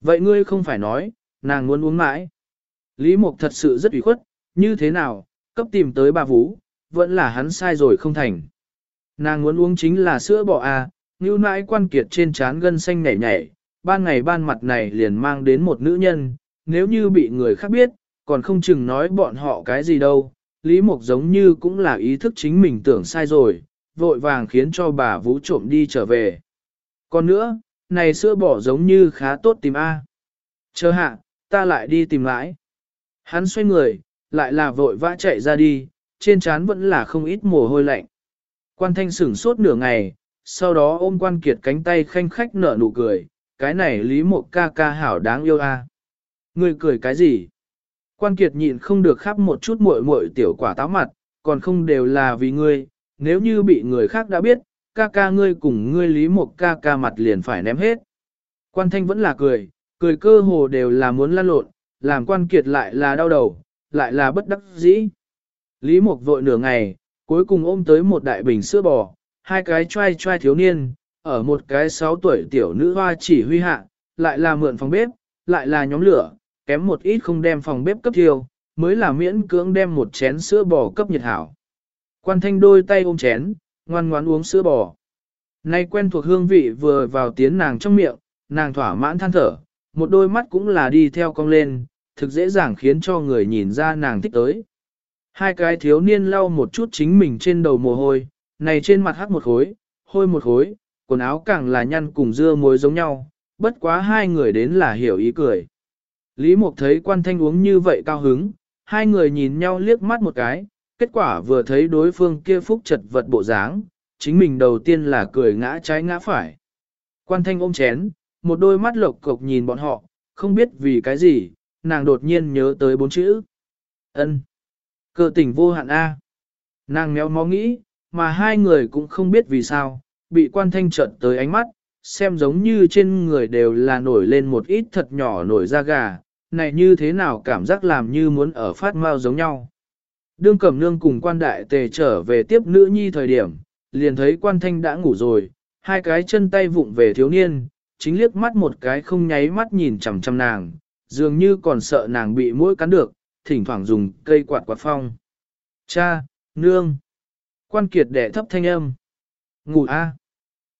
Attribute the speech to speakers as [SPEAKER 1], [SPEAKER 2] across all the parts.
[SPEAKER 1] Vậy ngươi không phải nói, nàng muốn uống mãi. Lý Mục thật sự rất ủy khuất, như thế nào, cấp tìm tới bà Vũ, vẫn là hắn sai rồi không thành. Nàng muốn uống chính là sữa bò à, như nãi quan kiệt trên trán gân xanh nhảy nhảy, ban ngày ban mặt này liền mang đến một nữ nhân, nếu như bị người khác biết, còn không chừng nói bọn họ cái gì đâu. Lý Mục giống như cũng là ý thức chính mình tưởng sai rồi, vội vàng khiến cho bà Vũ trộm đi trở về. Còn nữa, này sữa bỏ giống như khá tốt tìm A. Chờ hạ, ta lại đi tìm lại. Hắn xoay người, lại là vội vã chạy ra đi, trên trán vẫn là không ít mồ hôi lạnh. Quan thanh sửng sốt nửa ngày, sau đó ôm quan kiệt cánh tay khanh khách nở nụ cười, cái này lý mộ ca ca hảo đáng yêu a. À. Người cười cái gì? Quan kiệt nhịn không được khắp một chút muội muội tiểu quả táo mặt, còn không đều là vì ngươi, nếu như bị người khác đã biết, ca ca ngươi cùng ngươi lý một ca ca mặt liền phải ném hết. Quan thanh vẫn là cười, cười cơ hồ đều là muốn lan lộn, làm quan kiệt lại là đau đầu, lại là bất đắc dĩ. Lý Mục vội nửa ngày, cuối cùng ôm tới một đại bình sữa bò, hai cái trai trai thiếu niên, ở một cái sáu tuổi tiểu nữ hoa chỉ huy hạ, lại là mượn phòng bếp, lại là nhóm lửa, kém một ít không đem phòng bếp cấp thiêu, mới là miễn cưỡng đem một chén sữa bò cấp nhiệt hảo. Quan thanh đôi tay ôm chén, ngoan ngoan uống sữa bò. Nay quen thuộc hương vị vừa vào tiếng nàng trong miệng, nàng thỏa mãn than thở, một đôi mắt cũng là đi theo cong lên, thực dễ dàng khiến cho người nhìn ra nàng thích tới. Hai cái thiếu niên lau một chút chính mình trên đầu mồ hôi, này trên mặt hắc một khối, hôi một khối, quần áo càng là nhăn cùng dưa muối giống nhau, bất quá hai người đến là hiểu ý cười. Lý Mục thấy quan thanh uống như vậy cao hứng, hai người nhìn nhau liếc mắt một cái, kết quả vừa thấy đối phương kia phúc chật vật bộ dáng, chính mình đầu tiên là cười ngã trái ngã phải. Quan thanh ôm chén, một đôi mắt lộc cộc nhìn bọn họ, không biết vì cái gì, nàng đột nhiên nhớ tới bốn chữ. ân Cơ tình vô hạn A. Nàng méo mó nghĩ, mà hai người cũng không biết vì sao, bị quan thanh trận tới ánh mắt, xem giống như trên người đều là nổi lên một ít thật nhỏ nổi da gà, này như thế nào cảm giác làm như muốn ở phát mau giống nhau. Đương cẩm nương cùng quan đại tề trở về tiếp nữ nhi thời điểm, liền thấy quan thanh đã ngủ rồi, hai cái chân tay vụng về thiếu niên, chính liếc mắt một cái không nháy mắt nhìn chằm chằm nàng, dường như còn sợ nàng bị mũi cắn được, thỉnh thoảng dùng cây quạt quạt phong. Cha, nương. Quan kiệt đẻ thấp thanh âm. Ngủ a. À.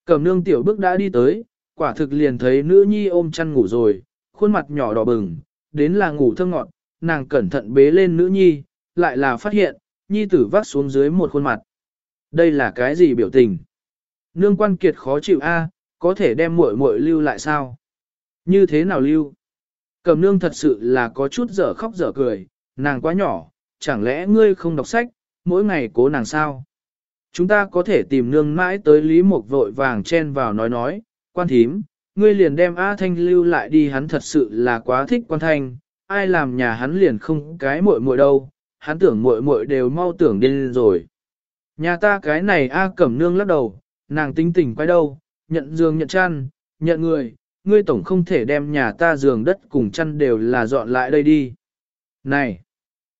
[SPEAKER 1] Cẩm nương tiểu bước đã đi tới, quả thực liền thấy nữ nhi ôm chăn ngủ rồi, khuôn mặt nhỏ đỏ bừng, đến là ngủ thơ ngọn, nàng cẩn thận bế lên nữ nhi, lại là phát hiện, nhi tử vác xuống dưới một khuôn mặt. Đây là cái gì biểu tình? Nương quan kiệt khó chịu a, có thể đem muội muội lưu lại sao? Như thế nào lưu? cầm nương thật sự là có chút dở khóc dở cười, nàng quá nhỏ, chẳng lẽ ngươi không đọc sách, mỗi ngày cố nàng sao? Chúng ta có thể tìm nương mãi tới Lý Mộc vội vàng chen vào nói nói, quan thím, ngươi liền đem A Thanh lưu lại đi hắn thật sự là quá thích quan thanh, ai làm nhà hắn liền không cái muội muội đâu, hắn tưởng muội muội đều mau tưởng điên rồi. Nhà ta cái này A Cẩm Nương lắc đầu, nàng tính tình quay đâu, nhận giường nhận chăn, nhận người, ngươi tổng không thể đem nhà ta giường đất cùng chăn đều là dọn lại đây đi. Này!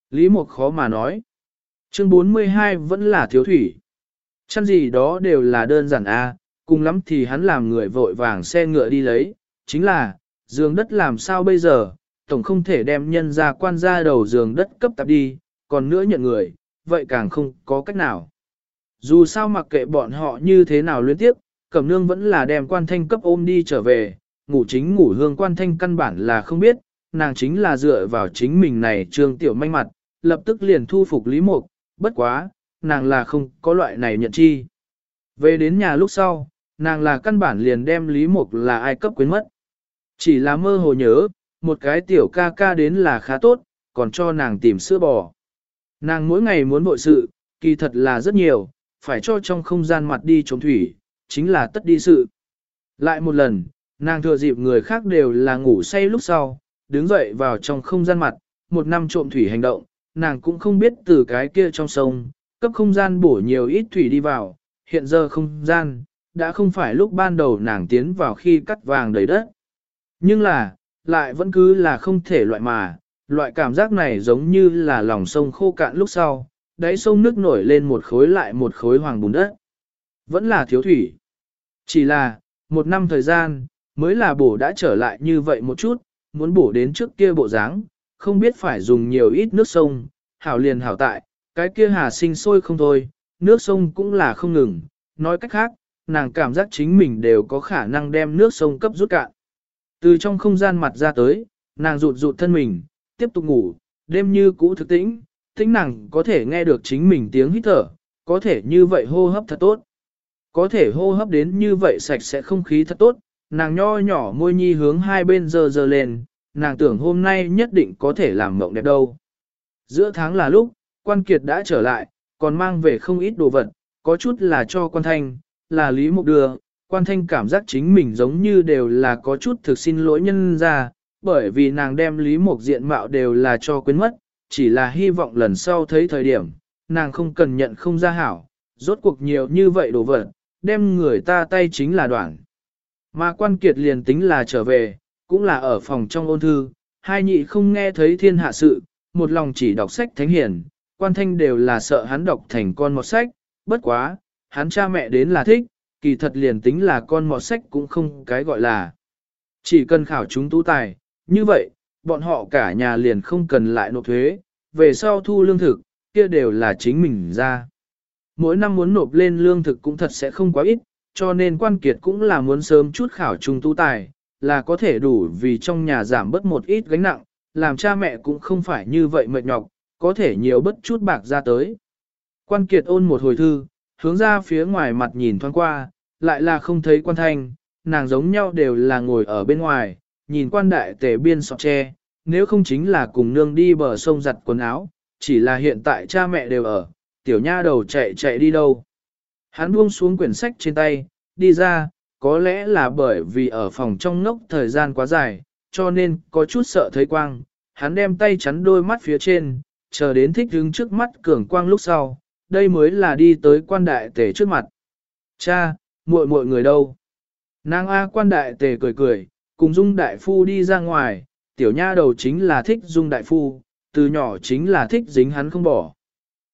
[SPEAKER 1] Lý Mục khó mà nói. Chương 42 vẫn là thiếu thủy. Chăn gì đó đều là đơn giản a, cùng lắm thì hắn làm người vội vàng xe ngựa đi lấy, chính là, giường đất làm sao bây giờ, tổng không thể đem nhân ra quan ra đầu giường đất cấp tạp đi, còn nữa nhận người, vậy càng không có cách nào. Dù sao mặc kệ bọn họ như thế nào liên tiếp, Cẩm Nương vẫn là đem quan thanh cấp ôm đi trở về, ngủ chính ngủ hương quan thanh căn bản là không biết, nàng chính là dựa vào chính mình này trương tiểu manh mặt, lập tức liền thu phục Lý Mục, bất quá, nàng là không có loại này nhận chi. Về đến nhà lúc sau, nàng là căn bản liền đem Lý Mục là ai cấp quyến mất. Chỉ là mơ hồ nhớ, một cái tiểu ca ca đến là khá tốt, còn cho nàng tìm sữa bò. Nàng mỗi ngày muốn bội sự, kỳ thật là rất nhiều, phải cho trong không gian mặt đi chống thủy, chính là tất đi sự. Lại một lần, nàng thừa dịp người khác đều là ngủ say lúc sau, đứng dậy vào trong không gian mặt, một năm trộm thủy hành động, nàng cũng không biết từ cái kia trong sông, cấp không gian bổ nhiều ít thủy đi vào, hiện giờ không gian, đã không phải lúc ban đầu nàng tiến vào khi cắt vàng đầy đất. Nhưng là, lại vẫn cứ là không thể loại mà, loại cảm giác này giống như là lòng sông khô cạn lúc sau, đáy sông nước nổi lên một khối lại một khối hoàng bùn đất. Vẫn là thiếu thủy. Chỉ là, một năm thời gian, mới là bổ đã trở lại như vậy một chút, muốn bổ đến trước kia bộ dáng, không biết phải dùng nhiều ít nước sông, hảo liền hảo tại, cái kia hà sinh sôi không thôi, nước sông cũng là không ngừng, nói cách khác, nàng cảm giác chính mình đều có khả năng đem nước sông cấp rút cạn. Từ trong không gian mặt ra tới, nàng rụt rụt thân mình, tiếp tục ngủ, đêm như cũ thực tĩnh, tĩnh nàng có thể nghe được chính mình tiếng hít thở, có thể như vậy hô hấp thật tốt. Có thể hô hấp đến như vậy sạch sẽ không khí thật tốt, nàng nho nhỏ môi nhi hướng hai bên dơ dơ lên, nàng tưởng hôm nay nhất định có thể làm mộng đẹp đâu. Giữa tháng là lúc, quan kiệt đã trở lại, còn mang về không ít đồ vật, có chút là cho quan thanh, là lý mục đưa, quan thanh cảm giác chính mình giống như đều là có chút thực xin lỗi nhân ra, bởi vì nàng đem lý mộc diện mạo đều là cho quên mất, chỉ là hy vọng lần sau thấy thời điểm, nàng không cần nhận không ra hảo, rốt cuộc nhiều như vậy đồ vật, đem người ta tay chính là đoạn. Mà quan kiệt liền tính là trở về, cũng là ở phòng trong ôn thư, hai nhị không nghe thấy thiên hạ sự, một lòng chỉ đọc sách thánh hiển, quan thanh đều là sợ hắn đọc thành con một sách, bất quá, hắn cha mẹ đến là thích, kỳ thật liền tính là con mọt sách cũng không cái gọi là. Chỉ cần khảo chúng tú tài, như vậy, bọn họ cả nhà liền không cần lại nộp thuế, về sau thu lương thực, kia đều là chính mình ra. Mỗi năm muốn nộp lên lương thực cũng thật sẽ không quá ít, cho nên quan kiệt cũng là muốn sớm chút khảo trung tu tài, là có thể đủ vì trong nhà giảm bớt một ít gánh nặng, làm cha mẹ cũng không phải như vậy mệt nhọc, có thể nhiều bất chút bạc ra tới. Quan kiệt ôn một hồi thư, hướng ra phía ngoài mặt nhìn thoáng qua, lại là không thấy quan thanh, nàng giống nhau đều là ngồi ở bên ngoài, nhìn quan đại tể biên sọt tre, nếu không chính là cùng nương đi bờ sông giặt quần áo, chỉ là hiện tại cha mẹ đều ở, tiểu nha đầu chạy chạy đi đâu. Hắn buông xuống quyển sách trên tay, đi ra, có lẽ là bởi vì ở phòng trong ngốc thời gian quá dài, cho nên có chút sợ thấy quang, hắn đem tay chắn đôi mắt phía trên, chờ đến thích đứng trước mắt cường quang lúc sau, đây mới là đi tới quan đại tể trước mặt. Cha, muội muội người đâu? Nàng A quan đại tề cười cười, cùng Dung Đại Phu đi ra ngoài, tiểu nha đầu chính là thích Dung Đại Phu, từ nhỏ chính là thích dính hắn không bỏ.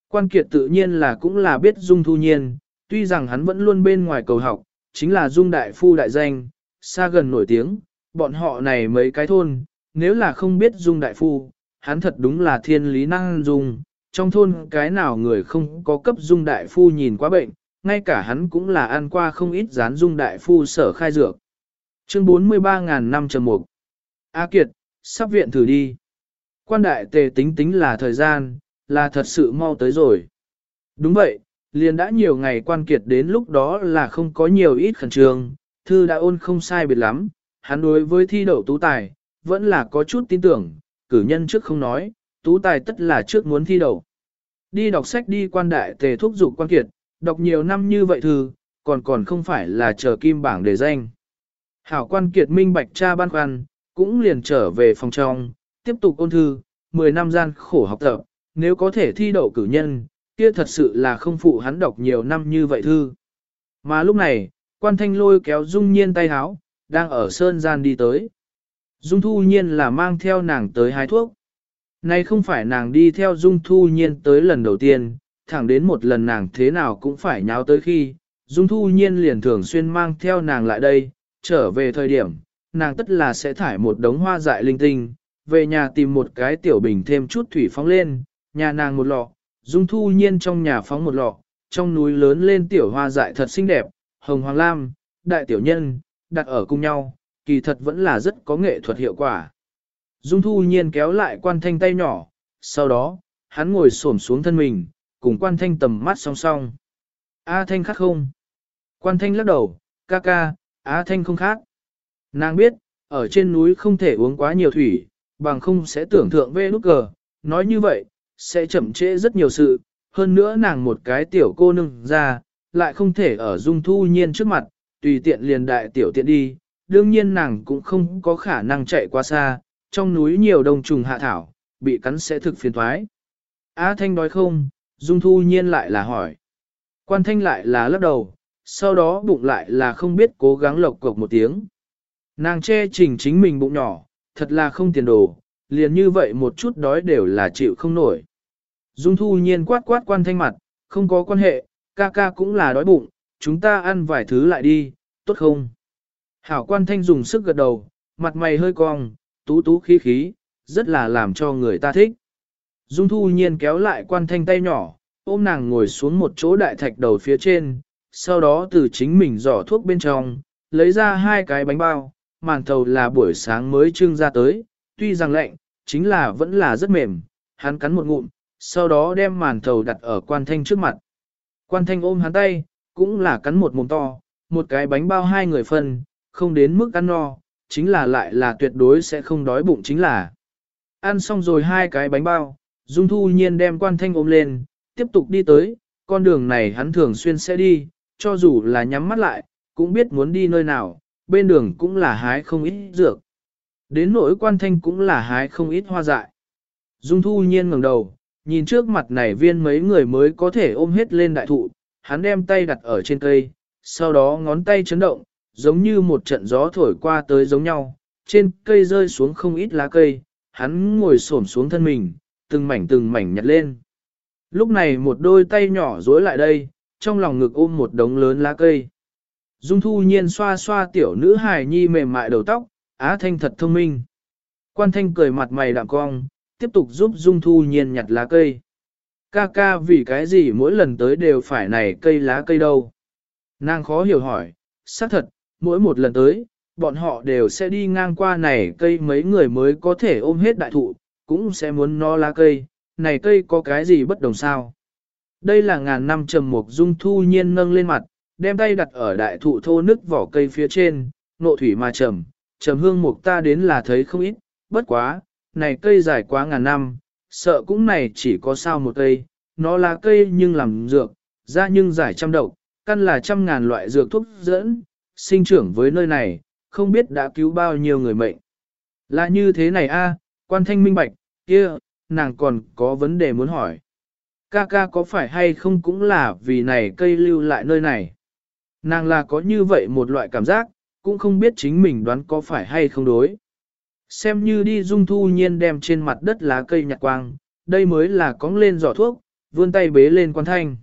[SPEAKER 1] Quan kiệt tự nhiên là cũng là biết Dung Thu Nhiên, tuy rằng hắn vẫn luôn bên ngoài cầu học, chính là Dung Đại Phu đại danh, xa gần nổi tiếng, bọn họ này mấy cái thôn, nếu là không biết Dung Đại Phu, hắn thật đúng là thiên lý năng Dung, trong thôn cái nào người không có cấp Dung Đại Phu nhìn quá bệnh, ngay cả hắn cũng là ăn qua không ít rán Dung Đại Phu sở khai dược. Chương 43.000 năm trầm mục. A Kiệt, sắp viện thử đi. Quan đại tề tính tính là thời gian, là thật sự mau tới rồi. Đúng vậy, liền đã nhiều ngày quan kiệt đến lúc đó là không có nhiều ít khẩn trương, thư đã ôn không sai biệt lắm, hắn đối với thi đậu tú tài, vẫn là có chút tin tưởng, cử nhân trước không nói, tú tài tất là trước muốn thi đậu. Đi đọc sách đi quan đại tề thúc giục quan kiệt, đọc nhiều năm như vậy thư, còn còn không phải là chờ kim bảng để danh. Hảo quan kiệt minh bạch cha ban khoăn, cũng liền trở về phòng trong, tiếp tục ôn thư, 10 năm gian khổ học tập, nếu có thể thi đậu cử nhân, kia thật sự là không phụ hắn đọc nhiều năm như vậy thư. Mà lúc này, quan thanh lôi kéo Dung Nhiên tay háo, đang ở sơn gian đi tới. Dung Thu Nhiên là mang theo nàng tới hái thuốc. Nay không phải nàng đi theo Dung Thu Nhiên tới lần đầu tiên, thẳng đến một lần nàng thế nào cũng phải nháo tới khi, Dung Thu Nhiên liền thường xuyên mang theo nàng lại đây, trở về thời điểm, nàng tất là sẽ thải một đống hoa dại linh tinh, về nhà tìm một cái tiểu bình thêm chút thủy phóng lên, nhà nàng một lọ, dung thu nhiên trong nhà phóng một lọ, trong núi lớn lên tiểu hoa dại thật xinh đẹp, hồng hoàng lam, đại tiểu nhân, đặt ở cùng nhau, kỳ thật vẫn là rất có nghệ thuật hiệu quả. Dung thu nhiên kéo lại quan thanh tay nhỏ, sau đó, hắn ngồi xổm xuống thân mình, cùng quan thanh tầm mắt song song. A thanh khắc không? Quan thanh lắc đầu, ca ca, Á Thanh không khác. Nàng biết, ở trên núi không thể uống quá nhiều thủy, bằng không sẽ tưởng thượng về nút cờ. Nói như vậy, sẽ chậm trễ rất nhiều sự. Hơn nữa nàng một cái tiểu cô nương ra, lại không thể ở dung thu nhiên trước mặt, tùy tiện liền đại tiểu tiện đi. Đương nhiên nàng cũng không có khả năng chạy qua xa, trong núi nhiều đồng trùng hạ thảo, bị cắn sẽ thực phiền thoái. Á Thanh nói không, dung thu nhiên lại là hỏi. Quan Thanh lại là lắc đầu, sau đó bụng lại là không biết cố gắng lộc cộc một tiếng. Nàng che chỉnh chính mình bụng nhỏ, thật là không tiền đồ, liền như vậy một chút đói đều là chịu không nổi. Dung thu nhiên quát quát quan thanh mặt, không có quan hệ, ca ca cũng là đói bụng, chúng ta ăn vài thứ lại đi, tốt không? Hảo quan thanh dùng sức gật đầu, mặt mày hơi cong, tú tú khí khí, rất là làm cho người ta thích. Dung thu nhiên kéo lại quan thanh tay nhỏ, ôm nàng ngồi xuống một chỗ đại thạch đầu phía trên, sau đó từ chính mình giỏ thuốc bên trong, lấy ra hai cái bánh bao, màn thầu là buổi sáng mới trưng ra tới, tuy rằng lạnh, chính là vẫn là rất mềm, hắn cắn một ngụm, sau đó đem màn thầu đặt ở quan thanh trước mặt. Quan thanh ôm hắn tay, cũng là cắn một mồm to, một cái bánh bao hai người phân, không đến mức ăn no, chính là lại là tuyệt đối sẽ không đói bụng chính là. Ăn xong rồi hai cái bánh bao, Dung Thu Nhiên đem quan thanh ôm lên, tiếp tục đi tới, con đường này hắn thường xuyên sẽ đi, cho dù là nhắm mắt lại, cũng biết muốn đi nơi nào, bên đường cũng là hái không ít dược. Đến nỗi quan thanh cũng là hái không ít hoa dại. Dung Thu Nhiên ngẩng đầu, nhìn trước mặt này viên mấy người mới có thể ôm hết lên đại thụ, hắn đem tay đặt ở trên cây, sau đó ngón tay chấn động, giống như một trận gió thổi qua tới giống nhau, trên cây rơi xuống không ít lá cây, hắn ngồi xổm xuống thân mình, từng mảnh từng mảnh nhặt lên. Lúc này một đôi tay nhỏ dối lại đây, trong lòng ngực ôm một đống lớn lá cây. Dung thu nhiên xoa xoa tiểu nữ hài nhi mềm mại đầu tóc, á thanh thật thông minh. Quan thanh cười mặt mày đạm cong, tiếp tục giúp Dung thu nhiên nhặt lá cây. Ca ca vì cái gì mỗi lần tới đều phải này cây lá cây đâu. Nàng khó hiểu hỏi, xác thật, mỗi một lần tới, bọn họ đều sẽ đi ngang qua này cây mấy người mới có thể ôm hết đại thụ, cũng sẽ muốn no lá cây, này cây có cái gì bất đồng sao. Đây là ngàn năm trầm mục dung thu nhiên nâng lên mặt, đem tay đặt ở đại thụ thô nứt vỏ cây phía trên, nộ thủy mà trầm, trầm hương mục ta đến là thấy không ít, bất quá, này cây dài quá ngàn năm, sợ cũng này chỉ có sao một cây, nó là cây nhưng làm dược, ra nhưng giải trăm độc, căn là trăm ngàn loại dược thuốc dẫn, sinh trưởng với nơi này, không biết đã cứu bao nhiêu người mệnh. Là như thế này a, quan thanh minh bạch, kia, nàng còn có vấn đề muốn hỏi. Ca ca có phải hay không cũng là vì này cây lưu lại nơi này. Nàng là có như vậy một loại cảm giác, cũng không biết chính mình đoán có phải hay không đối. Xem như đi dung thu nhiên đem trên mặt đất lá cây nhặt quang, đây mới là cóng lên giỏ thuốc, vươn tay bế lên quan thanh.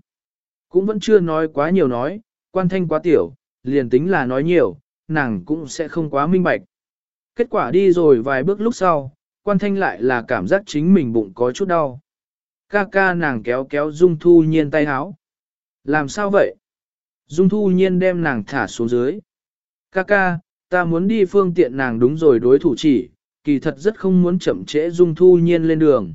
[SPEAKER 1] Cũng vẫn chưa nói quá nhiều nói, quan thanh quá tiểu, liền tính là nói nhiều, nàng cũng sẽ không quá minh bạch. Kết quả đi rồi vài bước lúc sau, quan thanh lại là cảm giác chính mình bụng có chút đau. Ca ca nàng kéo kéo Dung Thu Nhiên tay háo. Làm sao vậy? Dung Thu Nhiên đem nàng thả xuống dưới. Ca ca, ta muốn đi phương tiện nàng đúng rồi đối thủ chỉ, kỳ thật rất không muốn chậm trễ Dung Thu Nhiên lên đường.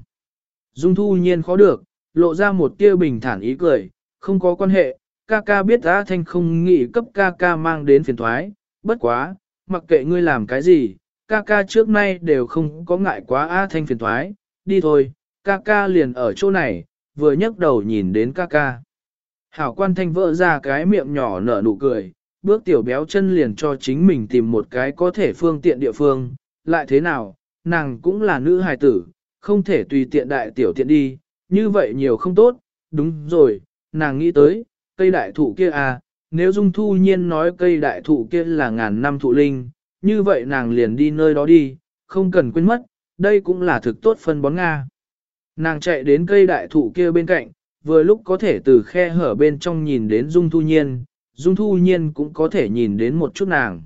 [SPEAKER 1] Dung Thu Nhiên khó được, lộ ra một tia bình thản ý cười, không có quan hệ, ca ca biết A Thanh không nghĩ cấp ca ca mang đến phiền thoái, bất quá, mặc kệ ngươi làm cái gì, ca ca trước nay đều không có ngại quá A Thanh phiền thoái, đi thôi, ca ca liền ở chỗ này, vừa nhấc đầu nhìn đến ca ca. Hảo quan thanh vỡ ra cái miệng nhỏ nở nụ cười, bước tiểu béo chân liền cho chính mình tìm một cái có thể phương tiện địa phương, lại thế nào, nàng cũng là nữ hài tử, không thể tùy tiện đại tiểu tiện đi, như vậy nhiều không tốt, đúng rồi, nàng nghĩ tới, cây đại thụ kia à, nếu Dung Thu Nhiên nói cây đại thụ kia là ngàn năm thụ linh, như vậy nàng liền đi nơi đó đi, không cần quên mất, đây cũng là thực tốt phân bón Nga. Nàng chạy đến cây đại thụ kia bên cạnh, vừa lúc có thể từ khe hở bên trong nhìn đến Dung Thu Nhiên, Dung Thu Nhiên cũng có thể nhìn đến một chút nàng.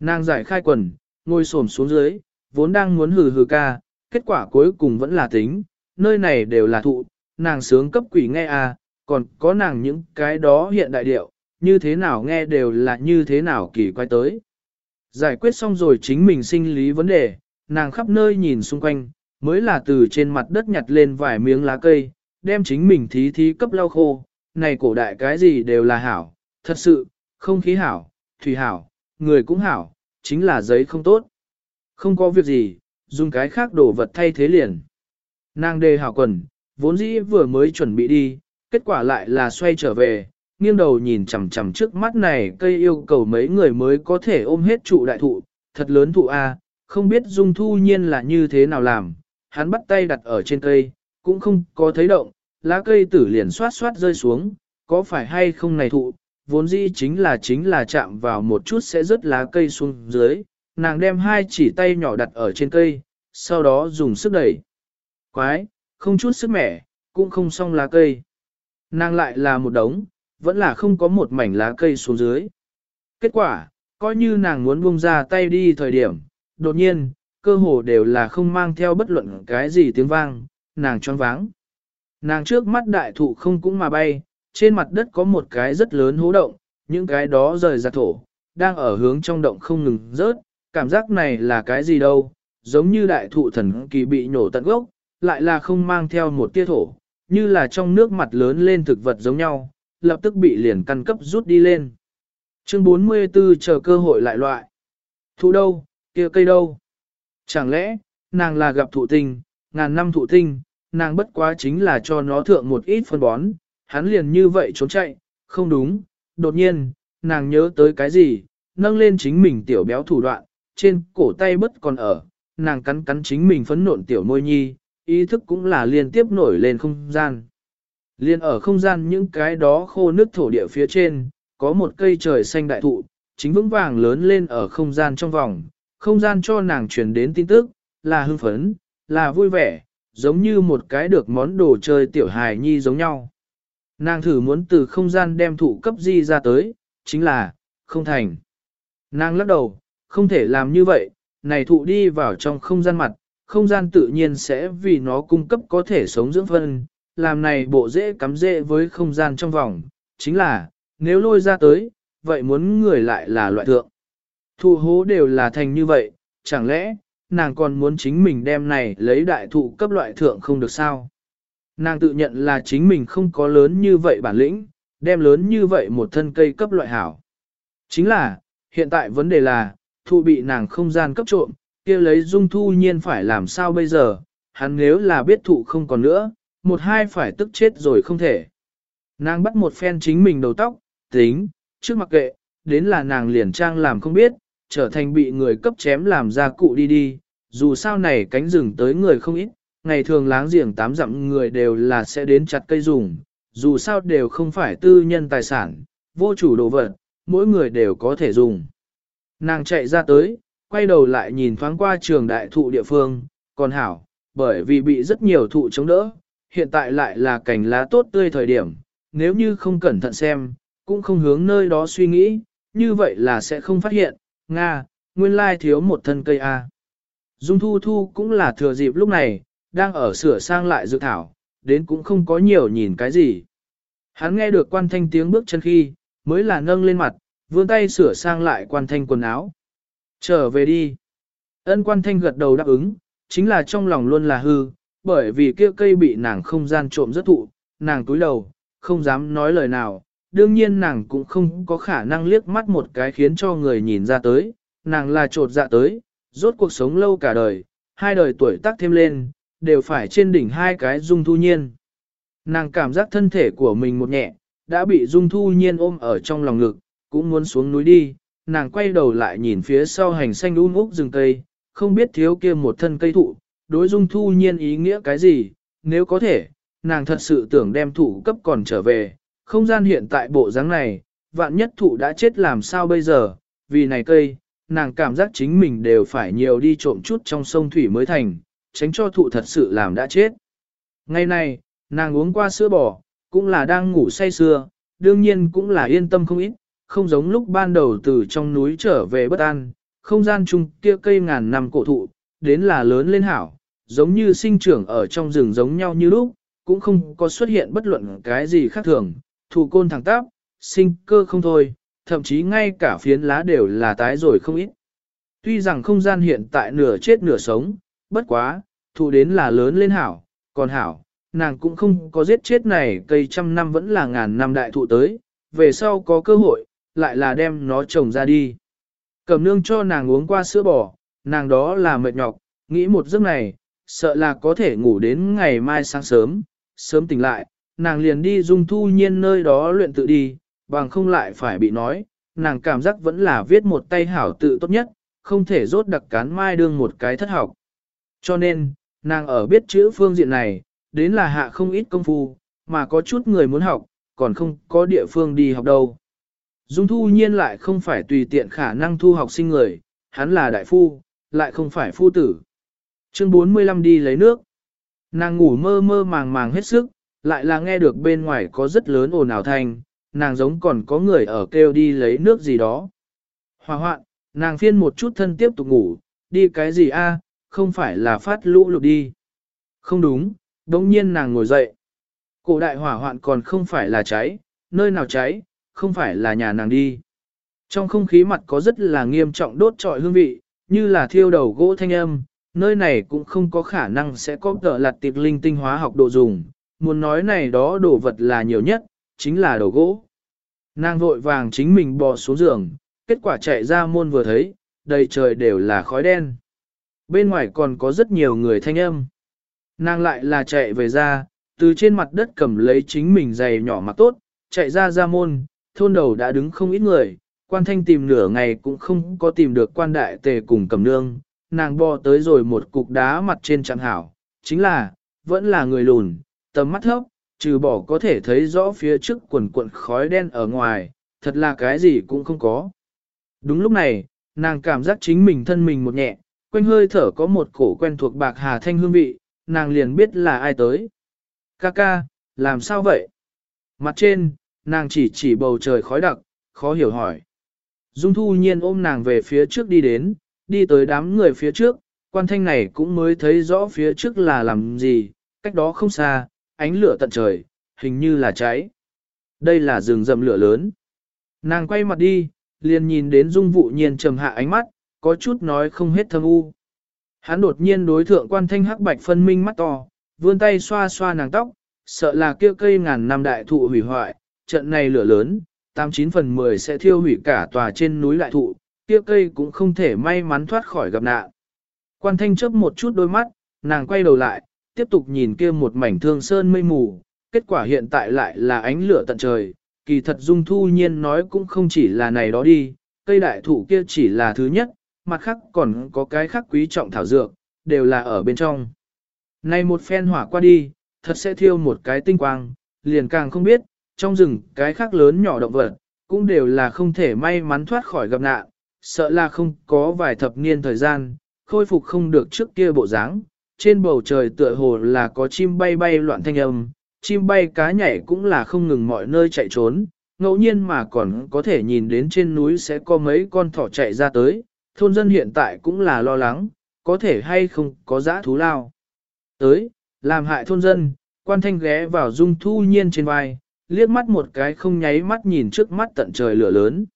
[SPEAKER 1] Nàng giải khai quần, ngồi xổm xuống dưới, vốn đang muốn hừ hừ ca, kết quả cuối cùng vẫn là tính, nơi này đều là thụ, nàng sướng cấp quỷ nghe à, còn có nàng những cái đó hiện đại điệu, như thế nào nghe đều là như thế nào kỳ quay tới. Giải quyết xong rồi chính mình sinh lý vấn đề, nàng khắp nơi nhìn xung quanh, mới là từ trên mặt đất nhặt lên vài miếng lá cây, đem chính mình thí thí cấp lau khô, này cổ đại cái gì đều là hảo, thật sự, không khí hảo, thủy hảo, người cũng hảo, chính là giấy không tốt. Không có việc gì, dùng cái khác đổ vật thay thế liền. Nàng đề hảo quần, vốn dĩ vừa mới chuẩn bị đi, kết quả lại là xoay trở về, nghiêng đầu nhìn chằm chằm trước mắt này cây yêu cầu mấy người mới có thể ôm hết trụ đại thụ, thật lớn thụ A, không biết dung thu nhiên là như thế nào làm, hắn bắt tay đặt ở trên cây, cũng không có thấy động, lá cây tử liền xoát xoát rơi xuống, có phải hay không này thụ, vốn dĩ chính là chính là chạm vào một chút sẽ rớt lá cây xuống dưới, nàng đem hai chỉ tay nhỏ đặt ở trên cây, sau đó dùng sức đẩy. Quái, không chút sức mẻ, cũng không xong lá cây. Nàng lại là một đống, vẫn là không có một mảnh lá cây xuống dưới. Kết quả, Coi như nàng muốn buông ra tay đi thời điểm, đột nhiên, cơ hồ đều là không mang theo bất luận cái gì tiếng vang, nàng choáng váng. Nàng trước mắt đại thụ không cũng mà bay, trên mặt đất có một cái rất lớn hố động, những cái đó rời ra thổ, đang ở hướng trong động không ngừng rớt, cảm giác này là cái gì đâu, giống như đại thụ thần kỳ bị nhổ tận gốc, lại là không mang theo một tia thổ, như là trong nước mặt lớn lên thực vật giống nhau, lập tức bị liền căn cấp rút đi lên. Chương 44 chờ cơ hội lại loại. Thụ đâu, kia cây đâu? Chẳng lẽ, nàng là gặp thụ tinh, ngàn năm thụ tinh, nàng bất quá chính là cho nó thượng một ít phân bón, hắn liền như vậy trốn chạy, không đúng, đột nhiên, nàng nhớ tới cái gì, nâng lên chính mình tiểu béo thủ đoạn, trên cổ tay bất còn ở, nàng cắn cắn chính mình phấn nộn tiểu môi nhi, ý thức cũng là liên tiếp nổi lên không gian. Liên ở không gian những cái đó khô nước thổ địa phía trên, có một cây trời xanh đại thụ, chính vững vàng lớn lên ở không gian trong vòng, không gian cho nàng truyền đến tin tức, là hưng phấn, là vui vẻ, giống như một cái được món đồ chơi tiểu hài nhi giống nhau. Nàng thử muốn từ không gian đem thụ cấp di ra tới, chính là, không thành. Nàng lắc đầu, không thể làm như vậy, này thụ đi vào trong không gian mặt, không gian tự nhiên sẽ vì nó cung cấp có thể sống dưỡng phân, làm này bộ dễ cắm dễ với không gian trong vòng, chính là, nếu lôi ra tới, vậy muốn người lại là loại thượng. Thụ hố đều là thành như vậy, chẳng lẽ, nàng còn muốn chính mình đem này lấy đại thụ cấp loại thượng không được sao? Nàng tự nhận là chính mình không có lớn như vậy bản lĩnh, đem lớn như vậy một thân cây cấp loại hảo. Chính là, hiện tại vấn đề là, thụ bị nàng không gian cấp trộm, kia lấy dung thu nhiên phải làm sao bây giờ, hắn nếu là biết thụ không còn nữa, một hai phải tức chết rồi không thể. Nàng bắt một phen chính mình đầu tóc, tính, trước mặc kệ, đến là nàng liền trang làm không biết, trở thành bị người cấp chém làm ra cụ đi đi, dù sao này cánh rừng tới người không ít, ngày thường láng giềng tám dặm người đều là sẽ đến chặt cây dùng, dù sao đều không phải tư nhân tài sản, vô chủ đồ vật, mỗi người đều có thể dùng. Nàng chạy ra tới, quay đầu lại nhìn thoáng qua trường đại thụ địa phương, còn hảo, bởi vì bị rất nhiều thụ chống đỡ, hiện tại lại là cảnh lá tốt tươi thời điểm, nếu như không cẩn thận xem, cũng không hướng nơi đó suy nghĩ, như vậy là sẽ không phát hiện, Nga, nguyên lai thiếu một thân cây A. Dung Thu Thu cũng là thừa dịp lúc này, đang ở sửa sang lại dự thảo, đến cũng không có nhiều nhìn cái gì. Hắn nghe được quan thanh tiếng bước chân khi, mới là nâng lên mặt, vươn tay sửa sang lại quan thanh quần áo. Trở về đi. Ân quan thanh gật đầu đáp ứng, chính là trong lòng luôn là hư, bởi vì kia cây bị nàng không gian trộm rất thụ, nàng túi đầu, không dám nói lời nào, đương nhiên nàng cũng không có khả năng liếc mắt một cái khiến cho người nhìn ra tới, nàng là trột dạ tới, rốt cuộc sống lâu cả đời, hai đời tuổi tác thêm lên, đều phải trên đỉnh hai cái dung thu nhiên. Nàng cảm giác thân thể của mình một nhẹ, đã bị dung thu nhiên ôm ở trong lòng ngực, cũng muốn xuống núi đi, nàng quay đầu lại nhìn phía sau hành xanh um úc rừng cây, không biết thiếu kia một thân cây thụ, đối dung thu nhiên ý nghĩa cái gì, nếu có thể, nàng thật sự tưởng đem thụ cấp còn trở về, không gian hiện tại bộ dáng này, vạn nhất thụ đã chết làm sao bây giờ, vì này cây, nàng cảm giác chính mình đều phải nhiều đi trộm chút trong sông thủy mới thành, tránh cho thụ thật sự làm đã chết. Ngày này, nàng uống qua sữa bò, cũng là đang ngủ say sưa, đương nhiên cũng là yên tâm không ít, không giống lúc ban đầu từ trong núi trở về bất an, không gian chung kia cây ngàn năm cổ thụ, đến là lớn lên hảo, giống như sinh trưởng ở trong rừng giống nhau như lúc, cũng không có xuất hiện bất luận cái gì khác thường, thủ côn thẳng tắp, sinh cơ không thôi, thậm chí ngay cả phiến lá đều là tái rồi không ít. Tuy rằng không gian hiện tại nửa chết nửa sống, bất quá, thụ đến là lớn lên hảo, còn hảo, nàng cũng không có giết chết này cây trăm năm vẫn là ngàn năm đại thụ tới, về sau có cơ hội, lại là đem nó trồng ra đi. Cầm nương cho nàng uống qua sữa bò, nàng đó là mệt nhọc, nghĩ một giấc này, sợ là có thể ngủ đến ngày mai sáng sớm, sớm tỉnh lại, nàng liền đi dung thu nhiên nơi đó luyện tự đi, bằng không lại phải bị nói, nàng cảm giác vẫn là viết một tay hảo tự tốt nhất, không thể rốt đặc cán mai đương một cái thất học. Cho nên, nàng ở biết chữ phương diện này, đến là hạ không ít công phu, mà có chút người muốn học, còn không có địa phương đi học đâu. Dung thu nhiên lại không phải tùy tiện khả năng thu học sinh người, hắn là đại phu, lại không phải phu tử. Chương 45 đi lấy nước. Nàng ngủ mơ mơ màng màng hết sức, lại là nghe được bên ngoài có rất lớn ồn ào thanh, nàng giống còn có người ở kêu đi lấy nước gì đó. Hòa hoạn, nàng phiên một chút thân tiếp tục ngủ, đi cái gì a? không phải là phát lũ lụt đi. Không đúng, đống nhiên nàng ngồi dậy. Cổ đại hỏa hoạn còn không phải là cháy, nơi nào cháy, không phải là nhà nàng đi. Trong không khí mặt có rất là nghiêm trọng đốt trọi hương vị, như là thiêu đầu gỗ thanh âm, nơi này cũng không có khả năng sẽ có tợ lặt tiệp linh tinh hóa học độ dùng, muốn nói này đó đồ vật là nhiều nhất, chính là đồ gỗ. Nàng vội vàng chính mình bò xuống giường, kết quả chạy ra môn vừa thấy, đầy trời đều là khói đen. Bên ngoài còn có rất nhiều người thanh âm. Nàng lại là chạy về ra, từ trên mặt đất cầm lấy chính mình giày nhỏ mặc tốt, chạy ra ra môn, thôn đầu đã đứng không ít người, quan thanh tìm nửa ngày cũng không có tìm được quan đại tề cùng cầm nương, nàng bò tới rồi một cục đá mặt trên chẳng hảo, chính là, vẫn là người lùn, tầm mắt thấp, trừ bỏ có thể thấy rõ phía trước quần cuộn khói đen ở ngoài, thật là cái gì cũng không có. Đúng lúc này, nàng cảm giác chính mình thân mình một nhẹ, quanh hơi thở có một cổ quen thuộc bạc hà thanh hương vị, nàng liền biết là ai tới. Ca ca, làm sao vậy? Mặt trên, nàng chỉ chỉ bầu trời khói đặc, khó hiểu hỏi. Dung thu nhiên ôm nàng về phía trước đi đến, đi tới đám người phía trước, quan thanh này cũng mới thấy rõ phía trước là làm gì, cách đó không xa, ánh lửa tận trời, hình như là cháy. Đây là rừng rậm lửa lớn. Nàng quay mặt đi, liền nhìn đến dung vụ nhiên trầm hạ ánh mắt, có chút nói không hết thâm u. Hắn đột nhiên đối thượng quan thanh hắc bạch phân minh mắt to, vươn tay xoa xoa nàng tóc, sợ là kia cây ngàn năm đại thụ hủy hoại, trận này lửa lớn, 89 phần 10 sẽ thiêu hủy cả tòa trên núi đại thụ, kia cây cũng không thể may mắn thoát khỏi gặp nạn. Quan thanh chớp một chút đôi mắt, nàng quay đầu lại, tiếp tục nhìn kia một mảnh thương sơn mây mù, kết quả hiện tại lại là ánh lửa tận trời, kỳ thật dung thu nhiên nói cũng không chỉ là này đó đi, cây đại thụ kia chỉ là thứ nhất, mặt khác còn có cái khác quý trọng thảo dược, đều là ở bên trong. Này một phen hỏa qua đi, thật sẽ thiêu một cái tinh quang, liền càng không biết, trong rừng cái khác lớn nhỏ động vật, cũng đều là không thể may mắn thoát khỏi gặp nạn, sợ là không có vài thập niên thời gian, khôi phục không được trước kia bộ dáng. Trên bầu trời tựa hồ là có chim bay bay loạn thanh âm, chim bay cá nhảy cũng là không ngừng mọi nơi chạy trốn, ngẫu nhiên mà còn có thể nhìn đến trên núi sẽ có mấy con thỏ chạy ra tới, thôn dân hiện tại cũng là lo lắng, có thể hay không có dã thú lao. Tới, làm hại thôn dân, quan thanh ghé vào dung thu nhiên trên vai, liếc mắt một cái không nháy mắt nhìn trước mắt tận trời lửa lớn.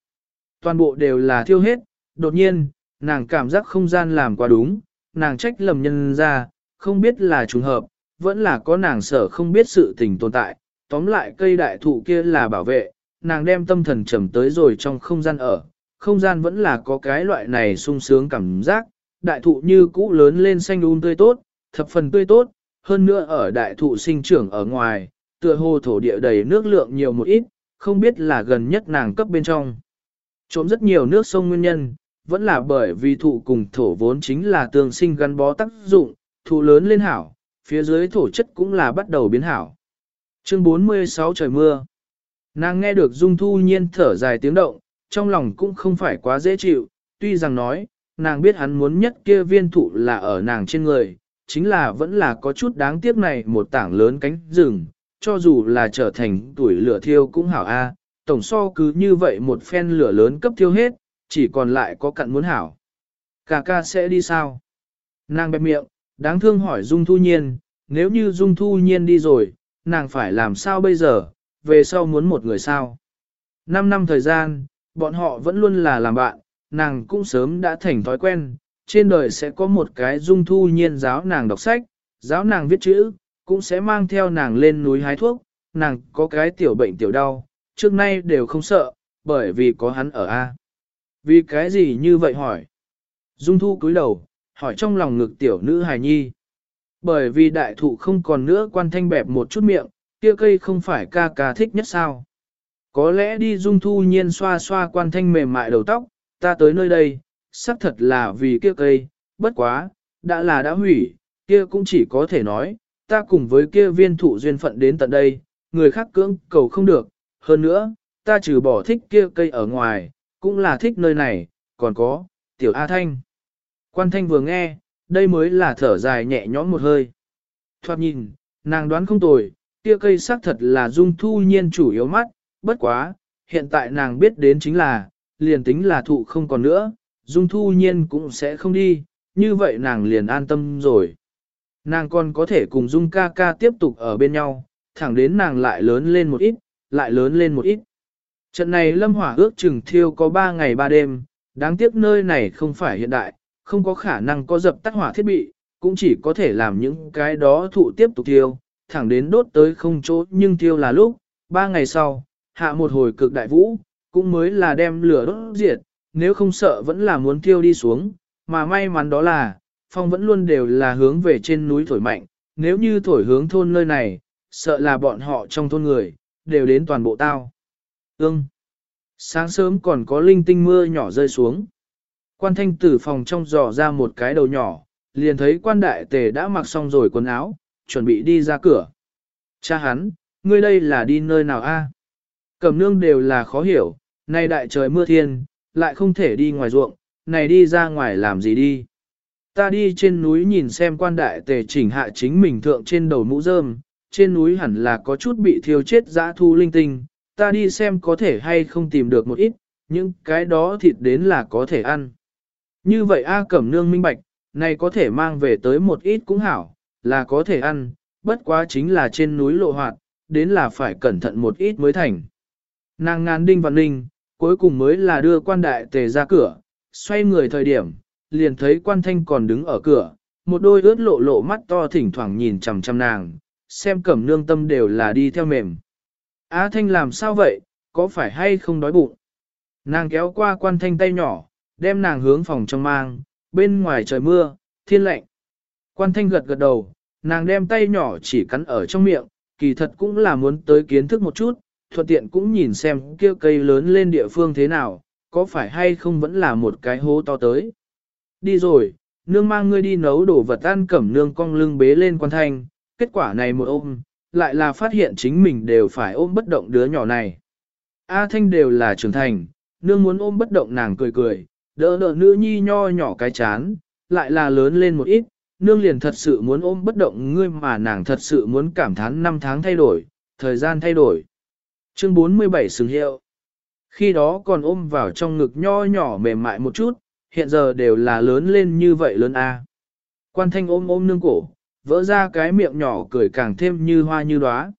[SPEAKER 1] Toàn bộ đều là thiêu hết, đột nhiên, nàng cảm giác không gian làm quá đúng, nàng trách lầm nhân ra, không biết là trùng hợp, vẫn là có nàng sở không biết sự tình tồn tại, tóm lại cây đại thụ kia là bảo vệ, nàng đem tâm thần trầm tới rồi trong không gian ở, không gian vẫn là có cái loại này sung sướng cảm giác, đại thụ như cũ lớn lên xanh um tươi tốt, thập phần tươi tốt, hơn nữa ở đại thụ sinh trưởng ở ngoài, tựa hồ thổ địa đầy nước lượng nhiều một ít, không biết là gần nhất nàng cấp bên trong. Trộm rất nhiều nước sông nguyên nhân, vẫn là bởi vì thụ cùng thổ vốn chính là tương sinh gắn bó tác dụng, thụ lớn lên hảo, phía dưới thổ chất cũng là bắt đầu biến hảo. Chương 46 trời mưa. Nàng nghe được Dung Thu Nhiên thở dài tiếng động, trong lòng cũng không phải quá dễ chịu, tuy rằng nói, nàng biết hắn muốn nhất kia viên thụ là ở nàng trên người, chính là vẫn là có chút đáng tiếc này một tảng lớn cánh rừng, cho dù là trở thành tuổi lửa thiêu cũng hảo a, tổng so cứ như vậy một phen lửa lớn cấp thiêu hết, chỉ còn lại có cặn muốn hảo. Cà ca sẽ đi sao? Nàng bẹp miệng, đáng thương hỏi Dung Thu Nhiên, nếu như Dung Thu Nhiên đi rồi, nàng phải làm sao bây giờ, về sau muốn một người sao? Năm năm thời gian, bọn họ vẫn luôn là làm bạn, nàng cũng sớm đã thành thói quen, trên đời sẽ có một cái Dung Thu Nhiên giáo nàng đọc sách, giáo nàng viết chữ, cũng sẽ mang theo nàng lên núi hái thuốc, nàng có cái tiểu bệnh tiểu đau, trước nay đều không sợ, bởi vì có hắn ở A. Vì cái gì như vậy hỏi? Dung thu cúi đầu, hỏi trong lòng ngực tiểu nữ hài nhi. Bởi vì đại thụ không còn nữa quan thanh bẹp một chút miệng, kia cây không phải ca ca thích nhất sao. Có lẽ đi dung thu nhiên xoa xoa quan thanh mềm mại đầu tóc, ta tới nơi đây, xác thật là vì kia cây, bất quá, đã là đã hủy, kia cũng chỉ có thể nói, ta cùng với kia viên thụ duyên phận đến tận đây, người khác cưỡng cầu không được, hơn nữa, ta trừ bỏ thích kia cây ở ngoài, cũng là thích nơi này, còn có, tiểu A Thanh. Quan Thanh vừa nghe, đây mới là thở dài nhẹ nhõm một hơi. Thoạt nhìn, nàng đoán không tồi, kia cây xác thật là dung thu nhiên chủ yếu mắt, bất quá, hiện tại nàng biết đến chính là, liền tính là thụ không còn nữa, Dung Thu Nhiên cũng sẽ không đi, như vậy nàng liền an tâm rồi. Nàng còn có thể cùng Dung ca ca tiếp tục ở bên nhau, thẳng đến nàng lại lớn lên một ít, lại lớn lên một ít. Trận này lâm hỏa ước chừng thiêu có 3 ngày 3 đêm, đáng tiếc nơi này không phải hiện đại, không có khả năng có dập tắt hỏa thiết bị, cũng chỉ có thể làm những cái đó thụ tiếp tục thiêu, thẳng đến đốt tới không chỗ nhưng thiêu là lúc, ba ngày sau, hạ một hồi cực đại vũ, cũng mới là đem lửa đốt diệt, nếu không sợ vẫn là muốn thiêu đi xuống, mà may mắn đó là, phong vẫn luôn đều là hướng về trên núi thổi mạnh, nếu như thổi hướng thôn nơi này, sợ là bọn họ trong thôn người, đều đến toàn bộ tao. Ương. Sáng sớm còn có linh tinh mưa nhỏ rơi xuống. Quan thanh tử phòng trong dò ra một cái đầu nhỏ, liền thấy quan đại tề đã mặc xong rồi quần áo, chuẩn bị đi ra cửa. Cha hắn, ngươi đây là đi nơi nào a? Cẩm nương đều là khó hiểu, nay đại trời mưa thiên, lại không thể đi ngoài ruộng, này đi ra ngoài làm gì đi. Ta đi trên núi nhìn xem quan đại tề chỉnh hạ chính mình thượng trên đầu mũ rơm, trên núi hẳn là có chút bị thiêu chết dã thu linh tinh, ta đi xem có thể hay không tìm được một ít, những cái đó thịt đến là có thể ăn. Như vậy A Cẩm Nương minh bạch, này có thể mang về tới một ít cũng hảo, là có thể ăn, bất quá chính là trên núi lộ hoạt, đến là phải cẩn thận một ít mới thành. Nàng ngàn đinh văn ninh, cuối cùng mới là đưa quan đại tề ra cửa, xoay người thời điểm, liền thấy quan thanh còn đứng ở cửa, một đôi ướt lộ lộ mắt to thỉnh thoảng nhìn chằm chằm nàng, xem cẩm nương tâm đều là đi theo mềm. Á thanh làm sao vậy, có phải hay không đói bụng? Nàng kéo qua quan thanh tay nhỏ, đem nàng hướng phòng trong mang, bên ngoài trời mưa, thiên lạnh. Quan thanh gật gật đầu, nàng đem tay nhỏ chỉ cắn ở trong miệng, kỳ thật cũng là muốn tới kiến thức một chút, thuận tiện cũng nhìn xem kia cây lớn lên địa phương thế nào, có phải hay không vẫn là một cái hố to tới. Đi rồi, nương mang ngươi đi nấu đồ vật ăn cẩm nương cong lưng bế lên quan thanh, kết quả này một ôm, lại là phát hiện chính mình đều phải ôm bất động đứa nhỏ này. A thanh đều là trưởng thành, nương muốn ôm bất động nàng cười cười, đỡ đỡ nữ nhi nho nhỏ cái chán, lại là lớn lên một ít, nương liền thật sự muốn ôm bất động ngươi mà nàng thật sự muốn cảm thán năm tháng thay đổi, thời gian thay đổi. Chương 47 xứng hiệu. Khi đó còn ôm vào trong ngực nho nhỏ mềm mại một chút, hiện giờ đều là lớn lên như vậy lớn a. Quan thanh ôm ôm nương cổ, vỡ ra cái miệng nhỏ cười càng thêm như hoa như đóa.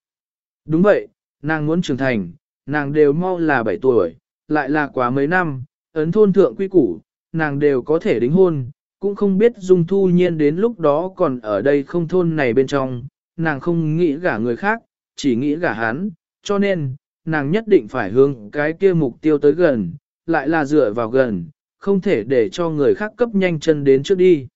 [SPEAKER 1] Đúng vậy, nàng muốn trưởng thành, nàng đều mau là 7 tuổi, lại là quá mấy năm, ấn thôn thượng quy củ, nàng đều có thể đính hôn, cũng không biết Dung Thu Nhiên đến lúc đó còn ở đây không thôn này bên trong, nàng không nghĩ gả người khác, chỉ nghĩ gả hắn, cho nên, nàng nhất định phải hướng cái kia mục tiêu tới gần, lại là dựa vào gần, không thể để cho người khác cấp nhanh chân đến trước đi.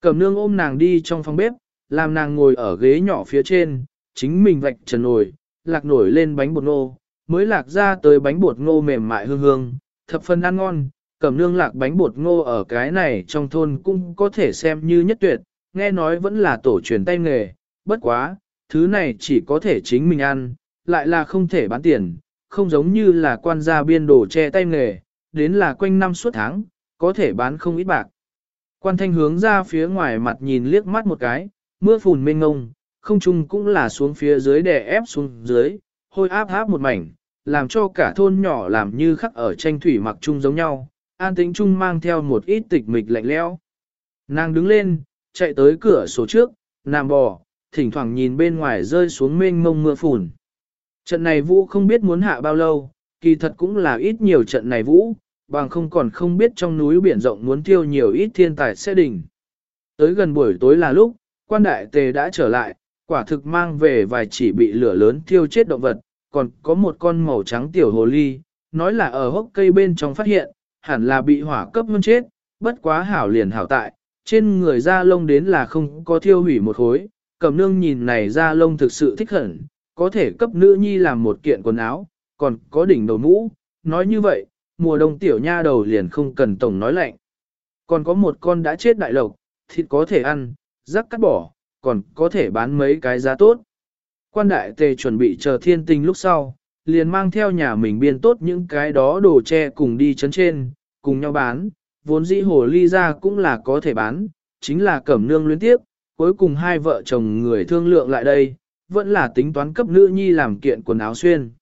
[SPEAKER 1] Cẩm nương ôm nàng đi trong phòng bếp, làm nàng ngồi ở ghế nhỏ phía trên, chính mình vạch trần nồi, lạc nổi lên bánh bột ngô, mới lạc ra tới bánh bột ngô mềm mại hương hương, thập phần ăn ngon, cẩm nương lạc bánh bột ngô ở cái này trong thôn cũng có thể xem như nhất tuyệt, nghe nói vẫn là tổ truyền tay nghề, bất quá, thứ này chỉ có thể chính mình ăn, lại là không thể bán tiền, không giống như là quan gia biên đồ che tay nghề, đến là quanh năm suốt tháng, có thể bán không ít bạc. Quan thanh hướng ra phía ngoài mặt nhìn liếc mắt một cái, mưa phùn mênh ngông, không trung cũng là xuống phía dưới đè ép xuống dưới, hôi áp áp một mảnh, làm cho cả thôn nhỏ làm như khắc ở tranh thủy mặc chung giống nhau, an tĩnh chung mang theo một ít tịch mịch lạnh lẽo. Nàng đứng lên, chạy tới cửa sổ trước, nằm bò, thỉnh thoảng nhìn bên ngoài rơi xuống mênh mông mưa phùn. Trận này vũ không biết muốn hạ bao lâu, kỳ thật cũng là ít nhiều trận này vũ, bằng không còn không biết trong núi biển rộng muốn tiêu nhiều ít thiên tài sẽ đỉnh. Tới gần buổi tối là lúc, quan đại tề đã trở lại, quả thực mang về vài chỉ bị lửa lớn thiêu chết động vật, còn có một con màu trắng tiểu hồ ly, nói là ở hốc cây bên trong phát hiện, hẳn là bị hỏa cấp hơn chết, bất quá hảo liền hảo tại, trên người da lông đến là không có thiêu hủy một khối, cầm nương nhìn này da lông thực sự thích hẳn, có thể cấp nữ nhi làm một kiện quần áo, còn có đỉnh đầu mũ, nói như vậy, mùa đông tiểu nha đầu liền không cần tổng nói lạnh. Còn có một con đã chết đại lộc, thịt có thể ăn, rắc cắt bỏ, còn có thể bán mấy cái giá tốt. Quan đại tề chuẩn bị chờ thiên Tinh lúc sau, liền mang theo nhà mình biên tốt những cái đó đồ che cùng đi chấn trên, cùng nhau bán, vốn dĩ hồ ly ra cũng là có thể bán, chính là cẩm nương luyến tiếp, cuối cùng hai vợ chồng người thương lượng lại đây, vẫn là tính toán cấp nữ nhi làm kiện quần áo xuyên.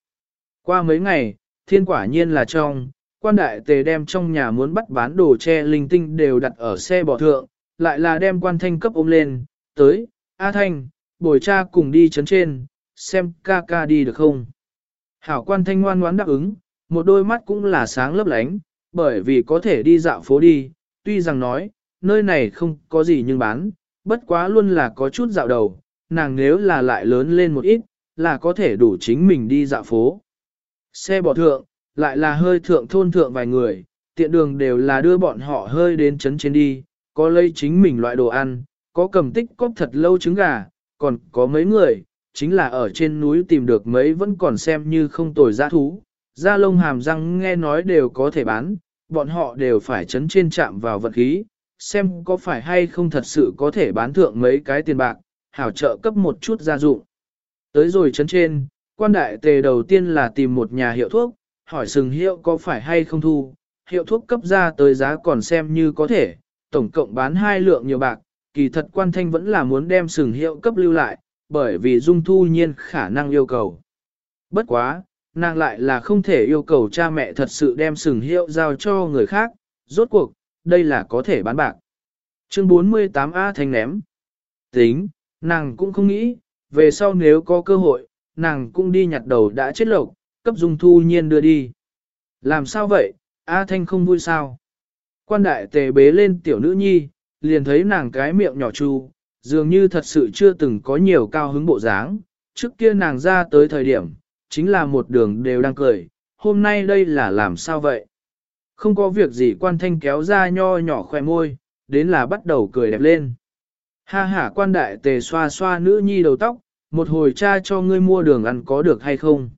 [SPEAKER 1] Qua mấy ngày, thiên quả nhiên là trong, quan đại tề đem trong nhà muốn bắt bán đồ che linh tinh đều đặt ở xe bỏ thượng, lại là đem quan thanh cấp ôm lên, tới, A Thanh, bồi cha cùng đi chấn trên, xem ca ca đi được không. Hảo quan thanh ngoan ngoãn đáp ứng, một đôi mắt cũng là sáng lấp lánh, bởi vì có thể đi dạo phố đi, tuy rằng nói, nơi này không có gì nhưng bán, bất quá luôn là có chút dạo đầu, nàng nếu là lại lớn lên một ít, là có thể đủ chính mình đi dạo phố. Xe bỏ thượng, lại là hơi thượng thôn thượng vài người, tiện đường đều là đưa bọn họ hơi đến chấn trên đi, có lấy chính mình loại đồ ăn, có cầm tích cóp thật lâu trứng gà, còn có mấy người, chính là ở trên núi tìm được mấy vẫn còn xem như không tồi giá thú, da lông hàm răng nghe nói đều có thể bán, bọn họ đều phải chấn trên chạm vào vật khí, xem có phải hay không thật sự có thể bán thượng mấy cái tiền bạc, hảo trợ cấp một chút gia dụng. Tới rồi chấn trên, quan đại tề đầu tiên là tìm một nhà hiệu thuốc, hỏi sừng hiệu có phải hay không thu, hiệu thuốc cấp ra tới giá còn xem như có thể, tổng cộng bán hai lượng nhiều bạc, kỳ thật quan thanh vẫn là muốn đem sừng hiệu cấp lưu lại, bởi vì dung thu nhiên khả năng yêu cầu. Bất quá, nàng lại là không thể yêu cầu cha mẹ thật sự đem sừng hiệu giao cho người khác, rốt cuộc, đây là có thể bán bạc. Chương 48A thanh ném. Tính, nàng cũng không nghĩ, về sau nếu có cơ hội, nàng cũng đi nhặt đầu đã chết lộc, cấp dung thu nhiên đưa đi. Làm sao vậy, A Thanh không vui sao? Quan đại tề bế lên tiểu nữ nhi, liền thấy nàng cái miệng nhỏ chu, dường như thật sự chưa từng có nhiều cao hứng bộ dáng. Trước kia nàng ra tới thời điểm, chính là một đường đều đang cười, hôm nay đây là làm sao vậy? Không có việc gì quan thanh kéo ra nho nhỏ khoe môi, đến là bắt đầu cười đẹp lên. Ha ha quan đại tề xoa xoa nữ nhi đầu tóc, một hồi cha cho ngươi mua đường ăn có được hay không?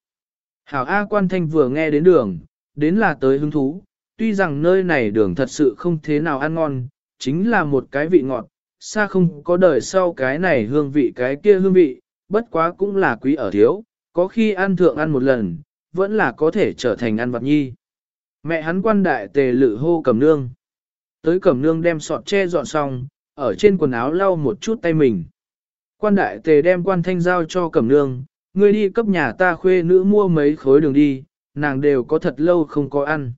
[SPEAKER 1] Hảo A quan thanh vừa nghe đến đường, đến là tới hứng thú, tuy rằng nơi này đường thật sự không thế nào ăn ngon, chính là một cái vị ngọt, xa không có đời sau cái này hương vị cái kia hương vị, bất quá cũng là quý ở thiếu, có khi ăn thượng ăn một lần, vẫn là có thể trở thành ăn vật nhi. Mẹ hắn quan đại tề lự hô cầm nương. Tới cầm nương đem sọt che dọn xong, ở trên quần áo lau một chút tay mình. Quan đại tề đem quan thanh giao cho cầm nương, ngươi đi cấp nhà ta khuê nữ mua mấy khối đường đi, nàng đều có thật lâu không có ăn.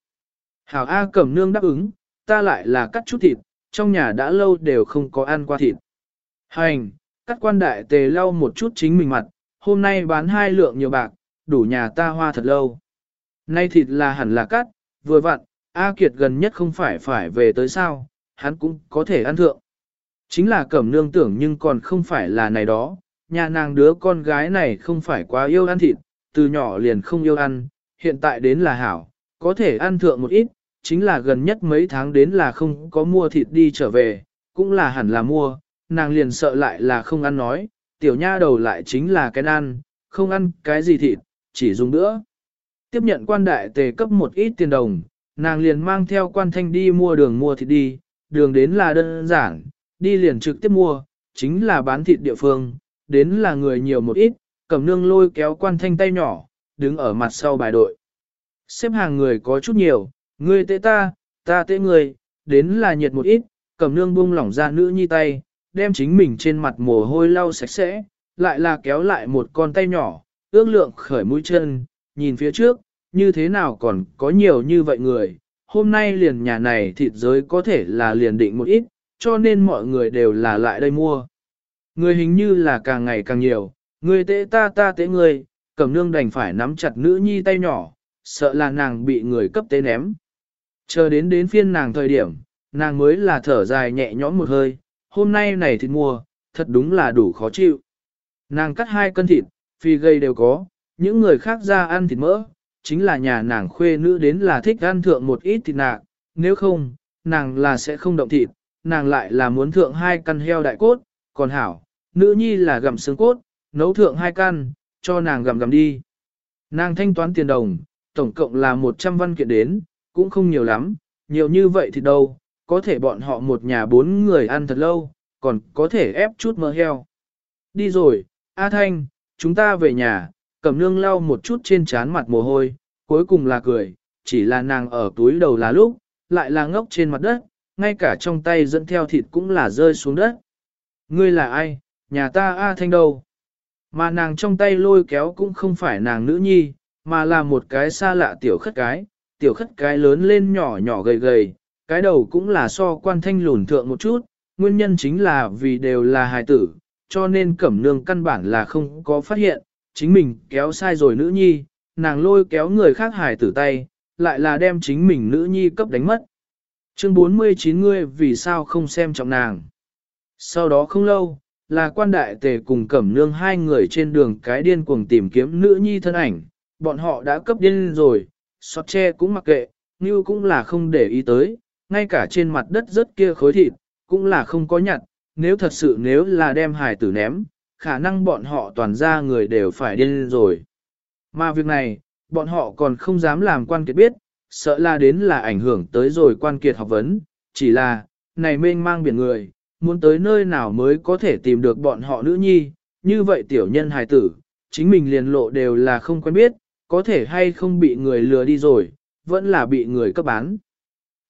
[SPEAKER 1] Hảo A cẩm nương đáp ứng, ta lại là cắt chút thịt, trong nhà đã lâu đều không có ăn qua thịt. Hành, cắt quan đại tề lau một chút chính mình mặt, hôm nay bán hai lượng nhiều bạc, đủ nhà ta hoa thật lâu. Nay thịt là hẳn là cắt, vừa vặn, A Kiệt gần nhất không phải phải về tới sao, hắn cũng có thể ăn thượng. Chính là cẩm nương tưởng nhưng còn không phải là này đó, nhà nàng đứa con gái này không phải quá yêu ăn thịt, từ nhỏ liền không yêu ăn, hiện tại đến là hảo, có thể ăn thượng một ít, chính là gần nhất mấy tháng đến là không có mua thịt đi trở về, cũng là hẳn là mua, nàng liền sợ lại là không ăn nói, tiểu nha đầu lại chính là cái ăn, không ăn cái gì thịt, chỉ dùng nữa. Tiếp nhận quan đại tề cấp một ít tiền đồng, nàng liền mang theo quan thanh đi mua đường mua thịt đi, đường đến là đơn giản, đi liền trực tiếp mua, chính là bán thịt địa phương, đến là người nhiều một ít, cầm nương lôi kéo quan thanh tay nhỏ, đứng ở mặt sau bài đội. Xếp hàng người có chút nhiều, Ngươi tệ ta, ta tệ người, đến là nhiệt một ít, cầm nương buông lỏng ra nữ nhi tay, đem chính mình trên mặt mồ hôi lau sạch sẽ, lại là kéo lại một con tay nhỏ, ước lượng khởi mũi chân, nhìn phía trước, như thế nào còn có nhiều như vậy người, hôm nay liền nhà này thịt giới có thể là liền định một ít, cho nên mọi người đều là lại đây mua. Người hình như là càng ngày càng nhiều, người tệ ta ta tệ người, Cầm nương đành phải nắm chặt nữ nhi tay nhỏ, sợ là nàng bị người cấp tế ném. Chờ đến đến phiên nàng thời điểm, nàng mới là thở dài nhẹ nhõm một hơi, hôm nay này thịt mua, thật đúng là đủ khó chịu. Nàng cắt hai cân thịt, phi gây đều có, những người khác ra ăn thịt mỡ, chính là nhà nàng khuê nữ đến là thích ăn thượng một ít thịt nạc, nếu không, nàng là sẽ không động thịt, nàng lại là muốn thượng hai căn heo đại cốt, còn hảo, nữ nhi là gặm xương cốt, nấu thượng hai căn, cho nàng gặm gặm đi. Nàng thanh toán tiền đồng, tổng cộng là 100 văn kiện đến, cũng không nhiều lắm, nhiều như vậy thì đâu, có thể bọn họ một nhà bốn người ăn thật lâu, còn có thể ép chút mỡ heo. Đi rồi, A Thanh, chúng ta về nhà, cầm nương lau một chút trên trán mặt mồ hôi, cuối cùng là cười, chỉ là nàng ở túi đầu là lúc, lại là ngốc trên mặt đất, ngay cả trong tay dẫn theo thịt cũng là rơi xuống đất. Ngươi là ai, nhà ta A Thanh đâu? Mà nàng trong tay lôi kéo cũng không phải nàng nữ nhi, mà là một cái xa lạ tiểu khất cái, tiểu khất cái lớn lên nhỏ nhỏ gầy gầy, cái đầu cũng là so quan thanh lùn thượng một chút, nguyên nhân chính là vì đều là hài tử, cho nên cẩm nương căn bản là không có phát hiện, chính mình kéo sai rồi nữ nhi, nàng lôi kéo người khác hài tử tay, lại là đem chính mình nữ nhi cấp đánh mất. Chương 49 ngươi vì sao không xem trọng nàng. Sau đó không lâu, là quan đại tề cùng cẩm nương hai người trên đường cái điên cuồng tìm kiếm nữ nhi thân ảnh, bọn họ đã cấp điên rồi, sọt tre cũng mặc kệ, như cũng là không để ý tới, ngay cả trên mặt đất rất kia khối thịt, cũng là không có nhặt, nếu thật sự nếu là đem hài tử ném, khả năng bọn họ toàn ra người đều phải điên rồi. Mà việc này, bọn họ còn không dám làm quan kiệt biết, sợ là đến là ảnh hưởng tới rồi quan kiệt học vấn, chỉ là, này mênh mang biển người, muốn tới nơi nào mới có thể tìm được bọn họ nữ nhi, như vậy tiểu nhân hài tử, chính mình liền lộ đều là không quen biết, có thể hay không bị người lừa đi rồi, vẫn là bị người cấp bán.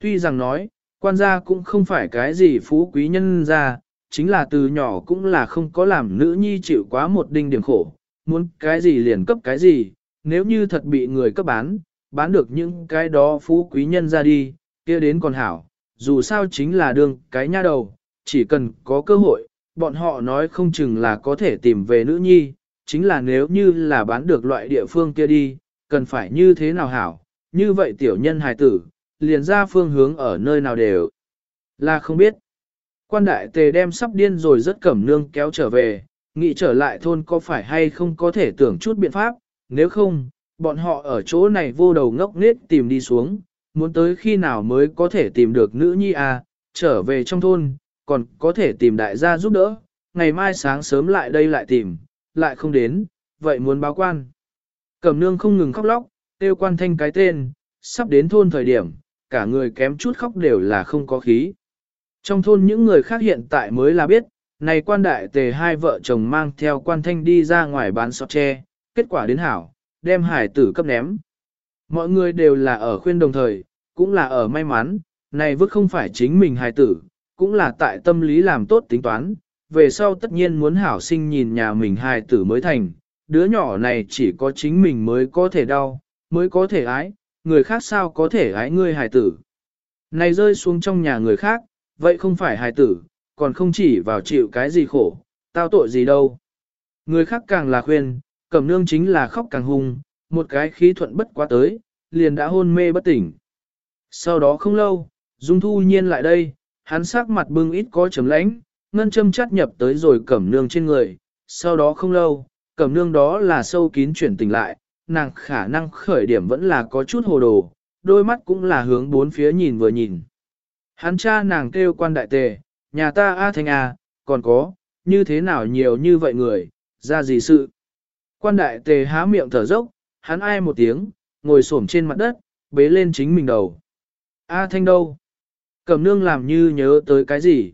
[SPEAKER 1] Tuy rằng nói, quan gia cũng không phải cái gì phú quý nhân gia, chính là từ nhỏ cũng là không có làm nữ nhi chịu quá một đinh điểm khổ, muốn cái gì liền cấp cái gì, nếu như thật bị người cấp bán, bán được những cái đó phú quý nhân ra đi, kia đến còn hảo, dù sao chính là đường cái nha đầu, chỉ cần có cơ hội, bọn họ nói không chừng là có thể tìm về nữ nhi, chính là nếu như là bán được loại địa phương kia đi, cần phải như thế nào hảo, như vậy tiểu nhân hài tử, liền ra phương hướng ở nơi nào đều là không biết. Quan đại tề đem sắp điên rồi rất cẩm nương kéo trở về, nghĩ trở lại thôn có phải hay không có thể tưởng chút biện pháp, nếu không, bọn họ ở chỗ này vô đầu ngốc nết tìm đi xuống, muốn tới khi nào mới có thể tìm được nữ nhi à, trở về trong thôn, còn có thể tìm đại gia giúp đỡ, ngày mai sáng sớm lại đây lại tìm, lại không đến, vậy muốn báo quan. Cẩm nương không ngừng khóc lóc, tiêu quan thanh cái tên, sắp đến thôn thời điểm, cả người kém chút khóc đều là không có khí. Trong thôn những người khác hiện tại mới là biết, này quan đại tề hai vợ chồng mang theo quan thanh đi ra ngoài bán sọt tre, kết quả đến hảo, đem hải tử cấp ném. Mọi người đều là ở khuyên đồng thời, cũng là ở may mắn, này vứt không phải chính mình hải tử, cũng là tại tâm lý làm tốt tính toán, về sau tất nhiên muốn hảo sinh nhìn nhà mình hài tử mới thành, đứa nhỏ này chỉ có chính mình mới có thể đau, mới có thể ái, người khác sao có thể ái ngươi hài tử. Này rơi xuống trong nhà người khác, vậy không phải hài tử, còn không chỉ vào chịu cái gì khổ, tao tội gì đâu. Người khác càng là khuyên, cẩm nương chính là khóc càng hung, một cái khí thuận bất quá tới, liền đã hôn mê bất tỉnh. Sau đó không lâu, Dung Thu Nhiên lại đây, hắn sắc mặt bưng ít có chấm lãnh, ngân châm chắt nhập tới rồi cẩm nương trên người. Sau đó không lâu, cẩm nương đó là sâu kín chuyển tình lại, nàng khả năng khởi điểm vẫn là có chút hồ đồ, đôi mắt cũng là hướng bốn phía nhìn vừa nhìn. Hắn cha nàng kêu quan đại tề, nhà ta A Thanh A, còn có, như thế nào nhiều như vậy người, ra gì sự. Quan đại tề há miệng thở dốc, hắn ai một tiếng, ngồi xổm trên mặt đất, bế lên chính mình đầu. A Thanh đâu? Cẩm nương làm như nhớ tới cái gì?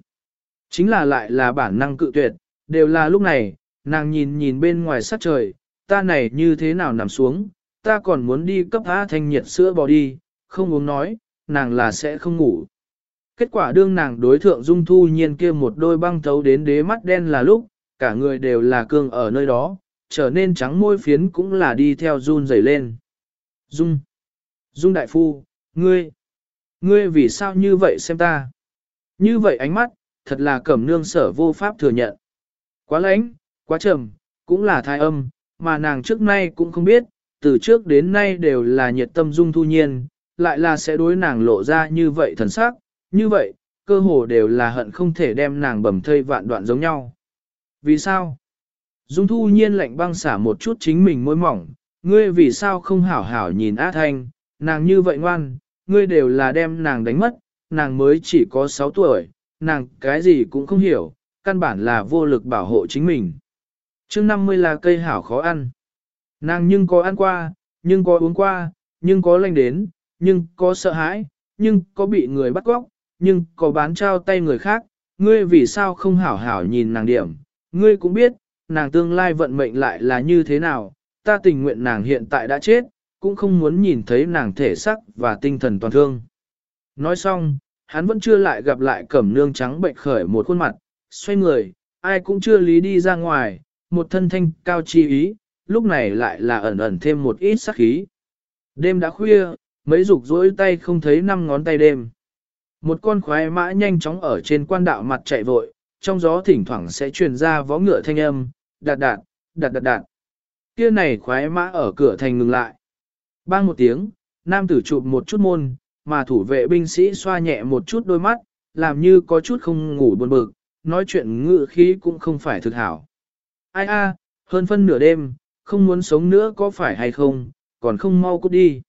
[SPEAKER 1] Chính là lại là bản năng cự tuyệt, đều là lúc này, nàng nhìn nhìn bên ngoài sát trời, ta này như thế nào nằm xuống, ta còn muốn đi cấp A Thanh nhiệt sữa bò đi, không uống nói, nàng là sẽ không ngủ. Kết quả đương nàng đối thượng dung thu nhiên kia một đôi băng thấu đến đế mắt đen là lúc, cả người đều là cương ở nơi đó, trở nên trắng môi phiến cũng là đi theo run rẩy lên. Dung! Dung đại phu, ngươi! Ngươi vì sao như vậy xem ta? Như vậy ánh mắt, thật là cẩm nương sở vô pháp thừa nhận. Quá lãnh, quá trầm, cũng là thai âm, mà nàng trước nay cũng không biết, từ trước đến nay đều là nhiệt tâm dung thu nhiên, lại là sẽ đối nàng lộ ra như vậy thần sắc, như vậy, cơ hồ đều là hận không thể đem nàng bầm thây vạn đoạn giống nhau. Vì sao? Dung thu nhiên lạnh băng xả một chút chính mình môi mỏng, ngươi vì sao không hảo hảo nhìn á thanh, nàng như vậy ngoan, ngươi đều là đem nàng đánh mất, nàng mới chỉ có 6 tuổi, nàng cái gì cũng không hiểu, căn bản là vô lực bảo hộ chính mình. chương 50 là cây hảo khó ăn. Nàng nhưng có ăn qua, nhưng có uống qua, nhưng có lanh đến, nhưng có sợ hãi, nhưng có bị người bắt cóc, nhưng có bán trao tay người khác, ngươi vì sao không hảo hảo nhìn nàng điểm, ngươi cũng biết, nàng tương lai vận mệnh lại là như thế nào, ta tình nguyện nàng hiện tại đã chết, cũng không muốn nhìn thấy nàng thể sắc và tinh thần toàn thương. Nói xong, hắn vẫn chưa lại gặp lại cẩm nương trắng bệnh khởi một khuôn mặt, xoay người, ai cũng chưa lý đi ra ngoài, một thân thanh cao chi ý, lúc này lại là ẩn ẩn thêm một ít sắc khí. Đêm đã khuya, mấy rục rỗi tay không thấy năm ngón tay đêm. Một con khoái mã nhanh chóng ở trên quan đạo mặt chạy vội, trong gió thỉnh thoảng sẽ truyền ra vó ngựa thanh âm, đạt đạt, đạt đạt đạt. Kia này khoái mã ở cửa thành ngừng lại. Bang một tiếng, nam tử chụp một chút môn, mà thủ vệ binh sĩ xoa nhẹ một chút đôi mắt, làm như có chút không ngủ buồn bực, nói chuyện ngự khí cũng không phải thực hảo. Ai a, hơn phân nửa đêm, không muốn sống nữa có phải hay không, còn không mau cút đi.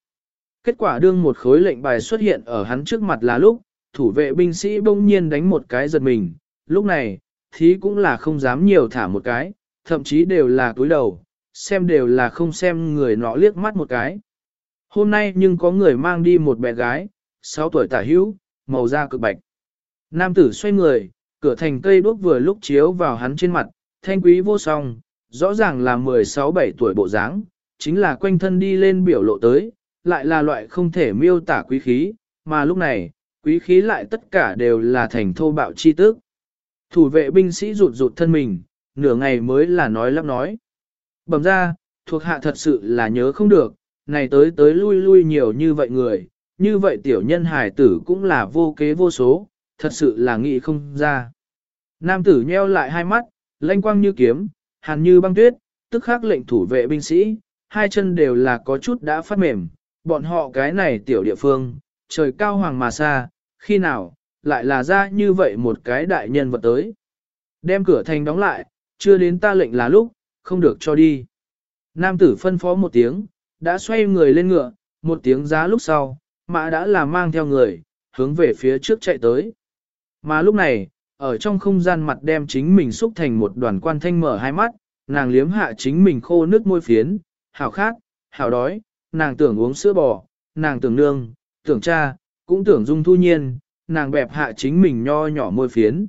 [SPEAKER 1] Kết quả đương một khối lệnh bài xuất hiện ở hắn trước mặt là lúc, thủ vệ binh sĩ bỗng nhiên đánh một cái giật mình, lúc này, thí cũng là không dám nhiều thả một cái, thậm chí đều là túi đầu, xem đều là không xem người nọ liếc mắt một cái. Hôm nay nhưng có người mang đi một bé gái, 6 tuổi tả hữu, màu da cực bạch. Nam tử xoay người, cửa thành cây đuốc vừa lúc chiếu vào hắn trên mặt, thanh quý vô song, rõ ràng là 16-17 tuổi bộ dáng, chính là quanh thân đi lên biểu lộ tới, lại là loại không thể miêu tả quý khí, mà lúc này, quý khí lại tất cả đều là thành thô bạo chi tức. Thủ vệ binh sĩ rụt rụt thân mình, nửa ngày mới là nói lắp nói. Bẩm ra, thuộc hạ thật sự là nhớ không được, này tới tới lui lui nhiều như vậy người, như vậy tiểu nhân hải tử cũng là vô kế vô số, thật sự là nghĩ không ra. Nam tử nheo lại hai mắt, lanh quang như kiếm, hàn như băng tuyết, tức khắc lệnh thủ vệ binh sĩ, hai chân đều là có chút đã phát mềm, bọn họ cái này tiểu địa phương, trời cao hoàng mà xa, khi nào, lại là ra như vậy một cái đại nhân vật tới. Đem cửa thành đóng lại, chưa đến ta lệnh là lúc, không được cho đi. Nam tử phân phó một tiếng, đã xoay người lên ngựa, một tiếng giá lúc sau, mã đã là mang theo người, hướng về phía trước chạy tới. Mà lúc này, ở trong không gian mặt đem chính mình xúc thành một đoàn quan thanh mở hai mắt, nàng liếm hạ chính mình khô nước môi phiến, hảo khát, hảo đói, nàng tưởng uống sữa bò, nàng tưởng nương, tưởng cha, cũng tưởng dung thu nhiên, nàng bẹp hạ chính mình nho nhỏ môi phiến.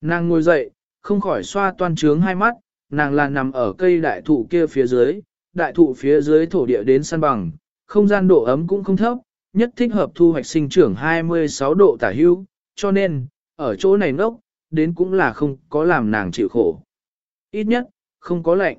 [SPEAKER 1] Nàng ngồi dậy, không khỏi xoa toan trướng hai mắt, nàng là nằm ở cây đại thụ kia phía dưới, đại thụ phía dưới thổ địa đến săn bằng, không gian độ ấm cũng không thấp, nhất thích hợp thu hoạch sinh trưởng 26 độ tả hưu, cho nên, ở chỗ này ngốc, đến cũng là không có làm nàng chịu khổ. Ít nhất, không có lạnh.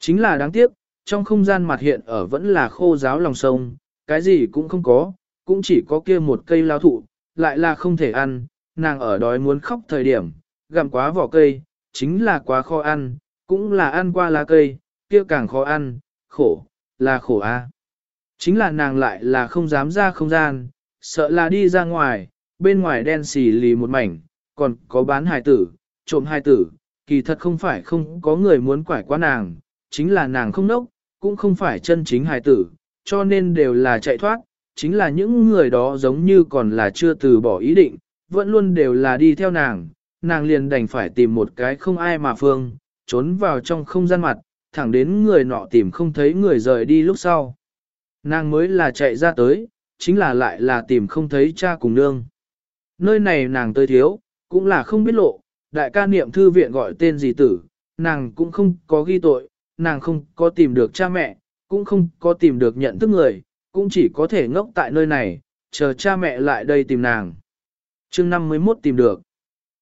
[SPEAKER 1] Chính là đáng tiếc, trong không gian mặt hiện ở vẫn là khô giáo lòng sông, cái gì cũng không có, cũng chỉ có kia một cây lao thụ, lại là không thể ăn, nàng ở đói muốn khóc thời điểm, gặm quá vỏ cây, chính là quá khó ăn, cũng là ăn qua lá cây, kia càng khó ăn, khổ, là khổ a. Chính là nàng lại là không dám ra không gian, sợ là đi ra ngoài, bên ngoài đen xì lì một mảnh, còn có bán hài tử, trộm hài tử, kỳ thật không phải không có người muốn quải qua nàng, chính là nàng không nốc, cũng không phải chân chính hài tử, cho nên đều là chạy thoát, chính là những người đó giống như còn là chưa từ bỏ ý định, vẫn luôn đều là đi theo nàng, nàng liền đành phải tìm một cái không ai mà phương, trốn vào trong không gian mặt, thẳng đến người nọ tìm không thấy người rời đi lúc sau. Nàng mới là chạy ra tới, chính là lại là tìm không thấy cha cùng nương. Nơi này nàng tới thiếu, cũng là không biết lộ, đại ca niệm thư viện gọi tên gì tử, nàng cũng không có ghi tội, nàng không có tìm được cha mẹ, cũng không có tìm được nhận thức người, cũng chỉ có thể ngốc tại nơi này, chờ cha mẹ lại đây tìm nàng. chương 51 tìm được.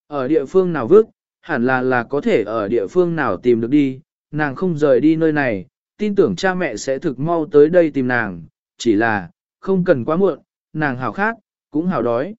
[SPEAKER 1] Ở địa phương nào vứt, hẳn là là có thể ở địa phương nào tìm được đi, nàng không rời đi nơi này, tin tưởng cha mẹ sẽ thực mau tới đây tìm nàng, chỉ là, không cần quá muộn, nàng hào khát, cũng hào đói.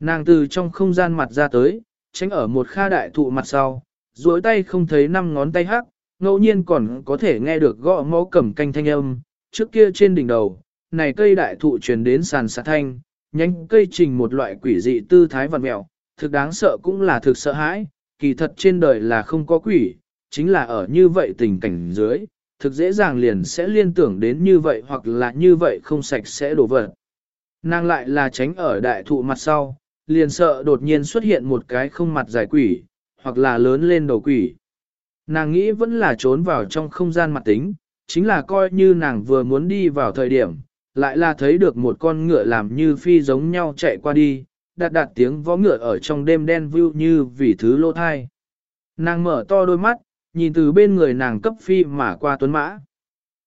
[SPEAKER 1] Nàng từ trong không gian mặt ra tới, tránh ở một kha đại thụ mặt sau, duỗi tay không thấy năm ngón tay hắc, ngẫu nhiên còn có thể nghe được gõ mõ cầm canh thanh âm, trước kia trên đỉnh đầu, này cây đại thụ truyền đến sàn sạt thanh, nhánh cây trình một loại quỷ dị tư thái vặn mẹo, thực đáng sợ cũng là thực sợ hãi, kỳ thật trên đời là không có quỷ, chính là ở như vậy tình cảnh dưới, thực dễ dàng liền sẽ liên tưởng đến như vậy hoặc là như vậy không sạch sẽ đổ vật. Nàng lại là tránh ở đại thụ mặt sau, liền sợ đột nhiên xuất hiện một cái không mặt giải quỷ, hoặc là lớn lên đầu quỷ. Nàng nghĩ vẫn là trốn vào trong không gian mặt tính, chính là coi như nàng vừa muốn đi vào thời điểm, lại là thấy được một con ngựa làm như phi giống nhau chạy qua đi, đạt đạt tiếng vó ngựa ở trong đêm đen view như vì thứ lô thai. Nàng mở to đôi mắt, nhìn từ bên người nàng cấp phi mà qua tuấn mã.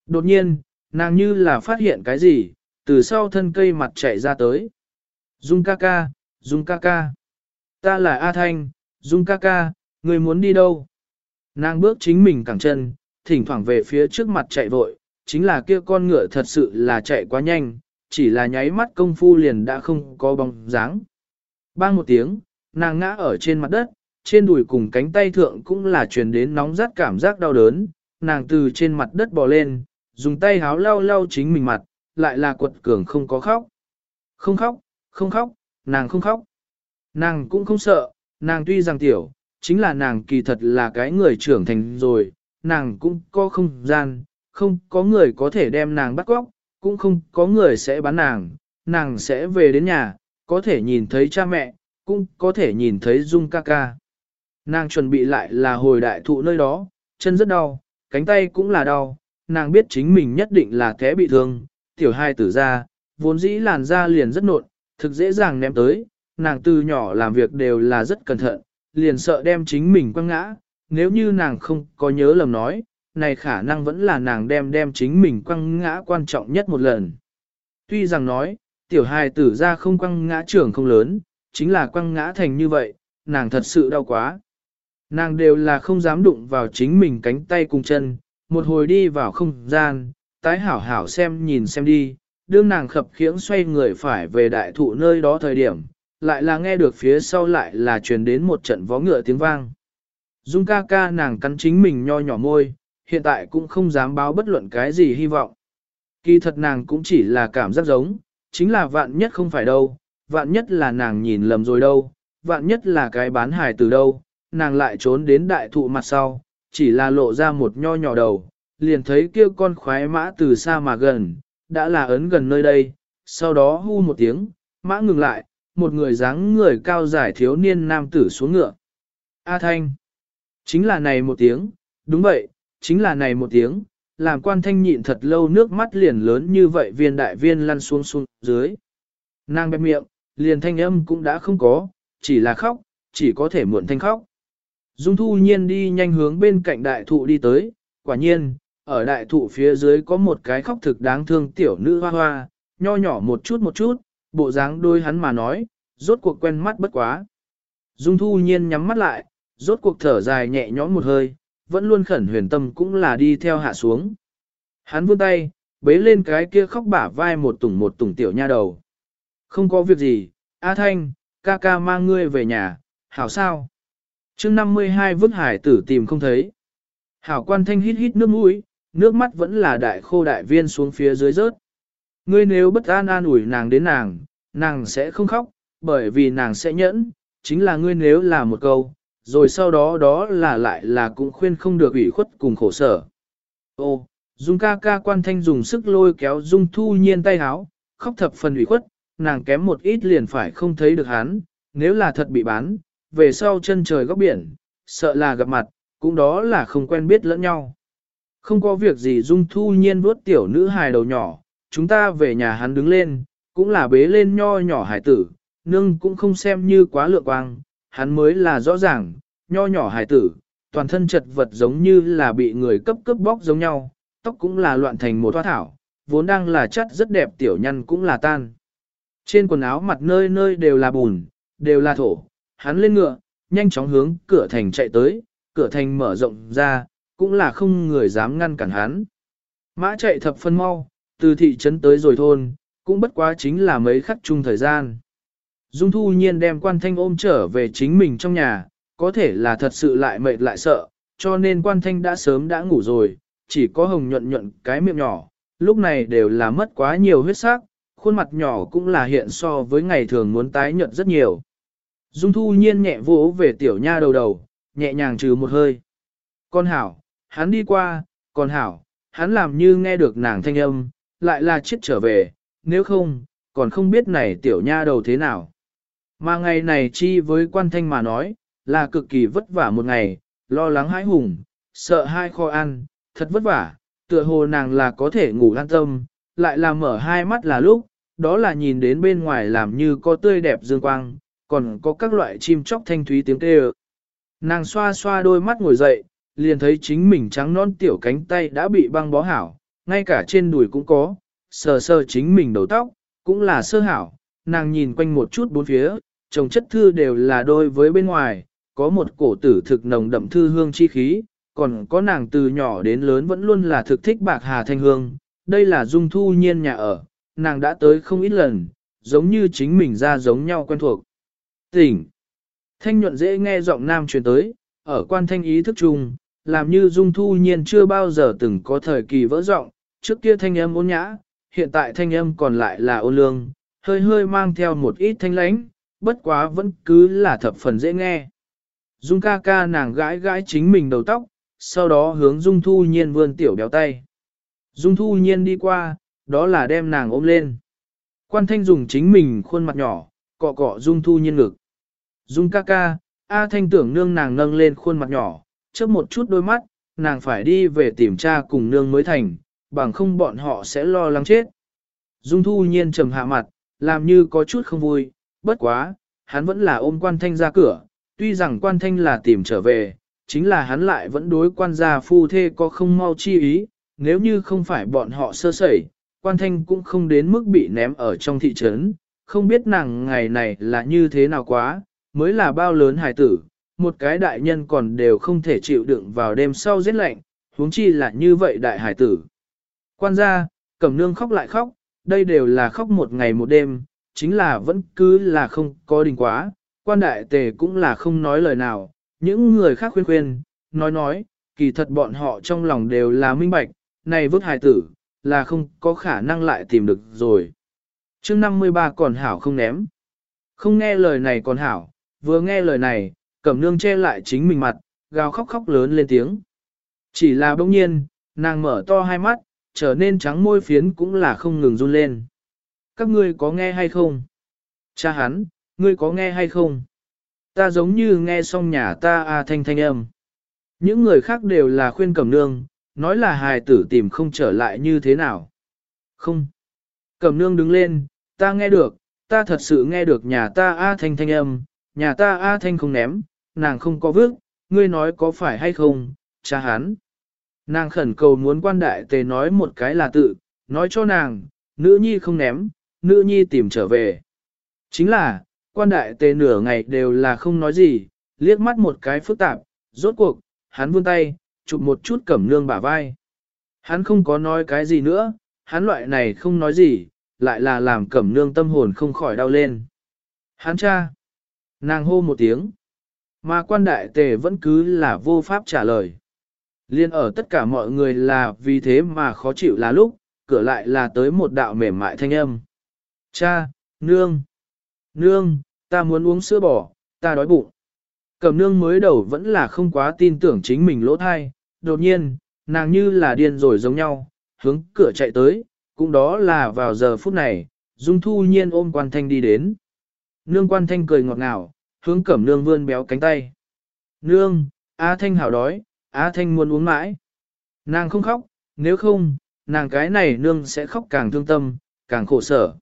[SPEAKER 1] Đột nhiên, nàng như là phát hiện cái gì, từ sau thân cây mặt chạy ra tới. Dung ca ca, Dung ca ca. Ta là A Thanh, Dung ca ca, người muốn đi đâu? Nàng bước chính mình cẳng chân, thỉnh thoảng về phía trước mặt chạy vội, chính là kia con ngựa thật sự là chạy quá nhanh, chỉ là nháy mắt công phu liền đã không có bóng dáng. Bang một tiếng, nàng ngã ở trên mặt đất, trên đùi cùng cánh tay thượng cũng là truyền đến nóng rát cảm giác đau đớn, nàng từ trên mặt đất bò lên, dùng tay háo lau lau chính mình mặt, lại là quật cường không có khóc. Không khóc, không khóc, nàng không khóc. Nàng cũng không sợ, nàng tuy rằng tiểu, chính là nàng kỳ thật là cái người trưởng thành rồi, nàng cũng có không gian, không có người có thể đem nàng bắt cóc, cũng không có người sẽ bán nàng, nàng sẽ về đến nhà, có thể nhìn thấy cha mẹ, cũng có thể nhìn thấy Dung ca ca. Nàng chuẩn bị lại là hồi đại thụ nơi đó, chân rất đau, cánh tay cũng là đau, nàng biết chính mình nhất định là té bị thương, tiểu hai tử ra, vốn dĩ làn da liền rất nộn, thực dễ dàng ném tới, nàng từ nhỏ làm việc đều là rất cẩn thận, liền sợ đem chính mình quăng ngã, nếu như nàng không có nhớ lầm nói, này khả năng vẫn là nàng đem đem chính mình quăng ngã quan trọng nhất một lần. Tuy rằng nói, tiểu hài tử ra không quăng ngã trưởng không lớn, chính là quăng ngã thành như vậy, nàng thật sự đau quá. Nàng đều là không dám đụng vào chính mình cánh tay cùng chân, một hồi đi vào không gian, tái hảo hảo xem nhìn xem đi, đương nàng khập khiễng xoay người phải về đại thụ nơi đó thời điểm, lại là nghe được phía sau lại là truyền đến một trận vó ngựa tiếng vang. Dung ca ca nàng cắn chính mình nho nhỏ môi, hiện tại cũng không dám báo bất luận cái gì hy vọng. Kỳ thật nàng cũng chỉ là cảm giác giống, chính là vạn nhất không phải đâu, vạn nhất là nàng nhìn lầm rồi đâu, vạn nhất là cái bán hài từ đâu, nàng lại trốn đến đại thụ mặt sau, chỉ là lộ ra một nho nhỏ đầu, liền thấy kia con khoái mã từ xa mà gần, đã là ấn gần nơi đây, sau đó hu một tiếng, mã ngừng lại, một người dáng người cao dài thiếu niên nam tử xuống ngựa. A Thanh. Chính là này một tiếng, đúng vậy, chính là này một tiếng, làm quan thanh nhịn thật lâu nước mắt liền lớn như vậy viên đại viên lăn xuống xuống dưới. Nàng bẹp miệng, liền thanh âm cũng đã không có, chỉ là khóc, chỉ có thể muộn thanh khóc. Dung thu nhiên đi nhanh hướng bên cạnh đại thụ đi tới, quả nhiên, ở đại thụ phía dưới có một cái khóc thực đáng thương tiểu nữ hoa hoa, nho nhỏ một chút một chút, bộ dáng đôi hắn mà nói, rốt cuộc quen mắt bất quá. Dung thu nhiên nhắm mắt lại, rốt cuộc thở dài nhẹ nhõm một hơi, vẫn luôn khẩn huyền tâm cũng là đi theo hạ xuống. Hắn vươn tay, bế lên cái kia khóc bả vai một tủng một tủng tiểu nha đầu. Không có việc gì, A Thanh, ca ca mang ngươi về nhà, hảo sao? Chương 52 vứt hải tử tìm không thấy. Hảo quan thanh hít hít nước mũi, nước mắt vẫn là đại khô đại viên xuống phía dưới rớt. Ngươi nếu bất an an ủi nàng đến nàng, nàng sẽ không khóc, bởi vì nàng sẽ nhẫn, chính là ngươi nếu là một câu, rồi sau đó đó là lại là cũng khuyên không được ủy khuất cùng khổ sở. Ô, Dung ca ca quan thanh dùng sức lôi kéo Dung thu nhiên tay háo, khóc thập phần ủy khuất, nàng kém một ít liền phải không thấy được hắn, nếu là thật bị bán, về sau chân trời góc biển, sợ là gặp mặt, cũng đó là không quen biết lẫn nhau. Không có việc gì Dung thu nhiên vuốt tiểu nữ hài đầu nhỏ, chúng ta về nhà hắn đứng lên, cũng là bế lên nho nhỏ hải tử, nương cũng không xem như quá lượng quang, hắn mới là rõ ràng, nho nhỏ hải tử, toàn thân chật vật giống như là bị người cấp cấp bóc giống nhau, tóc cũng là loạn thành một hoa thảo, vốn đang là chất rất đẹp tiểu nhân cũng là tan. Trên quần áo mặt nơi nơi đều là bùn, đều là thổ, hắn lên ngựa, nhanh chóng hướng cửa thành chạy tới, cửa thành mở rộng ra, cũng là không người dám ngăn cản hắn. Mã chạy thập phân mau, từ thị trấn tới rồi thôn, cũng bất quá chính là mấy khắc chung thời gian. Dung thu nhiên đem quan thanh ôm trở về chính mình trong nhà, có thể là thật sự lại mệt lại sợ, cho nên quan thanh đã sớm đã ngủ rồi, chỉ có hồng nhuận nhuận cái miệng nhỏ, lúc này đều là mất quá nhiều huyết sắc, khuôn mặt nhỏ cũng là hiện so với ngày thường muốn tái nhuận rất nhiều. Dung thu nhiên nhẹ vỗ về tiểu nha đầu đầu, nhẹ nhàng trừ một hơi. Con hảo, hắn đi qua, con hảo, hắn làm như nghe được nàng thanh âm, lại là chết trở về, nếu không, còn không biết này tiểu nha đầu thế nào. Mà ngày này chi với quan thanh mà nói, là cực kỳ vất vả một ngày, lo lắng hãi hùng, sợ hai kho ăn, thật vất vả, tựa hồ nàng là có thể ngủ an tâm, lại là mở hai mắt là lúc, đó là nhìn đến bên ngoài làm như có tươi đẹp dương quang, còn có các loại chim chóc thanh thúy tiếng kêu. Nàng xoa xoa đôi mắt ngồi dậy, liền thấy chính mình trắng non tiểu cánh tay đã bị băng bó hảo, ngay cả trên đùi cũng có, sờ sờ chính mình đầu tóc, cũng là sơ hảo, nàng nhìn quanh một chút bốn phía, trồng chất thư đều là đôi với bên ngoài, có một cổ tử thực nồng đậm thư hương chi khí, còn có nàng từ nhỏ đến lớn vẫn luôn là thực thích bạc hà thanh hương, đây là dung thu nhiên nhà ở, nàng đã tới không ít lần, giống như chính mình ra giống nhau quen thuộc. Tỉnh! Thanh nhuận dễ nghe giọng nam truyền tới, ở quan thanh ý thức chung, làm như dung thu nhiên chưa bao giờ từng có thời kỳ vỡ giọng, trước kia thanh âm ôn nhã, hiện tại thanh âm còn lại là ôn lương, hơi hơi mang theo một ít thanh lãnh, bất quá vẫn cứ là thập phần dễ nghe. Dung ca ca nàng gãi gãi chính mình đầu tóc, sau đó hướng Dung Thu Nhiên vươn tiểu béo tay. Dung Thu Nhiên đi qua, đó là đem nàng ôm lên. Quan Thanh dùng chính mình khuôn mặt nhỏ, cọ cọ Dung Thu Nhiên ngực. Dung ca ca, A Thanh tưởng nương nàng nâng lên khuôn mặt nhỏ, chớp một chút đôi mắt, nàng phải đi về tìm cha cùng nương mới thành, bằng không bọn họ sẽ lo lắng chết. Dung Thu Nhiên trầm hạ mặt, làm như có chút không vui, bất quá, hắn vẫn là ôm quan thanh ra cửa, tuy rằng quan thanh là tìm trở về, chính là hắn lại vẫn đối quan gia phu thê có không mau chi ý, nếu như không phải bọn họ sơ sẩy, quan thanh cũng không đến mức bị ném ở trong thị trấn, không biết nàng ngày này là như thế nào quá, mới là bao lớn hài tử, một cái đại nhân còn đều không thể chịu đựng vào đêm sau giết lạnh, huống chi là như vậy đại hải tử. Quan gia, cẩm nương khóc lại khóc, đây đều là khóc một ngày một đêm, chính là vẫn cứ là không có đình quá, quan đại tề cũng là không nói lời nào, những người khác khuyên khuyên, nói nói, kỳ thật bọn họ trong lòng đều là minh bạch, này vứt hài tử, là không có khả năng lại tìm được rồi chương 53 còn hảo không ném. Không nghe lời này còn hảo, vừa nghe lời này, cẩm nương che lại chính mình mặt, gào khóc khóc lớn lên tiếng. Chỉ là bỗng nhiên, nàng mở to hai mắt, trở nên trắng môi phiến cũng là không ngừng run lên. Các ngươi có nghe hay không? Cha hắn, ngươi có nghe hay không? Ta giống như nghe xong nhà ta a thanh thanh âm. Những người khác đều là khuyên cẩm nương, nói là hài tử tìm không trở lại như thế nào. Không. Cẩm nương đứng lên, ta nghe được, ta thật sự nghe được nhà ta a thanh thanh âm, nhà ta a thanh không ném, nàng không có vước, ngươi nói có phải hay không, cha hắn. Nàng khẩn cầu muốn quan đại tề nói một cái là tự, nói cho nàng, nữ nhi không ném, nữ nhi tìm trở về. Chính là, quan đại tề nửa ngày đều là không nói gì, liếc mắt một cái phức tạp, rốt cuộc, hắn vươn tay, chụp một chút cẩm nương bả vai. Hắn không có nói cái gì nữa, hắn loại này không nói gì, lại là làm cẩm nương tâm hồn không khỏi đau lên. Hán cha, nàng hô một tiếng, mà quan đại tề vẫn cứ là vô pháp trả lời. Liên ở tất cả mọi người là vì thế mà khó chịu là lúc, cửa lại là tới một đạo mềm mại thanh âm. Cha, nương, nương, ta muốn uống sữa bò, ta đói bụng. Cẩm nương mới đầu vẫn là không quá tin tưởng chính mình lỗ thai, đột nhiên, nàng như là điên rồi giống nhau, hướng cửa chạy tới, cũng đó là vào giờ phút này, Dung Thu Nhiên ôm quan thanh đi đến. Nương quan thanh cười ngọt ngào, hướng cẩm nương vươn béo cánh tay. Nương, A Thanh hảo đói, A Thanh muốn uống mãi. Nàng không khóc, nếu không, nàng cái này nương sẽ khóc càng thương tâm, càng khổ sở.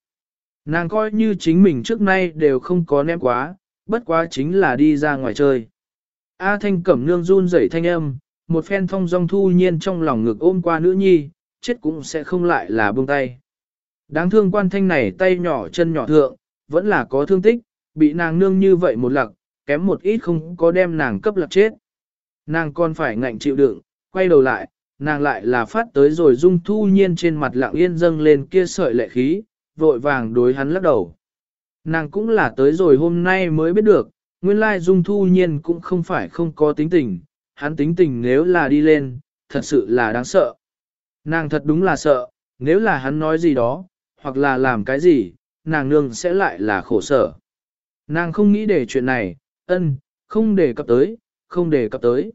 [SPEAKER 1] Nàng coi như chính mình trước nay đều không có ném quá, bất quá chính là đi ra ngoài chơi. A Thanh cẩm nương run rẩy thanh âm, một phen thông dong thu nhiên trong lòng ngực ôm qua nữ nhi, chết cũng sẽ không lại là buông tay. Đáng thương quan thanh này tay nhỏ chân nhỏ thượng, vẫn là có thương tích, bị nàng nương như vậy một lặc, kém một ít không có đem nàng cấp lạc chết. Nàng còn phải ngạnh chịu đựng, quay đầu lại, nàng lại là phát tới rồi dung thu nhiên trên mặt lặng yên dâng lên kia sợi lệ khí, vội vàng đối hắn lắc đầu. Nàng cũng là tới rồi hôm nay mới biết được, nguyên lai dung thu nhiên cũng không phải không có tính tình, hắn tính tình nếu là đi lên, thật sự là đáng sợ. Nàng thật đúng là sợ, nếu là hắn nói gì đó, hoặc là làm cái gì, nàng nương sẽ lại là khổ sở. Nàng không nghĩ để chuyện này, ân, không để cập tới, không để cập tới.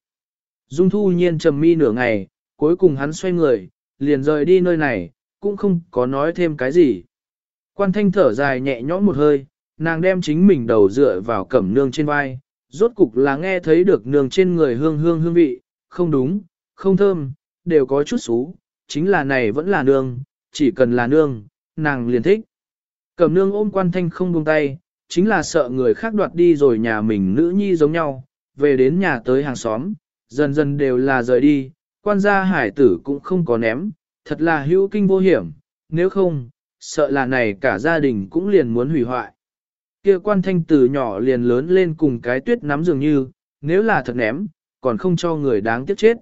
[SPEAKER 1] Dung thu nhiên trầm mi nửa ngày, cuối cùng hắn xoay người, liền rời đi nơi này, cũng không có nói thêm cái gì. Quan thanh thở dài nhẹ nhõm một hơi, nàng đem chính mình đầu dựa vào cẩm nương trên vai, rốt cục là nghe thấy được nương trên người hương hương hương vị, không đúng, không thơm, đều có chút xú, chính là này vẫn là nương, chỉ cần là nương, nàng liền thích. Cẩm nương ôm quan thanh không buông tay, chính là sợ người khác đoạt đi rồi nhà mình nữ nhi giống nhau, về đến nhà tới hàng xóm, dần dần đều là rời đi, quan gia hải tử cũng không có ném, thật là hữu kinh vô hiểm, nếu không, sợ là này cả gia đình cũng liền muốn hủy hoại. Kia quan thanh từ nhỏ liền lớn lên cùng cái tuyết nắm dường như, nếu là thật ném, còn không cho người đáng tiếc chết.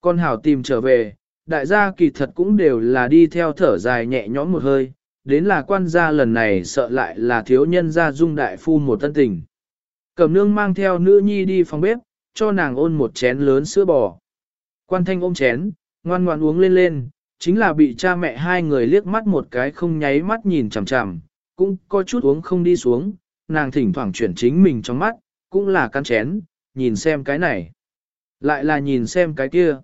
[SPEAKER 1] Con hảo tìm trở về, đại gia kỳ thật cũng đều là đi theo thở dài nhẹ nhõm một hơi, đến là quan gia lần này sợ lại là thiếu nhân gia dung đại phu một thân tình. Cẩm nương mang theo nữ nhi đi phòng bếp, cho nàng ôn một chén lớn sữa bò. Quan thanh ôm chén, ngoan ngoan uống lên lên, chính là bị cha mẹ hai người liếc mắt một cái không nháy mắt nhìn chằm chằm, cũng có chút uống không đi xuống, nàng thỉnh thoảng chuyển chính mình trong mắt, cũng là căn chén, nhìn xem cái này. Lại là nhìn xem cái kia.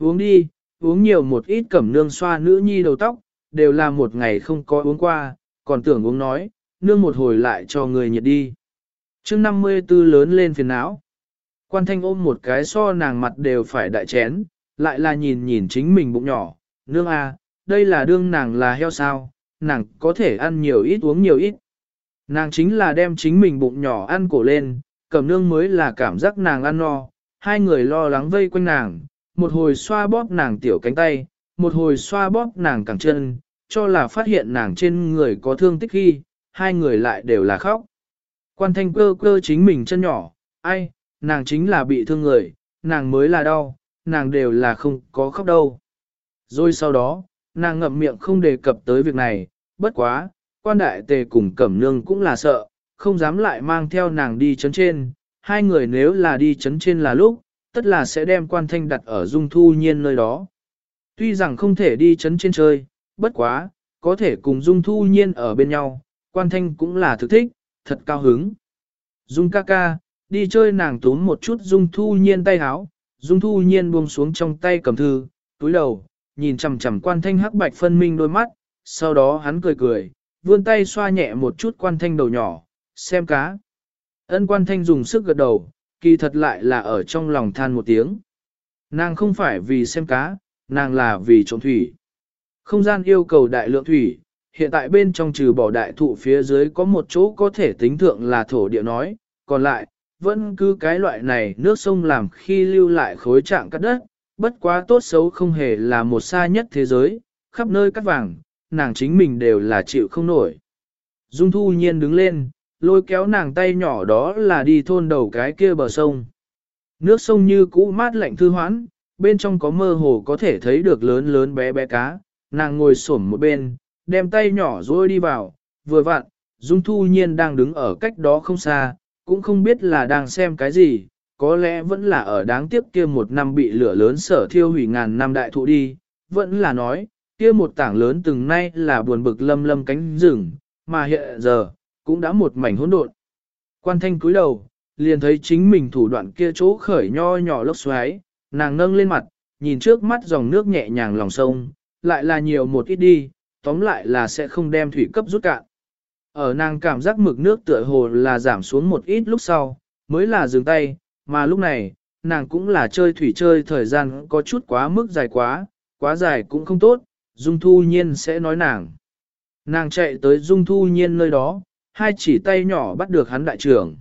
[SPEAKER 1] Uống đi, uống nhiều một ít cẩm nương xoa nữ nhi đầu tóc, đều là một ngày không có uống qua, còn tưởng uống nói, nương một hồi lại cho người nhiệt đi. chương 54 lớn lên phiền não. Quan thanh ôm một cái so nàng mặt đều phải đại chén, lại là nhìn nhìn chính mình bụng nhỏ, nương à, đây là đương nàng là heo sao, nàng có thể ăn nhiều ít uống nhiều ít. Nàng chính là đem chính mình bụng nhỏ ăn cổ lên, cầm nương mới là cảm giác nàng ăn no, hai người lo lắng vây quanh nàng, một hồi xoa bóp nàng tiểu cánh tay, một hồi xoa bóp nàng cẳng chân, cho là phát hiện nàng trên người có thương tích khi, hai người lại đều là khóc. Quan thanh cơ cơ chính mình chân nhỏ, ai, nàng chính là bị thương người, nàng mới là đau, nàng đều là không có khóc đâu. Rồi sau đó, nàng ngậm miệng không đề cập tới việc này, bất quá, quan đại tề cùng cẩm nương cũng là sợ, không dám lại mang theo nàng đi chấn trên, hai người nếu là đi chấn trên là lúc, tất là sẽ đem quan thanh đặt ở dung thu nhiên nơi đó. Tuy rằng không thể đi chấn trên chơi, bất quá, có thể cùng dung thu nhiên ở bên nhau, quan thanh cũng là thực thích, thật cao hứng. Dung ca ca, đi chơi nàng túm một chút dung thu nhiên tay háo, dung thu nhiên buông xuống trong tay cầm thư, túi đầu, nhìn chằm chằm quan thanh hắc bạch phân minh đôi mắt, sau đó hắn cười cười, vươn tay xoa nhẹ một chút quan thanh đầu nhỏ, xem cá. Ân quan thanh dùng sức gật đầu, kỳ thật lại là ở trong lòng than một tiếng. Nàng không phải vì xem cá, nàng là vì trộm thủy. Không gian yêu cầu đại lượng thủy, hiện tại bên trong trừ bỏ đại thụ phía dưới có một chỗ có thể tính thượng là thổ địa nói, còn lại, vẫn cứ cái loại này nước sông làm khi lưu lại khối trạng cắt đất, bất quá tốt xấu không hề là một xa nhất thế giới, khắp nơi cắt vàng, nàng chính mình đều là chịu không nổi. Dung thu nhiên đứng lên, lôi kéo nàng tay nhỏ đó là đi thôn đầu cái kia bờ sông. Nước sông như cũ mát lạnh thư hoãn, bên trong có mơ hồ có thể thấy được lớn lớn bé bé cá, nàng ngồi xổm một bên, đem tay nhỏ rồi đi vào, vừa vặn, Dung Thu Nhiên đang đứng ở cách đó không xa, cũng không biết là đang xem cái gì, có lẽ vẫn là ở đáng tiếc kia một năm bị lửa lớn sở thiêu hủy ngàn năm đại thụ đi, vẫn là nói, kia một tảng lớn từng nay là buồn bực lâm lâm cánh rừng, mà hiện giờ, cũng đã một mảnh hỗn độn. Quan thanh cúi đầu, liền thấy chính mình thủ đoạn kia chỗ khởi nho nhỏ lốc xoáy, nàng nâng lên mặt, nhìn trước mắt dòng nước nhẹ nhàng lòng sông, lại là nhiều một ít đi, tóm lại là sẽ không đem thủy cấp rút cạn. Ở nàng cảm giác mực nước tựa hồ là giảm xuống một ít lúc sau, mới là dừng tay, mà lúc này, nàng cũng là chơi thủy chơi thời gian có chút quá mức dài quá, quá dài cũng không tốt, Dung Thu Nhiên sẽ nói nàng. Nàng chạy tới Dung Thu Nhiên nơi đó, hai chỉ tay nhỏ bắt được hắn đại trưởng.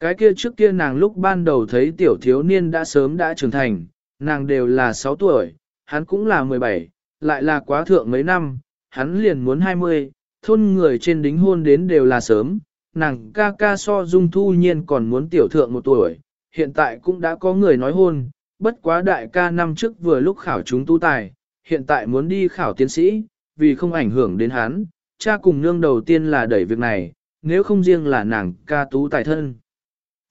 [SPEAKER 1] Cái kia trước kia nàng lúc ban đầu thấy tiểu thiếu niên đã sớm đã trưởng thành, nàng đều là 6 tuổi, hắn cũng là 17, lại là quá thượng mấy năm, hắn liền muốn 20, thôn người trên đính hôn đến đều là sớm, nàng ca ca so dung thu nhiên còn muốn tiểu thượng một tuổi, hiện tại cũng đã có người nói hôn, bất quá đại ca năm trước vừa lúc khảo chúng tu tài, hiện tại muốn đi khảo tiến sĩ, vì không ảnh hưởng đến hắn, cha cùng nương đầu tiên là đẩy việc này, nếu không riêng là nàng ca tú tài thân.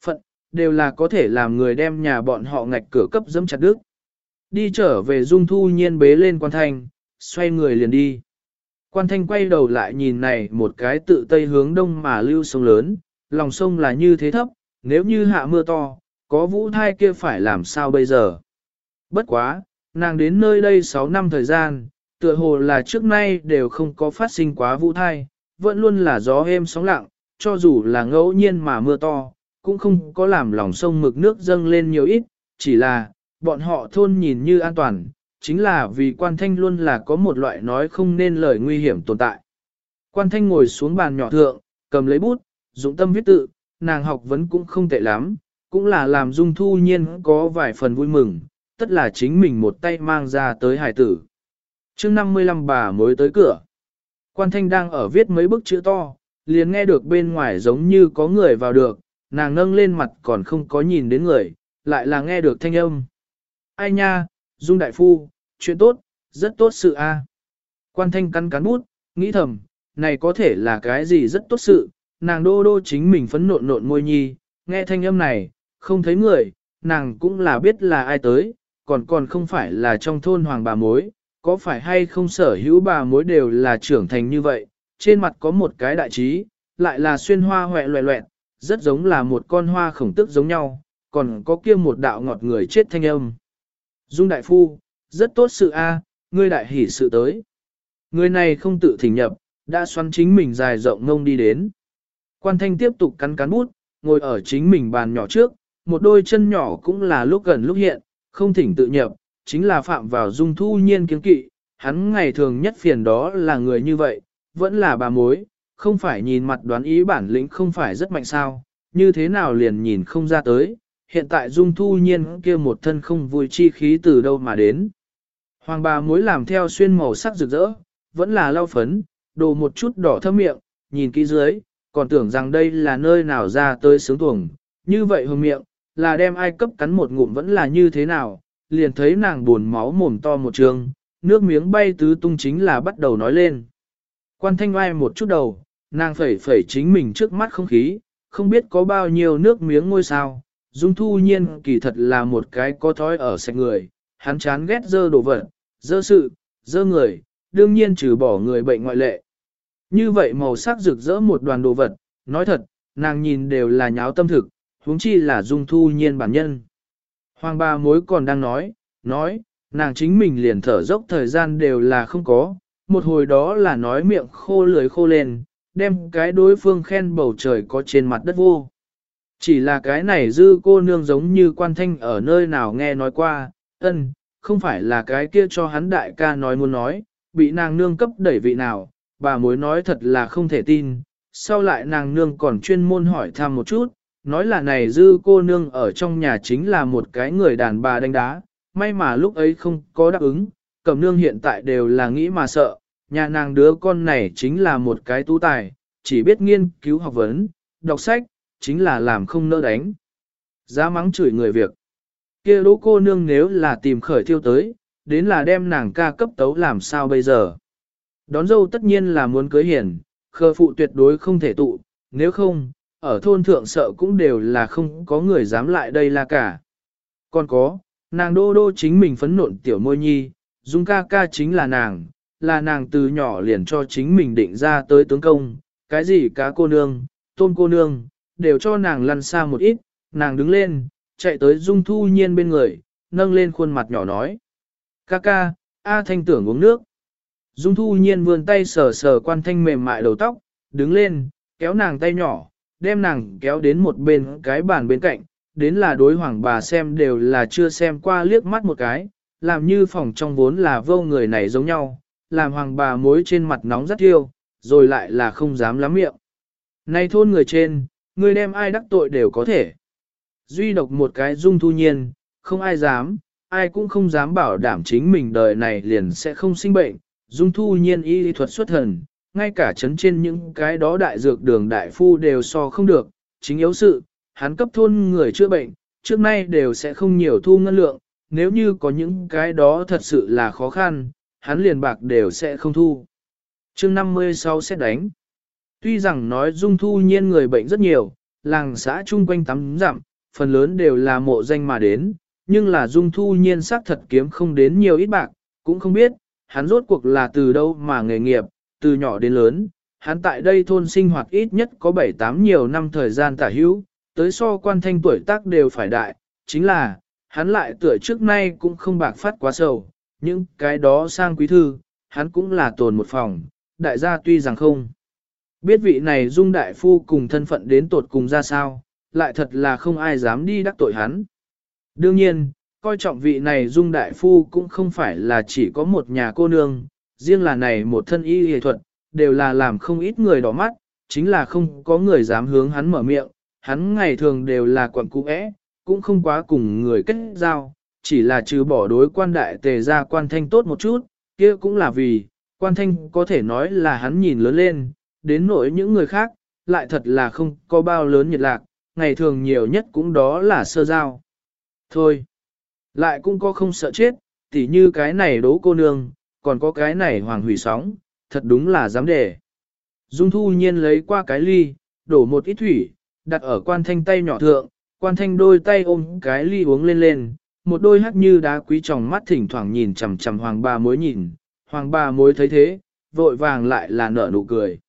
[SPEAKER 1] Phận, đều là có thể làm người đem nhà bọn họ ngạch cửa cấp dẫm chặt đứt. Đi trở về dung thu nhiên bế lên quan thanh, xoay người liền đi. Quan thanh quay đầu lại nhìn này một cái tự tây hướng đông mà lưu sông lớn, lòng sông là như thế thấp, nếu như hạ mưa to, có vũ thai kia phải làm sao bây giờ. Bất quá, nàng đến nơi đây 6 năm thời gian, tựa hồ là trước nay đều không có phát sinh quá vũ thai, vẫn luôn là gió êm sóng lặng, cho dù là ngẫu nhiên mà mưa to, cũng không có làm lòng sông mực nước dâng lên nhiều ít, chỉ là, bọn họ thôn nhìn như an toàn, chính là vì quan thanh luôn là có một loại nói không nên lời nguy hiểm tồn tại. Quan thanh ngồi xuống bàn nhỏ thượng, cầm lấy bút, dụng tâm viết tự, nàng học vấn cũng không tệ lắm, cũng là làm dung thu nhiên có vài phần vui mừng, tất là chính mình một tay mang ra tới hải tử chương 55 bà mới tới cửa. Quan thanh đang ở viết mấy bức chữ to, liền nghe được bên ngoài giống như có người vào được, nàng nâng lên mặt còn không có nhìn đến người, lại là nghe được thanh âm. Ai nha, Dung Đại Phu, chuyện tốt, rất tốt sự a. Quan thanh cắn cắn bút, Nghĩ thầm, này có thể là cái gì rất tốt sự, nàng đô đô chính mình phấn nộn nộn môi nhi, nghe thanh âm này, không thấy người, nàng cũng là biết là ai tới, còn còn không phải là trong thôn hoàng bà mối, có phải hay không sở hữu bà mối đều là trưởng thành như vậy, trên mặt có một cái đại trí, lại là xuyên hoa hoẹ loẹ loẹt, rất giống là một con hoa khổng tức giống nhau, còn có kia một đạo ngọt người chết thanh âm. Dung đại phu, rất tốt sự a, ngươi đại hỉ sự tới. Người này không tự thỉnh nhập, đã xoắn chính mình dài rộng ngông đi đến. Quan thanh tiếp tục cắn cắn bút, ngồi ở chính mình bàn nhỏ trước, một đôi chân nhỏ cũng là lúc gần lúc hiện, không thỉnh tự nhập, chính là phạm vào dung thu nhiên kiến kỵ, hắn ngày thường nhất phiền đó là người như vậy, vẫn là bà mối, không phải nhìn mặt đoán ý bản lĩnh không phải rất mạnh sao, như thế nào liền nhìn không ra tới, hiện tại dung thu nhiên kia một thân không vui chi khí từ đâu mà đến. Hoàng bà mối làm theo xuyên màu sắc rực rỡ, vẫn là lau phấn, đồ một chút đỏ thơm miệng, nhìn kỹ dưới, còn tưởng rằng đây là nơi nào ra tới sướng tuồng, như vậy hương miệng, là đem ai cấp cắn một ngụm vẫn là như thế nào, liền thấy nàng buồn máu mồm to một trường, nước miếng bay tứ tung chính là bắt đầu nói lên. Quan thanh oai một chút đầu, nàng phẩy phẩy chính mình trước mắt không khí, không biết có bao nhiêu nước miếng ngôi sao. Dung thu nhiên kỳ thật là một cái có thói ở sạch người, hắn chán ghét dơ đồ vật, dơ sự, dơ người, đương nhiên trừ bỏ người bệnh ngoại lệ. Như vậy màu sắc rực rỡ một đoàn đồ vật, nói thật, nàng nhìn đều là nháo tâm thực, huống chi là dung thu nhiên bản nhân. Hoàng bà mối còn đang nói, nói, nàng chính mình liền thở dốc thời gian đều là không có, một hồi đó là nói miệng khô lưới khô lên, đem cái đối phương khen bầu trời có trên mặt đất vô. Chỉ là cái này dư cô nương giống như quan thanh ở nơi nào nghe nói qua, ân, không phải là cái kia cho hắn đại ca nói muốn nói, bị nàng nương cấp đẩy vị nào, bà mối nói thật là không thể tin, sau lại nàng nương còn chuyên môn hỏi thăm một chút, nói là này dư cô nương ở trong nhà chính là một cái người đàn bà đánh đá, may mà lúc ấy không có đáp ứng, cẩm nương hiện tại đều là nghĩ mà sợ, nhà nàng đứa con này chính là một cái tú tài, chỉ biết nghiên cứu học vấn, đọc sách, chính là làm không nỡ đánh. Giá mắng chửi người việc. kia đỗ cô nương nếu là tìm khởi thiêu tới, đến là đem nàng ca cấp tấu làm sao bây giờ. Đón dâu tất nhiên là muốn cưới hiển, khờ phụ tuyệt đối không thể tụ, nếu không, ở thôn thượng sợ cũng đều là không có người dám lại đây là cả. Còn có, nàng đô đô chính mình phấn nộn tiểu môi nhi, dung ca ca chính là nàng, là nàng từ nhỏ liền cho chính mình định ra tới tướng công, cái gì cá cô nương, tôn cô nương, đều cho nàng lăn xa một ít, nàng đứng lên, chạy tới dung thu nhiên bên người, nâng lên khuôn mặt nhỏ nói. Ca ca, A thanh tưởng uống nước. Dung thu nhiên vươn tay sờ sờ quan thanh mềm mại đầu tóc, đứng lên, kéo nàng tay nhỏ, đem nàng kéo đến một bên cái bàn bên cạnh, đến là đối hoàng bà xem đều là chưa xem qua liếc mắt một cái, làm như phòng trong vốn là vô người này giống nhau, làm hoàng bà mối trên mặt nóng rất thiêu, rồi lại là không dám lắm miệng. Này thôn người trên, người đem ai đắc tội đều có thể. Duy độc một cái dung thu nhiên, không ai dám, ai cũng không dám bảo đảm chính mình đời này liền sẽ không sinh bệnh. Dung thu nhiên y thuật xuất thần, ngay cả chấn trên những cái đó đại dược đường đại phu đều so không được, chính yếu sự, hắn cấp thôn người chữa bệnh, trước nay đều sẽ không nhiều thu ngân lượng, nếu như có những cái đó thật sự là khó khăn, hắn liền bạc đều sẽ không thu. chương 56 sẽ đánh. Tuy rằng nói dung thu nhiên người bệnh rất nhiều, làng xã chung quanh tắm dặm, phần lớn đều là mộ danh mà đến, nhưng là dung thu nhiên xác thật kiếm không đến nhiều ít bạc, cũng không biết, hắn rốt cuộc là từ đâu mà nghề nghiệp, từ nhỏ đến lớn, hắn tại đây thôn sinh hoạt ít nhất có 7-8 nhiều năm thời gian tả hữu, tới so quan thanh tuổi tác đều phải đại, chính là, hắn lại tựa trước nay cũng không bạc phát quá sầu, những cái đó sang quý thư, hắn cũng là tồn một phòng, đại gia tuy rằng không. Biết vị này dung đại phu cùng thân phận đến tột cùng ra sao, lại thật là không ai dám đi đắc tội hắn. Đương nhiên, coi trọng vị này dung đại phu cũng không phải là chỉ có một nhà cô nương, riêng là này một thân y y thuật, đều là làm không ít người đỏ mắt, chính là không có người dám hướng hắn mở miệng, hắn ngày thường đều là quận cũ ẽ, cũng không quá cùng người kết giao, chỉ là trừ bỏ đối quan đại tề ra quan thanh tốt một chút, kia cũng là vì, quan thanh có thể nói là hắn nhìn lớn lên, đến nỗi những người khác, lại thật là không có bao lớn nhiệt lạc, ngày thường nhiều nhất cũng đó là sơ giao. Thôi, lại cũng có không sợ chết, tỉ như cái này đố cô nương, còn có cái này hoàng hủy sóng, thật đúng là dám để. Dung thu nhiên lấy qua cái ly, đổ một ít thủy, đặt ở quan thanh tay nhỏ thượng, quan thanh đôi tay ôm cái ly uống lên lên, một đôi hắt như đá quý tròng mắt thỉnh thoảng nhìn chằm chằm hoàng bà mối nhìn, hoàng bà mối thấy thế, vội vàng lại là nở nụ cười.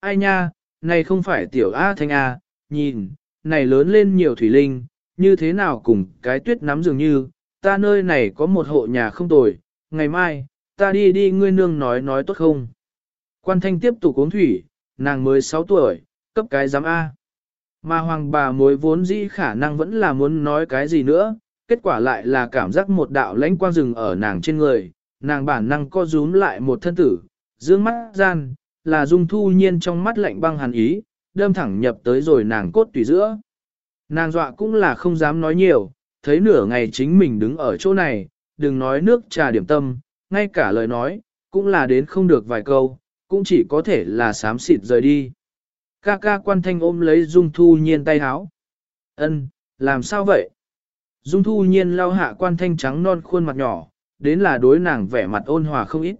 [SPEAKER 1] Ai nha, này không phải tiểu A thanh A, nhìn, này lớn lên nhiều thủy linh, như thế nào cùng cái tuyết nắm dường như, ta nơi này có một hộ nhà không tồi, ngày mai, ta đi đi ngươi nương nói nói tốt không. Quan thanh tiếp tục uống thủy, nàng mới 6 tuổi, cấp cái giám A. Mà hoàng bà mối vốn dĩ khả năng vẫn là muốn nói cái gì nữa, kết quả lại là cảm giác một đạo lãnh quang rừng ở nàng trên người, nàng bản năng co rúm lại một thân tử, dương mắt gian, là dung thu nhiên trong mắt lạnh băng hàn ý, đâm thẳng nhập tới rồi nàng cốt tùy giữa. Nàng dọa cũng là không dám nói nhiều, thấy nửa ngày chính mình đứng ở chỗ này, đừng nói nước trà điểm tâm, ngay cả lời nói, cũng là đến không được vài câu, cũng chỉ có thể là sám xịt rời đi. Ca ca quan thanh ôm lấy Dung Thu Nhiên tay háo. Ân, làm sao vậy? Dung Thu Nhiên lau hạ quan thanh trắng non khuôn mặt nhỏ, đến là đối nàng vẻ mặt ôn hòa không ít.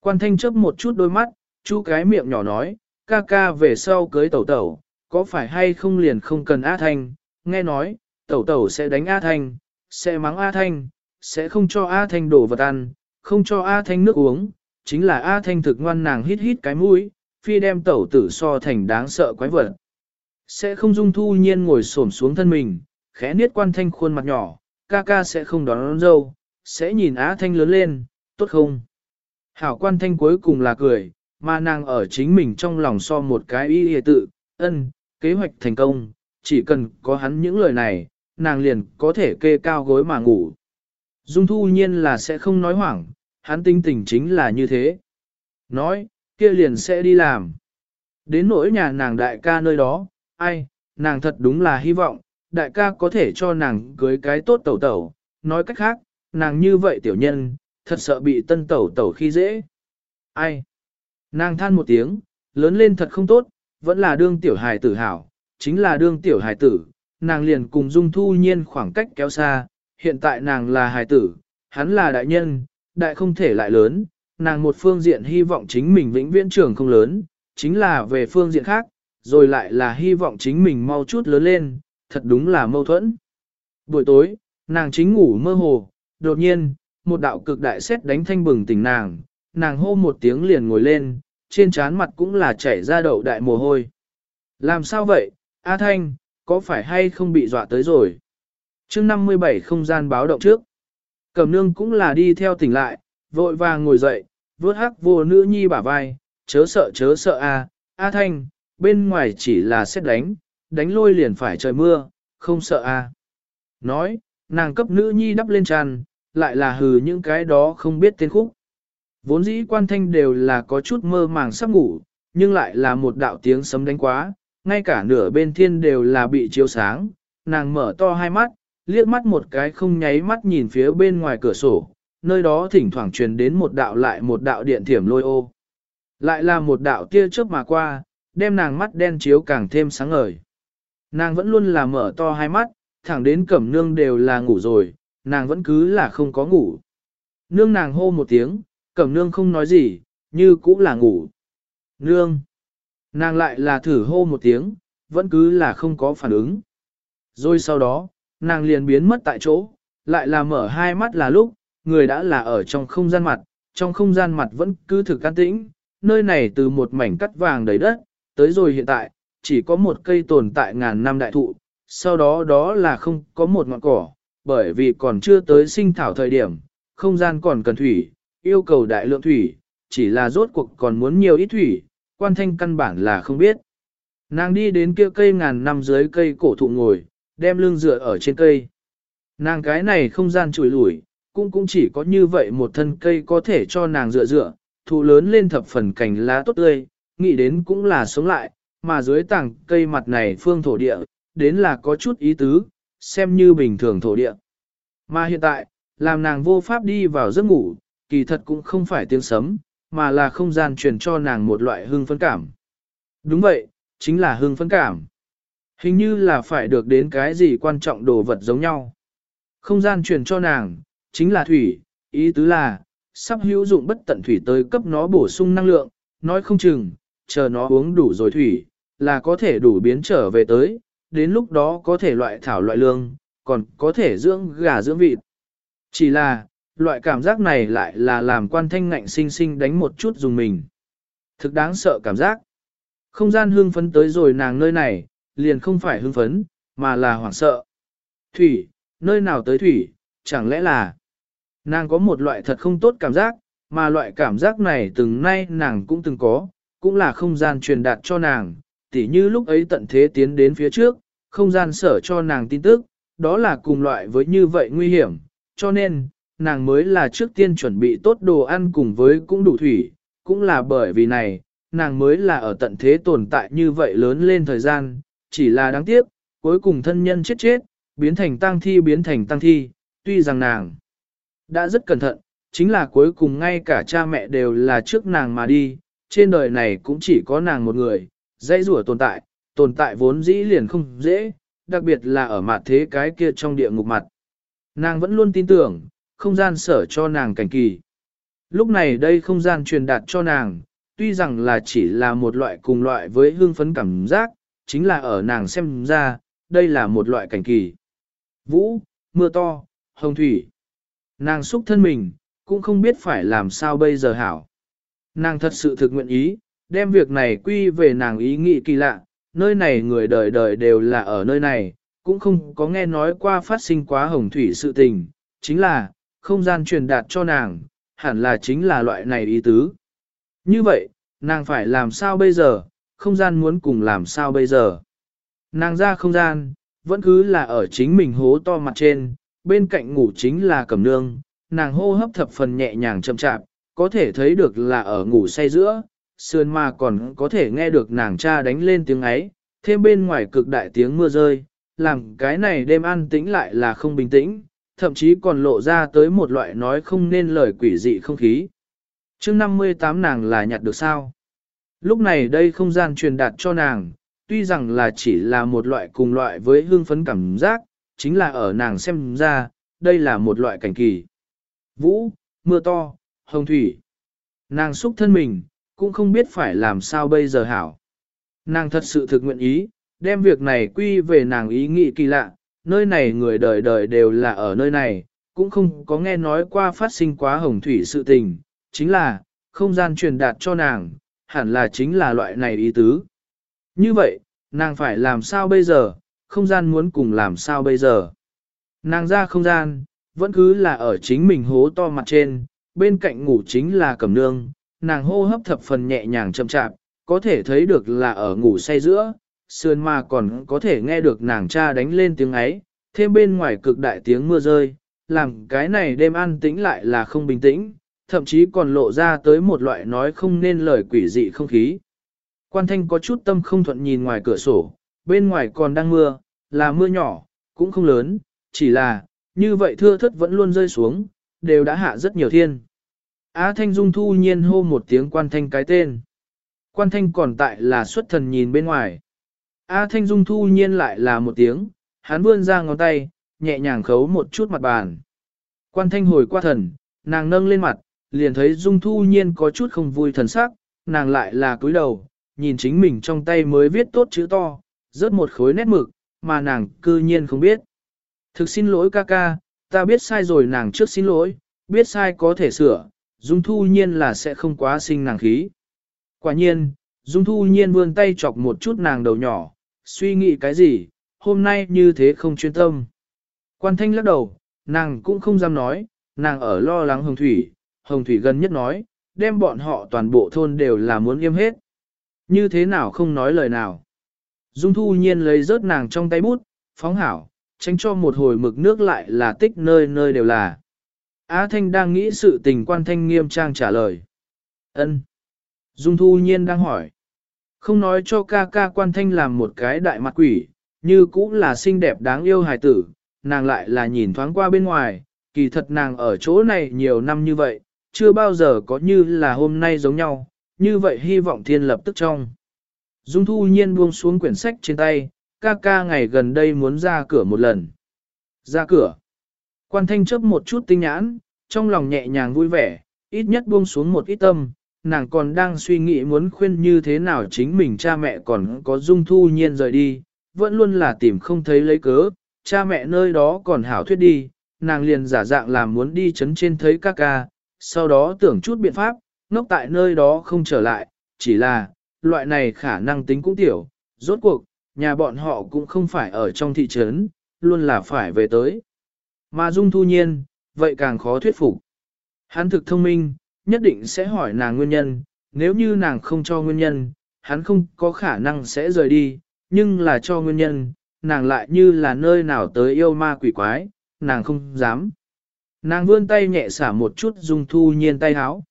[SPEAKER 1] Quan thanh chớp một chút đôi mắt, chú cái miệng nhỏ nói, ca ca về sau cưới tẩu tẩu, có phải hay không liền không cần A Thanh, nghe nói, tẩu tẩu sẽ đánh A Thanh, sẽ mắng A Thanh, sẽ không cho A Thanh đổ vật ăn, không cho A Thanh nước uống, chính là A Thanh thực ngoan nàng hít hít cái mũi, phi đem tẩu tử so thành đáng sợ quái vật. Sẽ không dung thu nhiên ngồi xổm xuống thân mình, khẽ niết quan thanh khuôn mặt nhỏ, ca ca sẽ không đón, đón dâu, sẽ nhìn Á Thanh lớn lên, tốt không? Hảo quan thanh cuối cùng là cười, mà nàng ở chính mình trong lòng so một cái y hề tự, ân, kế hoạch thành công, chỉ cần có hắn những lời này, nàng liền có thể kê cao gối mà ngủ. Dung thu nhiên là sẽ không nói hoảng, hắn tinh tình chính là như thế. Nói, kia liền sẽ đi làm. Đến nỗi nhà nàng đại ca nơi đó, ai, nàng thật đúng là hy vọng, đại ca có thể cho nàng cưới cái tốt tẩu tẩu, nói cách khác, nàng như vậy tiểu nhân, thật sợ bị tân tẩu tẩu khi dễ. Ai? Nàng than một tiếng, lớn lên thật không tốt, vẫn là đương tiểu hài tử hảo, chính là đương tiểu hài tử, nàng liền cùng dung thu nhiên khoảng cách kéo xa, hiện tại nàng là hài tử, hắn là đại nhân, đại không thể lại lớn, nàng một phương diện hy vọng chính mình vĩnh viễn trưởng không lớn, chính là về phương diện khác, rồi lại là hy vọng chính mình mau chút lớn lên, thật đúng là mâu thuẫn. Buổi tối, nàng chính ngủ mơ hồ, đột nhiên, một đạo cực đại xét đánh thanh bừng tỉnh nàng, nàng hô một tiếng liền ngồi lên, trên trán mặt cũng là chảy ra đậu đại mồ hôi. Làm sao vậy, A Thanh, có phải hay không bị dọa tới rồi? Chương 57 không gian báo động trước. Cẩm nương cũng là đi theo tỉnh lại, vội vàng ngồi dậy, vớt hắc vô nữ nhi bả vai, chớ sợ chớ sợ A, A Thanh, bên ngoài chỉ là xét đánh, đánh lôi liền phải trời mưa, không sợ A. Nói, nàng cấp nữ nhi đắp lên tràn, lại là hừ những cái đó không biết tên khúc. Vốn dĩ quan thanh đều là có chút mơ màng sắp ngủ, nhưng lại là một đạo tiếng sấm đánh quá, ngay cả nửa bên thiên đều là bị chiếu sáng, nàng mở to hai mắt, liếc mắt một cái không nháy mắt nhìn phía bên ngoài cửa sổ, nơi đó thỉnh thoảng truyền đến một đạo lại một đạo điện thiểm lôi ô. Lại là một đạo tia chớp mà qua, đem nàng mắt đen chiếu càng thêm sáng ngời. Nàng vẫn luôn là mở to hai mắt, thẳng đến cẩm nương đều là ngủ rồi, nàng vẫn cứ là không có ngủ. Nương nàng hô một tiếng, cẩm nương không nói gì, như cũng là ngủ. Nương! Nàng lại là thử hô một tiếng, vẫn cứ là không có phản ứng. Rồi sau đó, nàng liền biến mất tại chỗ, lại là mở hai mắt là lúc, người đã là ở trong không gian mặt, trong không gian mặt vẫn cứ thực can tĩnh, nơi này từ một mảnh cắt vàng đầy đất, tới rồi hiện tại, chỉ có một cây tồn tại ngàn năm đại thụ, sau đó đó là không có một ngọn cỏ, bởi vì còn chưa tới sinh thảo thời điểm, không gian còn cần thủy, yêu cầu đại lượng thủy, chỉ là rốt cuộc còn muốn nhiều ít thủy, quan thanh căn bản là không biết. Nàng đi đến kia cây ngàn năm dưới cây cổ thụ ngồi, đem lưng dựa ở trên cây. Nàng cái này không gian chùi lủi, cũng cũng chỉ có như vậy một thân cây có thể cho nàng dựa dựa, thụ lớn lên thập phần cành lá tốt tươi, nghĩ đến cũng là sống lại, mà dưới tảng cây mặt này phương thổ địa, đến là có chút ý tứ, xem như bình thường thổ địa. Mà hiện tại, làm nàng vô pháp đi vào giấc ngủ, kỳ thật cũng không phải tiếng sấm, mà là không gian truyền cho nàng một loại hương phấn cảm. Đúng vậy, chính là hương phấn cảm. Hình như là phải được đến cái gì quan trọng đồ vật giống nhau. Không gian truyền cho nàng, chính là thủy, ý tứ là, sắp hữu dụng bất tận thủy tới cấp nó bổ sung năng lượng, nói không chừng, chờ nó uống đủ rồi thủy, là có thể đủ biến trở về tới, đến lúc đó có thể loại thảo loại lương, còn có thể dưỡng gà dưỡng vịt. Chỉ là, loại cảm giác này lại là làm quan thanh ngạnh sinh sinh đánh một chút dùng mình. Thực đáng sợ cảm giác. Không gian hương phấn tới rồi nàng nơi này, liền không phải hưng phấn, mà là hoảng sợ. Thủy, nơi nào tới thủy, chẳng lẽ là nàng có một loại thật không tốt cảm giác, mà loại cảm giác này từng nay nàng cũng từng có, cũng là không gian truyền đạt cho nàng, tỉ như lúc ấy tận thế tiến đến phía trước, không gian sở cho nàng tin tức, đó là cùng loại với như vậy nguy hiểm, cho nên, nàng mới là trước tiên chuẩn bị tốt đồ ăn cùng với cũng đủ thủy, cũng là bởi vì này, nàng mới là ở tận thế tồn tại như vậy lớn lên thời gian, chỉ là đáng tiếc, cuối cùng thân nhân chết chết, biến thành tang thi biến thành tang thi, tuy rằng nàng đã rất cẩn thận, chính là cuối cùng ngay cả cha mẹ đều là trước nàng mà đi, trên đời này cũng chỉ có nàng một người, dãy rủa tồn tại, tồn tại vốn dĩ liền không dễ, đặc biệt là ở mặt thế cái kia trong địa ngục mặt. Nàng vẫn luôn tin tưởng, không gian sở cho nàng cảnh kỳ. Lúc này đây không gian truyền đạt cho nàng, tuy rằng là chỉ là một loại cùng loại với hương phấn cảm giác, chính là ở nàng xem ra, đây là một loại cảnh kỳ. Vũ, mưa to, hồng thủy. Nàng xúc thân mình, cũng không biết phải làm sao bây giờ hảo. Nàng thật sự thực nguyện ý, đem việc này quy về nàng ý nghĩ kỳ lạ, nơi này người đời đời đều là ở nơi này, cũng không có nghe nói qua phát sinh quá hồng thủy sự tình, chính là, không gian truyền đạt cho nàng, hẳn là chính là loại này ý tứ. Như vậy, nàng phải làm sao bây giờ, không gian muốn cùng làm sao bây giờ. Nàng ra không gian, vẫn cứ là ở chính mình hố to mặt trên, bên cạnh ngủ chính là cẩm nương, nàng hô hấp thập phần nhẹ nhàng chậm chạp, có thể thấy được là ở ngủ say giữa, sườn mà còn có thể nghe được nàng cha đánh lên tiếng ấy, thêm bên ngoài cực đại tiếng mưa rơi, làm cái này đêm an tĩnh lại là không bình tĩnh, thậm chí còn lộ ra tới một loại nói không nên lời quỷ dị không khí. chương 58 nàng là nhặt được sao? Lúc này đây không gian truyền đạt cho nàng, tuy rằng là chỉ là một loại cùng loại với hương phấn cảm giác, chính là ở nàng xem ra, đây là một loại cảnh kỳ. Vũ, mưa to, hồng thủy. Nàng xúc thân mình, cũng không biết phải làm sao bây giờ hảo. Nàng thật sự thực nguyện ý, đem việc này quy về nàng ý nghĩ kỳ lạ, nơi này người đời đời đều là ở nơi này, cũng không có nghe nói qua phát sinh quá hồng thủy sự tình, chính là, không gian truyền đạt cho nàng, hẳn là chính là loại này ý tứ. Như vậy, nàng phải làm sao bây giờ, không gian muốn cùng làm sao bây giờ. Nàng ra không gian, vẫn cứ là ở chính mình hố to mặt trên, bên cạnh ngủ chính là cẩm nương, nàng hô hấp thập phần nhẹ nhàng chậm chạp, có thể thấy được là ở ngủ say giữa, sườn mà còn có thể nghe được nàng cha đánh lên tiếng ấy, thêm bên ngoài cực đại tiếng mưa rơi, làm cái này đêm an tĩnh lại là không bình tĩnh, thậm chí còn lộ ra tới một loại nói không nên lời quỷ dị không khí. Quan thanh có chút tâm không thuận nhìn ngoài cửa sổ, bên ngoài còn đang mưa, là mưa nhỏ, cũng không lớn, chỉ là, như vậy thưa thất vẫn luôn rơi xuống, đều đã hạ rất nhiều thiên. Á Thanh Dung thu nhiên hô một tiếng quan thanh cái tên. Quan thanh còn tại là xuất thần nhìn bên ngoài. A Thanh Dung thu nhiên lại là một tiếng, hắn vươn ra ngón tay, nhẹ nhàng khấu một chút mặt bàn. Quan thanh hồi qua thần, nàng nâng lên mặt, liền thấy Dung thu nhiên có chút không vui thần sắc, nàng lại là cúi đầu, nhìn chính mình trong tay mới viết tốt chữ to, rớt một khối nét mực, mà nàng cư nhiên không biết. Thực xin lỗi ca ca, ta biết sai rồi nàng trước xin lỗi, biết sai có thể sửa, Dung thu nhiên là sẽ không quá sinh nàng khí. Quả nhiên, Dung thu nhiên vươn tay chọc một chút nàng đầu nhỏ, suy nghĩ cái gì, hôm nay như thế không chuyên tâm. Quan thanh lắc đầu, nàng cũng không dám nói, nàng ở lo lắng hồng thủy, hồng thủy gần nhất nói, đem bọn họ toàn bộ thôn đều là muốn im hết. Như thế nào không nói lời nào. Dung thu nhiên lấy rớt nàng trong tay bút, phóng hảo, tránh cho một hồi mực nước lại là tích nơi nơi đều là. Á Thanh đang nghĩ sự tình quan thanh nghiêm trang trả lời. ân Dung thu nhiên đang hỏi. Không nói cho ca ca quan thanh làm một cái đại mặt quỷ, như cũng là xinh đẹp đáng yêu hài tử, nàng lại là nhìn thoáng qua bên ngoài, kỳ thật nàng ở chỗ này nhiều năm như vậy, chưa bao giờ có như là hôm nay giống nhau, như vậy hy vọng thiên lập tức trong. Dung thu nhiên buông xuống quyển sách trên tay, ca ca ngày gần đây muốn ra cửa một lần. Ra cửa. Quan thanh chấp một chút tinh nhãn, trong lòng nhẹ nhàng vui vẻ, ít nhất buông xuống một ít tâm, nàng còn đang suy nghĩ muốn khuyên như thế nào chính mình cha mẹ còn có dung thu nhiên rời đi, vẫn luôn là tìm không thấy lấy cớ, cha mẹ nơi đó còn hảo thuyết đi, nàng liền giả dạng làm muốn đi chấn trên thấy ca ca, sau đó tưởng chút biện pháp, ngốc tại nơi đó không trở lại, chỉ là, loại này khả năng tính cũng tiểu, rốt cuộc, nhà bọn họ cũng không phải ở trong thị trấn, luôn là phải về tới. Mà Dung Thu Nhiên, vậy càng khó thuyết phục. Hắn thực thông minh, nhất định sẽ hỏi nàng nguyên nhân, nếu như nàng không cho nguyên nhân, hắn không có khả năng sẽ rời đi, nhưng là cho nguyên nhân, nàng lại như là nơi nào tới yêu ma quỷ quái, nàng không dám. Nàng vươn tay nhẹ xả một chút Dung Thu Nhiên tay háo.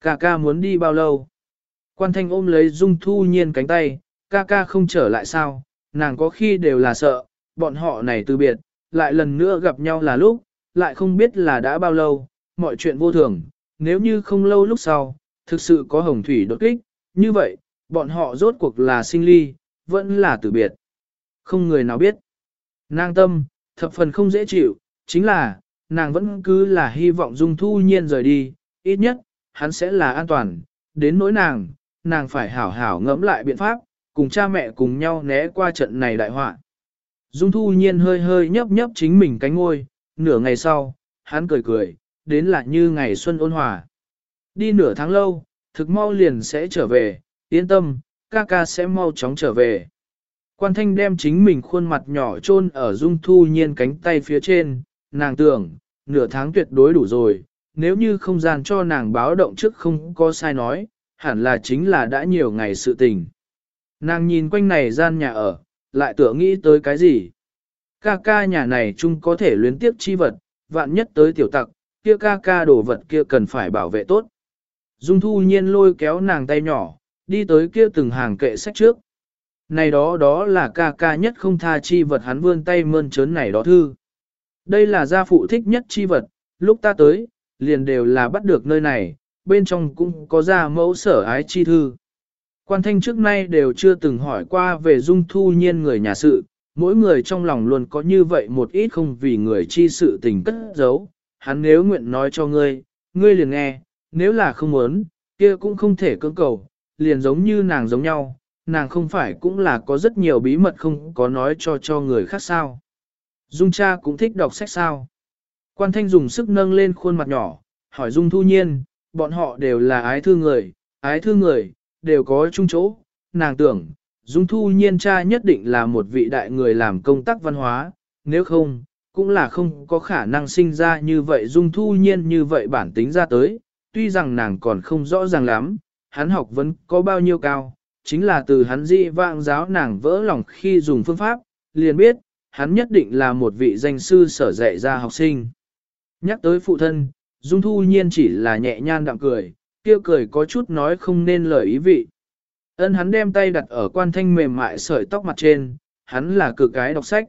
[SPEAKER 1] Ca ca muốn đi bao lâu? Quan thanh ôm lấy Dung Thu Nhiên cánh tay, ca ca không trở lại sao, nàng có khi đều là sợ, bọn họ này từ biệt, lại lần nữa gặp nhau là lúc, lại không biết là đã bao lâu, mọi chuyện vô thường, nếu như không lâu lúc sau, thực sự có hồng thủy đột kích, như vậy, bọn họ rốt cuộc là sinh ly, vẫn là từ biệt. Không người nào biết. Nàng tâm, thập phần không dễ chịu, chính là, nàng vẫn cứ là hy vọng Dung Thu Nhiên rời đi, ít nhất, hắn sẽ là an toàn, đến nỗi nàng, nàng phải hảo hảo ngẫm lại biện pháp, cùng cha mẹ cùng nhau né qua trận này đại họa. Dung Thu Nhiên hơi hơi nhấp nhấp chính mình cánh ngôi, nửa ngày sau, hắn cười cười, đến là như ngày xuân ôn hòa. Đi nửa tháng lâu, thực mau liền sẽ trở về, yên tâm, ca ca sẽ mau chóng trở về. Quan thanh đem chính mình khuôn mặt nhỏ chôn ở dung thu nhiên cánh tay phía trên, nàng tưởng, nửa tháng tuyệt đối đủ rồi, nếu như không gian cho nàng báo động trước không có sai nói, hẳn là chính là đã nhiều ngày sự tình. Nàng nhìn quanh này gian nhà ở, lại tựa nghĩ tới cái gì? Ca ca nhà này chung có thể luyến tiếp chi vật, vạn nhất tới tiểu tặc, kia ca ca đồ vật kia cần phải bảo vệ tốt. Dung thu nhiên lôi kéo nàng tay nhỏ, đi tới kia từng hàng kệ sách trước. Này đó đó là ca ca nhất không tha chi vật hắn vươn tay mơn trớn này đó thư. Đây là gia phụ thích nhất chi vật, lúc ta tới, liền đều là bắt được nơi này, bên trong cũng có gia mẫu sở ái chi thư. Quan thanh trước nay đều chưa từng hỏi qua về dung thu nhiên người nhà sự, mỗi người trong lòng luôn có như vậy một ít không vì người chi sự tình cất giấu, hắn nếu nguyện nói cho ngươi, ngươi liền nghe, nếu là không muốn, kia cũng không thể cưỡng cầu, liền giống như nàng giống nhau, nàng không phải cũng là có rất nhiều bí mật không có nói cho cho người khác sao. Dung cha cũng thích đọc sách sao. Quan thanh dùng sức nâng lên khuôn mặt nhỏ, hỏi Dung thu nhiên, bọn họ đều là ái thương người, ái thương người, đều có chung chỗ, nàng tưởng, Dung thu nhiên cha nhất định là một vị đại người làm công tác văn hóa, nếu không, cũng là không có khả năng sinh ra như vậy Dung thu nhiên như vậy bản tính ra tới, tuy rằng nàng còn không rõ ràng lắm, hắn học vẫn có bao nhiêu cao, chính là từ hắn dị vạng giáo nàng vỡ lòng khi dùng phương pháp, liền biết, hắn nhất định là một vị danh sư sở dạy ra học sinh. Nhắc tới phụ thân, Dung Thu Nhiên chỉ là nhẹ nhan đạm cười, kia cười có chút nói không nên lời ý vị. Ân hắn đem tay đặt ở quan thanh mềm mại sợi tóc mặt trên, hắn là cực cái đọc sách.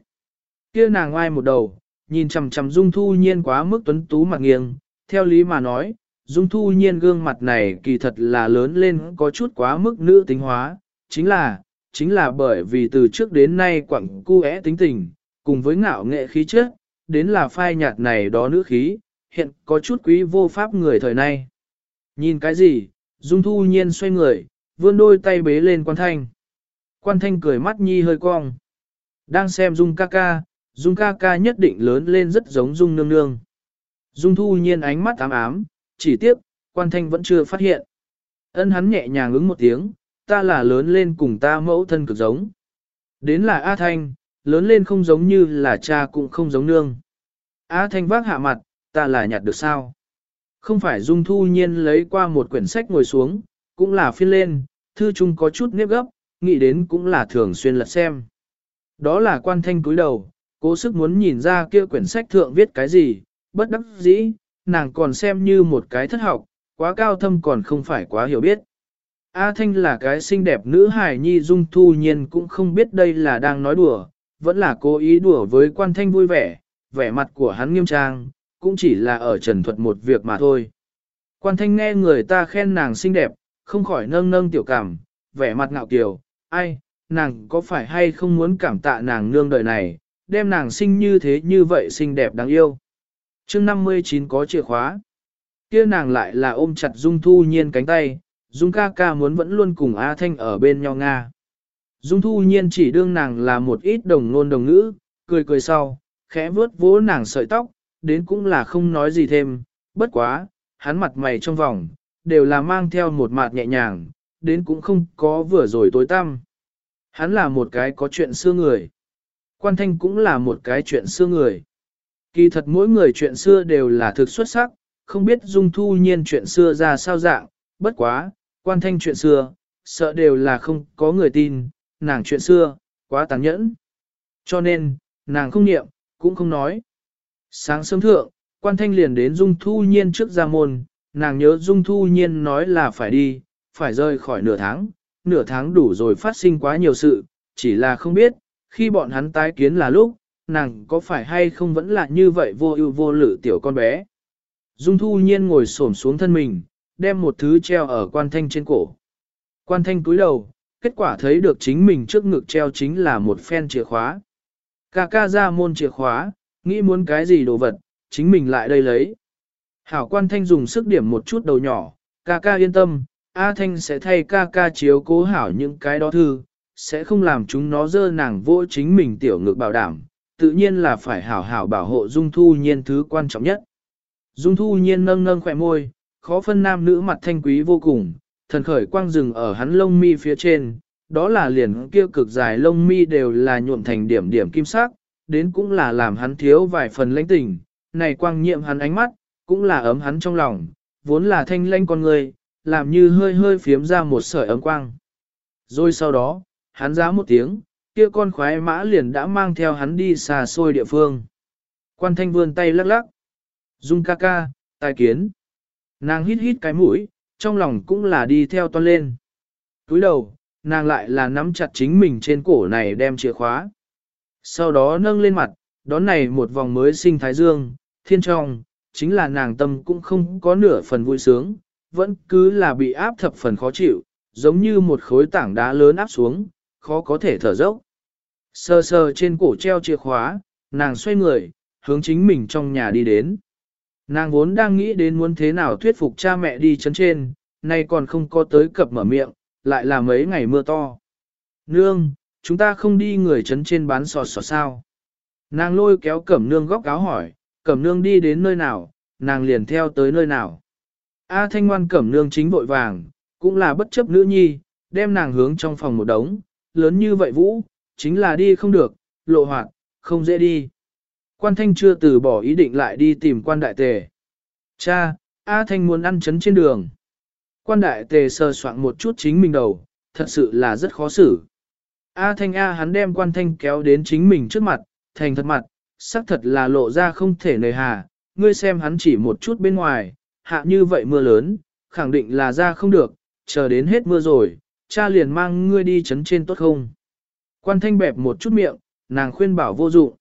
[SPEAKER 1] Kia nàng ngoài một đầu, nhìn chằm chằm Dung Thu Nhiên quá mức tuấn tú mặt nghiêng, theo lý mà nói, Dung Thu Nhiên gương mặt này kỳ thật là lớn lên có chút quá mức nữ tính hóa, chính là, chính là bởi vì từ trước đến nay quặng cu é tính tình, cùng với ngạo nghệ khí chất, đến là phai nhạt này đó nữ khí, hiện có chút quý vô pháp người thời nay. Nhìn cái gì, Dung Thu Nhiên xoay người, vươn đôi tay bế lên quan thanh. Quan thanh cười mắt nhi hơi cong. Đang xem Dung ca ca, Dung ca ca nhất định lớn lên rất giống Dung nương nương. Dung Thu Nhiên ánh mắt ám ám, chỉ tiếp quan thanh vẫn chưa phát hiện. Ân hắn nhẹ nhàng ứng một tiếng, ta là lớn lên cùng ta mẫu thân cực giống. Đến là A Thanh, lớn lên không giống như là cha cũng không giống nương. A Thanh vác hạ mặt, ta là nhặt được sao? Không phải Dung Thu Nhiên lấy qua một quyển sách ngồi xuống, cũng là phiên lên, thư chung có chút nếp gấp, nghĩ đến cũng là thường xuyên lật xem. Đó là quan thanh cúi đầu, cố sức muốn nhìn ra kia quyển sách thượng viết cái gì, bất đắc dĩ, nàng còn xem như một cái thất học, quá cao thâm còn không phải quá hiểu biết. A Thanh là cái xinh đẹp nữ hài nhi dung thu nhiên cũng không biết đây là đang nói đùa, vẫn là cố ý đùa với quan thanh vui vẻ, vẻ mặt của hắn nghiêm trang, cũng chỉ là ở trần thuật một việc mà thôi. Quan thanh nghe người ta khen nàng xinh đẹp, không khỏi nâng nâng tiểu cảm, vẻ mặt ngạo kiều, ai, nàng có phải hay không muốn cảm tạ nàng nương đời này, đem nàng sinh như thế như vậy xinh đẹp đáng yêu chương 59 có chìa khóa. Kia nàng lại là ôm chặt Dung Thu Nhiên cánh tay, Dung ca ca muốn vẫn luôn cùng A Thanh ở bên nhau Nga. Dung Thu Nhiên chỉ đương nàng là một ít đồng ngôn đồng ngữ, cười cười sau, khẽ vướt vỗ nàng sợi tóc, đến cũng là không nói gì thêm, bất quá, hắn mặt mày trong vòng, đều là mang theo một mặt nhẹ nhàng, đến cũng không có vừa rồi tối tăm. Hắn là một cái có chuyện xưa người. Quan thanh cũng là một cái chuyện xưa người. Kỳ thật mỗi người chuyện xưa đều là thực xuất sắc, không biết dung thu nhiên chuyện xưa ra sao dạng, bất quá, quan thanh chuyện xưa, sợ đều là không có người tin, nàng chuyện xưa, quá tàn nhẫn. Cho nên, nàng không niệm, cũng không nói. Sáng sớm thượng, quan thanh liền đến dung thu nhiên trước ra môn, nàng nhớ dung thu nhiên nói là phải đi, phải rời khỏi nửa tháng, nửa tháng đủ rồi phát sinh quá nhiều sự, chỉ là không biết, khi bọn hắn tái kiến là lúc, nàng có phải hay không vẫn là như vậy vô ưu vô lự tiểu con bé. Dung thu nhiên ngồi xổm xuống thân mình, đem một thứ treo ở quan thanh trên cổ. Quan thanh cúi đầu, kết quả thấy được chính mình trước ngực treo chính là một phen chìa khóa. Cà ca ra môn chìa khóa, nghĩ muốn cái gì đồ vật, chính mình lại đây lấy. Hảo quan thanh dùng sức điểm một chút đầu nhỏ, ca ca yên tâm, A Thanh sẽ thay ca ca chiếu cố hảo những cái đó thư, sẽ không làm chúng nó dơ nàng vô chính mình tiểu ngực bảo đảm, tự nhiên là phải hảo hảo bảo hộ Dung Thu Nhiên thứ quan trọng nhất. Dung Thu Nhiên nâng nâng khỏe môi, khó phân nam nữ mặt thanh quý vô cùng, thần khởi quang rừng ở hắn lông mi phía trên, đó là liền kia cực dài lông mi đều là nhuộm thành điểm điểm kim sắc, đến cũng là làm hắn thiếu vài phần lãnh tình, này quang nhiệm hắn ánh mắt, cũng là ấm hắn trong lòng, vốn là thanh lanh con người, làm như hơi hơi phiếm ra một sợi ấm quang. Rồi sau đó, hắn giá một tiếng, kia con khoái mã liền đã mang theo hắn đi xa xôi địa phương. Quan thanh vươn tay lắc lắc. Dung ca ca, tài kiến. Nàng hít hít cái mũi, trong lòng cũng là đi theo toan lên. Túi đầu, nàng lại là nắm chặt chính mình trên cổ này đem chìa khóa. Sau đó nâng lên mặt, đón này một vòng mới sinh thái dương, thiên trong, chính là nàng tâm cũng không có nửa phần vui sướng, vẫn cứ là bị áp thập phần khó chịu, giống như một khối tảng đá lớn áp xuống, khó có thể thở dốc. Sờ sờ trên cổ treo chìa khóa, nàng xoay người, hướng chính mình trong nhà đi đến. Nàng vốn đang nghĩ đến muốn thế nào thuyết phục cha mẹ đi chấn trên, nay còn không có tới cập mở miệng, lại là mấy ngày mưa to. Nương, chúng ta không đi người chấn trên bán sọt sọt sao. Nàng lôi kéo cẩm nương góc áo hỏi, cẩm nương đi đến nơi nào, nàng liền theo tới nơi nào. A thanh ngoan cẩm nương chính vội vàng, cũng là bất chấp nữ nhi, đem nàng hướng trong phòng một đống, lớn như vậy vũ, chính là đi không được, lộ hoạt, không dễ đi. Quan thanh chưa từ bỏ ý định lại đi tìm quan đại tề. Cha, A thanh muốn ăn chấn trên đường. Quan đại tề sờ soạn một chút chính mình đầu, thật sự là rất khó xử. A thanh A hắn đem quan thanh kéo đến chính mình trước mặt, thành thật mặt, xác thật là lộ ra không thể nề hà, ngươi xem hắn chỉ một chút bên ngoài, hạ như vậy mưa lớn, khẳng định là ra không được, chờ đến hết mưa rồi, cha liền mang ngươi đi chấn trên tốt không. Quan thanh bẹp một chút miệng, nàng khuyên bảo vô dụng.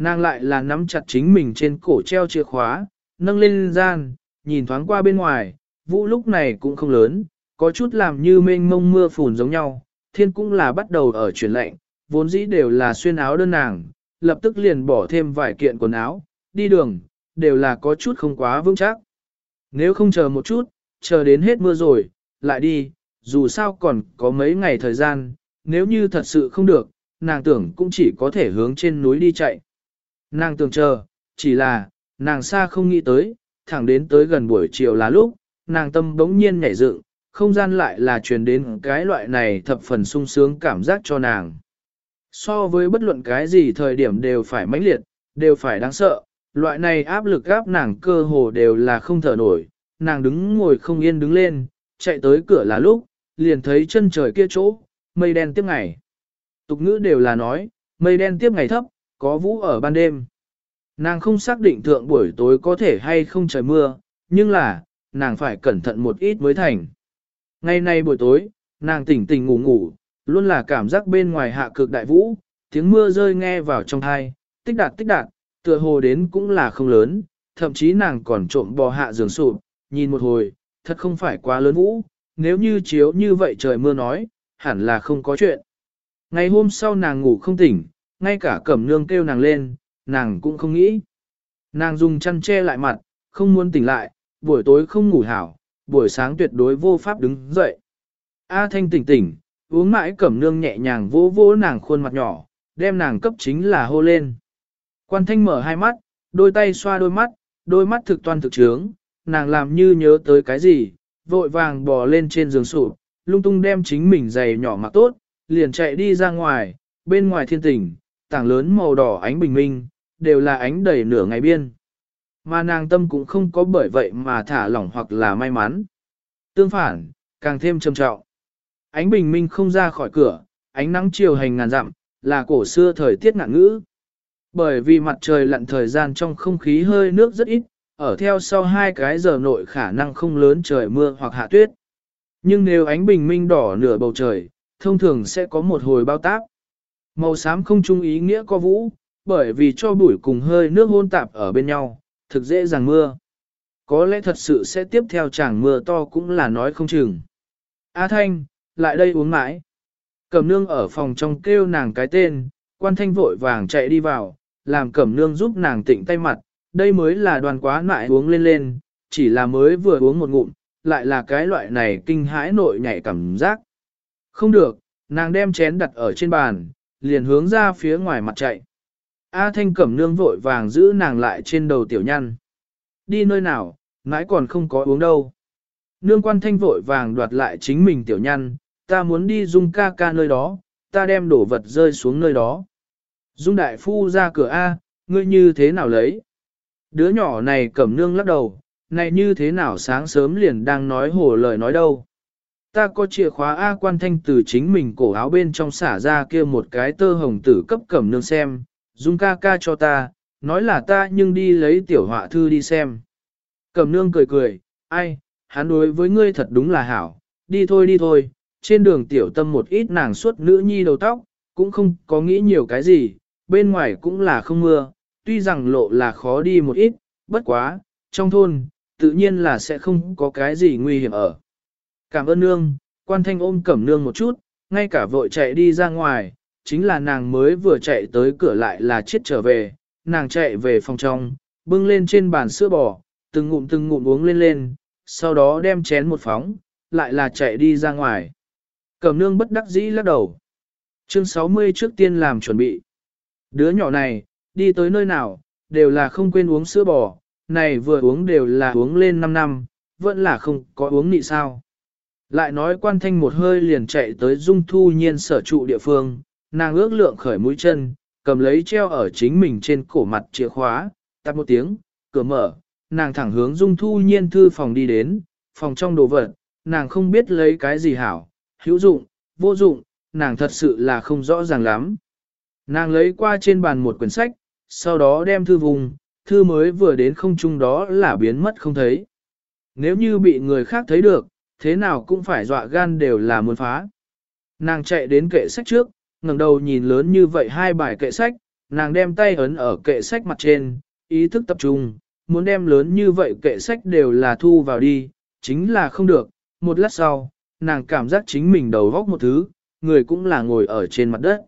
[SPEAKER 1] Nàng lại là nắm chặt chính mình trên cổ treo chìa khóa, nâng lên gian, nhìn thoáng qua bên ngoài, vũ lúc này cũng không lớn, có chút làm như mênh mông mưa phùn giống nhau, thiên cũng là bắt đầu ở chuyển lệnh, vốn dĩ đều là xuyên áo đơn nàng, lập tức liền bỏ thêm vài kiện quần áo, đi đường, đều là có chút không quá vững chắc. Nếu không chờ một chút, chờ đến hết mưa rồi, lại đi, dù sao còn có mấy ngày thời gian, nếu như thật sự không được, nàng tưởng cũng chỉ có thể hướng trên núi đi chạy. Nàng tưởng chờ, chỉ là, nàng xa không nghĩ tới, thẳng đến tới gần buổi chiều là lúc, nàng tâm bỗng nhiên nhảy dựng, không gian lại là truyền đến cái loại này thập phần sung sướng cảm giác cho nàng. So với bất luận cái gì thời điểm đều phải mãnh liệt, đều phải đáng sợ, loại này áp lực gáp nàng cơ hồ đều là không thở nổi, nàng đứng ngồi không yên đứng lên, chạy tới cửa là lúc, liền thấy chân trời kia chỗ, mây đen tiếp ngày. Tục ngữ đều là nói, mây đen tiếp ngày thấp, có vũ ở ban đêm. Nàng không xác định thượng buổi tối có thể hay không trời mưa, nhưng là, nàng phải cẩn thận một ít mới thành. Ngày nay buổi tối, nàng tỉnh tỉnh ngủ ngủ, luôn là cảm giác bên ngoài hạ cực đại vũ, tiếng mưa rơi nghe vào trong thai, tích đạt tích đạt, tựa hồ đến cũng là không lớn, thậm chí nàng còn trộm bò hạ giường sụp, nhìn một hồi, thật không phải quá lớn vũ, nếu như chiếu như vậy trời mưa nói, hẳn là không có chuyện. Ngày hôm sau nàng ngủ không tỉnh, ngay cả cẩm nương kêu nàng lên, nàng cũng không nghĩ. Nàng dùng chăn che lại mặt, không muốn tỉnh lại, buổi tối không ngủ hảo, buổi sáng tuyệt đối vô pháp đứng dậy. A Thanh tỉnh tỉnh, uống mãi cẩm nương nhẹ nhàng vỗ vỗ nàng khuôn mặt nhỏ, đem nàng cấp chính là hô lên. Quan Thanh mở hai mắt, đôi tay xoa đôi mắt, đôi mắt thực toan thực trướng, nàng làm như nhớ tới cái gì, vội vàng bò lên trên giường sụp, lung tung đem chính mình giày nhỏ mặc tốt, liền chạy đi ra ngoài, bên ngoài thiên tỉnh, tảng lớn màu đỏ ánh bình minh, đều là ánh đầy nửa ngày biên. Mà nàng tâm cũng không có bởi vậy mà thả lỏng hoặc là may mắn. Tương phản, càng thêm trầm trọng. Ánh bình minh không ra khỏi cửa, ánh nắng chiều hành ngàn dặm, là cổ xưa thời tiết ngạn ngữ. Bởi vì mặt trời lặn thời gian trong không khí hơi nước rất ít, ở theo sau hai cái giờ nội khả năng không lớn trời mưa hoặc hạ tuyết. Nhưng nếu ánh bình minh đỏ nửa bầu trời, thông thường sẽ có một hồi bao tác. Màu xám không chung ý nghĩa có vũ, bởi vì cho bụi cùng hơi nước hôn tạp ở bên nhau, thực dễ dàng mưa. Có lẽ thật sự sẽ tiếp theo chẳng mưa to cũng là nói không chừng. A Thanh, lại đây uống mãi. Cẩm nương ở phòng trong kêu nàng cái tên, quan thanh vội vàng chạy đi vào, làm cẩm nương giúp nàng tịnh tay mặt, đây mới là đoàn quá nại uống lên lên, chỉ là mới vừa uống một ngụm, lại là cái loại này kinh hãi nội nhảy cảm giác. Không được, nàng đem chén đặt ở trên bàn, liền hướng ra phía ngoài mặt chạy. A Thanh Cẩm Nương vội vàng giữ nàng lại trên đầu tiểu nhăn. Đi nơi nào, mãi còn không có uống đâu. Nương quan thanh vội vàng đoạt lại chính mình tiểu nhăn, ta muốn đi dung ca ca nơi đó, ta đem đổ vật rơi xuống nơi đó. Dung đại phu ra cửa A, ngươi như thế nào lấy? Đứa nhỏ này cẩm nương lắc đầu, này như thế nào sáng sớm liền đang nói hồ lời nói đâu. Ta có chìa khóa A quan thanh từ chính mình cổ áo bên trong xả ra kia một cái tơ hồng tử cấp cẩm nương xem, dung ca ca cho ta, nói là ta nhưng đi lấy tiểu họa thư đi xem. Cẩm nương cười cười, ai, hắn đối với ngươi thật đúng là hảo, đi thôi đi thôi, trên đường tiểu tâm một ít nàng suốt nữ nhi đầu tóc, cũng không có nghĩ nhiều cái gì, bên ngoài cũng là không mưa, tuy rằng lộ là khó đi một ít, bất quá, trong thôn, tự nhiên là sẽ không có cái gì nguy hiểm ở. Cảm ơn nương, quan thanh ôm cẩm nương một chút, ngay cả vội chạy đi ra ngoài, chính là nàng mới vừa chạy tới cửa lại là chết trở về, nàng chạy về phòng trong, bưng lên trên bàn sữa bò, từng ngụm từng ngụm uống lên lên, sau đó đem chén một phóng, lại là chạy đi ra ngoài. Cẩm nương bất đắc dĩ lắc đầu. Chương 60 trước tiên làm chuẩn bị. Đứa nhỏ này, đi tới nơi nào, đều là không quên uống sữa bò, này vừa uống đều là uống lên 5 năm, vẫn là không có uống nị sao. Lại nói quan thanh một hơi liền chạy tới dung thu nhiên sở trụ địa phương, nàng ước lượng khởi mũi chân, cầm lấy treo ở chính mình trên cổ mặt chìa khóa, tắt một tiếng, cửa mở, nàng thẳng hướng dung thu nhiên thư phòng đi đến, phòng trong đồ vật, nàng không biết lấy cái gì hảo, hữu dụng, vô dụng, nàng thật sự là không rõ ràng lắm. Nàng lấy qua trên bàn một quyển sách, sau đó đem thư vùng, thư mới vừa đến không trung đó là biến mất không thấy. Nếu như bị người khác thấy được, thế nào cũng phải dọa gan đều là muốn phá. Nàng chạy đến kệ sách trước, ngẩng đầu nhìn lớn như vậy hai bài kệ sách, nàng đem tay ấn ở kệ sách mặt trên, ý thức tập trung, muốn đem lớn như vậy kệ sách đều là thu vào đi, chính là không được. Một lát sau, nàng cảm giác chính mình đầu góc một thứ, người cũng là ngồi ở trên mặt đất.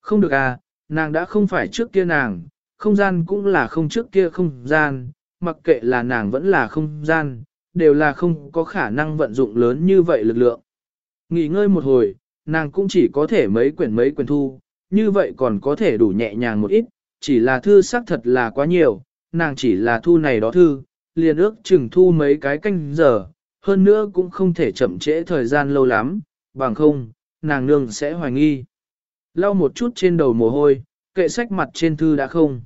[SPEAKER 1] Không được à, nàng đã không phải trước kia nàng, không gian cũng là không trước kia không gian, mặc kệ là nàng vẫn là không gian, đều là không có khả năng vận dụng lớn như vậy lực lượng. Nghỉ ngơi một hồi, nàng cũng chỉ có thể mấy quyển mấy quyển thu, như vậy còn có thể đủ nhẹ nhàng một ít, chỉ là thư xác thật là quá nhiều, nàng chỉ là thu này đó thư, liền ước chừng thu mấy cái canh giờ, hơn nữa cũng không thể chậm trễ thời gian lâu lắm, bằng không, nàng nương sẽ hoài nghi. Lau một chút trên đầu mồ hôi, kệ sách mặt trên thư đã không.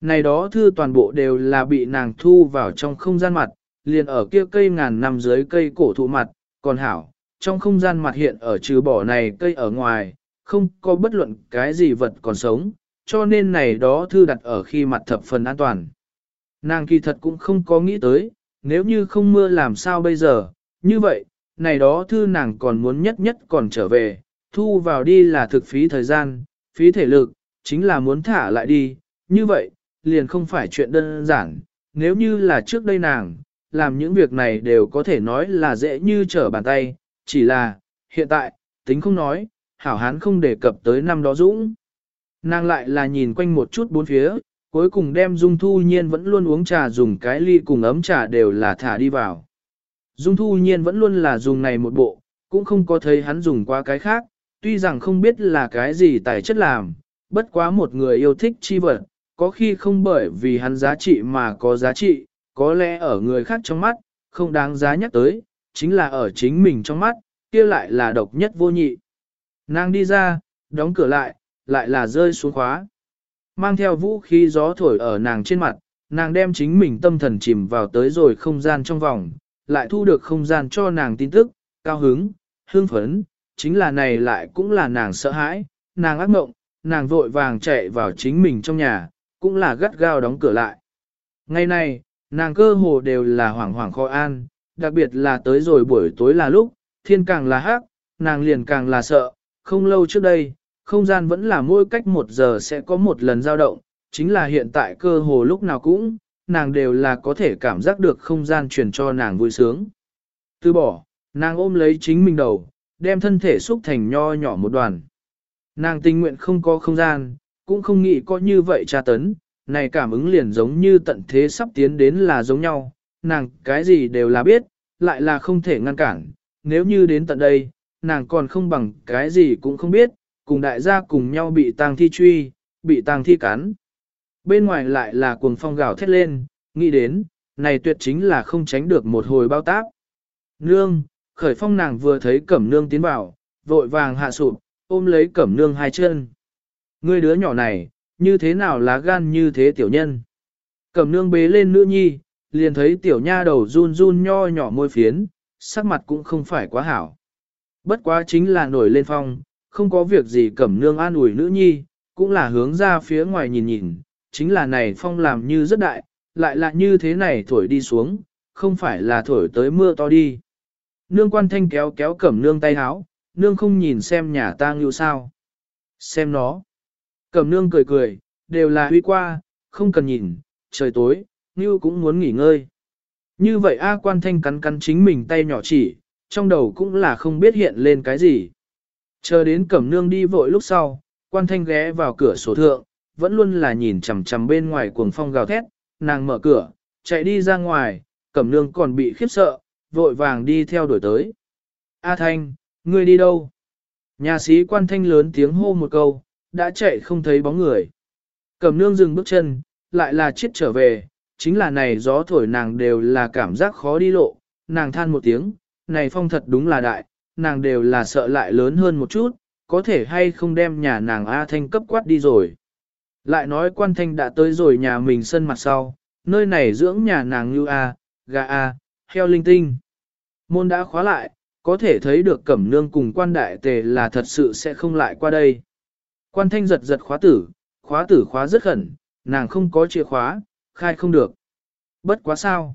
[SPEAKER 1] Này đó thư toàn bộ đều là bị nàng thu vào trong không gian mặt, liền ở kia cây ngàn năm dưới cây cổ thụ mặt, còn hảo, trong không gian mặt hiện ở trừ bỏ này cây ở ngoài, không có bất luận cái gì vật còn sống, cho nên này đó thư đặt ở khi mặt thập phần an toàn. Nàng kỳ thật cũng không có nghĩ tới, nếu như không mưa làm sao bây giờ, như vậy, này đó thư nàng còn muốn nhất nhất còn trở về, thu vào đi là thực phí thời gian, phí thể lực, chính là muốn thả lại đi, như vậy, liền không phải chuyện đơn giản, nếu như là trước đây nàng, làm những việc này đều có thể nói là dễ như trở bàn tay, chỉ là, hiện tại, tính không nói, hảo hán không đề cập tới năm đó dũng. Nàng lại là nhìn quanh một chút bốn phía, Cuối cùng đem Dung Thu Nhiên vẫn luôn uống trà dùng cái ly cùng ấm trà đều là thả đi vào. Dung Thu Nhiên vẫn luôn là dùng này một bộ, cũng không có thấy hắn dùng qua cái khác, tuy rằng không biết là cái gì tài chất làm, bất quá một người yêu thích chi vật, có khi không bởi vì hắn giá trị mà có giá trị, có lẽ ở người khác trong mắt, không đáng giá nhắc tới, chính là ở chính mình trong mắt, kia lại là độc nhất vô nhị. Nàng đi ra, đóng cửa lại, lại là rơi xuống khóa. Mang theo vũ khí gió thổi ở nàng trên mặt, nàng đem chính mình tâm thần chìm vào tới rồi không gian trong vòng, lại thu được không gian cho nàng tin tức, cao hứng, hương phấn, chính là này lại cũng là nàng sợ hãi, nàng ác mộng, nàng vội vàng chạy vào chính mình trong nhà, cũng là gắt gao đóng cửa lại. Ngày này, nàng cơ hồ đều là hoảng hoảng khó an, đặc biệt là tới rồi buổi tối là lúc, thiên càng là hắc, nàng liền càng là sợ, không lâu trước đây, không gian vẫn là mỗi cách một giờ sẽ có một lần dao động, chính là hiện tại cơ hồ lúc nào cũng, nàng đều là có thể cảm giác được không gian truyền cho nàng vui sướng. Từ bỏ, nàng ôm lấy chính mình đầu, đem thân thể xúc thành nho nhỏ một đoàn. Nàng tình nguyện không có không gian, cũng không nghĩ có như vậy tra tấn, này cảm ứng liền giống như tận thế sắp tiến đến là giống nhau, nàng cái gì đều là biết, lại là không thể ngăn cản, nếu như đến tận đây, nàng còn không bằng cái gì cũng không biết, cùng đại gia cùng nhau bị tang thi truy, bị tang thi cắn. Bên ngoài lại là cuồng phong gào thét lên, nghĩ đến, này tuyệt chính là không tránh được một hồi bao tác. Nương, khởi phong nàng vừa thấy cẩm nương tiến vào, vội vàng hạ sụp, ôm lấy cẩm nương hai chân. Ngươi đứa nhỏ này, như thế nào lá gan như thế tiểu nhân. Cẩm nương bế lên nữ nhi, liền thấy tiểu nha đầu run run nho nhỏ môi phiến, sắc mặt cũng không phải quá hảo. Bất quá chính là nổi lên phong, không có việc gì cẩm nương an ủi nữ nhi, cũng là hướng ra phía ngoài nhìn nhìn, chính là này phong làm như rất đại, lại là như thế này thổi đi xuống, không phải là thổi tới mưa to đi. Nương quan thanh kéo kéo cẩm nương tay háo, nương không nhìn xem nhà ta như sao. Xem nó. Cẩm nương cười cười, đều là huy qua, không cần nhìn, trời tối, như cũng muốn nghỉ ngơi. Như vậy A quan thanh cắn cắn chính mình tay nhỏ chỉ, trong đầu cũng là không biết hiện lên cái gì. Chờ đến cẩm nương đi vội lúc sau, quan thanh ghé vào cửa sổ thượng, vẫn luôn là nhìn chằm chằm bên ngoài cuồng phong gào thét, nàng mở cửa, chạy đi ra ngoài, cẩm nương còn bị khiếp sợ, vội vàng đi theo đuổi tới. A thanh, ngươi đi đâu? Nhà sĩ quan thanh lớn tiếng hô một câu, đã chạy không thấy bóng người. Cẩm nương dừng bước chân, lại là chết trở về, chính là này gió thổi nàng đều là cảm giác khó đi lộ, nàng than một tiếng, này phong thật đúng là đại, nàng đều là sợ lại lớn hơn một chút, có thể hay không đem nhà nàng A Thanh cấp quát đi rồi. Lại nói quan thanh đã tới rồi nhà mình sân mặt sau, nơi này dưỡng nhà nàng như A, gà A, heo linh tinh. Môn đã khóa lại, có thể thấy được cẩm nương cùng quan đại tề là thật sự sẽ không lại qua đây. Quan thanh giật giật khóa tử, khóa tử khóa rất khẩn, nàng không có chìa khóa, khai không được. Bất quá sao.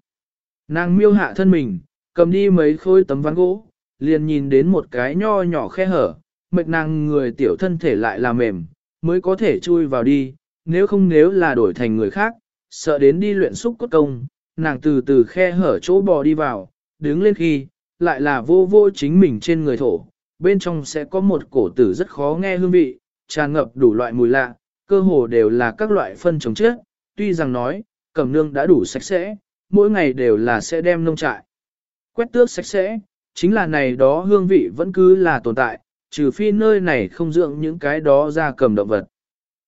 [SPEAKER 1] Nàng miêu hạ thân mình, cầm đi mấy khối tấm ván gỗ, liền nhìn đến một cái nho nhỏ khe hở, mệt nàng người tiểu thân thể lại là mềm, mới có thể chui vào đi, nếu không nếu là đổi thành người khác, sợ đến đi luyện xúc cốt công, nàng từ từ khe hở chỗ bò đi vào, đứng lên khi, lại là vô vô chính mình trên người thổ, bên trong sẽ có một cổ tử rất khó nghe hương vị, tràn ngập đủ loại mùi lạ, cơ hồ đều là các loại phân chống chết, tuy rằng nói, cẩm nương đã đủ sạch sẽ, mỗi ngày đều là sẽ đem nông trại. Quét tước sạch sẽ, chính là này đó hương vị vẫn cứ là tồn tại, trừ phi nơi này không dưỡng những cái đó ra cầm động vật.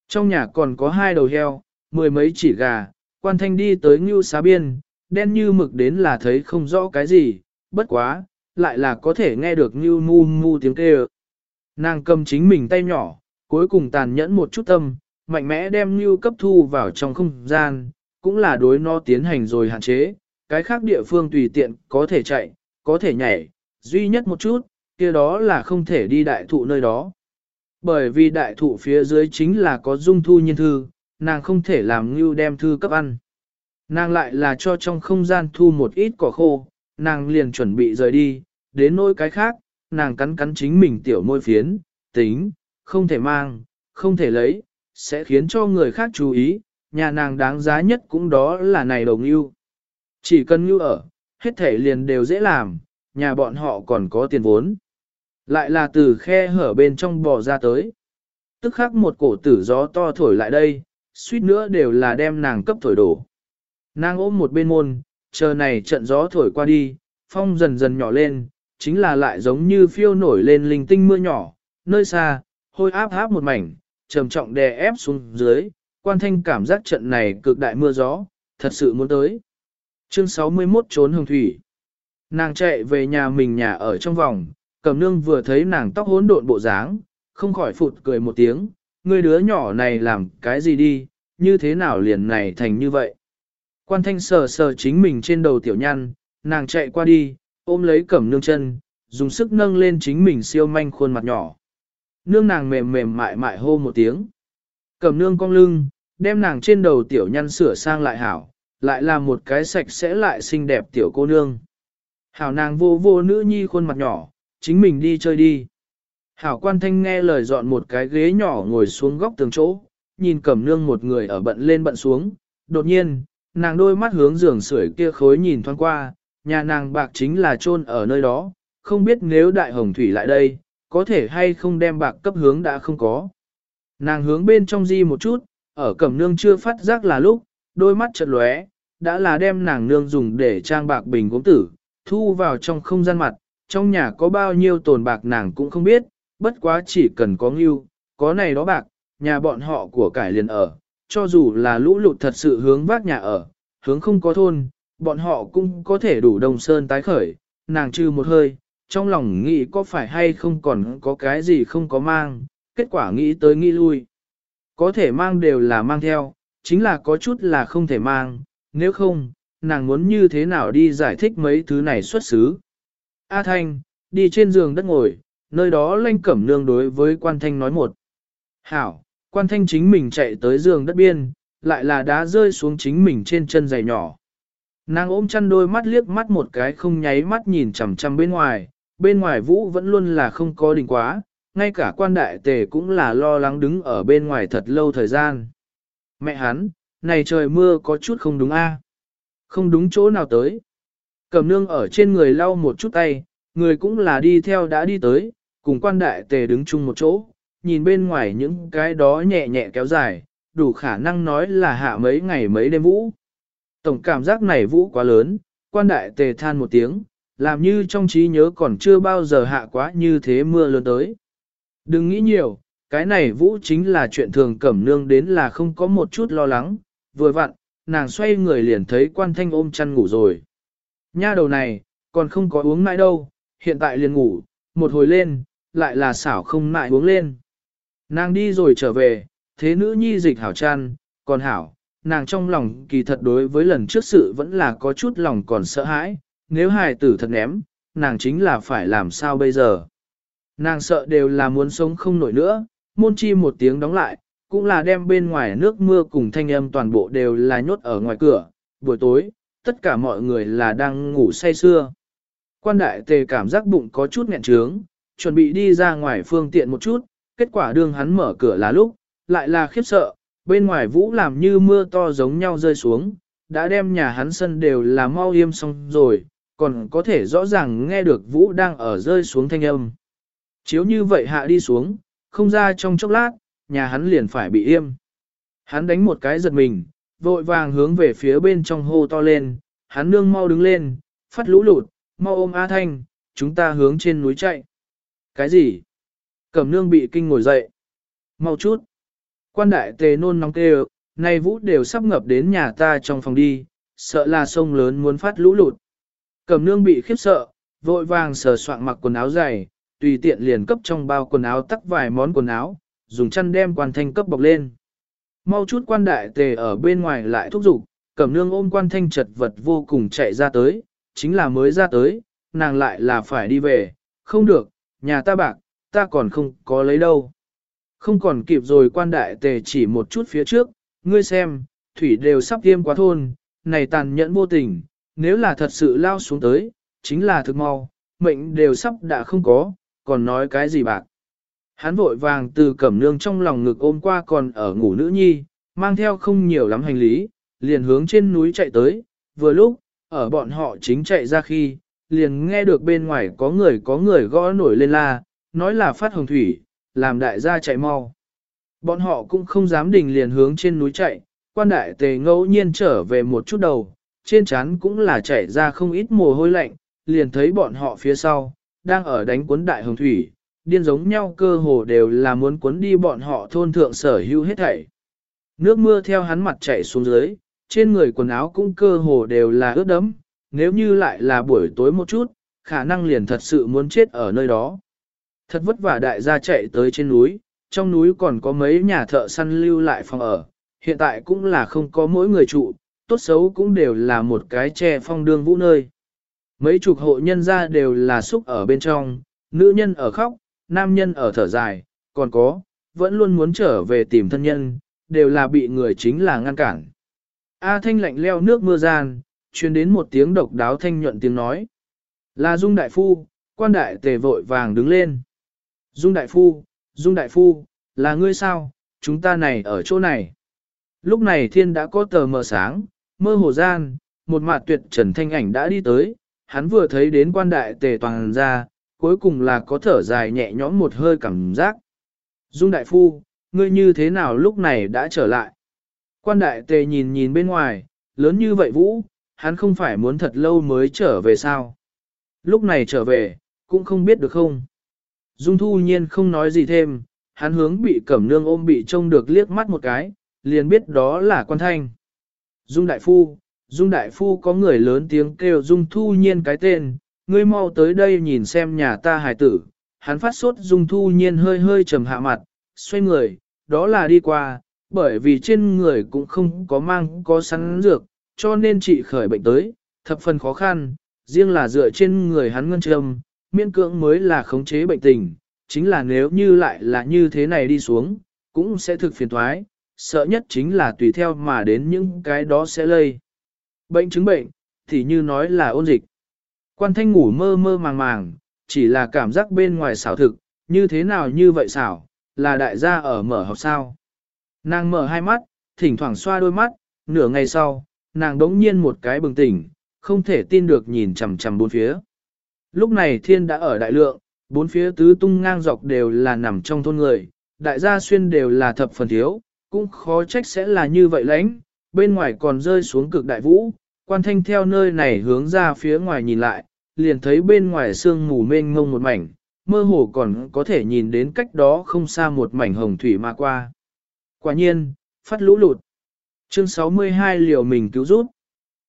[SPEAKER 1] Trong nhà còn có hai đầu heo, mười mấy chỉ gà, quan thanh đi tới ngưu xá biên, đen như mực đến là thấy không rõ cái gì, bất quá, lại là có thể nghe được ngưu mu mu tiếng kêu. Nàng cầm chính mình tay nhỏ, cuối cùng tàn nhẫn một chút tâm, mạnh mẽ đem ngưu cấp thu vào trong không gian, cũng là đối nó tiến hành rồi hạn chế, cái khác địa phương tùy tiện có thể chạy, có thể nhảy, duy nhất một chút, kia đó là không thể đi đại thụ nơi đó. Bởi vì đại thụ phía dưới chính là có dung thu nhiên thư, nàng không thể làm Ngưu đem thư cấp ăn. Nàng lại là cho trong không gian thu một ít cỏ khô, nàng liền chuẩn bị rời đi, đến nỗi cái khác, nàng cắn cắn chính mình tiểu môi phiến, tính, không thể mang, không thể lấy, sẽ khiến cho người khác chú ý, nhà nàng đáng giá nhất cũng đó là này đồng yêu. Chỉ cần như ở, hết thể liền đều dễ làm, nhà bọn họ còn có tiền vốn. Lại là từ khe hở bên trong bò ra tới. Tức khắc một cổ tử gió to thổi lại đây, suýt nữa đều là đem nàng cấp thổi đổ. Nàng ôm một bên môn, chờ này trận gió thổi qua đi, phong dần dần nhỏ lên, chính là lại giống như phiêu nổi lên linh tinh mưa nhỏ, nơi xa, hôi áp áp một mảnh, trầm trọng đè ép xuống dưới, quan thanh cảm giác trận này cực đại mưa gió, thật sự muốn tới. Chương 61 trốn hồng thủy. Nàng chạy về nhà mình nhà ở trong vòng, cầm nương vừa thấy nàng tóc hỗn độn bộ dáng, không khỏi phụt cười một tiếng, người đứa nhỏ này làm cái gì đi, như thế nào liền này thành như vậy. Quan thanh sờ sờ chính mình trên đầu tiểu nhăn, nàng chạy qua đi, ôm lấy cẩm nương chân, dùng sức nâng lên chính mình siêu manh khuôn mặt nhỏ. Nương nàng mềm mềm mại mại hô một tiếng. cầm nương cong lưng, đem nàng trên đầu tiểu nhăn sửa sang lại hảo, lại là một cái sạch sẽ lại xinh đẹp tiểu cô nương. Hảo nàng vô vô nữ nhi khuôn mặt nhỏ, chính mình đi chơi đi. Hảo quan thanh nghe lời dọn một cái ghế nhỏ ngồi xuống góc tường chỗ, nhìn cẩm nương một người ở bận lên bận xuống, đột nhiên, nàng đôi mắt hướng giường sưởi kia khối nhìn thoáng qua, nhà nàng bạc chính là chôn ở nơi đó, không biết nếu đại hồng thủy lại đây, có thể hay không đem bạc cấp hướng đã không có. Nàng hướng bên trong di một chút, ở cẩm nương chưa phát giác là lúc, đôi mắt chợt lóe, đã là đem nàng nương dùng để trang bạc bình gốm tử, thu vào trong không gian mặt, trong nhà có bao nhiêu tồn bạc nàng cũng không biết, bất quá chỉ cần có ngưu, có này đó bạc, nhà bọn họ của cải liền ở, cho dù là lũ lụt thật sự hướng vác nhà ở, hướng không có thôn, bọn họ cũng có thể đủ đồng sơn tái khởi, nàng trừ một hơi, trong lòng nghĩ có phải hay không còn có cái gì không có mang, kết quả nghĩ tới nghĩ lui. Có thể mang đều là mang theo, chính là có chút là không thể mang, nếu không, nàng muốn như thế nào đi giải thích mấy thứ này xuất xứ. A Thanh, đi trên giường đất ngồi, nơi đó lanh cẩm nương đối với quan thanh nói một. Hảo, quan thanh chính mình chạy tới giường đất biên, lại là đá rơi xuống chính mình trên chân giày nhỏ. Nàng ôm chăn đôi mắt liếc mắt một cái không nháy mắt nhìn chằm chằm bên ngoài, bên ngoài vũ vẫn luôn là không có đỉnh quá, ngay cả quan đại tề cũng là lo lắng đứng ở bên ngoài thật lâu thời gian. Mẹ hắn, này trời mưa có chút không đúng a Không đúng chỗ nào tới. Cầm nương ở trên người lau một chút tay, người cũng là đi theo đã đi tới, cùng quan đại tề đứng chung một chỗ, nhìn bên ngoài những cái đó nhẹ nhẹ kéo dài, đủ khả năng nói là hạ mấy ngày mấy đêm vũ. Tổng cảm giác này vũ quá lớn, quan đại tề than một tiếng, làm như trong trí nhớ còn chưa bao giờ hạ quá như thế mưa lớn tới. Đừng nghĩ nhiều, cái này vũ chính là chuyện thường cẩm nương đến là không có một chút lo lắng, vừa vặn, nàng xoay người liền thấy quan thanh ôm chăn ngủ rồi. Nha đầu này, còn không có uống mãi đâu, hiện tại liền ngủ, một hồi lên, lại là xảo không nại uống lên. Nàng đi rồi trở về, thế nữ nhi dịch hảo chăn, còn hảo, nàng trong lòng kỳ thật đối với lần trước sự vẫn là có chút lòng còn sợ hãi, nếu hài tử thật ném, nàng chính là phải làm sao bây giờ. Nàng sợ đều là muốn sống không nổi nữa, môn chi một tiếng đóng lại, cũng là đem bên ngoài nước mưa cùng thanh âm toàn bộ đều là nhốt ở ngoài cửa, buổi tối, tất cả mọi người là đang ngủ say sưa. Quan đại tề cảm giác bụng có chút nghẹn trướng, chuẩn bị đi ra ngoài phương tiện một chút, kết quả đương hắn mở cửa là lúc, lại là khiếp sợ, bên ngoài vũ làm như mưa to giống nhau rơi xuống, đã đem nhà hắn sân đều là mau yêm xong rồi, còn có thể rõ ràng nghe được vũ đang ở rơi xuống thanh âm. Chiếu như vậy hạ đi xuống, không ra trong chốc lát, nhà hắn liền phải bị im Hắn đánh một cái giật mình, vội vàng hướng về phía bên trong hô to lên, hắn nương mau đứng lên, phát lũ lụt, mau ôm A Thanh, chúng ta hướng trên núi chạy. Cái gì? Cẩm nương bị kinh ngồi dậy. Mau chút. Quan đại tề nôn nóng kêu, nay vũ đều sắp ngập đến nhà ta trong phòng đi, sợ là sông lớn muốn phát lũ lụt. Cẩm nương bị khiếp sợ, vội vàng sờ soạn mặc quần áo dày, tùy tiện liền cấp trong bao quần áo tắc vài món quần áo, dùng chăn đem quan thanh cấp bọc lên. Mau chút quan đại tề ở bên ngoài lại thúc giục, cẩm nương ôm quan thanh chật vật vô cùng chạy ra tới, chính là mới ra tới, nàng lại là phải đi về, không được, nhà ta bạc, ta còn không có lấy đâu. Không còn kịp rồi quan đại tề chỉ một chút phía trước, ngươi xem, thủy đều sắp tiêm quá thôn, này tàn nhẫn vô tình, nếu là thật sự lao xuống tới, chính là thực mau, mệnh đều sắp đã không có, còn nói cái gì bạc. Hắn vội vàng từ cẩm nương trong lòng ngực ôm qua còn ở ngủ nữ nhi, mang theo không nhiều lắm hành lý, liền hướng trên núi chạy tới, vừa lúc, ở bọn họ chính chạy ra khi, liền nghe được bên ngoài có người có người gõ nổi lên la, nói là phát hồng thủy, làm đại gia chạy mau. Bọn họ cũng không dám đình liền hướng trên núi chạy, quan đại tề ngẫu nhiên trở về một chút đầu, trên trán cũng là chảy ra không ít mồ hôi lạnh, liền thấy bọn họ phía sau, đang ở đánh cuốn đại hồng thủy, điên giống nhau cơ hồ đều là muốn cuốn đi bọn họ thôn thượng sở hữu hết thảy. Nước mưa theo hắn mặt chảy xuống dưới, trên người quần áo cũng cơ hồ đều là ướt đẫm, nếu như lại là buổi tối một chút, khả năng liền thật sự muốn chết ở nơi đó. Thật vất vả đại gia chạy tới trên núi, trong núi còn có mấy nhà thợ săn lưu lại phòng ở, hiện tại cũng là không có mỗi người trụ, tốt xấu cũng đều là một cái che phong đương vũ nơi. Mấy chục hộ nhân ra đều là xúc ở bên trong, nữ nhân ở khóc, nam nhân ở thở dài, còn có, vẫn luôn muốn trở về tìm thân nhân, đều là bị người chính là ngăn cản. A thanh lạnh leo nước mưa gian, truyền đến một tiếng độc đáo thanh nhuận tiếng nói. Là Dung Đại Phu, quan đại tề vội vàng đứng lên. Dung Đại Phu, Dung Đại Phu, là ngươi sao, chúng ta này ở chỗ này. Lúc này thiên đã có tờ mờ sáng, mơ hồ gian, một mặt tuyệt trần thanh ảnh đã đi tới, hắn vừa thấy đến quan đại tề toàn ra, cuối cùng là có thở dài nhẹ nhõm một hơi cảm giác. Dung Đại Phu, ngươi như thế nào lúc này đã trở lại? Quan đại tề nhìn nhìn bên ngoài, lớn như vậy vũ, hắn không phải muốn thật lâu mới trở về sao? Lúc này trở về, cũng không biết được không? Dung thu nhiên không nói gì thêm, hắn hướng bị cẩm nương ôm bị trông được liếc mắt một cái, liền biết đó là quan thanh. Dung đại phu, Dung đại phu có người lớn tiếng kêu Dung thu nhiên cái tên, ngươi mau tới đây nhìn xem nhà ta hài tử. Hắn phát sốt Dung thu nhiên hơi hơi trầm hạ mặt, xoay người, đó là đi qua, bởi vì trên người cũng không có mang có sắn dược, cho nên trị khởi bệnh tới, thập phần khó khăn, riêng là dựa trên người hắn ngân trầm, miễn cưỡng mới là khống chế bệnh tình, chính là nếu như lại là như thế này đi xuống, cũng sẽ thực phiền thoái, sợ nhất chính là tùy theo mà đến những cái đó sẽ lây. Bệnh chứng bệnh, thì như nói là ôn dịch. Quan thanh ngủ mơ mơ màng màng, chỉ là cảm giác bên ngoài xảo thực, như thế nào như vậy xảo, là đại gia ở mở học sao. Nàng mở hai mắt, thỉnh thoảng xoa đôi mắt, nửa ngày sau, nàng đống nhiên một cái bừng tỉnh, không thể tin được nhìn chằm chằm bốn phía. Lúc này thiên đã ở đại lượng, bốn phía tứ tung ngang dọc đều là nằm trong thôn người, đại gia xuyên đều là thập phần thiếu, cũng khó trách sẽ là như vậy lãnh, bên ngoài còn rơi xuống cực đại vũ, quan thanh theo nơi này hướng ra phía ngoài nhìn lại, liền thấy bên ngoài sương mù mênh ngông một mảnh, mơ hồ còn có thể nhìn đến cách đó không xa một mảnh hồng thủy mà qua. Quả nhiên, phát lũ lụt. Chương 62 liều mình cứu rút.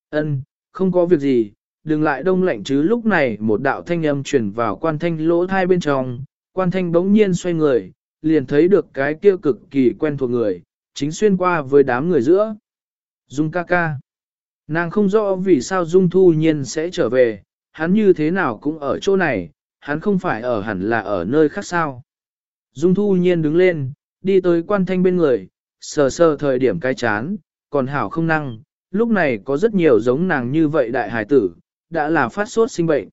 [SPEAKER 1] Ân, không có việc gì, đừng lại đông lạnh chứ lúc này một đạo thanh âm truyền vào quan thanh lỗ thai bên trong, quan thanh bỗng nhiên xoay người, liền thấy được cái kia cực kỳ quen thuộc người, chính xuyên qua với đám người giữa. Dung ca ca. Nàng không rõ vì sao Dung thu nhiên sẽ trở về, hắn như thế nào cũng ở chỗ này, hắn không phải ở hẳn là ở nơi khác sao. Dung thu nhiên đứng lên, đi tới quan thanh bên người, sờ sờ thời điểm cái chán, còn hảo không năng, lúc này có rất nhiều giống nàng như vậy đại hải tử, đã là phát sốt sinh bệnh.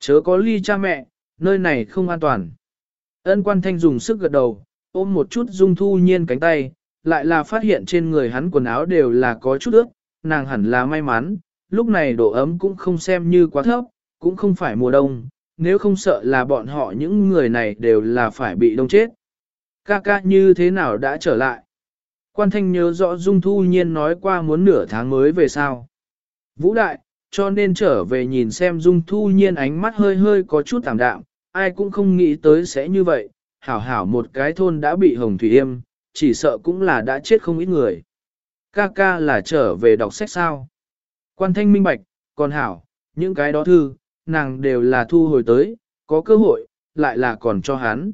[SPEAKER 1] Chớ có ly cha mẹ, nơi này không an toàn. Ân quan thanh dùng sức gật đầu, ôm một chút dung thu nhiên cánh tay, lại là phát hiện trên người hắn quần áo đều là có chút ướt, nàng hẳn là may mắn, lúc này độ ấm cũng không xem như quá thấp, cũng không phải mùa đông, nếu không sợ là bọn họ những người này đều là phải bị đông chết. Ca ca như thế nào đã trở lại? Quan thanh nhớ rõ Dung Thu Nhiên nói qua muốn nửa tháng mới về sao. Vũ đại, cho nên trở về nhìn xem Dung Thu Nhiên ánh mắt hơi hơi có chút tạm đạm, ai cũng không nghĩ tới sẽ như vậy, hảo hảo một cái thôn đã bị hồng thủy yêm, chỉ sợ cũng là đã chết không ít người. Ca ca là trở về đọc sách sao. Quan thanh minh bạch, còn hảo, những cái đó thư, nàng đều là thu hồi tới, có cơ hội, lại là còn cho hắn.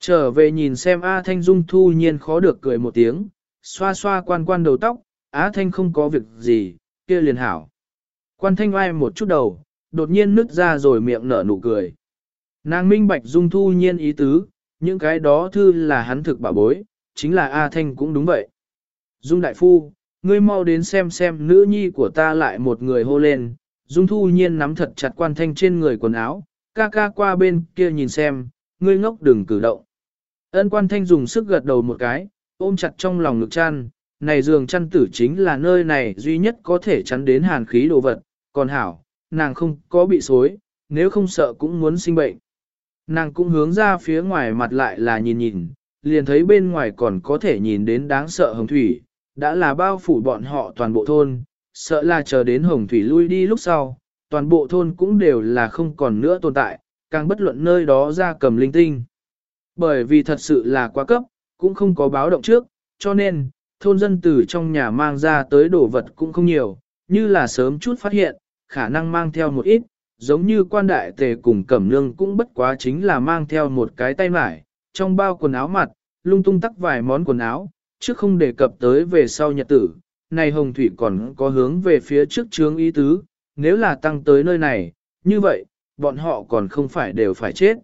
[SPEAKER 1] Trở về nhìn xem A Thanh Dung thu nhiên khó được cười một tiếng, xoa xoa quan quan đầu tóc, Á Thanh không có việc gì, kia liền hảo. Quan Thanh oai một chút đầu, đột nhiên nứt ra rồi miệng nở nụ cười. Nàng minh bạch Dung thu nhiên ý tứ, những cái đó thư là hắn thực bảo bối, chính là A Thanh cũng đúng vậy. Dung Đại Phu, ngươi mau đến xem xem nữ nhi của ta lại một người hô lên, Dung Thu Nhiên nắm thật chặt quan thanh trên người quần áo, ca ca qua bên kia nhìn xem, ngươi ngốc đừng cử động. Ân quan thanh dùng sức gật đầu một cái, ôm chặt trong lòng ngực chăn, này giường chăn tử chính là nơi này duy nhất có thể chắn đến hàn khí đồ vật, còn hảo, nàng không có bị xối, nếu không sợ cũng muốn sinh bệnh. Nàng cũng hướng ra phía ngoài mặt lại là nhìn nhìn, liền thấy bên ngoài còn có thể nhìn đến đáng sợ hồng thủy, đã là bao phủ bọn họ toàn bộ thôn, sợ là chờ đến hồng thủy lui đi lúc sau, toàn bộ thôn cũng đều là không còn nữa tồn tại, càng bất luận nơi đó ra cầm linh tinh. Bởi vì thật sự là quá cấp, cũng không có báo động trước, cho nên, thôn dân từ trong nhà mang ra tới đồ vật cũng không nhiều, như là sớm chút phát hiện, khả năng mang theo một ít, giống như quan đại tề cùng cẩm nương cũng bất quá chính là mang theo một cái tay mải, trong bao quần áo mặt, lung tung tắc vài món quần áo, chứ không đề cập tới về sau nhật tử, này hồng thủy còn có hướng về phía trước trướng ý tứ, nếu là tăng tới nơi này, như vậy, bọn họ còn không phải đều phải chết.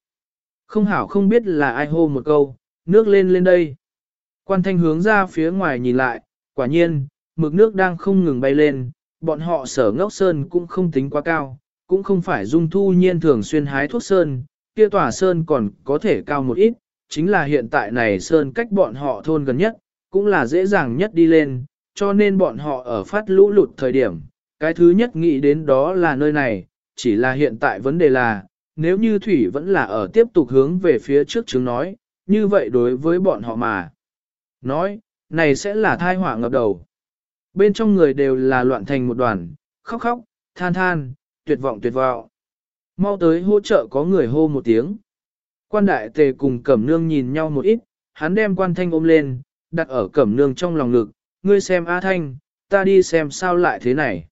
[SPEAKER 1] Không hảo không biết là ai hô một câu, nước lên lên đây. Quan thanh hướng ra phía ngoài nhìn lại, quả nhiên, mực nước đang không ngừng bay lên, bọn họ sở ngốc sơn cũng không tính quá cao, cũng không phải dung thu nhiên thường xuyên hái thuốc sơn, kia tỏa sơn còn có thể cao một ít, chính là hiện tại này sơn cách bọn họ thôn gần nhất, cũng là dễ dàng nhất đi lên, cho nên bọn họ ở phát lũ lụt thời điểm, cái thứ nhất nghĩ đến đó là nơi này, chỉ là hiện tại vấn đề là, nếu như thủy vẫn là ở tiếp tục hướng về phía trước chứng nói, như vậy đối với bọn họ mà. Nói, này sẽ là thai họa ngập đầu. Bên trong người đều là loạn thành một đoàn, khóc khóc, than than, tuyệt vọng tuyệt vọng. Mau tới hỗ trợ có người hô một tiếng. Quan đại tề cùng cẩm nương nhìn nhau một ít, hắn đem quan thanh ôm lên, đặt ở cẩm nương trong lòng ngực, ngươi xem A Thanh, ta đi xem sao lại thế này.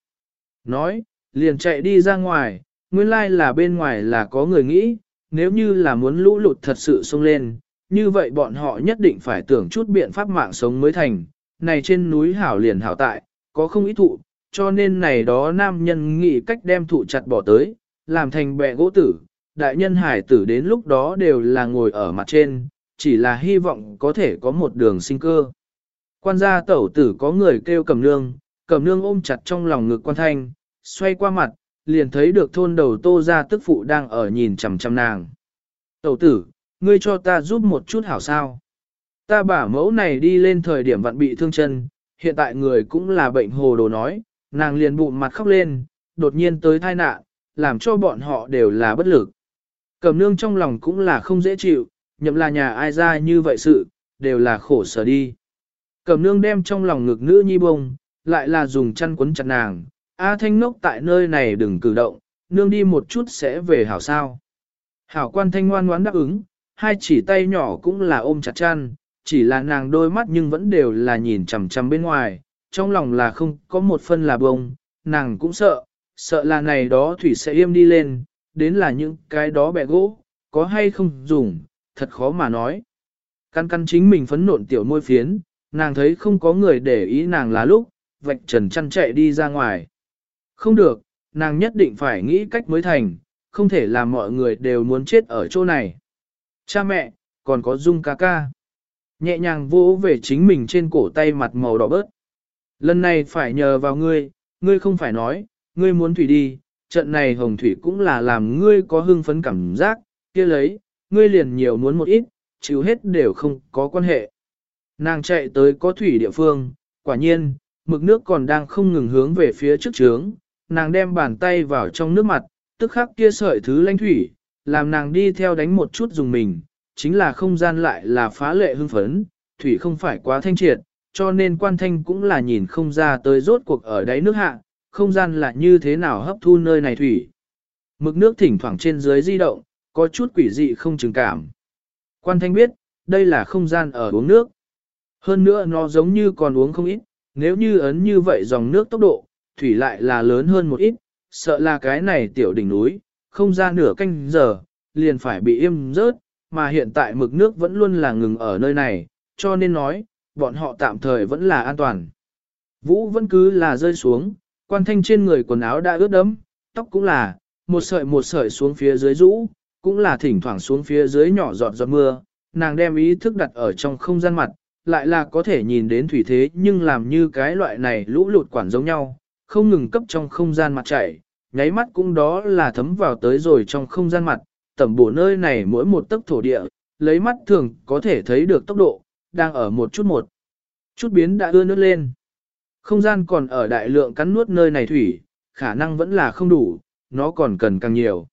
[SPEAKER 1] Nói, liền chạy đi ra ngoài, nguyên lai là bên ngoài là có người nghĩ, nếu như là muốn lũ lụt thật sự xông lên, như vậy bọn họ nhất định phải tưởng chút biện pháp mạng sống mới thành, này trên núi hảo liền hảo tại, có không ít thụ, cho nên này đó nam nhân nghĩ cách đem thụ chặt bỏ tới, làm thành bẹ gỗ tử, đại nhân hải tử đến lúc đó đều là ngồi ở mặt trên, chỉ là hy vọng có thể có một đường sinh cơ. Quan gia tẩu tử có người kêu cầm nương, cầm nương ôm chặt trong lòng ngực quan thanh, xoay qua mặt, liền thấy được thôn đầu tô gia tức phụ đang ở nhìn chằm chằm nàng. Tẩu tử, ngươi cho ta giúp một chút hảo sao. Ta bả mẫu này đi lên thời điểm vặn bị thương chân, hiện tại người cũng là bệnh hồ đồ nói, nàng liền bụng mặt khóc lên, đột nhiên tới thai nạn, làm cho bọn họ đều là bất lực. Cầm nương trong lòng cũng là không dễ chịu, nhậm là nhà ai ra như vậy sự, đều là khổ sở đi. Cầm nương đem trong lòng ngực nữ nhi bông, lại là dùng chăn quấn chặt nàng, A thanh nốc tại nơi này đừng cử động, nương đi một chút sẽ về hảo sao. Hảo quan thanh ngoan ngoãn đáp ứng, hai chỉ tay nhỏ cũng là ôm chặt chăn, chỉ là nàng đôi mắt nhưng vẫn đều là nhìn chằm chằm bên ngoài, trong lòng là không có một phân là bông, nàng cũng sợ, sợ là này đó thủy sẽ im đi lên, đến là những cái đó bẹ gỗ, có hay không dùng, thật khó mà nói. Căn căn chính mình phấn nộn tiểu môi phiến, nàng thấy không có người để ý nàng là lúc, vạch trần chăn chạy đi ra ngoài. Không được, nàng nhất định phải nghĩ cách mới thành, không thể làm mọi người đều muốn chết ở chỗ này. Cha mẹ, còn có Dung ca ca. Nhẹ nhàng vỗ về chính mình trên cổ tay mặt màu đỏ bớt. Lần này phải nhờ vào ngươi, ngươi không phải nói, ngươi muốn thủy đi, trận này hồng thủy cũng là làm ngươi có hưng phấn cảm giác, kia lấy, ngươi liền nhiều muốn một ít, chịu hết đều không có quan hệ. Nàng chạy tới có thủy địa phương, quả nhiên, mực nước còn đang không ngừng hướng về phía trước trướng, nàng đem bàn tay vào trong nước mặt, tức khắc kia sợi thứ lanh thủy, làm nàng đi theo đánh một chút dùng mình, chính là không gian lại là phá lệ hưng phấn, thủy không phải quá thanh triệt, cho nên quan thanh cũng là nhìn không ra tới rốt cuộc ở đáy nước hạ, không gian là như thế nào hấp thu nơi này thủy. Mực nước thỉnh thoảng trên dưới di động, có chút quỷ dị không chừng cảm. Quan thanh biết, đây là không gian ở uống nước. Hơn nữa nó giống như còn uống không ít, nếu như ấn như vậy dòng nước tốc độ, thủy lại là lớn hơn một ít, sợ là cái này tiểu đỉnh núi, không ra nửa canh giờ, liền phải bị im rớt, mà hiện tại mực nước vẫn luôn là ngừng ở nơi này, cho nên nói, bọn họ tạm thời vẫn là an toàn. Vũ vẫn cứ là rơi xuống, quan thanh trên người quần áo đã ướt đẫm, tóc cũng là, một sợi một sợi xuống phía dưới rũ, cũng là thỉnh thoảng xuống phía dưới nhỏ giọt giọt mưa, nàng đem ý thức đặt ở trong không gian mặt, lại là có thể nhìn đến thủy thế nhưng làm như cái loại này lũ lụt quản giống nhau, không ngừng cấp trong không gian mặt chảy, nháy mắt cũng đó là thấm vào tới rồi trong không gian mặt, tẩm bổ nơi này mỗi một tấc thổ địa, lấy mắt thường có thể thấy được tốc độ, đang ở một chút một. Chút biến đã ưa nước lên. Không gian còn ở đại lượng cắn nuốt nơi này thủy, khả năng vẫn là không đủ, nó còn cần càng nhiều.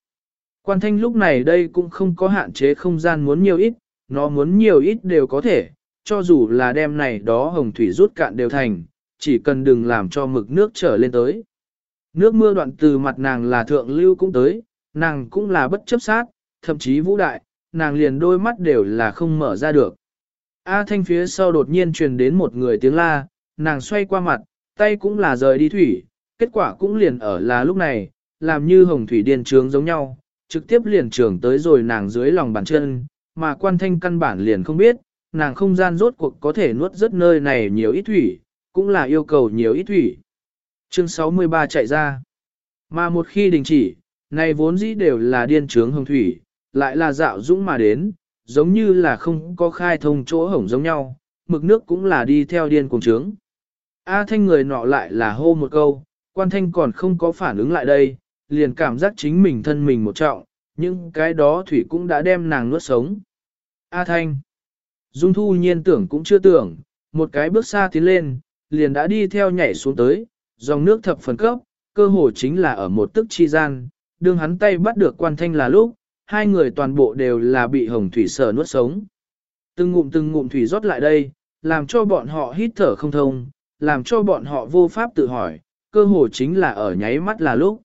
[SPEAKER 1] Quan thanh lúc này đây cũng không có hạn chế không gian muốn nhiều ít, nó muốn nhiều ít đều có thể, cho dù là đêm này đó hồng thủy rút cạn đều thành, chỉ cần đừng làm cho mực nước trở lên tới. Nước mưa đoạn từ mặt nàng là thượng lưu cũng tới, nàng cũng là bất chấp sát, thậm chí vũ đại, nàng liền đôi mắt đều là không mở ra được. A thanh phía sau đột nhiên truyền đến một người tiếng la, nàng xoay qua mặt, tay cũng là rời đi thủy, kết quả cũng liền ở là lúc này, làm như hồng thủy điên trướng giống nhau, trực tiếp liền trường tới rồi nàng dưới lòng bàn chân, mà quan thanh căn bản liền không biết, nàng không gian rốt cuộc có thể nuốt rất nơi này nhiều ít thủy, cũng là yêu cầu nhiều ít thủy. Chương 63 chạy ra. Mà một khi đình chỉ, này vốn dĩ đều là điên trướng hồng thủy, lại là dạo dũng mà đến, giống như là không có khai thông chỗ hổng giống nhau, mực nước cũng là đi theo điên cùng trướng. A thanh người nọ lại là hô một câu, quan thanh còn không có phản ứng lại đây, liền cảm giác chính mình thân mình một trọng, nhưng cái đó thủy cũng đã đem nàng nuốt sống. A thanh. Dung thu nhiên tưởng cũng chưa tưởng, một cái bước xa tiến lên, liền đã đi theo nhảy xuống tới, dòng nước thập phần cấp, cơ hồ chính là ở một tức chi gian, đương hắn tay bắt được quan thanh là lúc, hai người toàn bộ đều là bị hồng thủy sở nuốt sống. Từng ngụm từng ngụm thủy rót lại đây, làm cho bọn họ hít thở không thông, làm cho bọn họ vô pháp tự hỏi, cơ hồ chính là ở nháy mắt là lúc.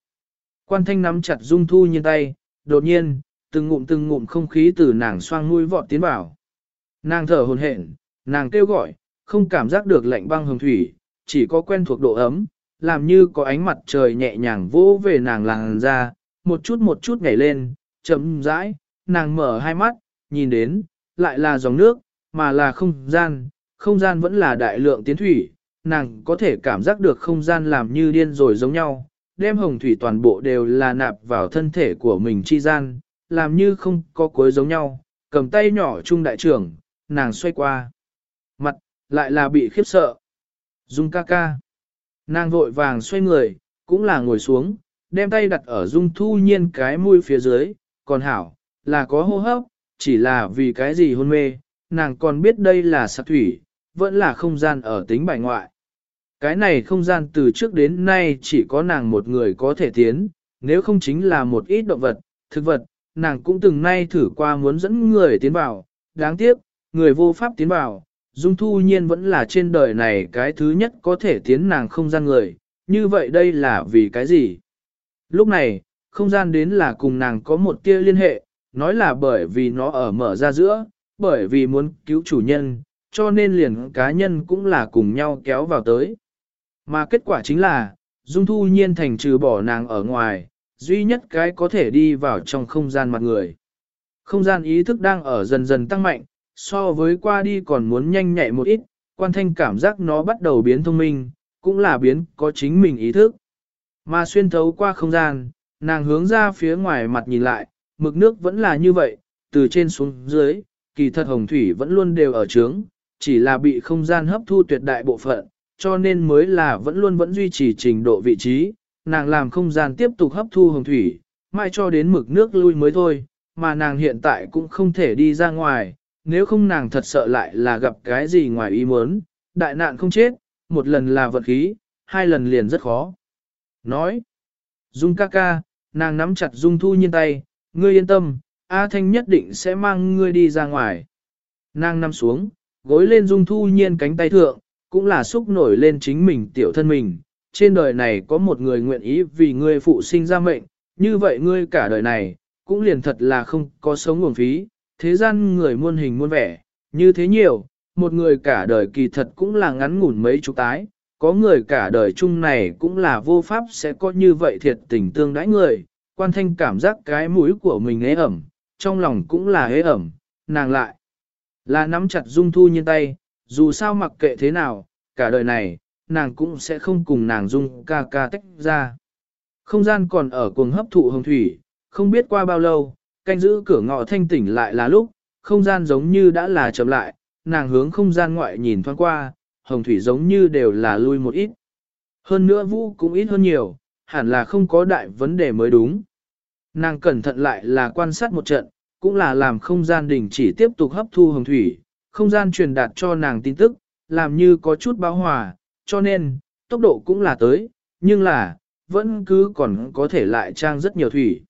[SPEAKER 1] Quan thanh nắm chặt dung thu nhiên tay, đột nhiên, từng ngụm từng ngụm không khí từ nàng xoang mũi vọt tiến vào. Nàng thở hồn hển, nàng kêu gọi, không cảm giác được lạnh băng hồng thủy, chỉ có quen thuộc độ ấm, làm như có ánh mặt trời nhẹ nhàng vỗ về nàng làng ra, một chút một chút nhảy lên, chậm rãi, nàng mở hai mắt, nhìn đến, lại là dòng nước, mà là không gian, không gian vẫn là đại lượng tiến thủy, nàng có thể cảm giác được không gian làm như điên rồi giống nhau, đem hồng thủy toàn bộ đều là nạp vào thân thể của mình chi gian, làm như không có cuối giống nhau, cầm tay nhỏ trung đại trưởng, nàng xoay qua. Mặt, lại là bị khiếp sợ. Dung ca ca. Nàng vội vàng xoay người, cũng là ngồi xuống, đem tay đặt ở dung thu nhiên cái mũi phía dưới, còn hảo, là có hô hấp, chỉ là vì cái gì hôn mê, nàng còn biết đây là sạc thủy, vẫn là không gian ở tính bài ngoại. Cái này không gian từ trước đến nay chỉ có nàng một người có thể tiến, nếu không chính là một ít động vật, thực vật, nàng cũng từng nay thử qua muốn dẫn người tiến vào, đáng tiếc, người vô pháp tiến vào, Dung Thu Nhiên vẫn là trên đời này cái thứ nhất có thể tiến nàng không gian người, như vậy đây là vì cái gì? Lúc này, không gian đến là cùng nàng có một tia liên hệ, nói là bởi vì nó ở mở ra giữa, bởi vì muốn cứu chủ nhân, cho nên liền cá nhân cũng là cùng nhau kéo vào tới. Mà kết quả chính là, Dung Thu Nhiên thành trừ bỏ nàng ở ngoài, duy nhất cái có thể đi vào trong không gian mặt người. Không gian ý thức đang ở dần dần tăng mạnh, so với qua đi còn muốn nhanh nhạy một ít, quan thanh cảm giác nó bắt đầu biến thông minh, cũng là biến có chính mình ý thức. Mà xuyên thấu qua không gian, nàng hướng ra phía ngoài mặt nhìn lại, mực nước vẫn là như vậy, từ trên xuống dưới, kỳ thật hồng thủy vẫn luôn đều ở trướng, chỉ là bị không gian hấp thu tuyệt đại bộ phận, cho nên mới là vẫn luôn vẫn duy trì trình độ vị trí, nàng làm không gian tiếp tục hấp thu hồng thủy, mãi cho đến mực nước lui mới thôi, mà nàng hiện tại cũng không thể đi ra ngoài, nếu không nàng thật sợ lại là gặp cái gì ngoài ý muốn, đại nạn không chết, một lần là vật khí, hai lần liền rất khó. Nói, Dung ca ca, nàng nắm chặt Dung thu nhiên tay, ngươi yên tâm, A Thanh nhất định sẽ mang ngươi đi ra ngoài. Nàng nằm xuống, gối lên Dung thu nhiên cánh tay thượng, cũng là xúc nổi lên chính mình tiểu thân mình. Trên đời này có một người nguyện ý vì ngươi phụ sinh ra mệnh, như vậy ngươi cả đời này, cũng liền thật là không có sống nguồn phí, thế gian người muôn hình muôn vẻ, như thế nhiều, một người cả đời kỳ thật cũng là ngắn ngủn mấy chục tái, có người cả đời chung này cũng là vô pháp sẽ có như vậy thiệt tình tương đãi người, quan thanh cảm giác cái mũi của mình ế ẩm, trong lòng cũng là ế ẩm, nàng lại là nắm chặt dung thu nhiên tay, dù sao mặc kệ thế nào, cả đời này, nàng cũng sẽ không cùng nàng dung ca ca tách ra. Không gian còn ở cuồng hấp thụ hồng thủy, không biết qua bao lâu, canh giữ cửa ngọ thanh tỉnh lại là lúc, không gian giống như đã là chậm lại, nàng hướng không gian ngoại nhìn thoáng qua, hồng thủy giống như đều là lui một ít. Hơn nữa vũ cũng ít hơn nhiều, hẳn là không có đại vấn đề mới đúng. Nàng cẩn thận lại là quan sát một trận, cũng là làm không gian đình chỉ tiếp tục hấp thu hồng thủy, không gian truyền đạt cho nàng tin tức, làm như có chút báo hòa, cho nên, tốc độ cũng là tới, nhưng là, vẫn cứ còn có thể lại trang rất nhiều thủy.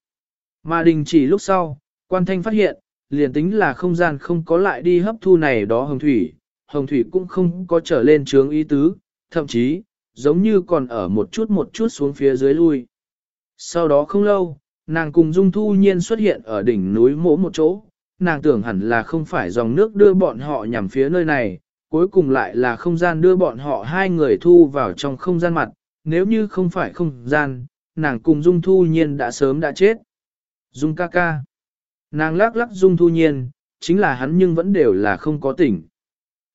[SPEAKER 1] Mà đình chỉ lúc sau, quan thanh phát hiện, liền tính là không gian không có lại đi hấp thu này đó hồng thủy, hồng thủy cũng không có trở lên trướng ý tứ, thậm chí, giống như còn ở một chút một chút xuống phía dưới lui. Sau đó không lâu, nàng cùng Dung Thu Nhiên xuất hiện ở đỉnh núi mỗ một chỗ, nàng tưởng hẳn là không phải dòng nước đưa bọn họ nhằm phía nơi này, cuối cùng lại là không gian đưa bọn họ hai người thu vào trong không gian mặt, nếu như không phải không gian, nàng cùng Dung Thu Nhiên đã sớm đã chết. Dung ca ca. Nàng lắc lắc Dung Thu Nhiên, chính là hắn nhưng vẫn đều là không có tỉnh.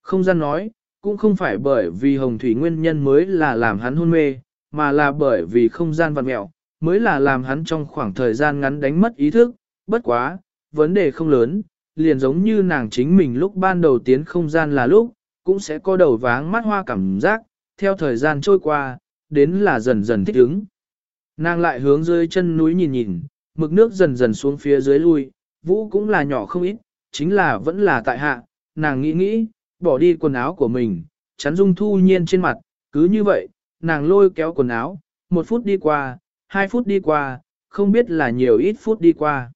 [SPEAKER 1] Không gian nói, cũng không phải bởi vì hồng thủy nguyên nhân mới là làm hắn hôn mê, mà là bởi vì không gian vặn mẹo, mới là làm hắn trong khoảng thời gian ngắn đánh mất ý thức, bất quá, vấn đề không lớn, liền giống như nàng chính mình lúc ban đầu tiến không gian là lúc, cũng sẽ có đầu váng mắt hoa cảm giác, theo thời gian trôi qua, đến là dần dần thích ứng. Nàng lại hướng dưới chân núi nhìn nhìn, mực nước dần dần xuống phía dưới lui, vũ cũng là nhỏ không ít, chính là vẫn là tại hạ, nàng nghĩ nghĩ, bỏ đi quần áo của mình, chắn dung thu nhiên trên mặt, cứ như vậy, nàng lôi kéo quần áo, một phút đi qua, hai phút đi qua, không biết là nhiều ít phút đi qua.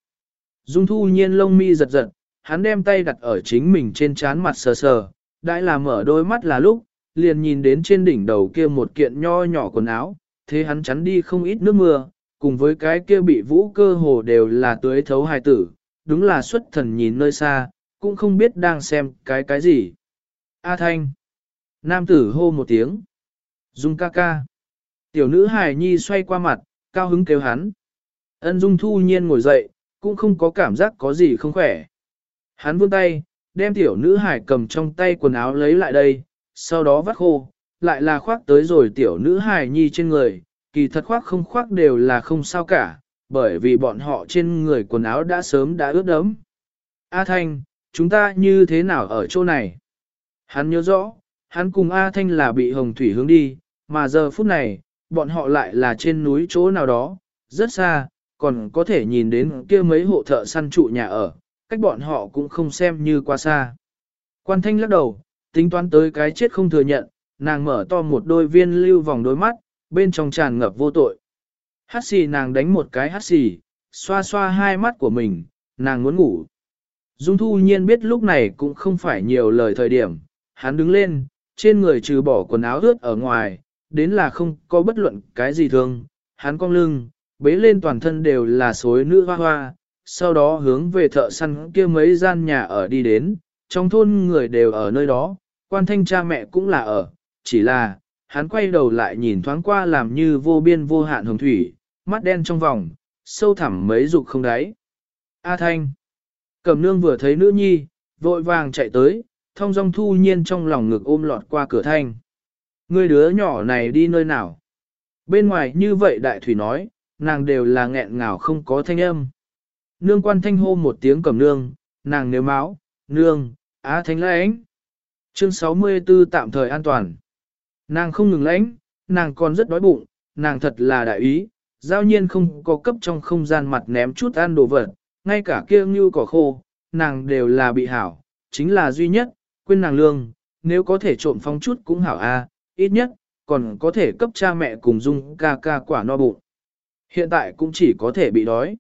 [SPEAKER 1] Dung thu nhiên lông mi giật giật, hắn đem tay đặt ở chính mình trên trán mặt sờ sờ, đã là mở đôi mắt là lúc, liền nhìn đến trên đỉnh đầu kia một kiện nho nhỏ quần áo, thế hắn chắn đi không ít nước mưa, cùng với cái kia bị vũ cơ hồ đều là tưới thấu hài tử, đúng là xuất thần nhìn nơi xa, cũng không biết đang xem cái cái gì. A Thanh. Nam tử hô một tiếng. Dung ca ca. Tiểu nữ hài nhi xoay qua mặt, cao hứng kêu hắn. Ân Dung thu nhiên ngồi dậy, cũng không có cảm giác có gì không khỏe. Hắn vươn tay, đem tiểu nữ hải cầm trong tay quần áo lấy lại đây, sau đó vắt khô, lại là khoác tới rồi tiểu nữ hải nhi trên người, kỳ thật khoác không khoác đều là không sao cả, bởi vì bọn họ trên người quần áo đã sớm đã ướt đẫm. A Thanh, chúng ta như thế nào ở chỗ này? Hắn nhớ rõ, hắn cùng A Thanh là bị hồng thủy hướng đi, mà giờ phút này, bọn họ lại là trên núi chỗ nào đó, rất xa, còn có thể nhìn đến kia mấy hộ thợ săn trụ nhà ở, cách bọn họ cũng không xem như quá xa. Quan thanh lắc đầu, tính toán tới cái chết không thừa nhận, nàng mở to một đôi viên lưu vòng đôi mắt, bên trong tràn ngập vô tội. Hát xì nàng đánh một cái hát xì, xoa xoa hai mắt của mình, nàng muốn ngủ. Dung thu nhiên biết lúc này cũng không phải nhiều lời thời điểm, hắn đứng lên, trên người trừ bỏ quần áo ướt ở ngoài, đến là không có bất luận cái gì thương, hắn cong lưng, bế lên toàn thân đều là xối nữ hoa hoa, sau đó hướng về thợ săn kia mấy gian nhà ở đi đến, trong thôn người đều ở nơi đó, quan thanh cha mẹ cũng là ở, chỉ là, hắn quay đầu lại nhìn thoáng qua làm như vô biên vô hạn hồng thủy, mắt đen trong vòng, sâu thẳm mấy dục không đáy. A Thanh. Cẩm nương vừa thấy nữ nhi, vội vàng chạy tới, thông dong thu nhiên trong lòng ngực ôm lọt qua cửa thanh. Người đứa nhỏ này đi nơi nào? Bên ngoài như vậy đại thủy nói, nàng đều là nghẹn ngào không có thanh âm. Nương quan thanh hô một tiếng cầm nương, nàng nếu máu, nương, á thánh lãnh. Chương 64 tạm thời an toàn. Nàng không ngừng lãnh, nàng còn rất đói bụng, nàng thật là đại ý, giao nhiên không có cấp trong không gian mặt ném chút ăn đồ vật, ngay cả kia như cỏ khô, nàng đều là bị hảo, chính là duy nhất, quên nàng lương, nếu có thể trộm phong chút cũng hảo a, ít nhất, còn có thể cấp cha mẹ cùng dung ca ca quả no bụng. Hiện tại cũng chỉ có thể bị đói.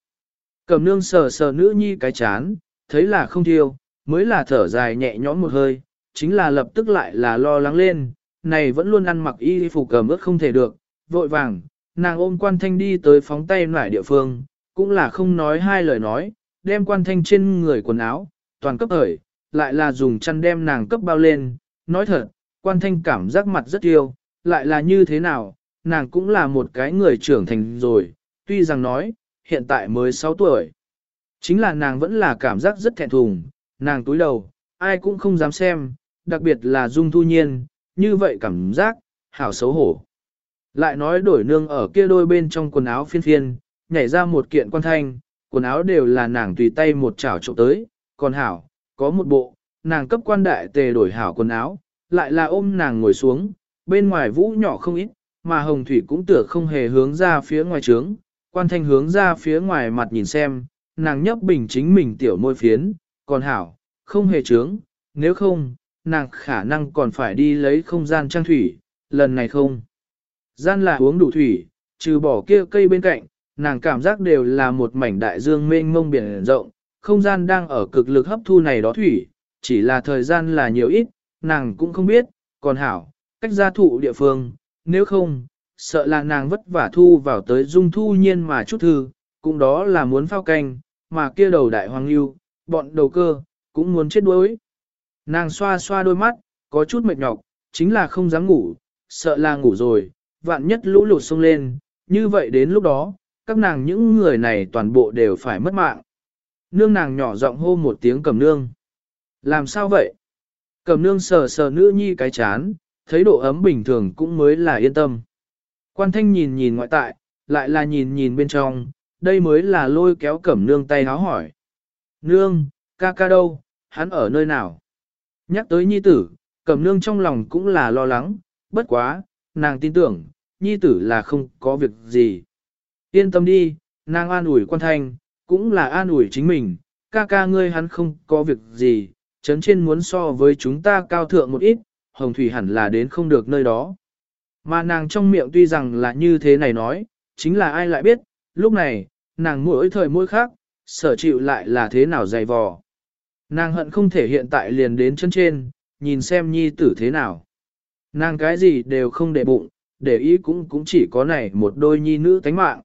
[SPEAKER 1] Cầm nương sờ sờ nữ nhi cái chán, thấy là không thiêu, mới là thở dài nhẹ nhõm một hơi, chính là lập tức lại là lo lắng lên, này vẫn luôn ăn mặc y phục cầm ướt không thể được, vội vàng, nàng ôm quan thanh đi tới phóng tay lại địa phương, cũng là không nói hai lời nói, đem quan thanh trên người quần áo, toàn cấp hởi, lại là dùng chăn đem nàng cấp bao lên, nói thật, quan thanh cảm giác mặt rất yêu, lại là như thế nào, nàng cũng là một cái người trưởng thành rồi, tuy rằng nói, hiện tại mới 6 tuổi. Chính là nàng vẫn là cảm giác rất thẹn thùng, nàng túi đầu, ai cũng không dám xem, đặc biệt là Dung Thu Nhiên, như vậy cảm giác, hảo xấu hổ. Lại nói đổi nương ở kia đôi bên trong quần áo phiên phiên, nhảy ra một kiện quan thanh, quần áo đều là nàng tùy tay một chảo trộm tới, còn hảo, có một bộ, nàng cấp quan đại tề đổi hảo quần áo, lại là ôm nàng ngồi xuống, bên ngoài vũ nhỏ không ít, mà hồng thủy cũng tựa không hề hướng ra phía ngoài trướng, quan thanh hướng ra phía ngoài mặt nhìn xem, nàng nhấp bình chính mình tiểu môi phiến, còn hảo, không hề trướng, nếu không, nàng khả năng còn phải đi lấy không gian trang thủy, lần này không. Gian là uống đủ thủy, trừ bỏ kia cây bên cạnh, nàng cảm giác đều là một mảnh đại dương mênh mông biển rộng, không gian đang ở cực lực hấp thu này đó thủy, chỉ là thời gian là nhiều ít, nàng cũng không biết, còn hảo, cách gia thụ địa phương, nếu không, sợ là nàng vất vả thu vào tới dung thu nhiên mà chút thư, cũng đó là muốn phao canh, mà kia đầu đại hoàng lưu, bọn đầu cơ, cũng muốn chết đuối. Nàng xoa xoa đôi mắt, có chút mệt nhọc, chính là không dám ngủ, sợ là ngủ rồi, vạn nhất lũ lụt sông lên, như vậy đến lúc đó, các nàng những người này toàn bộ đều phải mất mạng. Nương nàng nhỏ giọng hô một tiếng cầm nương. Làm sao vậy? Cầm nương sờ sờ nữ nhi cái chán, thấy độ ấm bình thường cũng mới là yên tâm. Quan thanh nhìn nhìn ngoại tại, lại là nhìn nhìn bên trong, đây mới là lôi kéo cẩm nương tay háo hỏi. Nương, ca ca đâu, hắn ở nơi nào? Nhắc tới nhi tử, cẩm nương trong lòng cũng là lo lắng, bất quá, nàng tin tưởng, nhi tử là không có việc gì. Yên tâm đi, nàng an ủi quan thanh, cũng là an ủi chính mình, ca ca ngươi hắn không có việc gì, chấn trên muốn so với chúng ta cao thượng một ít, hồng thủy hẳn là đến không được nơi đó. Mà nàng trong miệng tuy rằng là như thế này nói, chính là ai lại biết, lúc này, nàng mỗi thời mỗi khác, sở chịu lại là thế nào dày vò. Nàng hận không thể hiện tại liền đến chân trên, nhìn xem nhi tử thế nào. Nàng cái gì đều không để bụng, để ý cũng cũng chỉ có này một đôi nhi nữ tánh mạng.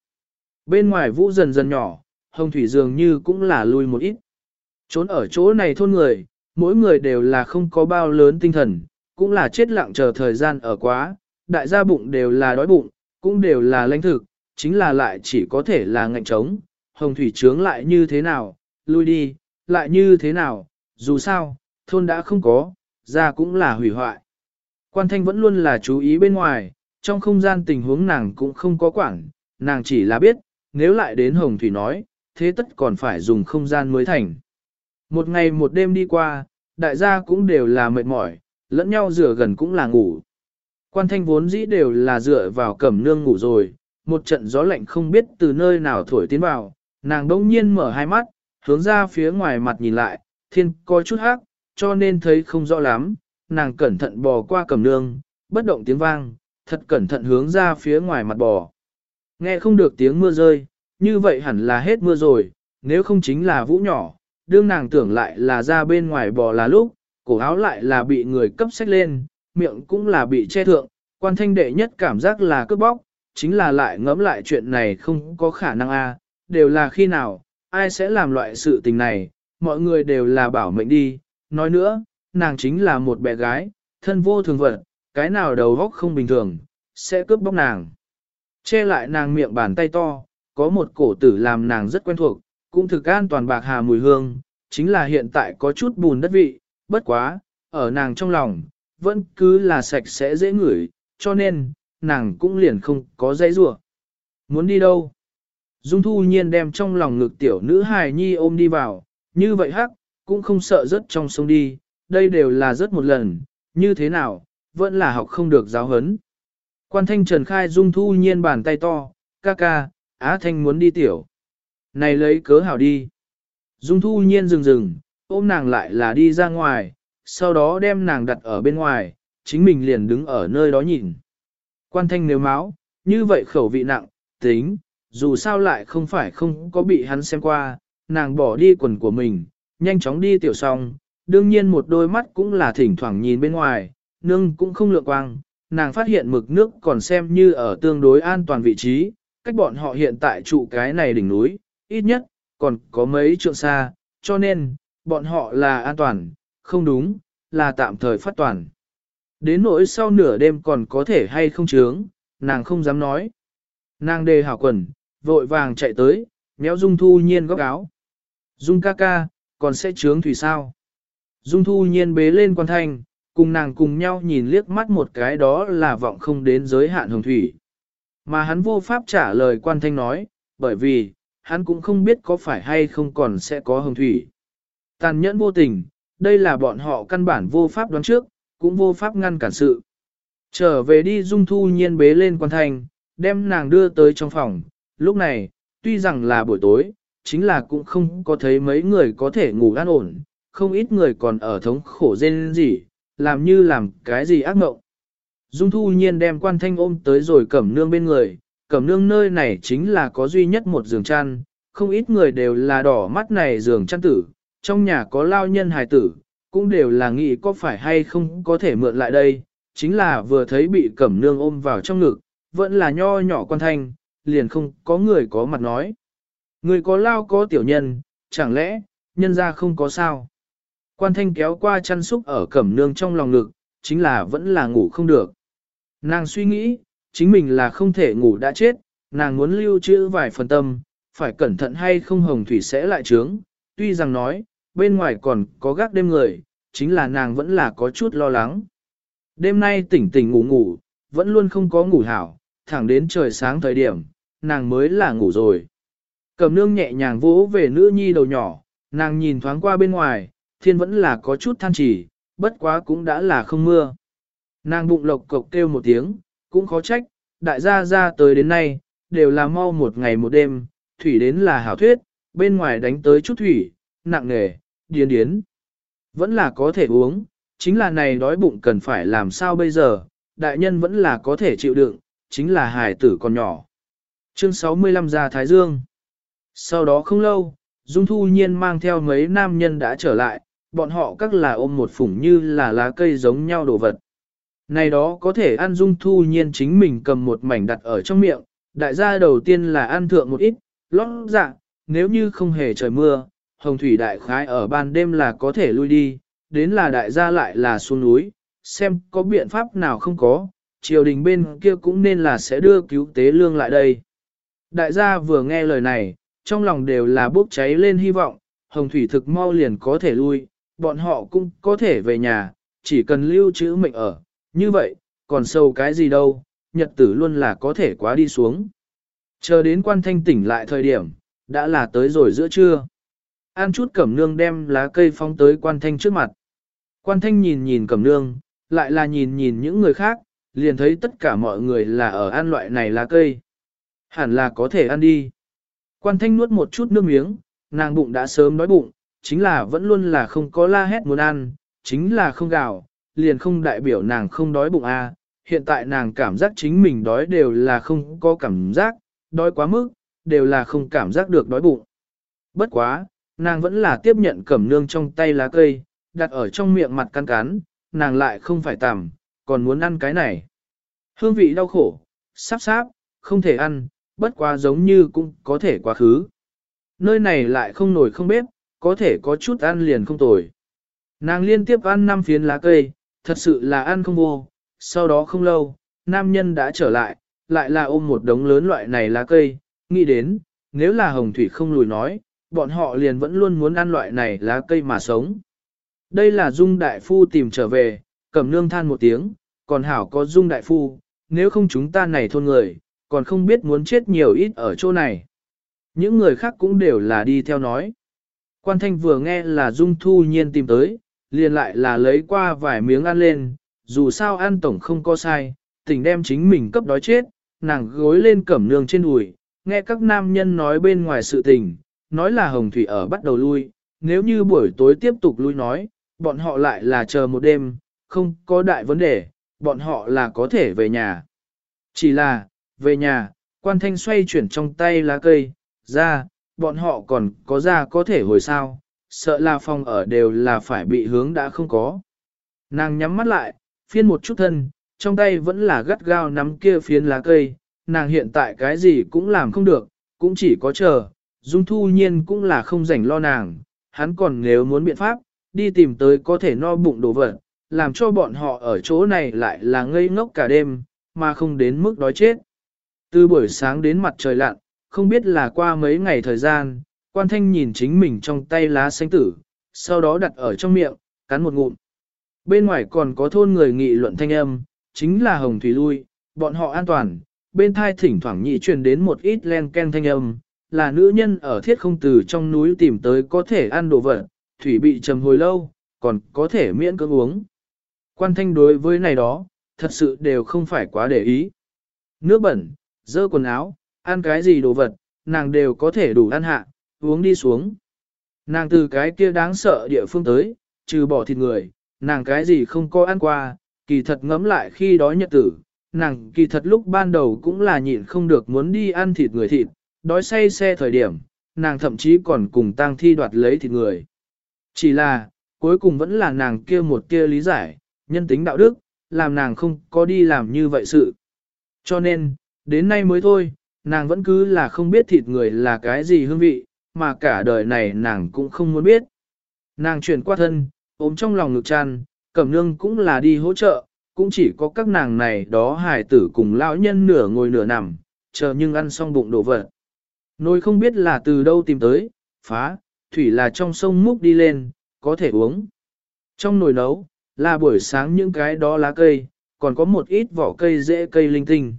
[SPEAKER 1] Bên ngoài vũ dần dần nhỏ, hồng thủy dường như cũng là lui một ít. Trốn ở chỗ này thôn người, mỗi người đều là không có bao lớn tinh thần, cũng là chết lặng chờ thời gian ở quá, đại gia bụng đều là đói bụng, cũng đều là lãnh thực, chính là lại chỉ có thể là ngạnh trống, hồng thủy trướng lại như thế nào, lui đi, lại như thế nào, dù sao, thôn đã không có, ra cũng là hủy hoại. Quan thanh vẫn luôn là chú ý bên ngoài, trong không gian tình huống nàng cũng không có quản, nàng chỉ là biết, nếu lại đến hồng thủy nói, thế tất còn phải dùng không gian mới thành. Một ngày một đêm đi qua, đại gia cũng đều là mệt mỏi, lẫn nhau rửa gần cũng là ngủ. Quan thanh vốn dĩ đều là dựa vào cẩm nương ngủ rồi, một trận gió lạnh không biết từ nơi nào thổi tiến vào, nàng đông nhiên mở hai mắt, hướng ra phía ngoài mặt nhìn lại, thiên có chút hắc, cho nên thấy không rõ lắm, nàng cẩn thận bò qua cẩm nương, bất động tiếng vang, thật cẩn thận hướng ra phía ngoài mặt bò. Nghe không được tiếng mưa rơi, như vậy hẳn là hết mưa rồi, nếu không chính là vũ nhỏ, đương nàng tưởng lại là ra bên ngoài bò là lúc, cổ áo lại là bị người cấp sách lên, miệng cũng là bị che thượng, quan thanh đệ nhất cảm giác là cướp bóc, chính là lại ngẫm lại chuyện này không có khả năng a, đều là khi nào, ai sẽ làm loại sự tình này, mọi người đều là bảo mệnh đi, nói nữa, nàng chính là một bé gái, thân vô thường vật, cái nào đầu góc không bình thường, sẽ cướp bóc nàng. Che lại nàng miệng bàn tay to, có một cổ tử làm nàng rất quen thuộc, cũng thực an toàn bạc hà mùi hương, chính là hiện tại có chút bùn đất vị, bất quá, ở nàng trong lòng, vẫn cứ là sạch sẽ dễ ngửi, cho nên, nàng cũng liền không có dãy rủa. Muốn đi đâu? Dung thu nhiên đem trong lòng ngực tiểu nữ hài nhi ôm đi vào, như vậy hắc, cũng không sợ rớt trong sông đi, đây đều là rớt một lần, như thế nào, vẫn là học không được giáo hấn. Quan thanh trần khai dung thu nhiên bàn tay to, ca ca, á thanh muốn đi tiểu. Này lấy cớ hảo đi. Dung thu nhiên dừng dừng, ôm nàng lại là đi ra ngoài, sau đó đem nàng đặt ở bên ngoài, chính mình liền đứng ở nơi đó nhìn. Quan thanh nếu máu, như vậy khẩu vị nặng, tính, dù sao lại không phải không có bị hắn xem qua, nàng bỏ đi quần của mình, nhanh chóng đi tiểu xong, đương nhiên một đôi mắt cũng là thỉnh thoảng nhìn bên ngoài, nương cũng không lượng quang, nàng phát hiện mực nước còn xem như ở tương đối an toàn vị trí, cách bọn họ hiện tại trụ cái này đỉnh núi, ít nhất, còn có mấy trượng xa, cho nên, bọn họ là an toàn, không đúng, là tạm thời phát toàn. Đến nỗi sau nửa đêm còn có thể hay không chướng, nàng không dám nói. Nàng đề hảo quần, vội vàng chạy tới, méo Dung Thu Nhiên góc áo. Dung ca ca, còn sẽ chướng thủy sao? Dung Thu Nhiên bế lên quan thanh, cùng nàng cùng nhau nhìn liếc mắt một cái đó là vọng không đến giới hạn hồng thủy. Mà hắn vô pháp trả lời quan thanh nói, bởi vì, hắn cũng không biết có phải hay không còn sẽ có hồng thủy. Tàn nhẫn vô tình, đây là bọn họ căn bản vô pháp đoán trước, cũng vô pháp ngăn cản sự. Trở về đi dung thu nhiên bế lên quan thanh, đem nàng đưa tới trong phòng, lúc này, tuy rằng là buổi tối, chính là cũng không có thấy mấy người có thể ngủ an ổn, không ít người còn ở thống khổ rên gì, làm như làm cái gì ác mộng. Dung thu nhiên đem quan thanh ôm tới rồi cẩm nương bên người, cẩm nương nơi này chính là có duy nhất một giường chăn, không ít người đều là đỏ mắt này giường chăn tử, trong nhà có lao nhân hài tử, cũng đều là nghĩ có phải hay không có thể mượn lại đây, chính là vừa thấy bị cẩm nương ôm vào trong ngực, vẫn là nho nhỏ quan thanh, liền không có người có mặt nói. Người có lao có tiểu nhân, chẳng lẽ, nhân ra không có sao. Quan thanh kéo qua chăn xúc ở cẩm nương trong lòng ngực, chính là vẫn là ngủ không được. Nàng suy nghĩ, chính mình là không thể ngủ đã chết, nàng muốn lưu trữ vài phần tâm, phải cẩn thận hay không hồng thủy sẽ lại trướng. Tuy rằng nói, bên ngoài còn có gác đêm người, chính là nàng vẫn là có chút lo lắng. Đêm nay tỉnh tỉnh ngủ ngủ, vẫn luôn không có ngủ hảo, thẳng đến trời sáng thời điểm, nàng mới là ngủ rồi. Cầm nương nhẹ nhàng vỗ về nữ nhi đầu nhỏ, nàng nhìn thoáng qua bên ngoài, thiên vẫn là có chút than chỉ, bất quá cũng đã là không mưa. Nàng bụng lộc cộc kêu một tiếng, cũng khó trách, đại gia ra tới đến nay, đều là mau một ngày một đêm, thủy đến là hảo thuyết, bên ngoài đánh tới chút thủy, nặng nề, điên điến. Vẫn là có thể uống, chính là này đói bụng cần phải làm sao bây giờ, đại nhân vẫn là có thể chịu đựng, chính là hài tử còn nhỏ. Chương 65 ra Thái Dương Sau đó không lâu, Dung Thu Nhiên mang theo mấy nam nhân đã trở lại, bọn họ các là ôm một phủng như là lá cây giống nhau đồ vật. Này đó có thể ăn Dung Thu Nhiên chính mình cầm một mảnh đặt ở trong miệng, đại gia đầu tiên là ăn thượng một ít, lót dạ, nếu như không hề trời mưa, hồng thủy đại khái ở ban đêm là có thể lui đi, đến là đại gia lại là xuống núi, xem có biện pháp nào không có, triều đình bên kia cũng nên là sẽ đưa cứu tế lương lại đây. Đại gia vừa nghe lời này, trong lòng đều là bốc cháy lên hy vọng, hồng thủy thực mau liền có thể lui, bọn họ cũng có thể về nhà, chỉ cần lưu trữ mệnh ở, như vậy, còn sâu cái gì đâu, nhật tử luôn là có thể quá đi xuống. Chờ đến quan thanh tỉnh lại thời điểm, đã là tới rồi giữa trưa. An chút cẩm nương đem lá cây phong tới quan thanh trước mặt. Quan thanh nhìn nhìn cẩm nương, lại là nhìn nhìn những người khác, liền thấy tất cả mọi người là ở ăn loại này lá cây. Hẳn là có thể ăn đi. Quan thanh nuốt một chút nước miếng, nàng bụng đã sớm đói bụng, chính là vẫn luôn là không có la hét muốn ăn, chính là không gạo, liền không đại biểu nàng không đói bụng. À. Hiện tại nàng cảm giác chính mình đói đều là không có cảm giác, đói quá mức, đều là không cảm giác được đói bụng. Bất quá, nàng vẫn là tiếp nhận cẩm nương trong tay lá cây, đặt ở trong miệng mặt cắn cắn, nàng lại không phải tằm, còn muốn ăn cái này. Hương vị đau khổ, sắp sáp, không thể ăn, bất quá giống như cũng có thể quá khứ. Nơi này lại không nổi không bếp, có thể có chút ăn liền không tồi. Nàng liên tiếp ăn năm phiến lá cây, thật sự là ăn không vô. Sau đó không lâu, nam nhân đã trở lại, lại là ôm một đống lớn loại này lá cây, nghĩ đến, nếu là hồng thủy không lùi nói, bọn họ liền vẫn luôn muốn ăn loại này lá cây mà sống. Đây là Dung Đại Phu tìm trở về, cầm nương than một tiếng, còn hảo có Dung Đại Phu, nếu không chúng ta này thôn người, còn không biết muốn chết nhiều ít ở chỗ này. Những người khác cũng đều là đi theo nói. Quan thanh vừa nghe là Dung Thu Nhiên tìm tới, liền lại là lấy qua vài miếng ăn lên, dù sao ăn tổng không có sai, tỉnh đem chính mình cấp đói chết, nàng gối lên cẩm nương trên đùi, nghe các nam nhân nói bên ngoài sự tình, nói là hồng thủy ở bắt đầu lui, nếu như buổi tối tiếp tục lui nói, bọn họ lại là chờ một đêm, không có đại vấn đề, bọn họ là có thể về nhà. Chỉ là, về nhà, quan thanh xoay chuyển trong tay lá cây, ra, bọn họ còn có ra có thể hồi sao, sợ là phòng ở đều là phải bị hướng đã không có. Nàng nhắm mắt lại, phiên một chút thân, trong tay vẫn là gắt gao nắm kia phiến lá cây, nàng hiện tại cái gì cũng làm không được, cũng chỉ có chờ, Dung Thu Nhiên cũng là không rảnh lo nàng, hắn còn nếu muốn biện pháp, đi tìm tới có thể no bụng đồ vật, làm cho bọn họ ở chỗ này lại là ngây ngốc cả đêm, mà không đến mức đói chết. Từ buổi sáng đến mặt trời lặn, không biết là qua mấy ngày thời gian, quan thanh nhìn chính mình trong tay lá xanh tử, sau đó đặt ở trong miệng, cắn một ngụm. Bên ngoài còn có thôn người nghị luận thanh âm, chính là hồng thủy lui, bọn họ an toàn, bên thai thỉnh thoảng nhị truyền đến một ít len ken thanh âm, là nữ nhân ở thiết không từ trong núi tìm tới có thể ăn đồ vật, thủy bị trầm hồi lâu, còn có thể miễn cưỡng uống. Quan thanh đối với này đó, thật sự đều không phải quá để ý. Nước bẩn, dơ quần áo, ăn cái gì đồ vật, nàng đều có thể đủ ăn hạ, uống đi xuống. Nàng từ cái kia đáng sợ địa phương tới, trừ bỏ thịt người, nàng cái gì không có ăn qua, kỳ thật ngấm lại khi đói nhật tử, nàng kỳ thật lúc ban đầu cũng là nhịn không được muốn đi ăn thịt người thịt, đói say xe thời điểm, nàng thậm chí còn cùng tang thi đoạt lấy thịt người. Chỉ là, cuối cùng vẫn là nàng kia một kia lý giải, nhân tính đạo đức, làm nàng không có đi làm như vậy sự. Cho nên, đến nay mới thôi, nàng vẫn cứ là không biết thịt người là cái gì hương vị, mà cả đời này nàng cũng không muốn biết. Nàng chuyển qua thân, ôm trong lòng ngực tràn, cẩm nương cũng là đi hỗ trợ, cũng chỉ có các nàng này đó hài tử cùng lão nhân nửa ngồi nửa nằm, chờ nhưng ăn xong bụng đổ vật. Nồi không biết là từ đâu tìm tới, phá, thủy là trong sông múc đi lên, có thể uống. Trong nồi nấu, là buổi sáng những cái đó lá cây, còn có một ít vỏ cây dễ cây linh tinh.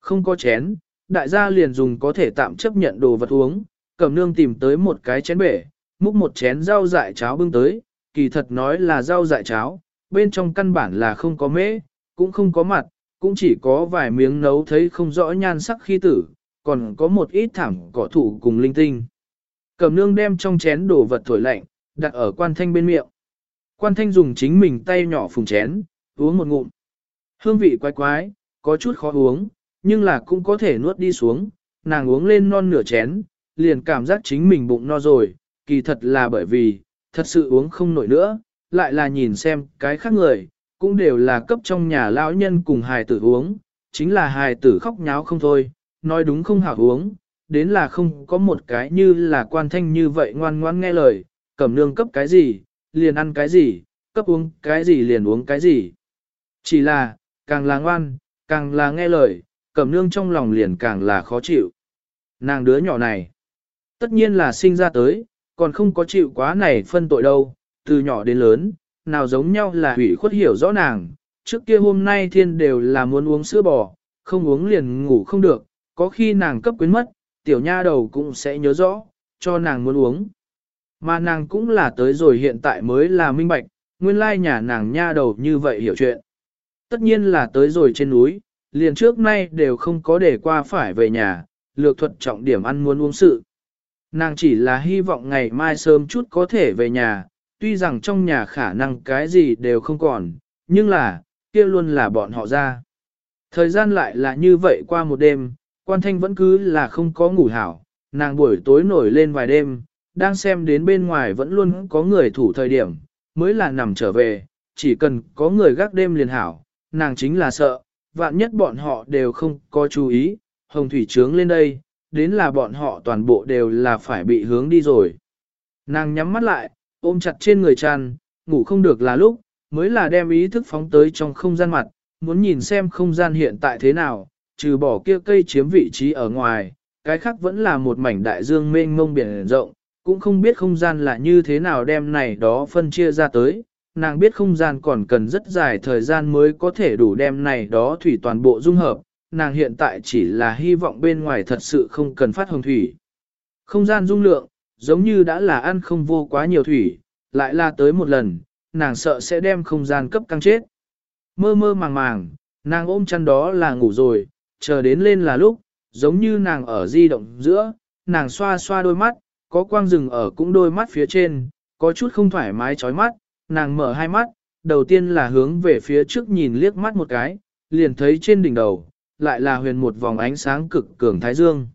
[SPEAKER 1] Không có chén, đại gia liền dùng có thể tạm chấp nhận đồ vật uống, cầm nương tìm tới một cái chén bể, múc một chén rau dại cháo bưng tới, kỳ thật nói là rau dại cháo, bên trong căn bản là không có mễ, cũng không có mặt, cũng chỉ có vài miếng nấu thấy không rõ nhan sắc khi tử, còn có một ít thảm cỏ thủ cùng linh tinh. Cẩm nương đem trong chén đồ vật thổi lạnh, đặt ở quan thanh bên miệng. Quan thanh dùng chính mình tay nhỏ phùng chén, uống một ngụm. Hương vị quái quái, có chút khó uống, nhưng là cũng có thể nuốt đi xuống, nàng uống lên non nửa chén, liền cảm giác chính mình bụng no rồi, kỳ thật là bởi vì, thật sự uống không nổi nữa, lại là nhìn xem cái khác người, cũng đều là cấp trong nhà lão nhân cùng hài tử uống, chính là hài tử khóc nháo không thôi, nói đúng không hảo uống, đến là không có một cái như là quan thanh như vậy ngoan ngoan nghe lời, cẩm nương cấp cái gì, liền ăn cái gì, cấp uống cái gì liền uống cái gì. Chỉ là, càng là ngoan, càng là nghe lời, cẩm nương trong lòng liền càng là khó chịu. Nàng đứa nhỏ này, tất nhiên là sinh ra tới, còn không có chịu quá này phân tội đâu, từ nhỏ đến lớn, nào giống nhau là hủy khuất hiểu rõ nàng, trước kia hôm nay thiên đều là muốn uống sữa bò, không uống liền ngủ không được, có khi nàng cấp quyến mất, tiểu nha đầu cũng sẽ nhớ rõ, cho nàng muốn uống. Mà nàng cũng là tới rồi hiện tại mới là minh bạch, nguyên lai nhà nàng nha đầu như vậy hiểu chuyện. Tất nhiên là tới rồi trên núi, liền trước nay đều không có để qua phải về nhà, lược thuật trọng điểm ăn muốn uống sự. Nàng chỉ là hy vọng ngày mai sớm chút có thể về nhà, tuy rằng trong nhà khả năng cái gì đều không còn, nhưng là, kia luôn là bọn họ ra. Thời gian lại là như vậy qua một đêm, quan thanh vẫn cứ là không có ngủ hảo, nàng buổi tối nổi lên vài đêm, đang xem đến bên ngoài vẫn luôn có người thủ thời điểm, mới là nằm trở về, chỉ cần có người gác đêm liền hảo, nàng chính là sợ, vạn nhất bọn họ đều không có chú ý, hồng thủy trướng lên đây, đến là bọn họ toàn bộ đều là phải bị hướng đi rồi. Nàng nhắm mắt lại, ôm chặt trên người tràn, ngủ không được là lúc, mới là đem ý thức phóng tới trong không gian mặt, muốn nhìn xem không gian hiện tại thế nào, trừ bỏ kia cây chiếm vị trí ở ngoài, cái khác vẫn là một mảnh đại dương mênh mông biển rộng, cũng không biết không gian là như thế nào đem này đó phân chia ra tới, nàng biết không gian còn cần rất dài thời gian mới có thể đủ đem này đó thủy toàn bộ dung hợp, nàng hiện tại chỉ là hy vọng bên ngoài thật sự không cần phát hồng thủy. Không gian dung lượng, giống như đã là ăn không vô quá nhiều thủy, lại là tới một lần, nàng sợ sẽ đem không gian cấp căng chết. Mơ mơ màng màng, nàng ôm chăn đó là ngủ rồi, chờ đến lên là lúc, giống như nàng ở di động giữa, nàng xoa xoa đôi mắt, có quang rừng ở cũng đôi mắt phía trên, có chút không thoải mái chói mắt, nàng mở hai mắt, đầu tiên là hướng về phía trước nhìn liếc mắt một cái, liền thấy trên đỉnh đầu, lại là huyền một vòng ánh sáng cực cường thái dương.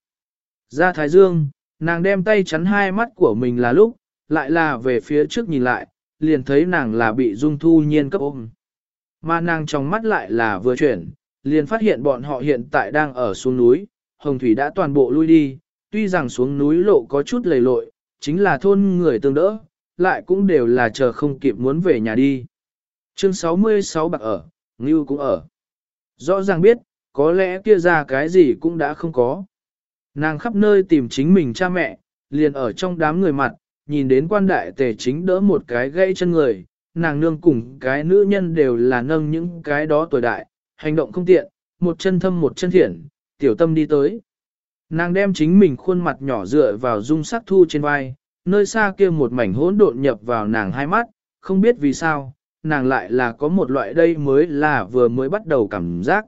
[SPEAKER 1] Ra thái dương, nàng đem tay chắn hai mắt của mình là lúc, lại là về phía trước nhìn lại, liền thấy nàng là bị dung thu nhiên cấp ôm. Mà nàng trong mắt lại là vừa chuyển, liền phát hiện bọn họ hiện tại đang ở xuống núi, hồng thủy đã toàn bộ lui đi, tuy rằng xuống núi lộ có chút lầy lội, chính là thôn người tương đỡ, lại cũng đều là chờ không kịp muốn về nhà đi. Chương 66 bạc ở, Ngưu cũng ở. Rõ ràng biết, có lẽ kia ra cái gì cũng đã không có. Nàng khắp nơi tìm chính mình cha mẹ, liền ở trong đám người mặt, nhìn đến quan đại tề chính đỡ một cái gãy chân người, nàng nương cùng cái nữ nhân đều là nâng những cái đó tuổi đại, hành động không tiện, một chân thâm một chân thiện, tiểu tâm đi tới. Nàng đem chính mình khuôn mặt nhỏ dựa vào dung sắc thu trên vai, nơi xa kia một mảnh hỗn độn nhập vào nàng hai mắt, không biết vì sao, nàng lại là có một loại đây mới là vừa mới bắt đầu cảm giác.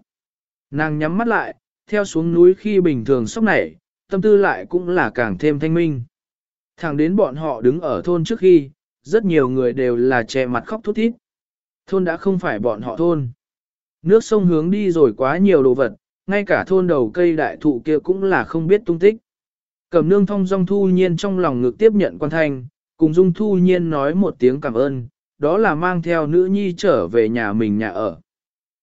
[SPEAKER 1] Nàng nhắm mắt lại, theo xuống núi khi bình thường sốc nảy, tâm tư lại cũng là càng thêm thanh minh. Thẳng đến bọn họ đứng ở thôn trước khi, rất nhiều người đều là che mặt khóc thút thít. Thôn đã không phải bọn họ thôn. Nước sông hướng đi rồi quá nhiều đồ vật, ngay cả thôn đầu cây đại thụ kia cũng là không biết tung tích. Cẩm nương thong dong thu nhiên trong lòng ngực tiếp nhận quan thanh, cùng dung thu nhiên nói một tiếng cảm ơn, đó là mang theo nữ nhi trở về nhà mình nhà ở.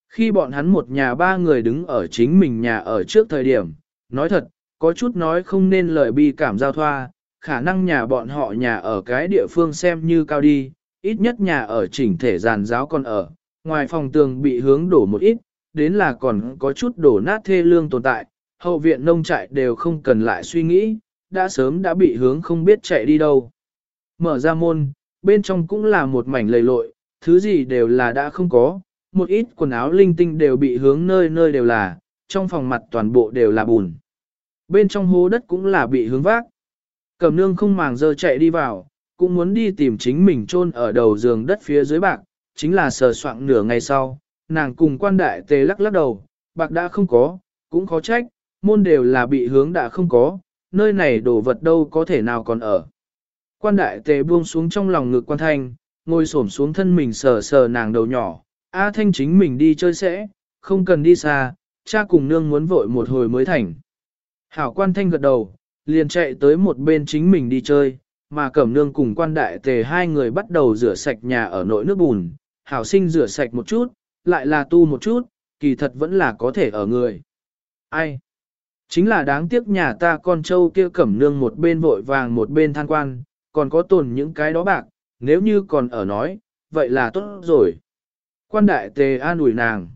[SPEAKER 1] Khi bọn hắn một nhà ba người đứng ở chính mình nhà ở trước thời điểm, nói thật, có chút nói không nên lời bi cảm giao thoa, khả năng nhà bọn họ nhà ở cái địa phương xem như cao đi, ít nhất nhà ở chỉnh thể giàn giáo còn ở, ngoài phòng tường bị hướng đổ một ít, đến là còn có chút đổ nát thê lương tồn tại, hậu viện nông trại đều không cần lại suy nghĩ, đã sớm đã bị hướng không biết chạy đi đâu. Mở ra môn, bên trong cũng là một mảnh lầy lội, thứ gì đều là đã không có, một ít quần áo linh tinh đều bị hướng nơi nơi đều là, trong phòng mặt toàn bộ đều là bùn. Bên trong hố đất cũng là bị hướng vác. Cầm nương không màng giờ chạy đi vào, cũng muốn đi tìm chính mình chôn ở đầu giường đất phía dưới bạc, chính là sờ soạn nửa ngày sau, nàng cùng quan đại tề lắc lắc đầu, bạc đã không có, cũng khó trách, môn đều là bị hướng đã không có, nơi này đồ vật đâu có thể nào còn ở. Quan đại tề buông xuống trong lòng ngực quan thanh, ngồi xổm xuống thân mình sờ sờ nàng đầu nhỏ, A thanh chính mình đi chơi sẽ, không cần đi xa, cha cùng nương muốn vội một hồi mới thành. Hảo quan thanh gật đầu, liền chạy tới một bên chính mình đi chơi, mà cẩm nương cùng quan đại tề hai người bắt đầu rửa sạch nhà ở nội nước bùn, hảo sinh rửa sạch một chút, lại là tu một chút, kỳ thật vẫn là có thể ở người. Ai? Chính là đáng tiếc nhà ta con trâu kia cẩm nương một bên vội vàng một bên than quan, còn có tồn những cái đó bạc, nếu như còn ở nói, vậy là tốt rồi. Quan đại tề an ủi nàng.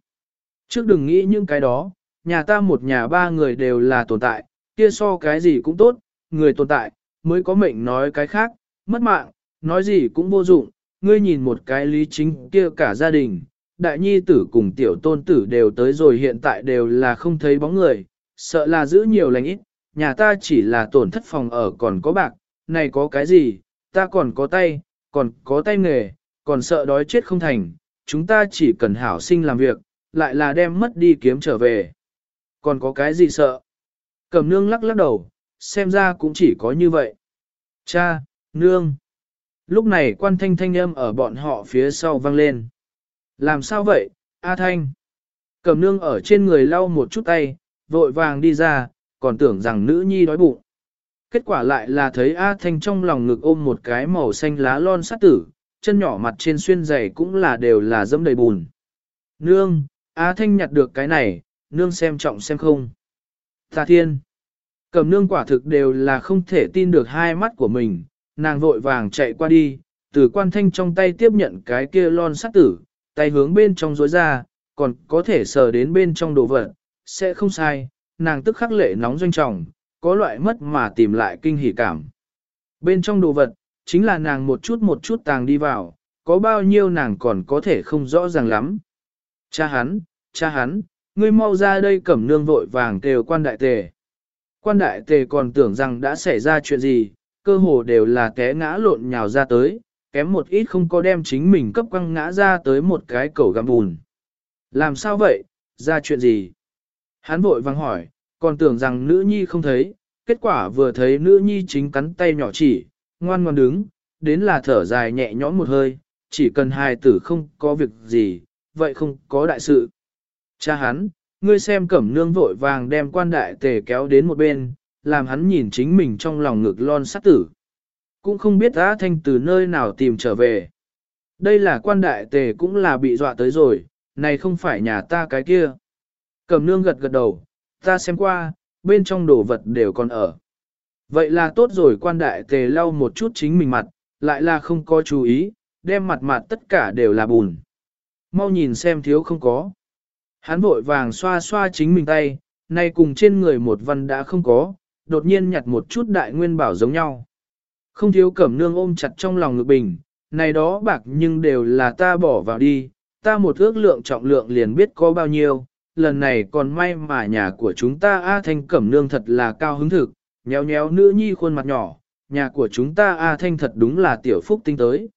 [SPEAKER 1] Trước đừng nghĩ những cái đó, nhà ta một nhà ba người đều là tồn tại, kia so cái gì cũng tốt, người tồn tại, mới có mệnh nói cái khác, mất mạng, nói gì cũng vô dụng, ngươi nhìn một cái lý chính kia cả gia đình, đại nhi tử cùng tiểu tôn tử đều tới rồi hiện tại đều là không thấy bóng người, sợ là giữ nhiều lành ít, nhà ta chỉ là tổn thất phòng ở còn có bạc, này có cái gì, ta còn có tay, còn có tay nghề, còn sợ đói chết không thành, chúng ta chỉ cần hảo sinh làm việc, lại là đem mất đi kiếm trở về. Còn có cái gì sợ? Cầm nương lắc lắc đầu, xem ra cũng chỉ có như vậy. Cha, nương. Lúc này quan thanh thanh âm ở bọn họ phía sau vang lên. Làm sao vậy, A Thanh? Cầm nương ở trên người lau một chút tay, vội vàng đi ra, còn tưởng rằng nữ nhi đói bụng. Kết quả lại là thấy A Thanh trong lòng ngực ôm một cái màu xanh lá lon sát tử, chân nhỏ mặt trên xuyên giày cũng là đều là dẫm đầy bùn. Nương, A Thanh nhặt được cái này, nương xem trọng xem không. Tà thiên. Cầm nương quả thực đều là không thể tin được hai mắt của mình, nàng vội vàng chạy qua đi, từ quan thanh trong tay tiếp nhận cái kia lon sắt tử, tay hướng bên trong rối ra, còn có thể sờ đến bên trong đồ vật, sẽ không sai, nàng tức khắc lệ nóng doanh trọng, có loại mất mà tìm lại kinh hỉ cảm. Bên trong đồ vật, chính là nàng một chút một chút tàng đi vào, có bao nhiêu nàng còn có thể không rõ ràng lắm. Cha hắn, cha hắn, ngươi mau ra đây cẩm nương vội vàng kêu quan đại tề. Quan đại tề còn tưởng rằng đã xảy ra chuyện gì, cơ hồ đều là té ngã lộn nhào ra tới, kém một ít không có đem chính mình cấp quăng ngã ra tới một cái cầu găm bùn. Làm sao vậy, ra chuyện gì? Hắn vội vàng hỏi, còn tưởng rằng nữ nhi không thấy, kết quả vừa thấy nữ nhi chính cắn tay nhỏ chỉ, ngoan ngoan đứng, đến là thở dài nhẹ nhõm một hơi, chỉ cần hài tử không có việc gì, vậy không có đại sự. Cha hắn, ngươi xem cẩm nương vội vàng đem quan đại tề kéo đến một bên, làm hắn nhìn chính mình trong lòng ngực lon sát tử. Cũng không biết á thanh từ nơi nào tìm trở về. Đây là quan đại tề cũng là bị dọa tới rồi, này không phải nhà ta cái kia. Cầm nương gật gật đầu, ta xem qua, bên trong đồ vật đều còn ở. Vậy là tốt rồi quan đại tề lau một chút chính mình mặt, lại là không có chú ý, đem mặt mặt tất cả đều là bùn. Mau nhìn xem thiếu không có. Hắn vội vàng xoa xoa chính mình tay, nay cùng trên người một văn đã không có, đột nhiên nhặt một chút đại nguyên bảo giống nhau. Không thiếu cẩm nương ôm chặt trong lòng ngực bình, này đó bạc nhưng đều là ta bỏ vào đi, ta một ước lượng trọng lượng liền biết có bao nhiêu, lần này còn may mà nhà của chúng ta A Thanh cẩm nương thật là cao hứng thực, nhéo nhéo nữ nhi khuôn mặt nhỏ, nhà của chúng ta A Thanh thật đúng là tiểu phúc tinh tới.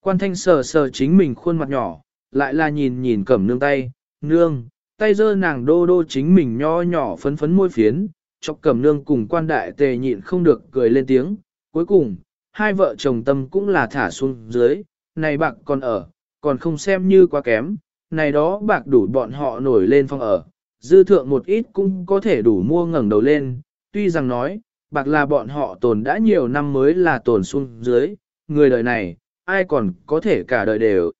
[SPEAKER 1] Quan Thanh sờ sờ chính mình khuôn mặt nhỏ, lại là nhìn nhìn cẩm nương tay, nương, tay dơ nàng đô đô chính mình nho nhỏ phấn phấn môi phiến, chọc cẩm nương cùng quan đại tề nhịn không được cười lên tiếng. Cuối cùng, hai vợ chồng tâm cũng là thả xuống dưới, này bạc còn ở, còn không xem như quá kém, này đó bạc đủ bọn họ nổi lên phong ở, dư thượng một ít cũng có thể đủ mua ngẩng đầu lên, tuy rằng nói, bạc là bọn họ tồn đã nhiều năm mới là tồn xuống dưới, người đời này, ai còn có thể cả đời đều.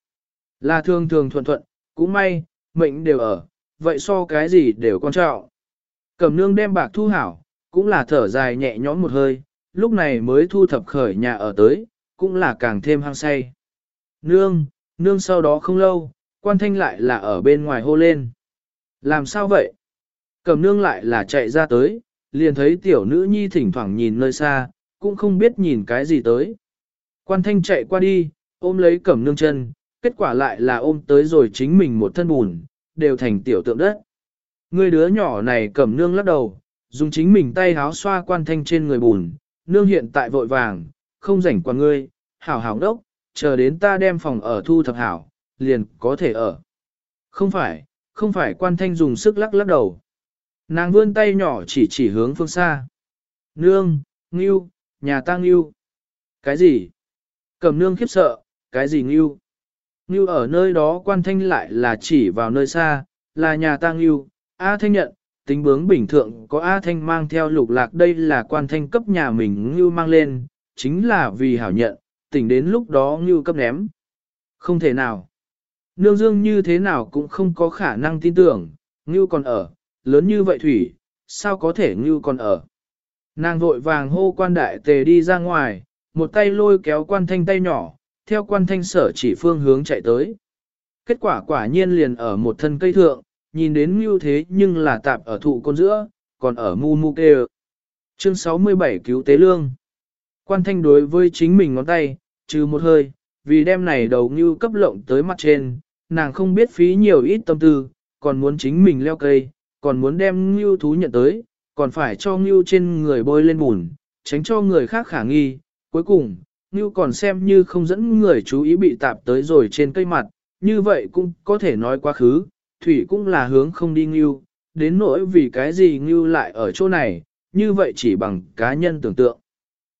[SPEAKER 1] Là thường thường thuận thuận, cũng may, mệnh đều ở, vậy so cái gì đều quan trọng. Cẩm nương đem bạc thu hảo, cũng là thở dài nhẹ nhõm một hơi, lúc này mới thu thập khởi nhà ở tới, cũng là càng thêm hăng say. Nương, nương sau đó không lâu, quan thanh lại là ở bên ngoài hô lên. Làm sao vậy? Cẩm nương lại là chạy ra tới, liền thấy tiểu nữ nhi thỉnh thoảng nhìn nơi xa, cũng không biết nhìn cái gì tới. Quan thanh chạy qua đi, ôm lấy cẩm nương chân, kết quả lại là ôm tới rồi chính mình một thân bùn, đều thành tiểu tượng đất. Người đứa nhỏ này cẩm nương lắc đầu, dùng chính mình tay háo xoa quan thanh trên người bùn, nương hiện tại vội vàng, không rảnh qua ngươi, hảo hảo đốc, chờ đến ta đem phòng ở thu thập hảo, liền có thể ở. Không phải, không phải quan thanh dùng sức lắc lắc đầu. Nàng vươn tay nhỏ chỉ chỉ hướng phương xa. Nương, ngưu, nhà ta ngưu. Cái gì? Cầm nương khiếp sợ, cái gì ngưu? Ngưu ở nơi đó quan thanh lại là chỉ vào nơi xa, là nhà ta ngưu. A thanh nhận, tính bướng bình thượng có A thanh mang theo lục lạc đây là quan thanh cấp nhà mình ngưu mang lên, chính là vì hảo nhận, tỉnh đến lúc đó ngưu cấp ném. Không thể nào. Nương dương như thế nào cũng không có khả năng tin tưởng, ngưu còn ở, lớn như vậy thủy, sao có thể ngưu còn ở. Nàng vội vàng hô quan đại tề đi ra ngoài, một tay lôi kéo quan thanh tay nhỏ, theo quan thanh sở chỉ phương hướng chạy tới. Kết quả quả nhiên liền ở một thân cây thượng, nhìn đến ngưu thế nhưng là tạp ở thụ con giữa, còn ở mu mu kê Chương 67 cứu tế lương. Quan thanh đối với chính mình ngón tay, trừ một hơi, vì đem này đầu như cấp lộng tới mặt trên, nàng không biết phí nhiều ít tâm tư, còn muốn chính mình leo cây, còn muốn đem ngưu thú nhận tới, còn phải cho ngưu trên người bôi lên bùn, tránh cho người khác khả nghi. Cuối cùng, ngưu còn xem như không dẫn người chú ý bị tạp tới rồi trên cây mặt, như vậy cũng có thể nói quá khứ, thủy cũng là hướng không đi ngưu, đến nỗi vì cái gì ngưu lại ở chỗ này, như vậy chỉ bằng cá nhân tưởng tượng.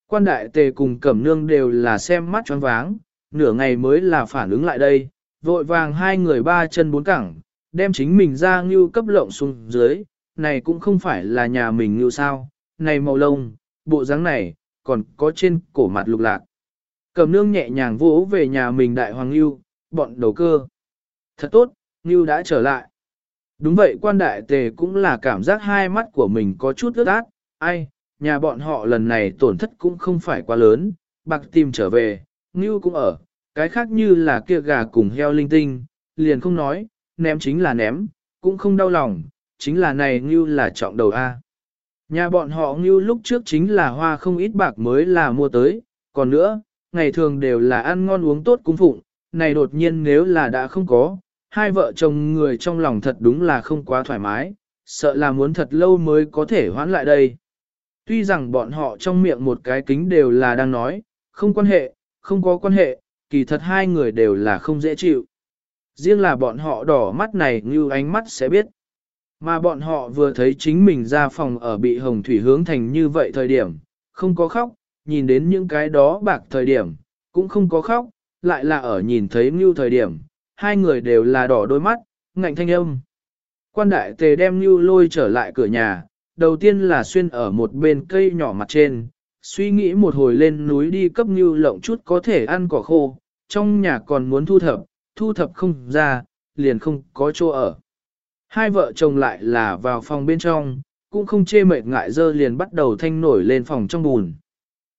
[SPEAKER 1] Quan đại tề cùng cẩm nương đều là xem mắt choáng váng, nửa ngày mới là phản ứng lại đây, vội vàng hai người ba chân bốn cẳng, đem chính mình ra ngưu cấp lộng xuống dưới, này cũng không phải là nhà mình ngưu sao, này màu lông, bộ dáng này, còn có trên cổ mặt lục lạc. Cầm nương nhẹ nhàng vỗ về nhà mình đại hoàng ngưu, bọn đầu cơ. Thật tốt, ngưu đã trở lại. Đúng vậy quan đại tề cũng là cảm giác hai mắt của mình có chút ướt át, ai, nhà bọn họ lần này tổn thất cũng không phải quá lớn, bạc tìm trở về, ngưu cũng ở, cái khác như là kia gà cùng heo linh tinh, liền không nói, ném chính là ném, cũng không đau lòng, chính là này Ngưu là trọng đầu A. Nhà bọn họ Ngưu lúc trước chính là hoa không ít bạc mới là mua tới, còn nữa, ngày thường đều là ăn ngon uống tốt cung phụng, này đột nhiên nếu là đã không có, hai vợ chồng người trong lòng thật đúng là không quá thoải mái, sợ là muốn thật lâu mới có thể hoãn lại đây. Tuy rằng bọn họ trong miệng một cái kính đều là đang nói, không quan hệ, không có quan hệ, kỳ thật hai người đều là không dễ chịu. Riêng là bọn họ đỏ mắt này như ánh mắt sẽ biết. Mà bọn họ vừa thấy chính mình ra phòng ở bị hồng thủy hướng thành như vậy thời điểm, không có khóc, nhìn đến những cái đó bạc thời điểm, cũng không có khóc, lại là ở nhìn thấy như thời điểm, hai người đều là đỏ đôi mắt, ngạnh thanh âm. Quan đại tề đem như lôi trở lại cửa nhà, đầu tiên là xuyên ở một bên cây nhỏ mặt trên, suy nghĩ một hồi lên núi đi cấp như lộng chút có thể ăn cỏ khô, trong nhà còn muốn thu thập, thu thập không ra, liền không có chỗ ở. Hai vợ chồng lại là vào phòng bên trong, cũng không chê mệt ngại dơ liền bắt đầu thanh nổi lên phòng trong bùn.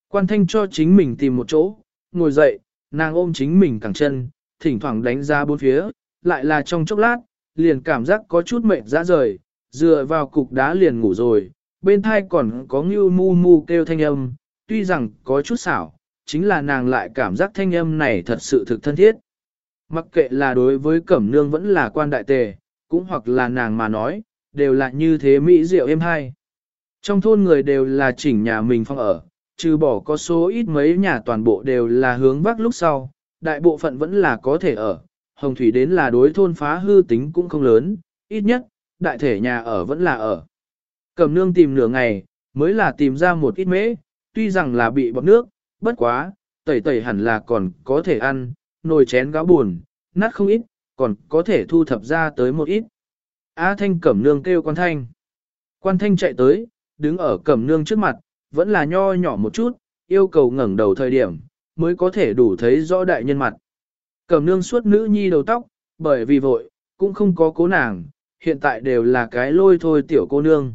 [SPEAKER 1] Quan thanh cho chính mình tìm một chỗ, ngồi dậy, nàng ôm chính mình cẳng chân, thỉnh thoảng đánh ra bốn phía, lại là trong chốc lát, liền cảm giác có chút mệt ra rời, dựa vào cục đá liền ngủ rồi, bên thai còn có ngưu mu mu kêu thanh âm, tuy rằng có chút xảo, chính là nàng lại cảm giác thanh âm này thật sự thực thân thiết. Mặc kệ là đối với Cẩm Nương vẫn là quan đại tề, cũng hoặc là nàng mà nói, đều là như thế mỹ diệu êm hay. Trong thôn người đều là chỉnh nhà mình phong ở, trừ bỏ có số ít mấy nhà toàn bộ đều là hướng bắc lúc sau, đại bộ phận vẫn là có thể ở. Hồng Thủy đến là đối thôn phá hư tính cũng không lớn, ít nhất, đại thể nhà ở vẫn là ở. Cẩm nương tìm nửa ngày, mới là tìm ra một ít mễ, tuy rằng là bị bọt nước, bất quá, tẩy tẩy hẳn là còn có thể ăn, nồi chén gáo buồn, nát không ít, còn có thể thu thập ra tới một ít. A Thanh Cẩm Nương kêu quan Thanh. Quan Thanh chạy tới, đứng ở Cẩm Nương trước mặt, vẫn là nho nhỏ một chút, yêu cầu ngẩng đầu thời điểm, mới có thể đủ thấy rõ đại nhân mặt. Cầm nương suốt nữ nhi đầu tóc, bởi vì vội, cũng không có cố nàng, hiện tại đều là cái lôi thôi tiểu cô nương.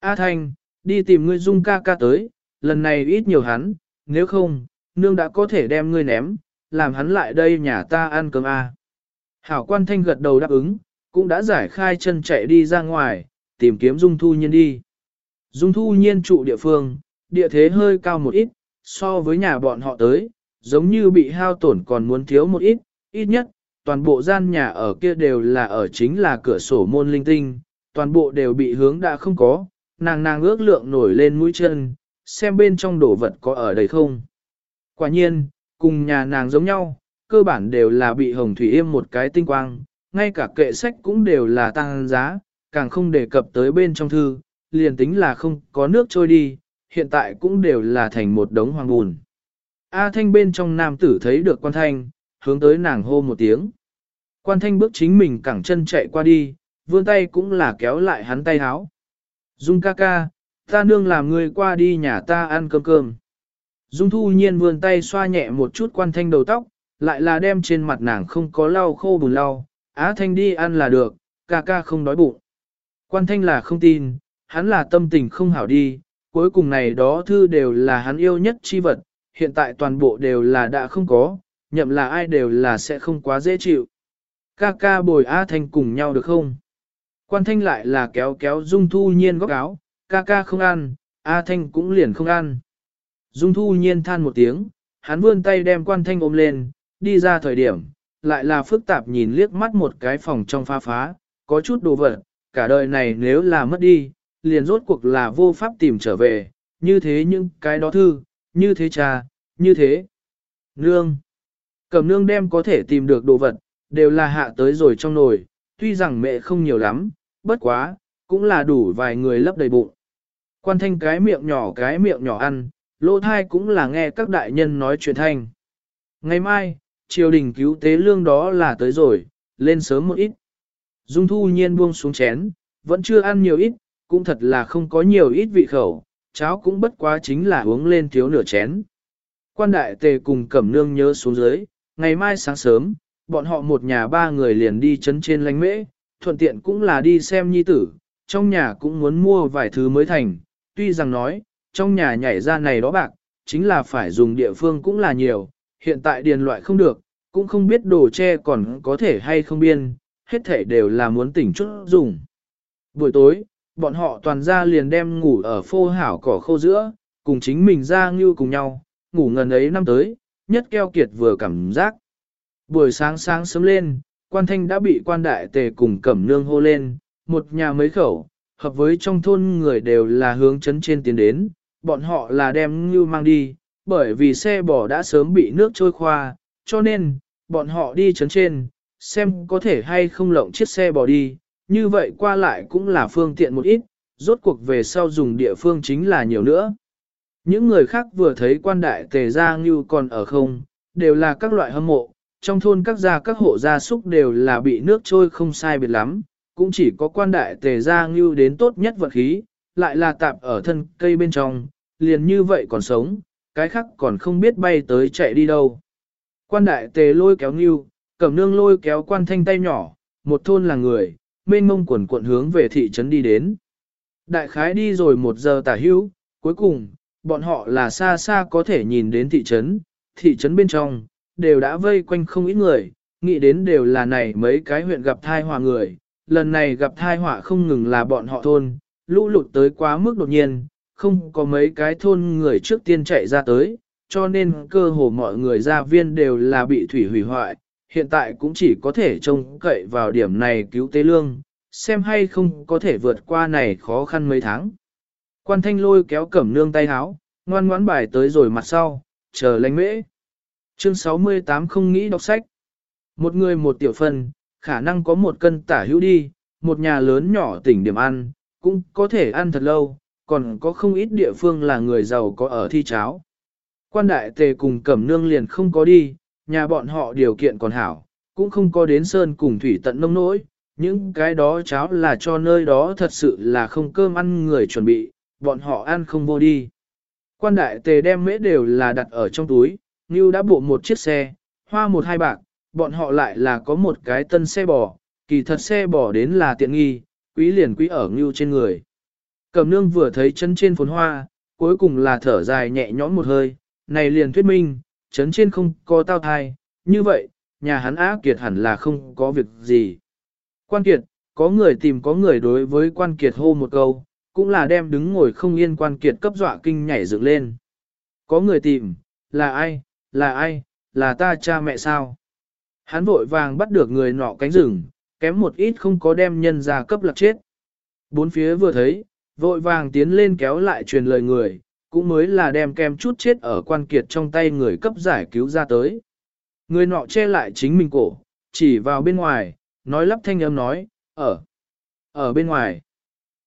[SPEAKER 1] A Thanh, đi tìm ngươi dung ca ca tới, lần này ít nhiều hắn, nếu không, nương đã có thể đem ngươi ném, làm hắn lại đây nhà ta ăn cơm A. Hảo quan thanh gật đầu đáp ứng, cũng đã giải khai chân chạy đi ra ngoài, tìm kiếm dung thu nhiên đi. Dung thu nhiên trụ địa phương, địa thế hơi cao một ít, so với nhà bọn họ tới, giống như bị hao tổn còn muốn thiếu một ít, ít nhất, toàn bộ gian nhà ở kia đều là ở chính là cửa sổ môn linh tinh, toàn bộ đều bị hướng đã không có, nàng nàng ước lượng nổi lên mũi chân, xem bên trong đồ vật có ở đây không. Quả nhiên, cùng nhà nàng giống nhau, cơ bản đều là bị hồng thủy im một cái tinh quang, ngay cả kệ sách cũng đều là tăng giá, càng không đề cập tới bên trong thư, liền tính là không có nước trôi đi, hiện tại cũng đều là thành một đống hoang bùn. A Thanh bên trong nam tử thấy được quan thanh, hướng tới nàng hô một tiếng. Quan thanh bước chính mình cẳng chân chạy qua đi, vươn tay cũng là kéo lại hắn tay háo. Dung ca ca, ta nương làm người qua đi nhà ta ăn cơm cơm. Dung thu nhiên vươn tay xoa nhẹ một chút quan thanh đầu tóc, lại là đem trên mặt nàng không có lau khô bùn lau, á thanh đi ăn là được, ca ca không đói bụng. Quan thanh là không tin, hắn là tâm tình không hảo đi, cuối cùng này đó thư đều là hắn yêu nhất chi vật, hiện tại toàn bộ đều là đã không có, nhậm là ai đều là sẽ không quá dễ chịu. Ca ca bồi A Thanh cùng nhau được không? Quan Thanh lại là kéo kéo Dung Thu Nhiên góc áo, ca ca không ăn, A Thanh cũng liền không ăn. Dung Thu Nhiên than một tiếng, hắn vươn tay đem Quan Thanh ôm lên, đi ra thời điểm, lại là phức tạp nhìn liếc mắt một cái phòng trong pha phá, có chút đồ vật, cả đời này nếu là mất đi, liền rốt cuộc là vô pháp tìm trở về, như thế những cái đó thư, như thế cha, như thế. Nương. Cầm nương đem có thể tìm được đồ vật, đều là hạ tới rồi trong nồi, tuy rằng mẹ không nhiều lắm, bất quá, cũng là đủ vài người lấp đầy bụng. Quan thanh cái miệng nhỏ cái miệng nhỏ ăn, lỗ thai cũng là nghe các đại nhân nói chuyện thanh. Ngày mai, triều đình cứu tế lương đó là tới rồi, lên sớm một ít. Dung thu nhiên buông xuống chén, vẫn chưa ăn nhiều ít, cũng thật là không có nhiều ít vị khẩu, cháo cũng bất quá chính là uống lên thiếu nửa chén. Quan đại tề cùng cẩm nương nhớ xuống dưới, ngày mai sáng sớm, bọn họ một nhà ba người liền đi chấn trên lánh mễ, thuận tiện cũng là đi xem nhi tử, trong nhà cũng muốn mua vài thứ mới thành, tuy rằng nói, trong nhà nhảy ra này đó bạc, chính là phải dùng địa phương cũng là nhiều, hiện tại điền loại không được, cũng không biết đồ che còn có thể hay không biên, hết thể đều là muốn tỉnh chút dùng. Buổi tối, bọn họ toàn ra liền đem ngủ ở phô hảo cỏ khô giữa, cùng chính mình ra ngưu cùng nhau, ngủ ngần ấy năm tới, nhất keo kiệt vừa cảm giác. Buổi sáng sáng sớm lên, quan thanh đã bị quan đại tề cùng cẩm nương hô lên, một nhà mấy khẩu, hợp với trong thôn người đều là hướng chấn trên tiến đến, bọn họ là đem ngưu mang đi, bởi vì xe bò đã sớm bị nước trôi khoa, cho nên, bọn họ đi chấn trên, xem có thể hay không lộng chiếc xe bò đi, như vậy qua lại cũng là phương tiện một ít, rốt cuộc về sau dùng địa phương chính là nhiều nữa. Những người khác vừa thấy quan đại tề gia như còn ở không, đều là các loại hâm mộ, trong thôn các gia các hộ gia súc đều là bị nước trôi không sai biệt lắm, cũng chỉ có quan đại tề gia như đến tốt nhất vật khí, lại là tạp ở thân cây bên trong, liền như vậy còn sống, cái khác còn không biết bay tới chạy đi đâu. Quan đại tề lôi kéo như, cẩm nương lôi kéo quan thanh tay nhỏ, một thôn là người, mênh mông quần cuộn hướng về thị trấn đi đến. Đại khái đi rồi một giờ tả hữu, cuối cùng, bọn họ là xa xa có thể nhìn đến thị trấn, thị trấn bên trong, đều đã vây quanh không ít người, nghĩ đến đều là này mấy cái huyện gặp thai họa người, lần này gặp thai họa không ngừng là bọn họ thôn, lũ lụt tới quá mức đột nhiên, không có mấy cái thôn người trước tiên chạy ra tới, cho nên cơ hồ mọi người gia viên đều là bị thủy hủy hoại, hiện tại cũng chỉ có thể trông cậy vào điểm này cứu tế lương, xem hay không có thể vượt qua này khó khăn mấy tháng. Quan thanh lôi kéo cẩm nương tay háo, ngoan ngoãn bài tới rồi mặt sau, chờ lánh mễ. Chương 68 không nghĩ đọc sách. Một người một tiểu phân, khả năng có một cân tả hữu đi, một nhà lớn nhỏ tỉnh điểm ăn, cũng có thể ăn thật lâu, còn có không ít địa phương là người giàu có ở thi cháo. Quan đại tề cùng cẩm nương liền không có đi, nhà bọn họ điều kiện còn hảo, cũng không có đến sơn cùng thủy tận nông nỗi, những cái đó cháo là cho nơi đó thật sự là không cơm ăn người chuẩn bị, bọn họ ăn không vô đi. Quan đại tề đem mễ đều là đặt ở trong túi, như đã bộ một chiếc xe, hoa một hai bạc, bọn họ lại là có một cái tân xe bò, kỳ thật xe bò đến là tiện nghi, quý liền quý ở Ngưu trên người. Cầm nương vừa thấy chân trên phồn hoa, cuối cùng là thở dài nhẹ nhõm một hơi, này liền thuyết minh, chấn trên không có tao thai, như vậy, nhà hắn á kiệt hẳn là không có việc gì. Quan kiệt, có người tìm có người đối với quan kiệt hô một câu, cũng là đem đứng ngồi không yên quan kiệt cấp dọa kinh nhảy dựng lên. Có người tìm, là ai, là ai, là ta cha mẹ sao? Hắn vội vàng bắt được người nọ cánh rừng, kém một ít không có đem nhân ra cấp lạc chết. Bốn phía vừa thấy, vội vàng tiến lên kéo lại truyền lời người, cũng mới là đem kem chút chết ở quan kiệt trong tay người cấp giải cứu ra tới. Người nọ che lại chính mình cổ, chỉ vào bên ngoài, nói lắp thanh âm nói, ở, ở bên ngoài.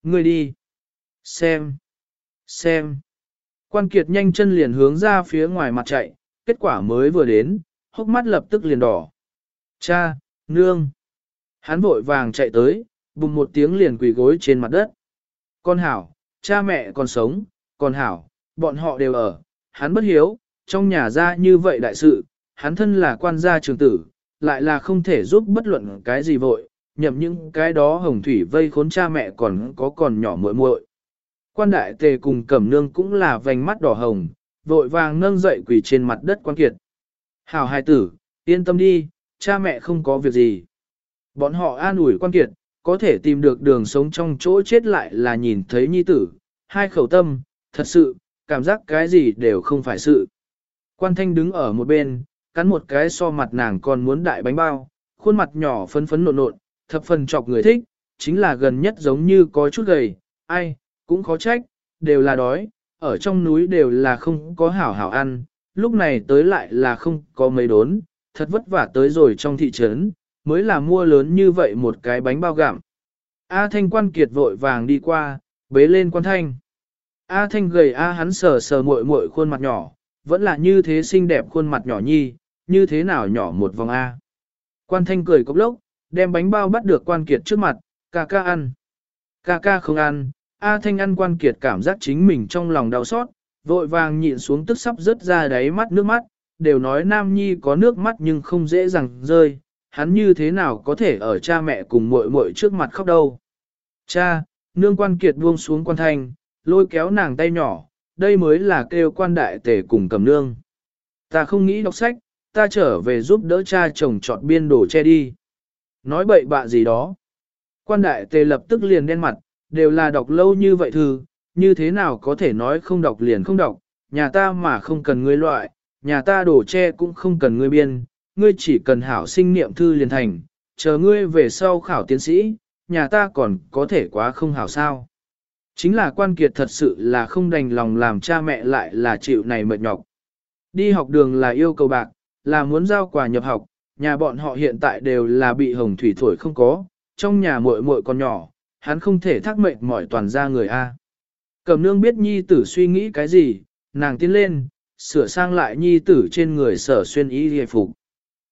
[SPEAKER 1] Người đi, xem, xem. Quan kiệt nhanh chân liền hướng ra phía ngoài mặt chạy, kết quả mới vừa đến, hốc mắt lập tức liền đỏ. Cha, nương. Hắn vội vàng chạy tới, bùng một tiếng liền quỳ gối trên mặt đất. Con hảo, cha mẹ còn sống, con hảo, bọn họ đều ở, hắn bất hiếu, trong nhà ra như vậy đại sự, hắn thân là quan gia trường tử, lại là không thể giúp bất luận cái gì vội, nhậm những cái đó hồng thủy vây khốn cha mẹ còn có còn nhỏ muội muội. Quan đại tề cùng cẩm nương cũng là vành mắt đỏ hồng, vội vàng nâng dậy quỳ trên mặt đất quan kiệt. Hảo hài tử, yên tâm đi, cha mẹ không có việc gì. Bọn họ an ủi quan kiệt, có thể tìm được đường sống trong chỗ chết lại là nhìn thấy nhi tử, hai khẩu tâm, thật sự, cảm giác cái gì đều không phải sự. Quan thanh đứng ở một bên, cắn một cái so mặt nàng còn muốn đại bánh bao, khuôn mặt nhỏ phấn phấn nộn nộn, thập phần chọc người thích, chính là gần nhất giống như có chút gầy, ai, cũng khó trách, đều là đói, ở trong núi đều là không có hảo hảo ăn, lúc này tới lại là không có mấy đốn, thật vất vả tới rồi trong thị trấn, mới là mua lớn như vậy một cái bánh bao gặm. A Thanh quan kiệt vội vàng đi qua, bế lên quan thanh. A Thanh gầy A hắn sờ sờ muội muội khuôn mặt nhỏ, vẫn là như thế xinh đẹp khuôn mặt nhỏ nhi, như thế nào nhỏ một vòng A. Quan thanh cười cốc lốc, đem bánh bao bắt được quan kiệt trước mặt, ca ca ăn. Ca ca không ăn, A Thanh ăn quan kiệt cảm giác chính mình trong lòng đau xót, vội vàng nhịn xuống tức sắp rớt ra đáy mắt nước mắt, đều nói Nam Nhi có nước mắt nhưng không dễ dàng rơi, hắn như thế nào có thể ở cha mẹ cùng muội muội trước mặt khóc đâu. Cha, nương quan kiệt buông xuống quan thanh, lôi kéo nàng tay nhỏ, đây mới là kêu quan đại tể cùng cầm nương. Ta không nghĩ đọc sách, ta trở về giúp đỡ cha chồng chọn biên đồ che đi. Nói bậy bạ gì đó. Quan đại tề lập tức liền đen mặt, đều là đọc lâu như vậy thư, như thế nào có thể nói không đọc liền không đọc, nhà ta mà không cần ngươi loại, nhà ta đổ che cũng không cần ngươi biên, ngươi chỉ cần hảo sinh niệm thư liền thành, chờ ngươi về sau khảo tiến sĩ, nhà ta còn có thể quá không hảo sao. Chính là quan kiệt thật sự là không đành lòng làm cha mẹ lại là chịu này mệt nhọc. Đi học đường là yêu cầu bạc, là muốn giao quà nhập học, nhà bọn họ hiện tại đều là bị hồng thủy thổi không có, trong nhà muội muội còn nhỏ, hắn không thể thác mệnh mỏi toàn ra người A. Cầm nương biết nhi tử suy nghĩ cái gì, nàng tiến lên, sửa sang lại nhi tử trên người sở xuyên ý hề phục.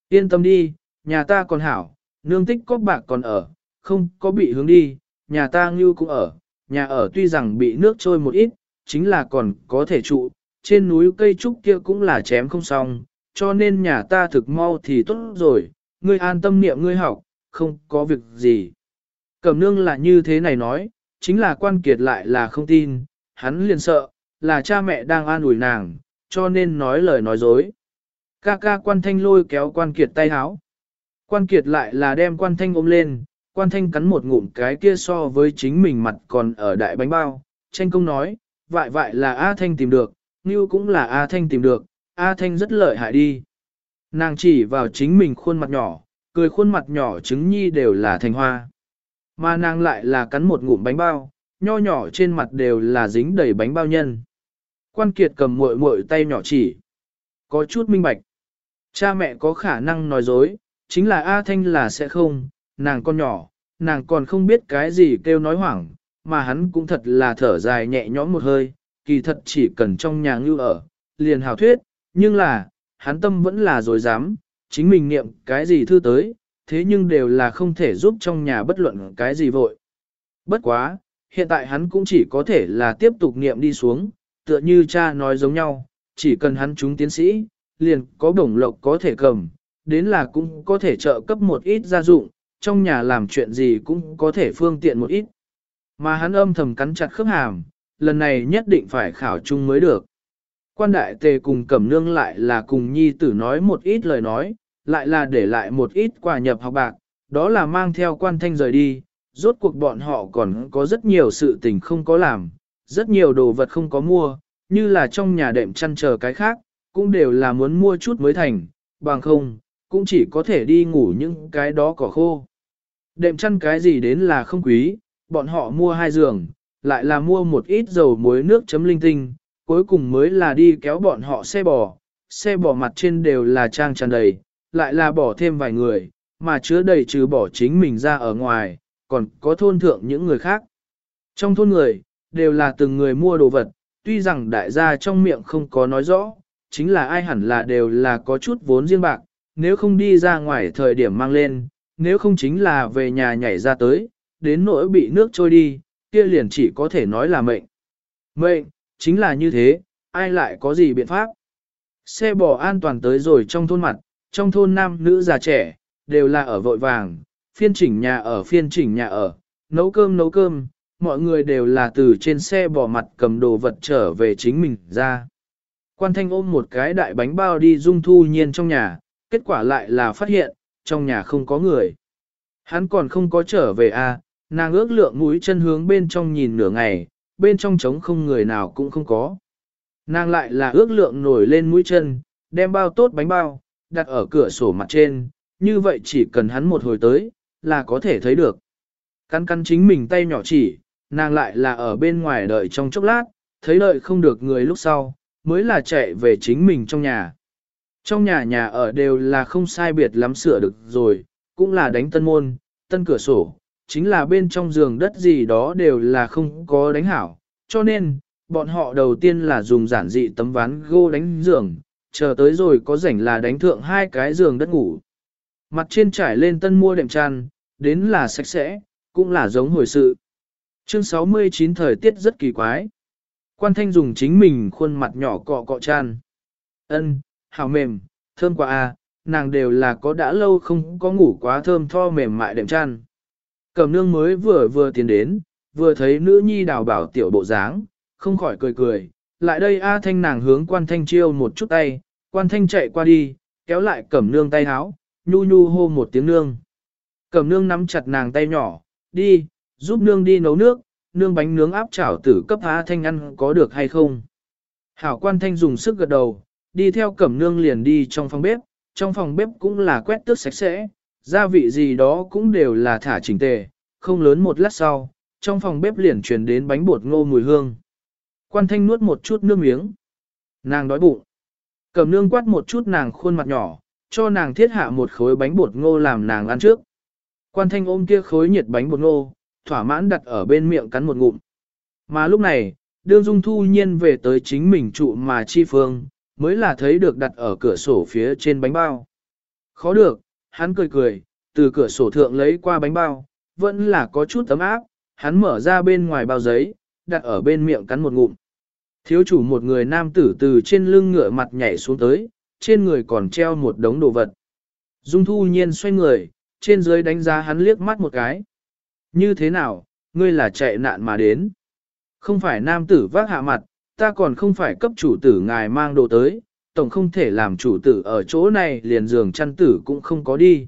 [SPEAKER 1] Yên tâm đi, nhà ta còn hảo, nương tích có bạc còn ở, không có bị hướng đi, nhà ta ngưu cũng ở, nhà ở tuy rằng bị nước trôi một ít, chính là còn có thể trụ, trên núi cây trúc kia cũng là chém không xong, cho nên nhà ta thực mau thì tốt rồi, ngươi an tâm niệm ngươi học, không có việc gì. Cẩm nương là như thế này nói, chính là quan kiệt lại là không tin, hắn liền sợ, là cha mẹ đang an ủi nàng, cho nên nói lời nói dối. Ca ca quan thanh lôi kéo quan kiệt tay háo. Quan kiệt lại là đem quan thanh ôm lên, quan thanh cắn một ngụm cái kia so với chính mình mặt còn ở đại bánh bao. Tranh công nói, vại vại là A Thanh tìm được, như cũng là A Thanh tìm được, A Thanh rất lợi hại đi. Nàng chỉ vào chính mình khuôn mặt nhỏ, cười khuôn mặt nhỏ trứng nhi đều là thành hoa. Mà nàng lại là cắn một ngụm bánh bao, nho nhỏ trên mặt đều là dính đầy bánh bao nhân. Quan Kiệt cầm muội muội tay nhỏ chỉ. Có chút minh bạch. Cha mẹ có khả năng nói dối, chính là A Thanh là sẽ không, nàng con nhỏ, nàng còn không biết cái gì kêu nói hoảng, mà hắn cũng thật là thở dài nhẹ nhõm một hơi, kỳ thật chỉ cần trong nhà ngưu ở, liền hào thuyết, nhưng là, hắn tâm vẫn là dối dám, chính mình niệm cái gì thư tới, thế nhưng đều là không thể giúp trong nhà bất luận cái gì vội. Bất quá, hiện tại hắn cũng chỉ có thể là tiếp tục niệm đi xuống, tựa như cha nói giống nhau, chỉ cần hắn chúng tiến sĩ, liền có bổng lộc có thể cầm, đến là cũng có thể trợ cấp một ít gia dụng, trong nhà làm chuyện gì cũng có thể phương tiện một ít. Mà hắn âm thầm cắn chặt khớp hàm, lần này nhất định phải khảo chung mới được. Quan đại tề cùng cẩm nương lại là cùng nhi tử nói một ít lời nói, lại là để lại một ít quà nhập học bạc, đó là mang theo quan thanh rời đi, rốt cuộc bọn họ còn có rất nhiều sự tình không có làm, rất nhiều đồ vật không có mua, như là trong nhà đệm chăn chờ cái khác, cũng đều là muốn mua chút mới thành, bằng không, cũng chỉ có thể đi ngủ những cái đó cỏ khô. Đệm chăn cái gì đến là không quý, bọn họ mua hai giường, lại là mua một ít dầu muối nước chấm linh tinh, cuối cùng mới là đi kéo bọn họ xe bò, xe bò mặt trên đều là trang tràn đầy, lại là bỏ thêm vài người, mà chứa đầy trừ bỏ chính mình ra ở ngoài, còn có thôn thượng những người khác. Trong thôn người, đều là từng người mua đồ vật, tuy rằng đại gia trong miệng không có nói rõ, chính là ai hẳn là đều là có chút vốn riêng bạc, nếu không đi ra ngoài thời điểm mang lên, nếu không chính là về nhà nhảy ra tới, đến nỗi bị nước trôi đi, kia liền chỉ có thể nói là mệnh. Mệnh, chính là như thế, ai lại có gì biện pháp. Xe bò an toàn tới rồi trong thôn mặt, trong thôn nam nữ già trẻ, đều là ở vội vàng, phiên chỉnh nhà ở phiên chỉnh nhà ở, nấu cơm nấu cơm, mọi người đều là từ trên xe bò mặt cầm đồ vật trở về chính mình ra. Quan thanh ôm một cái đại bánh bao đi dung thu nhiên trong nhà, kết quả lại là phát hiện, trong nhà không có người. Hắn còn không có trở về à, nàng ước lượng mũi chân hướng bên trong nhìn nửa ngày, bên trong trống không người nào cũng không có. Nàng lại là ước lượng nổi lên mũi chân, đem bao tốt bánh bao, đặt ở cửa sổ mặt trên, như vậy chỉ cần hắn một hồi tới, là có thể thấy được. Căn căn chính mình tay nhỏ chỉ, nàng lại là ở bên ngoài đợi trong chốc lát, thấy đợi không được người lúc sau, mới là chạy về chính mình trong nhà. Trong nhà nhà ở đều là không sai biệt lắm sửa được rồi, cũng là đánh tân môn, tân cửa sổ, chính là bên trong giường đất gì đó đều là không có đánh hảo, cho nên, bọn họ đầu tiên là dùng giản dị tấm ván gô đánh giường, chờ tới rồi có rảnh là đánh thượng hai cái giường đất ngủ. Mặt trên trải lên tân mua đệm tràn đến là sạch sẽ, cũng là giống hồi sự. Chương 69 thời tiết rất kỳ quái. Quan thanh dùng chính mình khuôn mặt nhỏ cọ cọ tràn Ân, Hảo mềm, thơm quá à, nàng đều là có đã lâu không có ngủ quá thơm tho mềm mại đệm chăn. Cẩm nương mới vừa vừa tiến đến, vừa thấy nữ nhi đào bảo tiểu bộ dáng, không khỏi cười cười. Lại đây A thanh nàng hướng quan thanh chiêu một chút tay, quan thanh chạy qua đi, kéo lại cẩm nương tay háo, nhu nhu hô một tiếng nương. Cẩm nương nắm chặt nàng tay nhỏ, đi, giúp nương đi nấu nước, nương bánh nướng áp chảo tử cấp A thanh ăn có được hay không. Hảo quan thanh dùng sức gật đầu, đi theo cẩm nương liền đi trong phòng bếp, trong phòng bếp cũng là quét tước sạch sẽ, gia vị gì đó cũng đều là thả chỉnh tề, không lớn một lát sau, trong phòng bếp liền truyền đến bánh bột ngô mùi hương. Quan thanh nuốt một chút nước miếng. Nàng đói bụng. cẩm nương quát một chút nàng khuôn mặt nhỏ, cho nàng thiết hạ một khối bánh bột ngô làm nàng ăn trước. Quan thanh ôm kia khối nhiệt bánh bột ngô, thỏa mãn đặt ở bên miệng cắn một ngụm. Mà lúc này, đương dung thu nhiên về tới chính mình trụ mà chi phương, mới là thấy được đặt ở cửa sổ phía trên bánh bao. Khó được, hắn cười cười, từ cửa sổ thượng lấy qua bánh bao, vẫn là có chút tấm áp, hắn mở ra bên ngoài bao giấy, đặt ở bên miệng cắn một ngụm. Thiếu chủ một người nam tử từ trên lưng ngựa mặt nhảy xuống tới, trên người còn treo một đống đồ vật. Dung thu nhiên xoay người, trên dưới đánh giá hắn liếc mắt một cái. Như thế nào, ngươi là chạy nạn mà đến. Không phải nam tử vác hạ mặt, ta còn không phải cấp chủ tử ngài mang đồ tới, tổng không thể làm chủ tử ở chỗ này liền giường chăn tử cũng không có đi.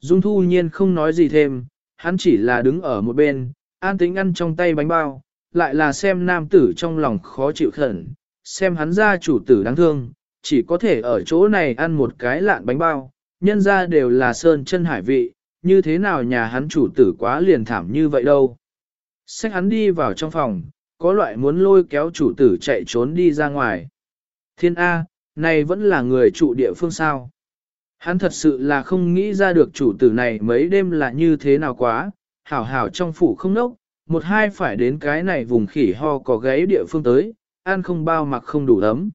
[SPEAKER 1] Dung thu nhiên không nói gì thêm, hắn chỉ là đứng ở một bên, an tính ăn trong tay bánh bao, lại là xem nam tử trong lòng khó chịu khẩn, xem hắn ra chủ tử đáng thương, chỉ có thể ở chỗ này ăn một cái lạn bánh bao, nhân ra đều là sơn chân hải vị, như thế nào nhà hắn chủ tử quá liền thảm như vậy đâu. Xách hắn đi vào trong phòng, có loại muốn lôi kéo chủ tử chạy trốn đi ra ngoài. Thiên A, này vẫn là người trụ địa phương sao. Hắn thật sự là không nghĩ ra được chủ tử này mấy đêm là như thế nào quá, hảo hảo trong phủ không nốc, một hai phải đến cái này vùng khỉ ho có gáy địa phương tới, ăn không bao mặc không đủ ấm.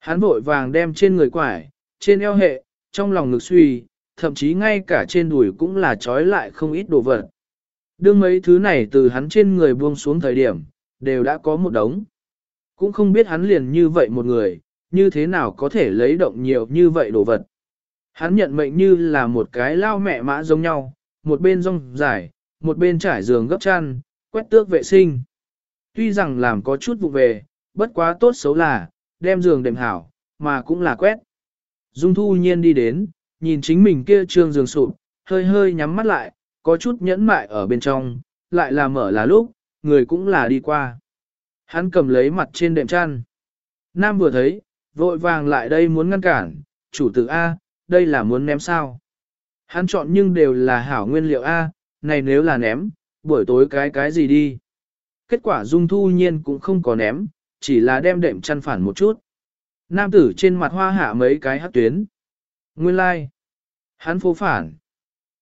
[SPEAKER 1] Hắn vội vàng đem trên người quải, trên eo hệ, trong lòng ngực suy, thậm chí ngay cả trên đùi cũng là trói lại không ít đồ vật. Đương mấy thứ này từ hắn trên người buông xuống thời điểm, đều đã có một đống. Cũng không biết hắn liền như vậy một người, như thế nào có thể lấy động nhiều như vậy đồ vật. Hắn nhận mệnh như là một cái lao mẹ mã giống nhau, một bên rong dài, một bên trải giường gấp chăn, quét tước vệ sinh. Tuy rằng làm có chút vụ về, bất quá tốt xấu là, đem giường đệm hảo, mà cũng là quét. Dung thu nhiên đi đến, nhìn chính mình kia trương giường sụp, hơi hơi nhắm mắt lại, có chút nhẫn mại ở bên trong, lại là mở là lúc, người cũng là đi qua. Hắn cầm lấy mặt trên đệm chăn. Nam vừa thấy, vội vàng lại đây muốn ngăn cản, chủ tử A, đây là muốn ném sao. Hắn chọn nhưng đều là hảo nguyên liệu A, này nếu là ném, buổi tối cái cái gì đi. Kết quả dung thu nhiên cũng không có ném, chỉ là đem đệm chăn phản một chút. Nam tử trên mặt hoa hạ mấy cái hát tuyến. Nguyên lai. Like. Hắn phố phản.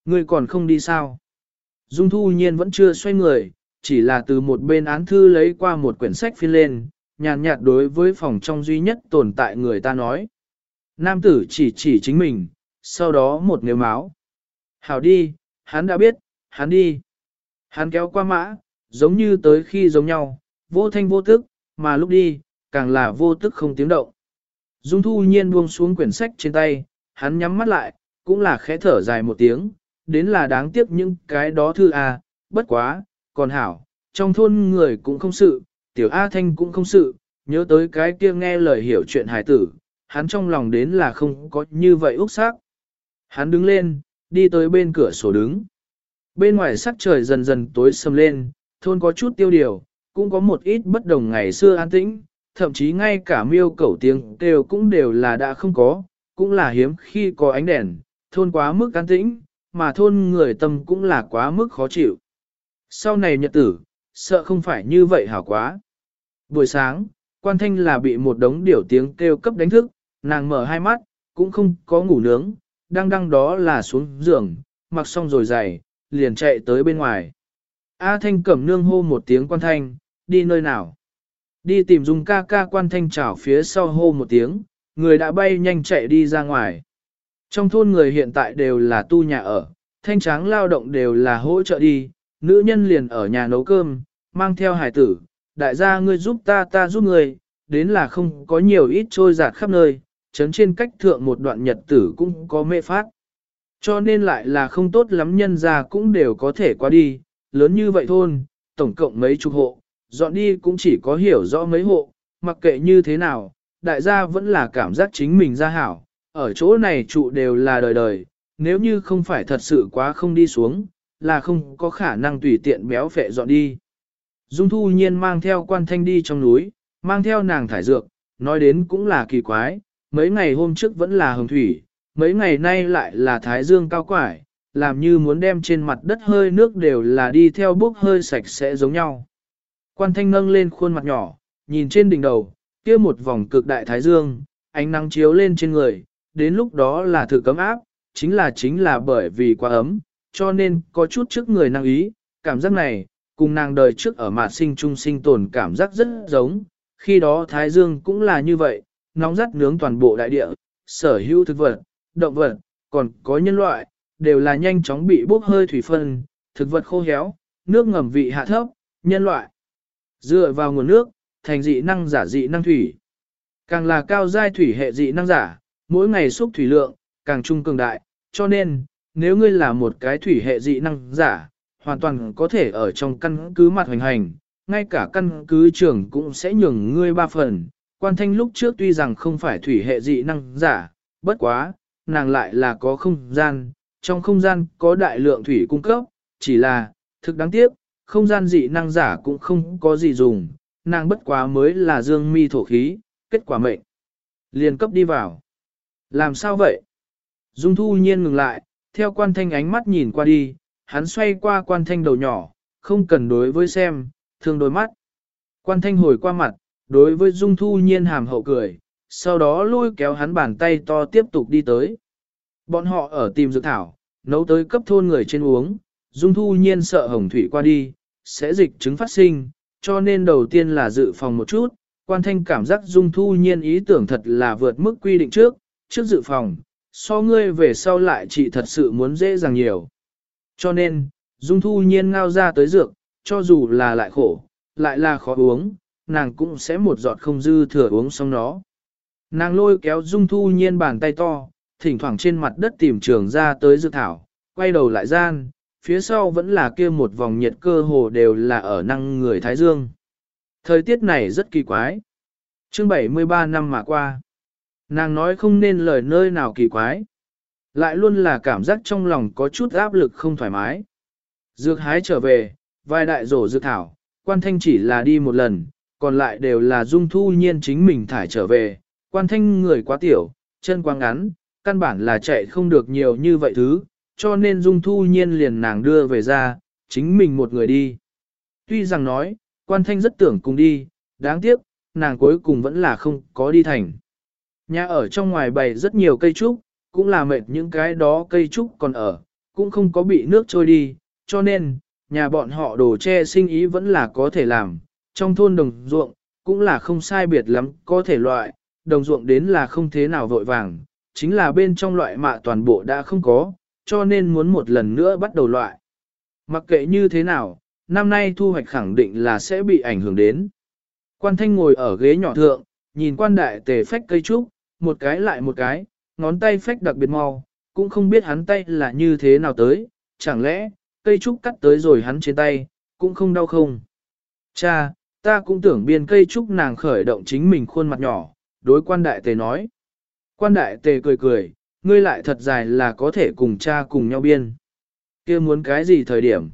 [SPEAKER 1] Ngươi còn không đi sao? Dung thu nhiên vẫn chưa xoay người, chỉ là từ một bên án thư lấy qua một quyển sách phiên lên, nhàn nhạt đối với phòng trong duy nhất tồn tại người ta nói. Nam tử chỉ chỉ chính mình, sau đó một nếu máu. Hảo đi, hắn đã biết, hắn đi. Hắn kéo qua mã, giống như tới khi giống nhau, vô thanh vô tức, mà lúc đi, càng là vô tức không tiếng động. Dung thu nhiên buông xuống quyển sách trên tay, hắn nhắm mắt lại, cũng là khẽ thở dài một tiếng, đến là đáng tiếc những cái đó thư A, bất quá, còn hảo, trong thôn người cũng không sự, tiểu A Thanh cũng không sự, nhớ tới cái kia nghe lời hiểu chuyện hài tử, hắn trong lòng đến là không có như vậy úc sắc. Hắn đứng lên, đi tới bên cửa sổ đứng. Bên ngoài sắc trời dần dần tối sầm lên, thôn có chút tiêu điều, cũng có một ít bất đồng ngày xưa an tĩnh, thậm chí ngay cả miêu cẩu tiếng kêu cũng đều là đã không có, cũng là hiếm khi có ánh đèn, thôn quá mức an tĩnh, mà thôn người tâm cũng là quá mức khó chịu. Sau này nhật tử, sợ không phải như vậy hảo quá. Buổi sáng, quan thanh là bị một đống điểu tiếng kêu cấp đánh thức, nàng mở hai mắt, cũng không có ngủ nướng, đang đăng đó là xuống giường, mặc xong rồi giày, liền chạy tới bên ngoài. A thanh cẩm nương hô một tiếng quan thanh, đi nơi nào? Đi tìm dùng ca ca quan thanh chảo phía sau hô một tiếng, người đã bay nhanh chạy đi ra ngoài. Trong thôn người hiện tại đều là tu nhà ở, thanh tráng lao động đều là hỗ trợ đi, nữ nhân liền ở nhà nấu cơm, mang theo hải tử, đại gia ngươi giúp ta ta giúp ngươi, đến là không có nhiều ít trôi giạt khắp nơi, chấn trên cách thượng một đoạn nhật tử cũng có mê phát. Cho nên lại là không tốt lắm nhân ra cũng đều có thể qua đi, lớn như vậy thôn, tổng cộng mấy chục hộ, dọn đi cũng chỉ có hiểu rõ mấy hộ, mặc kệ như thế nào, đại gia vẫn là cảm giác chính mình ra hảo, ở chỗ này trụ đều là đời đời, nếu như không phải thật sự quá không đi xuống, là không có khả năng tùy tiện béo phệ dọn đi. Dung thu nhiên mang theo quan thanh đi trong núi, mang theo nàng thải dược, nói đến cũng là kỳ quái, mấy ngày hôm trước vẫn là hồng thủy, mấy ngày nay lại là thái dương cao quải, làm như muốn đem trên mặt đất hơi nước đều là đi theo bốc hơi sạch sẽ giống nhau. Quan thanh nâng lên khuôn mặt nhỏ, nhìn trên đỉnh đầu, kia một vòng cực đại thái dương, ánh nắng chiếu lên trên người, đến lúc đó là thử cấm áp, chính là chính là bởi vì quá ấm, cho nên có chút trước người năng ý, cảm giác này, cùng nàng đời trước ở mạt sinh trung sinh tồn cảm giác rất giống, khi đó Thái Dương cũng là như vậy, nóng rắt nướng toàn bộ đại địa, sở hữu thực vật, động vật, còn có nhân loại, đều là nhanh chóng bị bốc hơi thủy phân, thực vật khô héo, nước ngầm vị hạ thấp, nhân loại. Dựa vào nguồn nước, thành dị năng giả dị năng thủy. Càng là cao giai thủy hệ dị năng giả, mỗi ngày xúc thủy lượng, càng trung cường đại, cho nên, nếu ngươi là một cái thủy hệ dị năng giả, hoàn toàn có thể ở trong căn cứ mặt hoành hành, ngay cả căn cứ trưởng cũng sẽ nhường ngươi ba phần. Quan thanh lúc trước tuy rằng không phải thủy hệ dị năng giả, bất quá, nàng lại là có không gian, trong không gian có đại lượng thủy cung cấp, chỉ là, thực đáng tiếc, không gian dị năng giả cũng không có gì dùng, nàng bất quá mới là dương mi thổ khí, kết quả mệnh. Liền cấp đi vào. Làm sao vậy? Dung thu nhiên ngừng lại, theo quan thanh ánh mắt nhìn qua đi, hắn xoay qua quan thanh đầu nhỏ, không cần đối với xem, thương đôi mắt. Quan thanh hồi qua mặt, đối với dung thu nhiên hàm hậu cười, sau đó lôi kéo hắn bàn tay to tiếp tục đi tới. Bọn họ ở tìm dược thảo, nấu tới cấp thôn người trên uống, dung thu nhiên sợ hồng thủy qua đi, sẽ dịch chứng phát sinh, cho nên đầu tiên là dự phòng một chút, quan thanh cảm giác dung thu nhiên ý tưởng thật là vượt mức quy định trước, trước dự phòng, so ngươi về sau lại chị thật sự muốn dễ dàng nhiều. Cho nên, dung thu nhiên ngao ra tới dược, cho dù là lại khổ, lại là khó uống, nàng cũng sẽ một giọt không dư thừa uống xong nó. Nàng lôi kéo dung thu nhiên bàn tay to, thỉnh thoảng trên mặt đất tìm trường ra tới dược thảo, quay đầu lại gian, phía sau vẫn là kia một vòng nhiệt cơ hồ đều là ở năng người Thái Dương. Thời tiết này rất kỳ quái. Chương 73 năm mà qua. Nàng nói không nên lời nơi nào kỳ quái. Lại luôn là cảm giác trong lòng có chút áp lực không thoải mái. Dược hái trở về, vài đại rổ dược thảo, quan thanh chỉ là đi một lần, còn lại đều là dung thu nhiên chính mình thải trở về. Quan thanh người quá tiểu, chân quá ngắn, căn bản là chạy không được nhiều như vậy thứ, cho nên dung thu nhiên liền nàng đưa về ra, chính mình một người đi. Tuy rằng nói, quan thanh rất tưởng cùng đi, đáng tiếc, nàng cuối cùng vẫn là không có đi thành. Nhà ở trong ngoài bày rất nhiều cây trúc, cũng là mệt những cái đó cây trúc còn ở, cũng không có bị nước trôi đi, cho nên, nhà bọn họ đồ che sinh ý vẫn là có thể làm, trong thôn đồng ruộng, cũng là không sai biệt lắm, có thể loại, đồng ruộng đến là không thế nào vội vàng, chính là bên trong loại mạ toàn bộ đã không có, cho nên muốn một lần nữa bắt đầu loại. Mặc kệ như thế nào, năm nay thu hoạch khẳng định là sẽ bị ảnh hưởng đến. Quan thanh ngồi ở ghế nhỏ thượng, nhìn quan đại tề phách cây trúc, một cái lại một cái, ngón tay phách đặc biệt mau, cũng không biết hắn tay là như thế nào tới, chẳng lẽ, cây trúc cắt tới rồi hắn trên tay, cũng không đau không. Cha, ta cũng tưởng biên cây trúc nàng khởi động chính mình khuôn mặt nhỏ, đối quan đại tề nói. Quan đại tề cười cười, ngươi lại thật dài là có thể cùng cha cùng nhau biên. kia muốn cái gì thời điểm?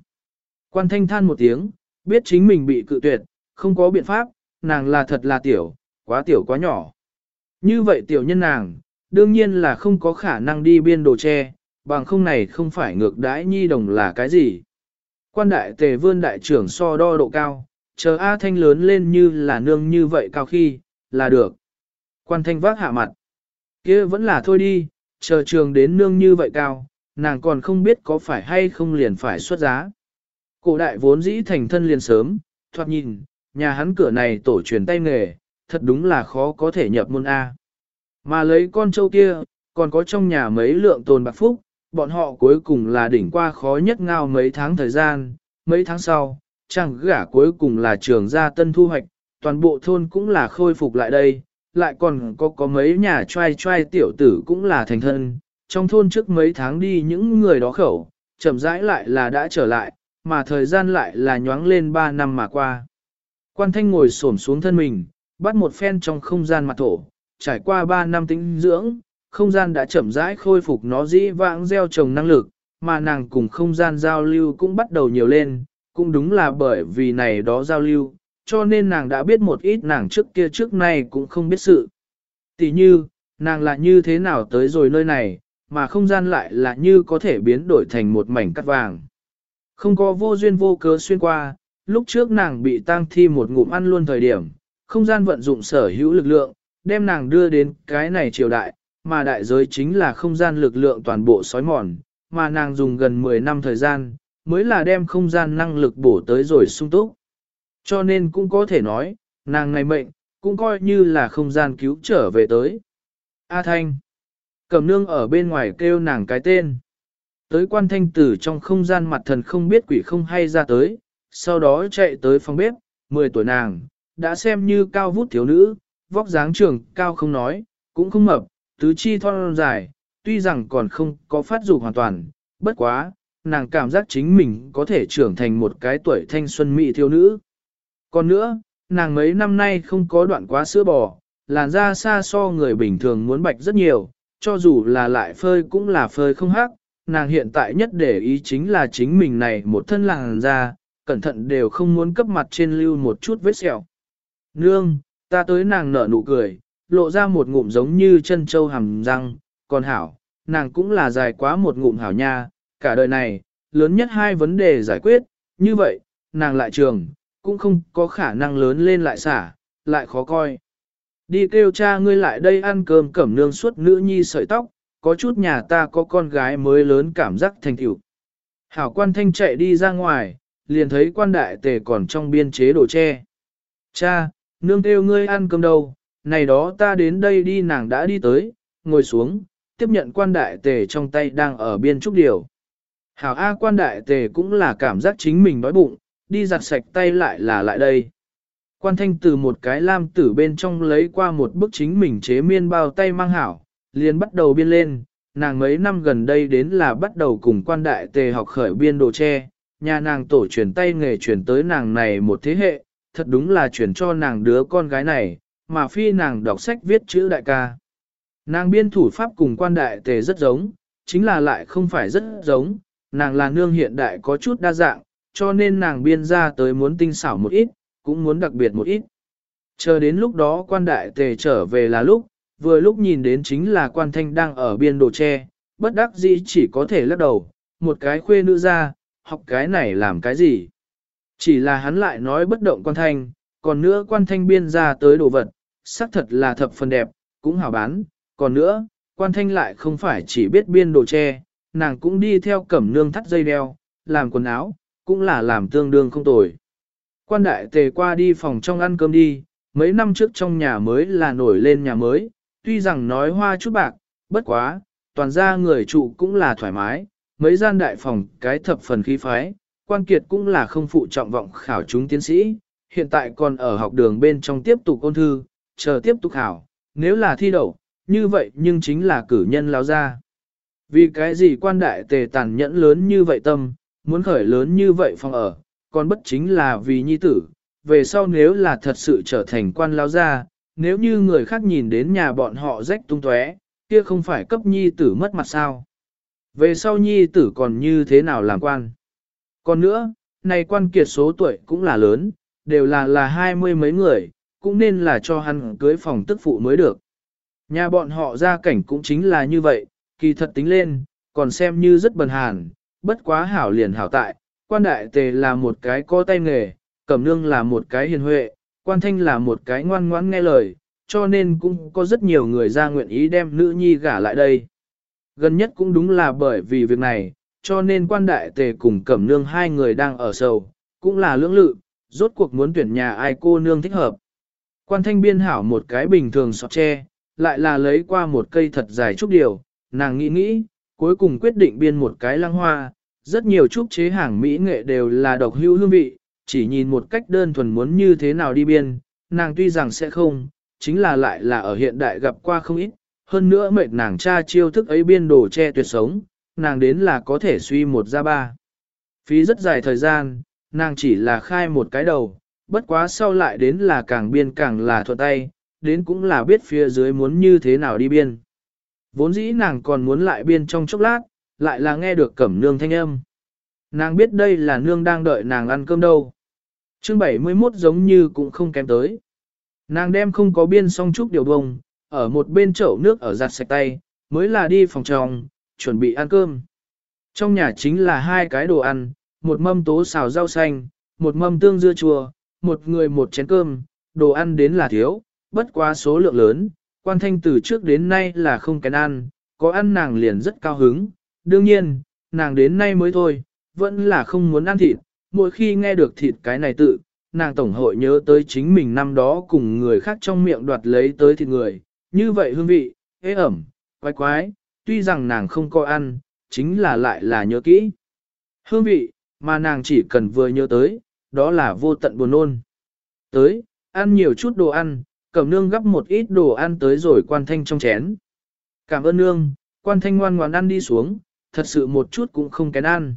[SPEAKER 1] Quan thanh than một tiếng, biết chính mình bị cự tuyệt, không có biện pháp, nàng là thật là tiểu, quá tiểu quá nhỏ. Như vậy tiểu nhân nàng, đương nhiên là không có khả năng đi biên đồ tre, bằng không này không phải ngược đãi nhi đồng là cái gì. Quan đại tề vươn đại trưởng so đo độ cao, chờ A Thanh lớn lên như là nương như vậy cao khi, là được. Quan thanh vác hạ mặt. kia vẫn là thôi đi, chờ trường đến nương như vậy cao, nàng còn không biết có phải hay không liền phải xuất giá. Cổ đại vốn dĩ thành thân liền sớm, thoạt nhìn, nhà hắn cửa này tổ truyền tay nghề, thật đúng là khó có thể nhập môn A. Mà lấy con trâu kia, còn có trong nhà mấy lượng tồn bạc phúc, bọn họ cuối cùng là đỉnh qua khó nhất ngao mấy tháng thời gian, mấy tháng sau, chẳng gả cuối cùng là trường gia tân thu hoạch, toàn bộ thôn cũng là khôi phục lại đây, lại còn có có mấy nhà trai trai tiểu tử cũng là thành thân, trong thôn trước mấy tháng đi những người đó khẩu, chậm rãi lại là đã trở lại, mà thời gian lại là nhoáng lên 3 năm mà qua. Quan thanh ngồi xổm xuống thân mình, bắt một phen trong không gian mặt thổ, trải qua 3 năm tĩnh dưỡng, không gian đã chậm rãi khôi phục nó dĩ vãng gieo trồng năng lực, mà nàng cùng không gian giao lưu cũng bắt đầu nhiều lên, cũng đúng là bởi vì này đó giao lưu, cho nên nàng đã biết một ít nàng trước kia trước nay cũng không biết sự. Tỷ như, nàng là như thế nào tới rồi nơi này, mà không gian lại là như có thể biến đổi thành một mảnh cắt vàng. Không có vô duyên vô cớ xuyên qua, lúc trước nàng bị tang thi một ngụm ăn luôn thời điểm, không gian vận dụng sở hữu lực lượng, đem nàng đưa đến cái này triều đại, mà đại giới chính là không gian lực lượng toàn bộ sói mòn, mà nàng dùng gần 10 năm thời gian, mới là đem không gian năng lực bổ tới rồi sung túc. Cho nên cũng có thể nói, nàng này mệnh, cũng coi như là không gian cứu trở về tới. A Thanh. Cẩm nương ở bên ngoài kêu nàng cái tên. Tới quan thanh tử trong không gian mặt thần không biết quỷ không hay ra tới, sau đó chạy tới phòng bếp, 10 tuổi nàng, đã xem như cao vút thiếu nữ, vóc dáng trường cao không nói, cũng không mập, tứ chi thon dài, tuy rằng còn không có phát dục hoàn toàn, bất quá, nàng cảm giác chính mình có thể trưởng thành một cái tuổi thanh xuân mỹ thiếu nữ. Còn nữa, nàng mấy năm nay không có đoạn quá sữa bò, làn da xa so người bình thường muốn bạch rất nhiều, cho dù là lại phơi cũng là phơi không hắc, nàng hiện tại nhất để ý chính là chính mình này một thân làn da, cẩn thận đều không muốn cấp mặt trên lưu một chút vết sẹo. Nương, ta tới nàng nở nụ cười, lộ ra một ngụm giống như chân châu hàm răng, còn hảo, nàng cũng là dài quá một ngụm hảo nha, cả đời này, lớn nhất hai vấn đề giải quyết, như vậy, nàng lại trường, cũng không có khả năng lớn lên lại xả, lại khó coi. Đi kêu cha ngươi lại đây ăn cơm cẩm nương suốt nữ nhi sợi tóc, có chút nhà ta có con gái mới lớn cảm giác thành tiểu. Hảo quan thanh chạy đi ra ngoài, liền thấy quan đại tề còn trong biên chế đồ tre. Cha, nương kêu ngươi ăn cơm đâu, này đó ta đến đây đi nàng đã đi tới, ngồi xuống, tiếp nhận quan đại tề trong tay đang ở biên trúc điều. Hảo A quan đại tề cũng là cảm giác chính mình đói bụng, đi giặt sạch tay lại là lại đây. Quan thanh từ một cái lam tử bên trong lấy qua một bức chính mình chế miên bao tay mang hảo, liền bắt đầu biên lên, nàng mấy năm gần đây đến là bắt đầu cùng quan đại tề học khởi biên đồ tre, nhà nàng tổ truyền tay nghề truyền tới nàng này một thế hệ, thật đúng là truyền cho nàng đứa con gái này, mà phi nàng đọc sách viết chữ đại ca. Nàng biên thủ pháp cùng quan đại tề rất giống, chính là lại không phải rất giống, nàng là nương hiện đại có chút đa dạng, cho nên nàng biên ra tới muốn tinh xảo một ít, cũng muốn đặc biệt một ít. Chờ đến lúc đó quan đại tề trở về là lúc, vừa lúc nhìn đến chính là quan thanh đang ở biên đồ tre, bất đắc dĩ chỉ có thể lắc đầu, một cái khuê nữ ra, học cái này làm cái gì. Chỉ là hắn lại nói bất động quan thanh, còn nữa quan thanh biên ra tới đồ vật, xác thật là thập phần đẹp, cũng hảo bán, còn nữa, quan thanh lại không phải chỉ biết biên đồ tre, nàng cũng đi theo cẩm nương thắt dây đeo, làm quần áo, cũng là làm tương đương không tồi. Quan đại tề qua đi phòng trong ăn cơm đi, mấy năm trước trong nhà mới là nổi lên nhà mới, tuy rằng nói hoa chút bạc, bất quá, toàn ra người trụ cũng là thoải mái, mấy gian đại phòng cái thập phần khí phái, quan kiệt cũng là không phụ trọng vọng khảo chúng tiến sĩ, hiện tại còn ở học đường bên trong tiếp tục ôn thư, chờ tiếp tục khảo, nếu là thi đậu, như vậy nhưng chính là cử nhân lao ra. Vì cái gì quan đại tề tàn nhẫn lớn như vậy tâm, muốn khởi lớn như vậy phòng ở, còn bất chính là vì nhi tử, về sau nếu là thật sự trở thành quan lao ra, nếu như người khác nhìn đến nhà bọn họ rách tung tóe, kia không phải cấp nhi tử mất mặt sao. Về sau nhi tử còn như thế nào làm quan. Còn nữa, này quan kiệt số tuổi cũng là lớn, đều là là hai mươi mấy người, cũng nên là cho hắn cưới phòng tức phụ mới được. Nhà bọn họ ra cảnh cũng chính là như vậy, kỳ thật tính lên, còn xem như rất bần hàn, bất quá hảo liền hảo tại, quan đại tề là một cái có tay nghề, cẩm nương là một cái hiền huệ, quan thanh là một cái ngoan ngoãn nghe lời, cho nên cũng có rất nhiều người ra nguyện ý đem nữ nhi gả lại đây. Gần nhất cũng đúng là bởi vì việc này, cho nên quan đại tề cùng cẩm nương hai người đang ở sầu, cũng là lưỡng lự, rốt cuộc muốn tuyển nhà ai cô nương thích hợp. Quan thanh biên hảo một cái bình thường sọt tre, lại là lấy qua một cây thật dài trúc điều, nàng nghĩ nghĩ, cuối cùng quyết định biên một cái lăng hoa, rất nhiều trúc chế hàng mỹ nghệ đều là độc hữu hương vị, chỉ nhìn một cách đơn thuần muốn như thế nào đi biên, nàng tuy rằng sẽ không, chính là lại là ở hiện đại gặp qua không ít, hơn nữa mệt nàng cha chiêu thức ấy biên đồ che tuyệt sống, nàng đến là có thể suy một ra ba. Phí rất dài thời gian, nàng chỉ là khai một cái đầu, bất quá sau lại đến là càng biên càng là thuận tay, đến cũng là biết phía dưới muốn như thế nào đi biên. Vốn dĩ nàng còn muốn lại biên trong chốc lát, lại là nghe được cẩm nương thanh âm. Nàng biết đây là nương đang đợi nàng ăn cơm đâu. Chương 71 giống như cũng không kém tới. Nàng đem không có biên xong chút điều bông, ở một bên chậu nước ở giặt sạch tay, mới là đi phòng tròng, chuẩn bị ăn cơm. Trong nhà chính là hai cái đồ ăn, một mâm tố xào rau xanh, một mâm tương dưa chua, một người một chén cơm, đồ ăn đến là thiếu, bất quá số lượng lớn, quan thanh từ trước đến nay là không kén ăn, có ăn nàng liền rất cao hứng, đương nhiên, nàng đến nay mới thôi, vẫn là không muốn ăn thịt, mỗi khi nghe được thịt cái này tự, nàng tổng hội nhớ tới chính mình năm đó cùng người khác trong miệng đoạt lấy tới thịt người, như vậy hương vị, ế ẩm, quái quái, tuy rằng nàng không có ăn, chính là lại là nhớ kỹ. Hương vị, mà nàng chỉ cần vừa nhớ tới, đó là vô tận buồn nôn. Tới, ăn nhiều chút đồ ăn, cẩm nương gấp một ít đồ ăn tới rồi quan thanh trong chén. Cảm ơn nương, quan thanh ngoan ngoan ăn đi xuống, thật sự một chút cũng không kén ăn.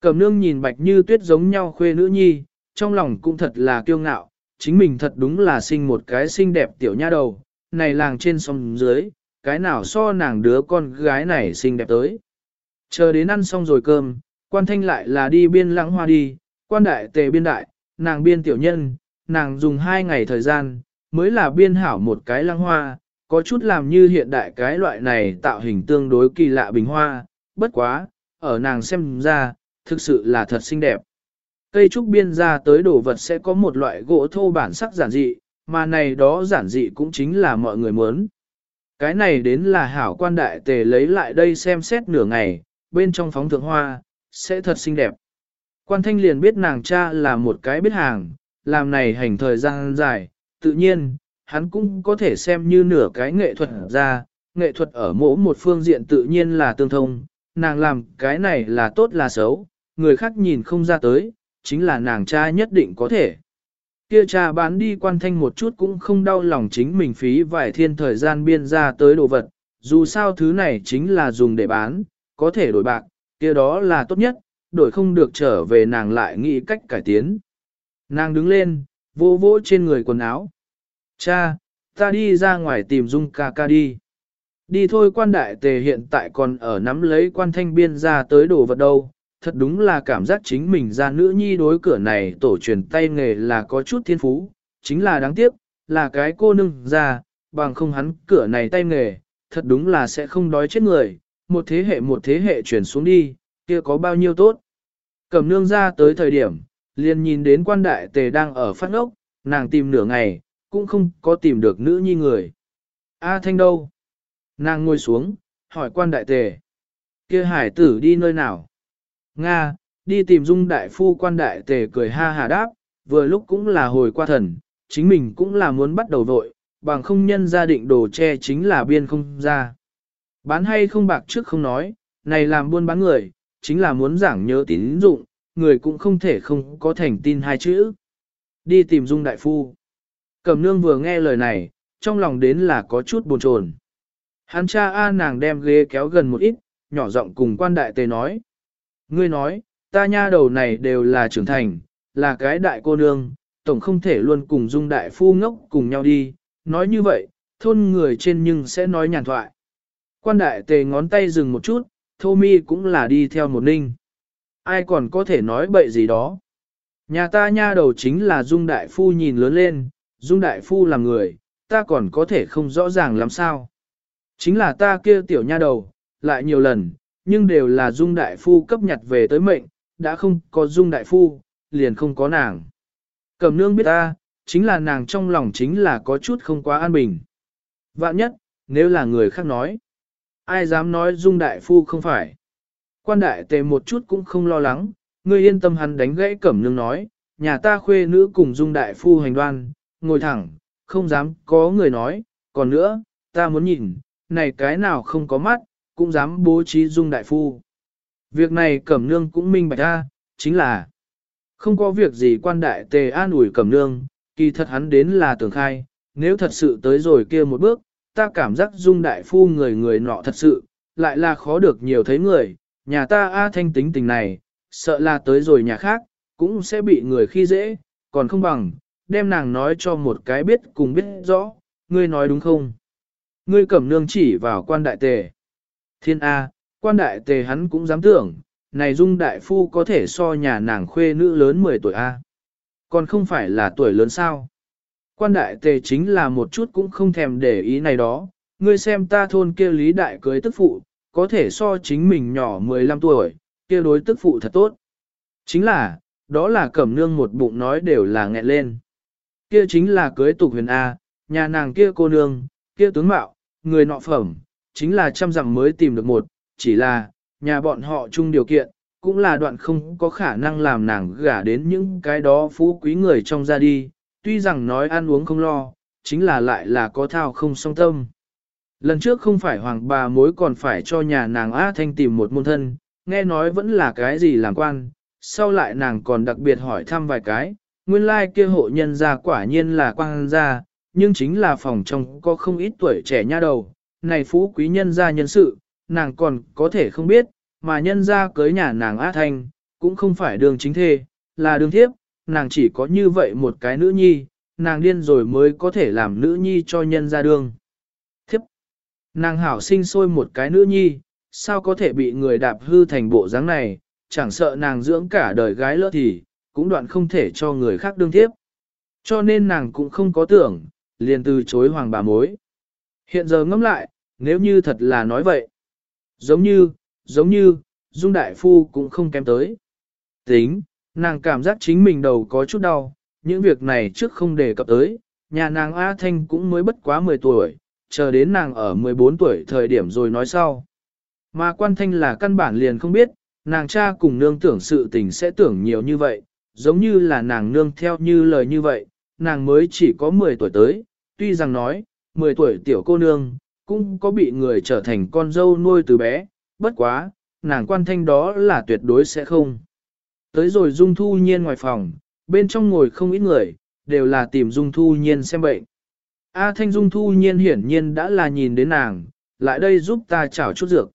[SPEAKER 1] Cẩm nương nhìn bạch như tuyết giống nhau khuê nữ nhi, trong lòng cũng thật là kiêu ngạo, chính mình thật đúng là sinh một cái xinh đẹp tiểu nha đầu, này làng trên sông dưới, cái nào so nàng đứa con gái này xinh đẹp tới. Chờ đến ăn xong rồi cơm, quan thanh lại là đi biên lãng hoa đi, quan đại tề biên đại, nàng biên tiểu nhân, nàng dùng hai ngày thời gian, mới là biên hảo một cái lăng hoa, có chút làm như hiện đại cái loại này tạo hình tương đối kỳ lạ bình hoa, bất quá, ở nàng xem ra, thực sự là thật xinh đẹp. Cây trúc biên ra tới đồ vật sẽ có một loại gỗ thô bản sắc giản dị, mà này đó giản dị cũng chính là mọi người muốn. Cái này đến là hảo quan đại tề lấy lại đây xem xét nửa ngày, bên trong phóng thượng hoa, sẽ thật xinh đẹp. Quan thanh liền biết nàng cha là một cái biết hàng, làm này hành thời gian dài, tự nhiên, hắn cũng có thể xem như nửa cái nghệ thuật ra, nghệ thuật ở mỗi một phương diện tự nhiên là tương thông, nàng làm cái này là tốt là xấu, người khác nhìn không ra tới, chính là nàng cha nhất định có thể. Kia cha bán đi quan thanh một chút cũng không đau lòng chính mình phí vài thiên thời gian biên ra tới đồ vật, dù sao thứ này chính là dùng để bán, có thể đổi bạc, kia đó là tốt nhất, đổi không được trở về nàng lại nghĩ cách cải tiến. Nàng đứng lên, vô vỗ trên người quần áo. Cha, ta đi ra ngoài tìm Dung ca ca đi. Đi thôi quan đại tề hiện tại còn ở nắm lấy quan thanh biên ra tới đồ vật đâu. Thật đúng là cảm giác chính mình ra nữ nhi đối cửa này tổ truyền tay nghề là có chút thiên phú, chính là đáng tiếc, là cái cô nương ra, bằng không hắn cửa này tay nghề, thật đúng là sẽ không đói chết người, một thế hệ một thế hệ chuyển xuống đi, kia có bao nhiêu tốt. Cầm nương ra tới thời điểm, liền nhìn đến quan đại tề đang ở phát ốc, nàng tìm nửa ngày, cũng không có tìm được nữ nhi người. A thanh đâu? Nàng ngồi xuống, hỏi quan đại tề. kia hải tử đi nơi nào? Nga, đi tìm dung đại phu quan đại tề cười ha hà đáp, vừa lúc cũng là hồi qua thần, chính mình cũng là muốn bắt đầu vội, bằng không nhân gia định đồ che chính là biên không ra. Bán hay không bạc trước không nói, này làm buôn bán người, chính là muốn giảng nhớ tín dụng, người cũng không thể không có thành tin hai chữ. Đi tìm dung đại phu. Cẩm nương vừa nghe lời này, trong lòng đến là có chút buồn chồn. Hắn cha A nàng đem ghế kéo gần một ít, nhỏ giọng cùng quan đại tề nói. Ngươi nói, ta nha đầu này đều là trưởng thành, là cái đại cô nương, tổng không thể luôn cùng dung đại phu ngốc cùng nhau đi, nói như vậy, thôn người trên nhưng sẽ nói nhàn thoại. Quan đại tề ngón tay dừng một chút, thô mi cũng là đi theo một ninh. Ai còn có thể nói bậy gì đó. Nhà ta nha đầu chính là dung đại phu nhìn lớn lên, dung đại phu là người, ta còn có thể không rõ ràng làm sao. Chính là ta kia tiểu nha đầu, lại nhiều lần, nhưng đều là dung đại phu cấp nhặt về tới mệnh, đã không có dung đại phu, liền không có nàng. Cẩm nương biết ta, chính là nàng trong lòng chính là có chút không quá an bình. Vạn nhất, nếu là người khác nói, ai dám nói dung đại phu không phải. Quan đại tề một chút cũng không lo lắng, ngươi yên tâm hắn đánh gãy cẩm nương nói, nhà ta khuê nữ cùng dung đại phu hành đoan, ngồi thẳng, không dám có người nói, còn nữa, ta muốn nhìn, này cái nào không có mắt, cũng dám bố trí dung đại phu. Việc này cẩm nương cũng minh bạch ra, chính là không có việc gì quan đại tề an ủi cẩm nương, kỳ thật hắn đến là tưởng khai, nếu thật sự tới rồi kia một bước, ta cảm giác dung đại phu người người nọ thật sự, lại là khó được nhiều thấy người, nhà ta A thanh tính tình này, sợ là tới rồi nhà khác, cũng sẽ bị người khi dễ, còn không bằng, đem nàng nói cho một cái biết cùng biết rõ, ngươi nói đúng không? Ngươi cẩm nương chỉ vào quan đại tề. Thiên A, quan đại tề hắn cũng dám tưởng, này dung đại phu có thể so nhà nàng khuê nữ lớn 10 tuổi A. Còn không phải là tuổi lớn sao? Quan đại tề chính là một chút cũng không thèm để ý này đó, ngươi xem ta thôn kia lý đại cưới tức phụ, có thể so chính mình nhỏ 15 tuổi, kia đối tức phụ thật tốt. Chính là, đó là cẩm nương một bụng nói đều là nghẹn lên. Kia chính là cưới tục huyền A, nhà nàng kia cô nương, kia tướng mạo, người nọ phẩm, chính là trăm dặm mới tìm được một, chỉ là, nhà bọn họ chung điều kiện, cũng là đoạn không có khả năng làm nàng gả đến những cái đó phú quý người trong gia đi, tuy rằng nói ăn uống không lo, chính là lại là có thao không song tâm. Lần trước không phải hoàng bà mối còn phải cho nhà nàng A Thanh tìm một môn thân, nghe nói vẫn là cái gì làm quan, sau lại nàng còn đặc biệt hỏi thăm vài cái, nguyên lai like kia hộ nhân gia quả nhiên là quan gia, nhưng chính là phòng trong có không ít tuổi trẻ nha đầu, này phú quý nhân gia nhân sự, nàng còn có thể không biết, mà nhân gia cưới nhà nàng A Thanh, cũng không phải đường chính thê, là đường thiếp, nàng chỉ có như vậy một cái nữ nhi, nàng điên rồi mới có thể làm nữ nhi cho nhân gia đường. Thiếp, nàng hảo sinh sôi một cái nữ nhi, sao có thể bị người đạp hư thành bộ dáng này, chẳng sợ nàng dưỡng cả đời gái lỡ thì, cũng đoạn không thể cho người khác đương thiếp. Cho nên nàng cũng không có tưởng, liền từ chối hoàng bà mối. Hiện giờ ngẫm lại, nếu như thật là nói vậy, giống như, giống như, Dung Đại Phu cũng không kém tới. Tính, nàng cảm giác chính mình đầu có chút đau, những việc này trước không đề cập tới, nhà nàng A Thanh cũng mới bất quá 10 tuổi, chờ đến nàng ở 14 tuổi thời điểm rồi nói sau. Mà quan thanh là căn bản liền không biết, nàng cha cùng nương tưởng sự tình sẽ tưởng nhiều như vậy, giống như là nàng nương theo như lời như vậy, nàng mới chỉ có 10 tuổi tới, tuy rằng nói, 10 tuổi tiểu cô nương, cũng có bị người trở thành con dâu nuôi từ bé, bất quá, nàng quan thanh đó là tuyệt đối sẽ không. Tới rồi dung thu nhiên ngoài phòng, bên trong ngồi không ít người, đều là tìm Dung Thu Nhiên xem bệnh. A Thanh Dung Thu Nhiên hiển nhiên đã là nhìn đến nàng, lại đây giúp ta chảo chút dược.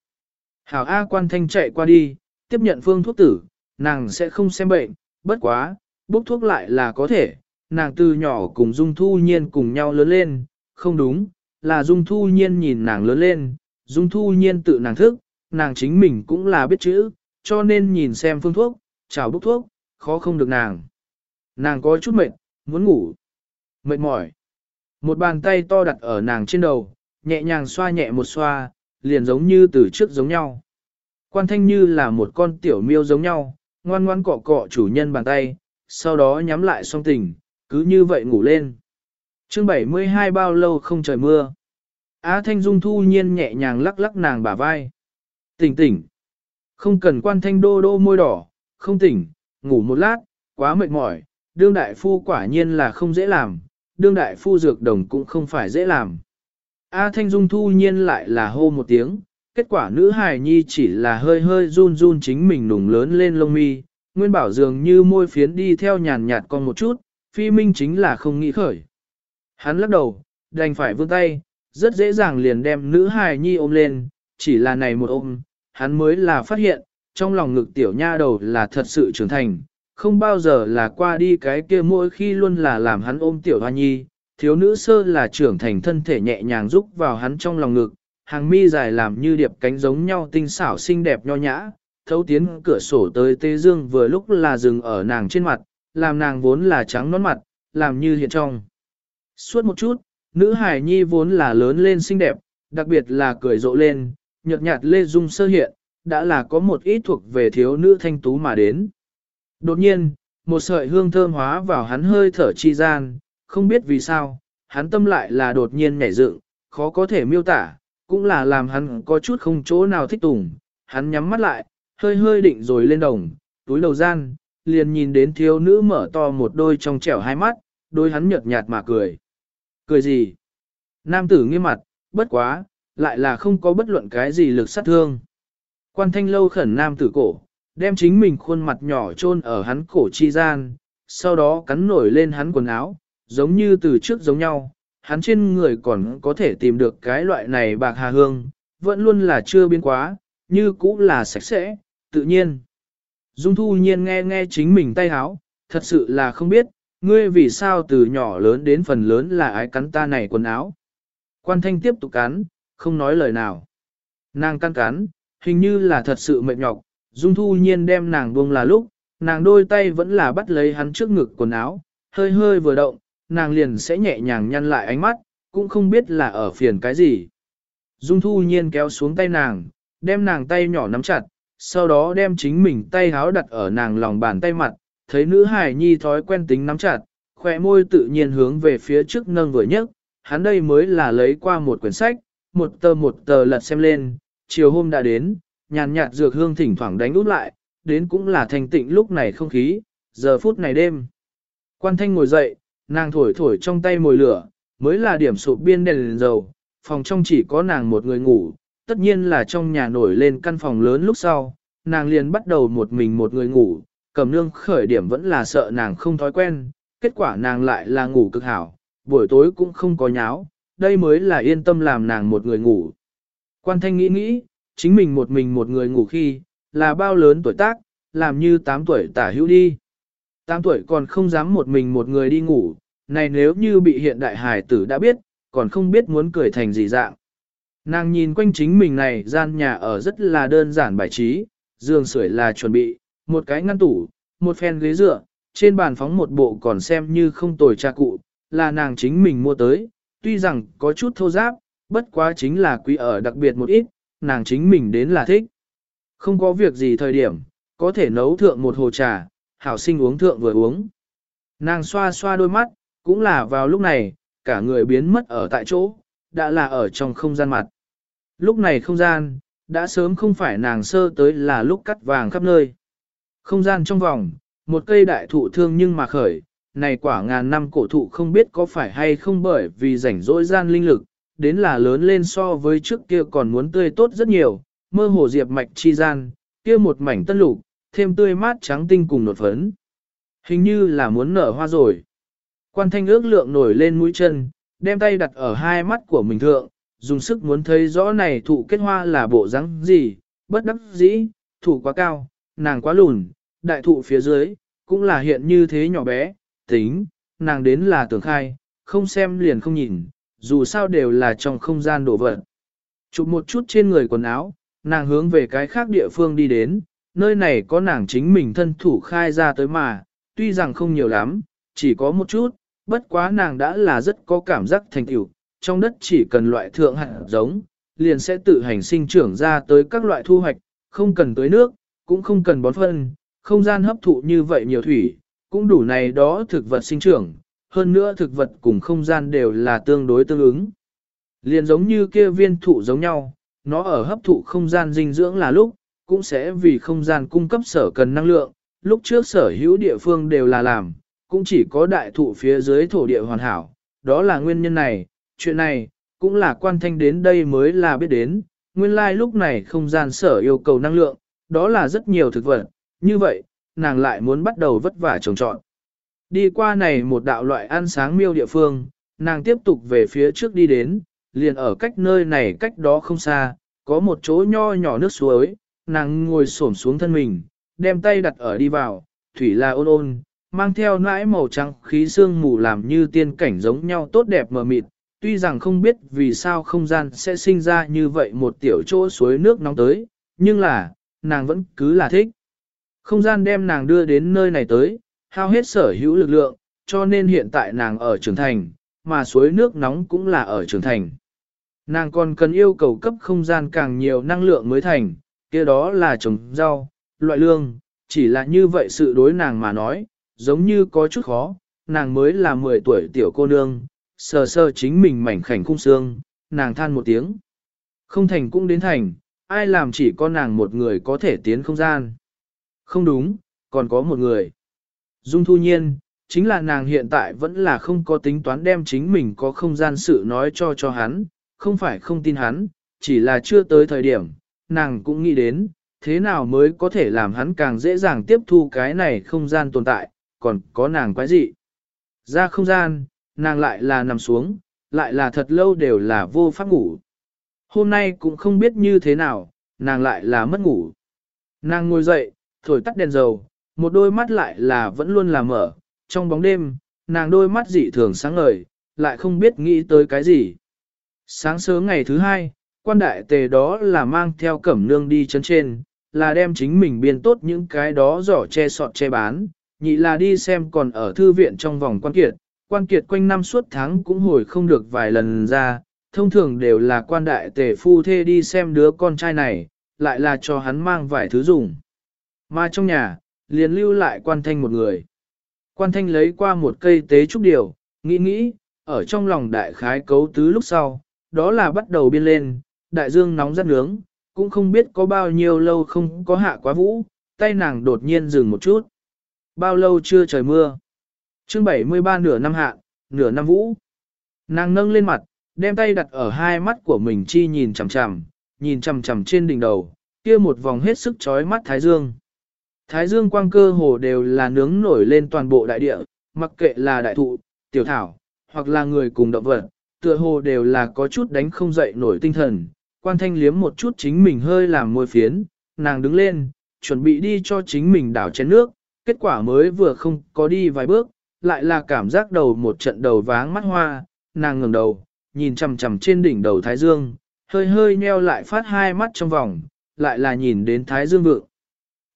[SPEAKER 1] Hảo A Quan Thanh chạy qua đi, tiếp nhận phương thuốc tử, nàng sẽ không xem bệnh, bất quá, bốc thuốc lại là có thể, nàng từ nhỏ cùng Dung Thu Nhiên cùng nhau lớn lên, không đúng, là Dung Thu Nhiên nhìn nàng lớn lên, Dung Thu Nhiên tự nàng thức, nàng chính mình cũng là biết chữ, cho nên nhìn xem phương thuốc, chào bốc thuốc, khó không được nàng. Nàng có chút mệt, muốn ngủ, mệt mỏi. Một bàn tay to đặt ở nàng trên đầu, nhẹ nhàng xoa nhẹ một xoa, liền giống như từ trước giống nhau. Quan thanh như là một con tiểu miêu giống nhau, ngoan ngoan cọ cọ chủ nhân bàn tay, sau đó nhắm lại song tình, cứ như vậy ngủ lên chương 72 bao lâu không trời mưa. Á Thanh Dung thu nhiên nhẹ nhàng lắc lắc nàng bả vai. Tỉnh tỉnh. Không cần quan thanh đô đô môi đỏ, không tỉnh, ngủ một lát, quá mệt mỏi, đương đại phu quả nhiên là không dễ làm, đương đại phu dược đồng cũng không phải dễ làm. A Thanh Dung thu nhiên lại là hô một tiếng, kết quả nữ hài nhi chỉ là hơi hơi run run chính mình nùng lớn lên lông mi, nguyên bảo dường như môi phiến đi theo nhàn nhạt con một chút, phi minh chính là không nghĩ khởi. Hắn lắc đầu, đành phải vươn tay, rất dễ dàng liền đem nữ hài nhi ôm lên, chỉ là này một ôm, hắn mới là phát hiện, trong lòng ngực tiểu nha đầu là thật sự trưởng thành, không bao giờ là qua đi cái kia mỗi khi luôn là làm hắn ôm tiểu hoa nhi, thiếu nữ sơ là trưởng thành thân thể nhẹ nhàng rúc vào hắn trong lòng ngực, hàng mi dài làm như điệp cánh giống nhau tinh xảo xinh đẹp nho nhã, thấu tiến cửa sổ tới tê dương vừa lúc là dừng ở nàng trên mặt, làm nàng vốn là trắng nón mặt, làm như hiện trong. Suốt một chút, nữ hải nhi vốn là lớn lên xinh đẹp, đặc biệt là cười rộ lên, nhợt nhạt lê dung sơ hiện, đã là có một ít thuộc về thiếu nữ thanh tú mà đến. Đột nhiên, một sợi hương thơm hóa vào hắn hơi thở chi gian, không biết vì sao, hắn tâm lại là đột nhiên nhảy dựng, khó có thể miêu tả, cũng là làm hắn có chút không chỗ nào thích tùng. Hắn nhắm mắt lại, hơi hơi định rồi lên đồng, túi đầu gian, liền nhìn đến thiếu nữ mở to một đôi trong trẻo hai mắt, đôi hắn nhợt nhạt mà cười. Cười gì? Nam tử nghiêm mặt, bất quá, lại là không có bất luận cái gì lực sát thương. Quan thanh lâu khẩn nam tử cổ, đem chính mình khuôn mặt nhỏ chôn ở hắn cổ chi gian, sau đó cắn nổi lên hắn quần áo, giống như từ trước giống nhau, hắn trên người còn có thể tìm được cái loại này bạc hà hương, vẫn luôn là chưa biến quá, như cũ là sạch sẽ, tự nhiên. Dung thu nhiên nghe nghe chính mình tay háo, thật sự là không biết, ngươi vì sao từ nhỏ lớn đến phần lớn là ái cắn ta này quần áo. Quan thanh tiếp tục cắn, không nói lời nào. Nàng căn cắn, hình như là thật sự mệt nhọc, Dung thu nhiên đem nàng buông là lúc, nàng đôi tay vẫn là bắt lấy hắn trước ngực quần áo, hơi hơi vừa động, nàng liền sẽ nhẹ nhàng nhăn lại ánh mắt, cũng không biết là ở phiền cái gì. Dung thu nhiên kéo xuống tay nàng, đem nàng tay nhỏ nắm chặt, sau đó đem chính mình tay háo đặt ở nàng lòng bàn tay mặt, thấy nữ hài nhi thói quen tính nắm chặt, khỏe môi tự nhiên hướng về phía trước nâng vừa nhất, hắn đây mới là lấy qua một quyển sách, một tờ một tờ lật xem lên, chiều hôm đã đến, nhàn nhạt dược hương thỉnh thoảng đánh út lại, đến cũng là thành tịnh lúc này không khí, giờ phút này đêm. Quan thanh ngồi dậy, nàng thổi thổi trong tay mồi lửa, mới là điểm sụp biên đèn, đèn dầu, phòng trong chỉ có nàng một người ngủ, tất nhiên là trong nhà nổi lên căn phòng lớn lúc sau, nàng liền bắt đầu một mình một người ngủ, cầm nương khởi điểm vẫn là sợ nàng không thói quen, kết quả nàng lại là ngủ cực hảo, buổi tối cũng không có nháo, đây mới là yên tâm làm nàng một người ngủ. Quan thanh nghĩ nghĩ, chính mình một mình một người ngủ khi, là bao lớn tuổi tác, làm như 8 tuổi tả hữu đi. 8 tuổi còn không dám một mình một người đi ngủ, này nếu như bị hiện đại hài tử đã biết, còn không biết muốn cười thành gì dạng. Nàng nhìn quanh chính mình này gian nhà ở rất là đơn giản bài trí, giường sưởi là chuẩn bị, một cái ngăn tủ, một phen ghế dựa, trên bàn phóng một bộ còn xem như không tồi trà cụ, là nàng chính mình mua tới, tuy rằng có chút thô giáp, bất quá chính là quý ở đặc biệt một ít, nàng chính mình đến là thích. Không có việc gì thời điểm, có thể nấu thượng một hồ trà, hảo sinh uống thượng vừa uống. Nàng xoa xoa đôi mắt, cũng là vào lúc này, cả người biến mất ở tại chỗ, đã là ở trong không gian mặt. Lúc này không gian, đã sớm không phải nàng sơ tới là lúc cắt vàng khắp nơi. Không gian trong vòng, một cây đại thụ thương nhưng mà khởi, này quả ngàn năm cổ thụ không biết có phải hay không bởi vì rảnh rỗi gian linh lực, đến là lớn lên so với trước kia còn muốn tươi tốt rất nhiều, mơ hồ diệp mạch chi gian, kia một mảnh tân lục, thêm tươi mát trắng tinh cùng nột phấn. Hình như là muốn nở hoa rồi. Quan thanh ước lượng nổi lên mũi chân, đem tay đặt ở hai mắt của mình thượng, dùng sức muốn thấy rõ này thụ kết hoa là bộ rắn gì, bất đắc dĩ, thụ quá cao, nàng quá lùn, đại thụ phía dưới, cũng là hiện như thế nhỏ bé, tính, nàng đến là tưởng khai, không xem liền không nhìn, dù sao đều là trong không gian đổ vật. Chụp một chút trên người quần áo, nàng hướng về cái khác địa phương đi đến, nơi này có nàng chính mình thân thủ khai ra tới mà, tuy rằng không nhiều lắm, chỉ có một chút, bất quá nàng đã là rất có cảm giác thành tựu, trong đất chỉ cần loại thượng hạt giống, liền sẽ tự hành sinh trưởng ra tới các loại thu hoạch, không cần tưới nước, cũng không cần bón phân, không gian hấp thụ như vậy nhiều thủy, cũng đủ này đó thực vật sinh trưởng, hơn nữa thực vật cùng không gian đều là tương đối tương ứng. Liền giống như kia viên thụ giống nhau, nó ở hấp thụ không gian dinh dưỡng là lúc, cũng sẽ vì không gian cung cấp sở cần năng lượng, lúc trước sở hữu địa phương đều là làm, cũng chỉ có đại thụ phía dưới thổ địa hoàn hảo, đó là nguyên nhân này, chuyện này, cũng là quan thanh đến đây mới là biết đến, nguyên lai like lúc này không gian sở yêu cầu năng lượng, đó là rất nhiều thực vật, như vậy, nàng lại muốn bắt đầu vất vả trồng trọn. Đi qua này một đạo loại ăn sáng miêu địa phương, nàng tiếp tục về phía trước đi đến, liền ở cách nơi này cách đó không xa, có một chỗ nho nhỏ nước suối, nàng ngồi xổm xuống thân mình, đem tay đặt ở đi vào, thủy là ôn ôn, mang theo nãi màu trắng khí xương mù làm như tiên cảnh giống nhau tốt đẹp mờ mịt, tuy rằng không biết vì sao không gian sẽ sinh ra như vậy một tiểu chỗ suối nước nóng tới, nhưng là, nàng vẫn cứ là thích. Không gian đem nàng đưa đến nơi này tới, hao hết sở hữu lực lượng, cho nên hiện tại nàng ở trưởng thành, mà suối nước nóng cũng là ở trưởng thành. Nàng còn cần yêu cầu cấp không gian càng nhiều năng lượng mới thành, kia đó là trồng rau, loại lương, chỉ là như vậy sự đối nàng mà nói, giống như có chút khó, nàng mới là 10 tuổi tiểu cô nương, sờ sờ chính mình mảnh khảnh khung xương, nàng than một tiếng. Không thành cũng đến thành, ai làm chỉ có nàng một người có thể tiến không gian. Không đúng, còn có một người. Dung thu nhiên, chính là nàng hiện tại vẫn là không có tính toán đem chính mình có không gian sự nói cho cho hắn, không phải không tin hắn, chỉ là chưa tới thời điểm, nàng cũng nghĩ đến, thế nào mới có thể làm hắn càng dễ dàng tiếp thu cái này không gian tồn tại, còn có nàng quái gì. Ra không gian, nàng lại là nằm xuống, lại là thật lâu đều là vô pháp ngủ. Hôm nay cũng không biết như thế nào, nàng lại là mất ngủ. Nàng ngồi dậy, thổi tắt đèn dầu, một đôi mắt lại là vẫn luôn là mở, trong bóng đêm, nàng đôi mắt dị thường sáng ngời, lại không biết nghĩ tới cái gì. Sáng sớm ngày thứ hai, quan đại tề đó là mang theo cẩm nương đi chân trên, là đem chính mình biên tốt những cái đó giỏ che sọt che bán, nhị là đi xem còn ở thư viện trong vòng quan kiệt, quan kiệt quanh năm suốt tháng cũng hồi không được vài lần ra, thông thường đều là quan đại tề phu thê đi xem đứa con trai này, lại là cho hắn mang vài thứ dùng. Mà trong nhà, liền lưu lại quan thanh một người. Quan thanh lấy qua một cây tế trúc điều, nghĩ nghĩ, ở trong lòng đại khái cấu tứ lúc sau, đó là bắt đầu biên lên, đại dương nóng rất nướng, cũng không biết có bao nhiêu lâu không có hạ quá vũ, tay nàng đột nhiên dừng một chút. Bao lâu chưa trời mưa? chương 73 nửa năm hạ, nửa năm vũ. Nàng nâng lên mặt, đem tay đặt ở hai mắt của mình chi nhìn chằm chằm, nhìn chằm chằm trên đỉnh đầu, kia một vòng hết sức chói mắt thái dương. Thái dương quang cơ hồ đều là nướng nổi lên toàn bộ đại địa, mặc kệ là đại thụ, tiểu thảo, hoặc là người cùng động vật, tựa hồ đều là có chút đánh không dậy nổi tinh thần. Quan thanh liếm một chút chính mình hơi làm môi phiến, nàng đứng lên, chuẩn bị đi cho chính mình đảo chén nước, kết quả mới vừa không có đi vài bước, lại là cảm giác đầu một trận đầu váng mắt hoa, nàng ngẩng đầu, nhìn chằm chằm trên đỉnh đầu Thái Dương, hơi hơi nheo lại phát hai mắt trong vòng, lại là nhìn đến Thái Dương vượng.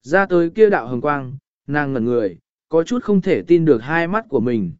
[SPEAKER 1] Ra tới kia đạo hồng quang, nàng ngẩn người, có chút không thể tin được hai mắt của mình.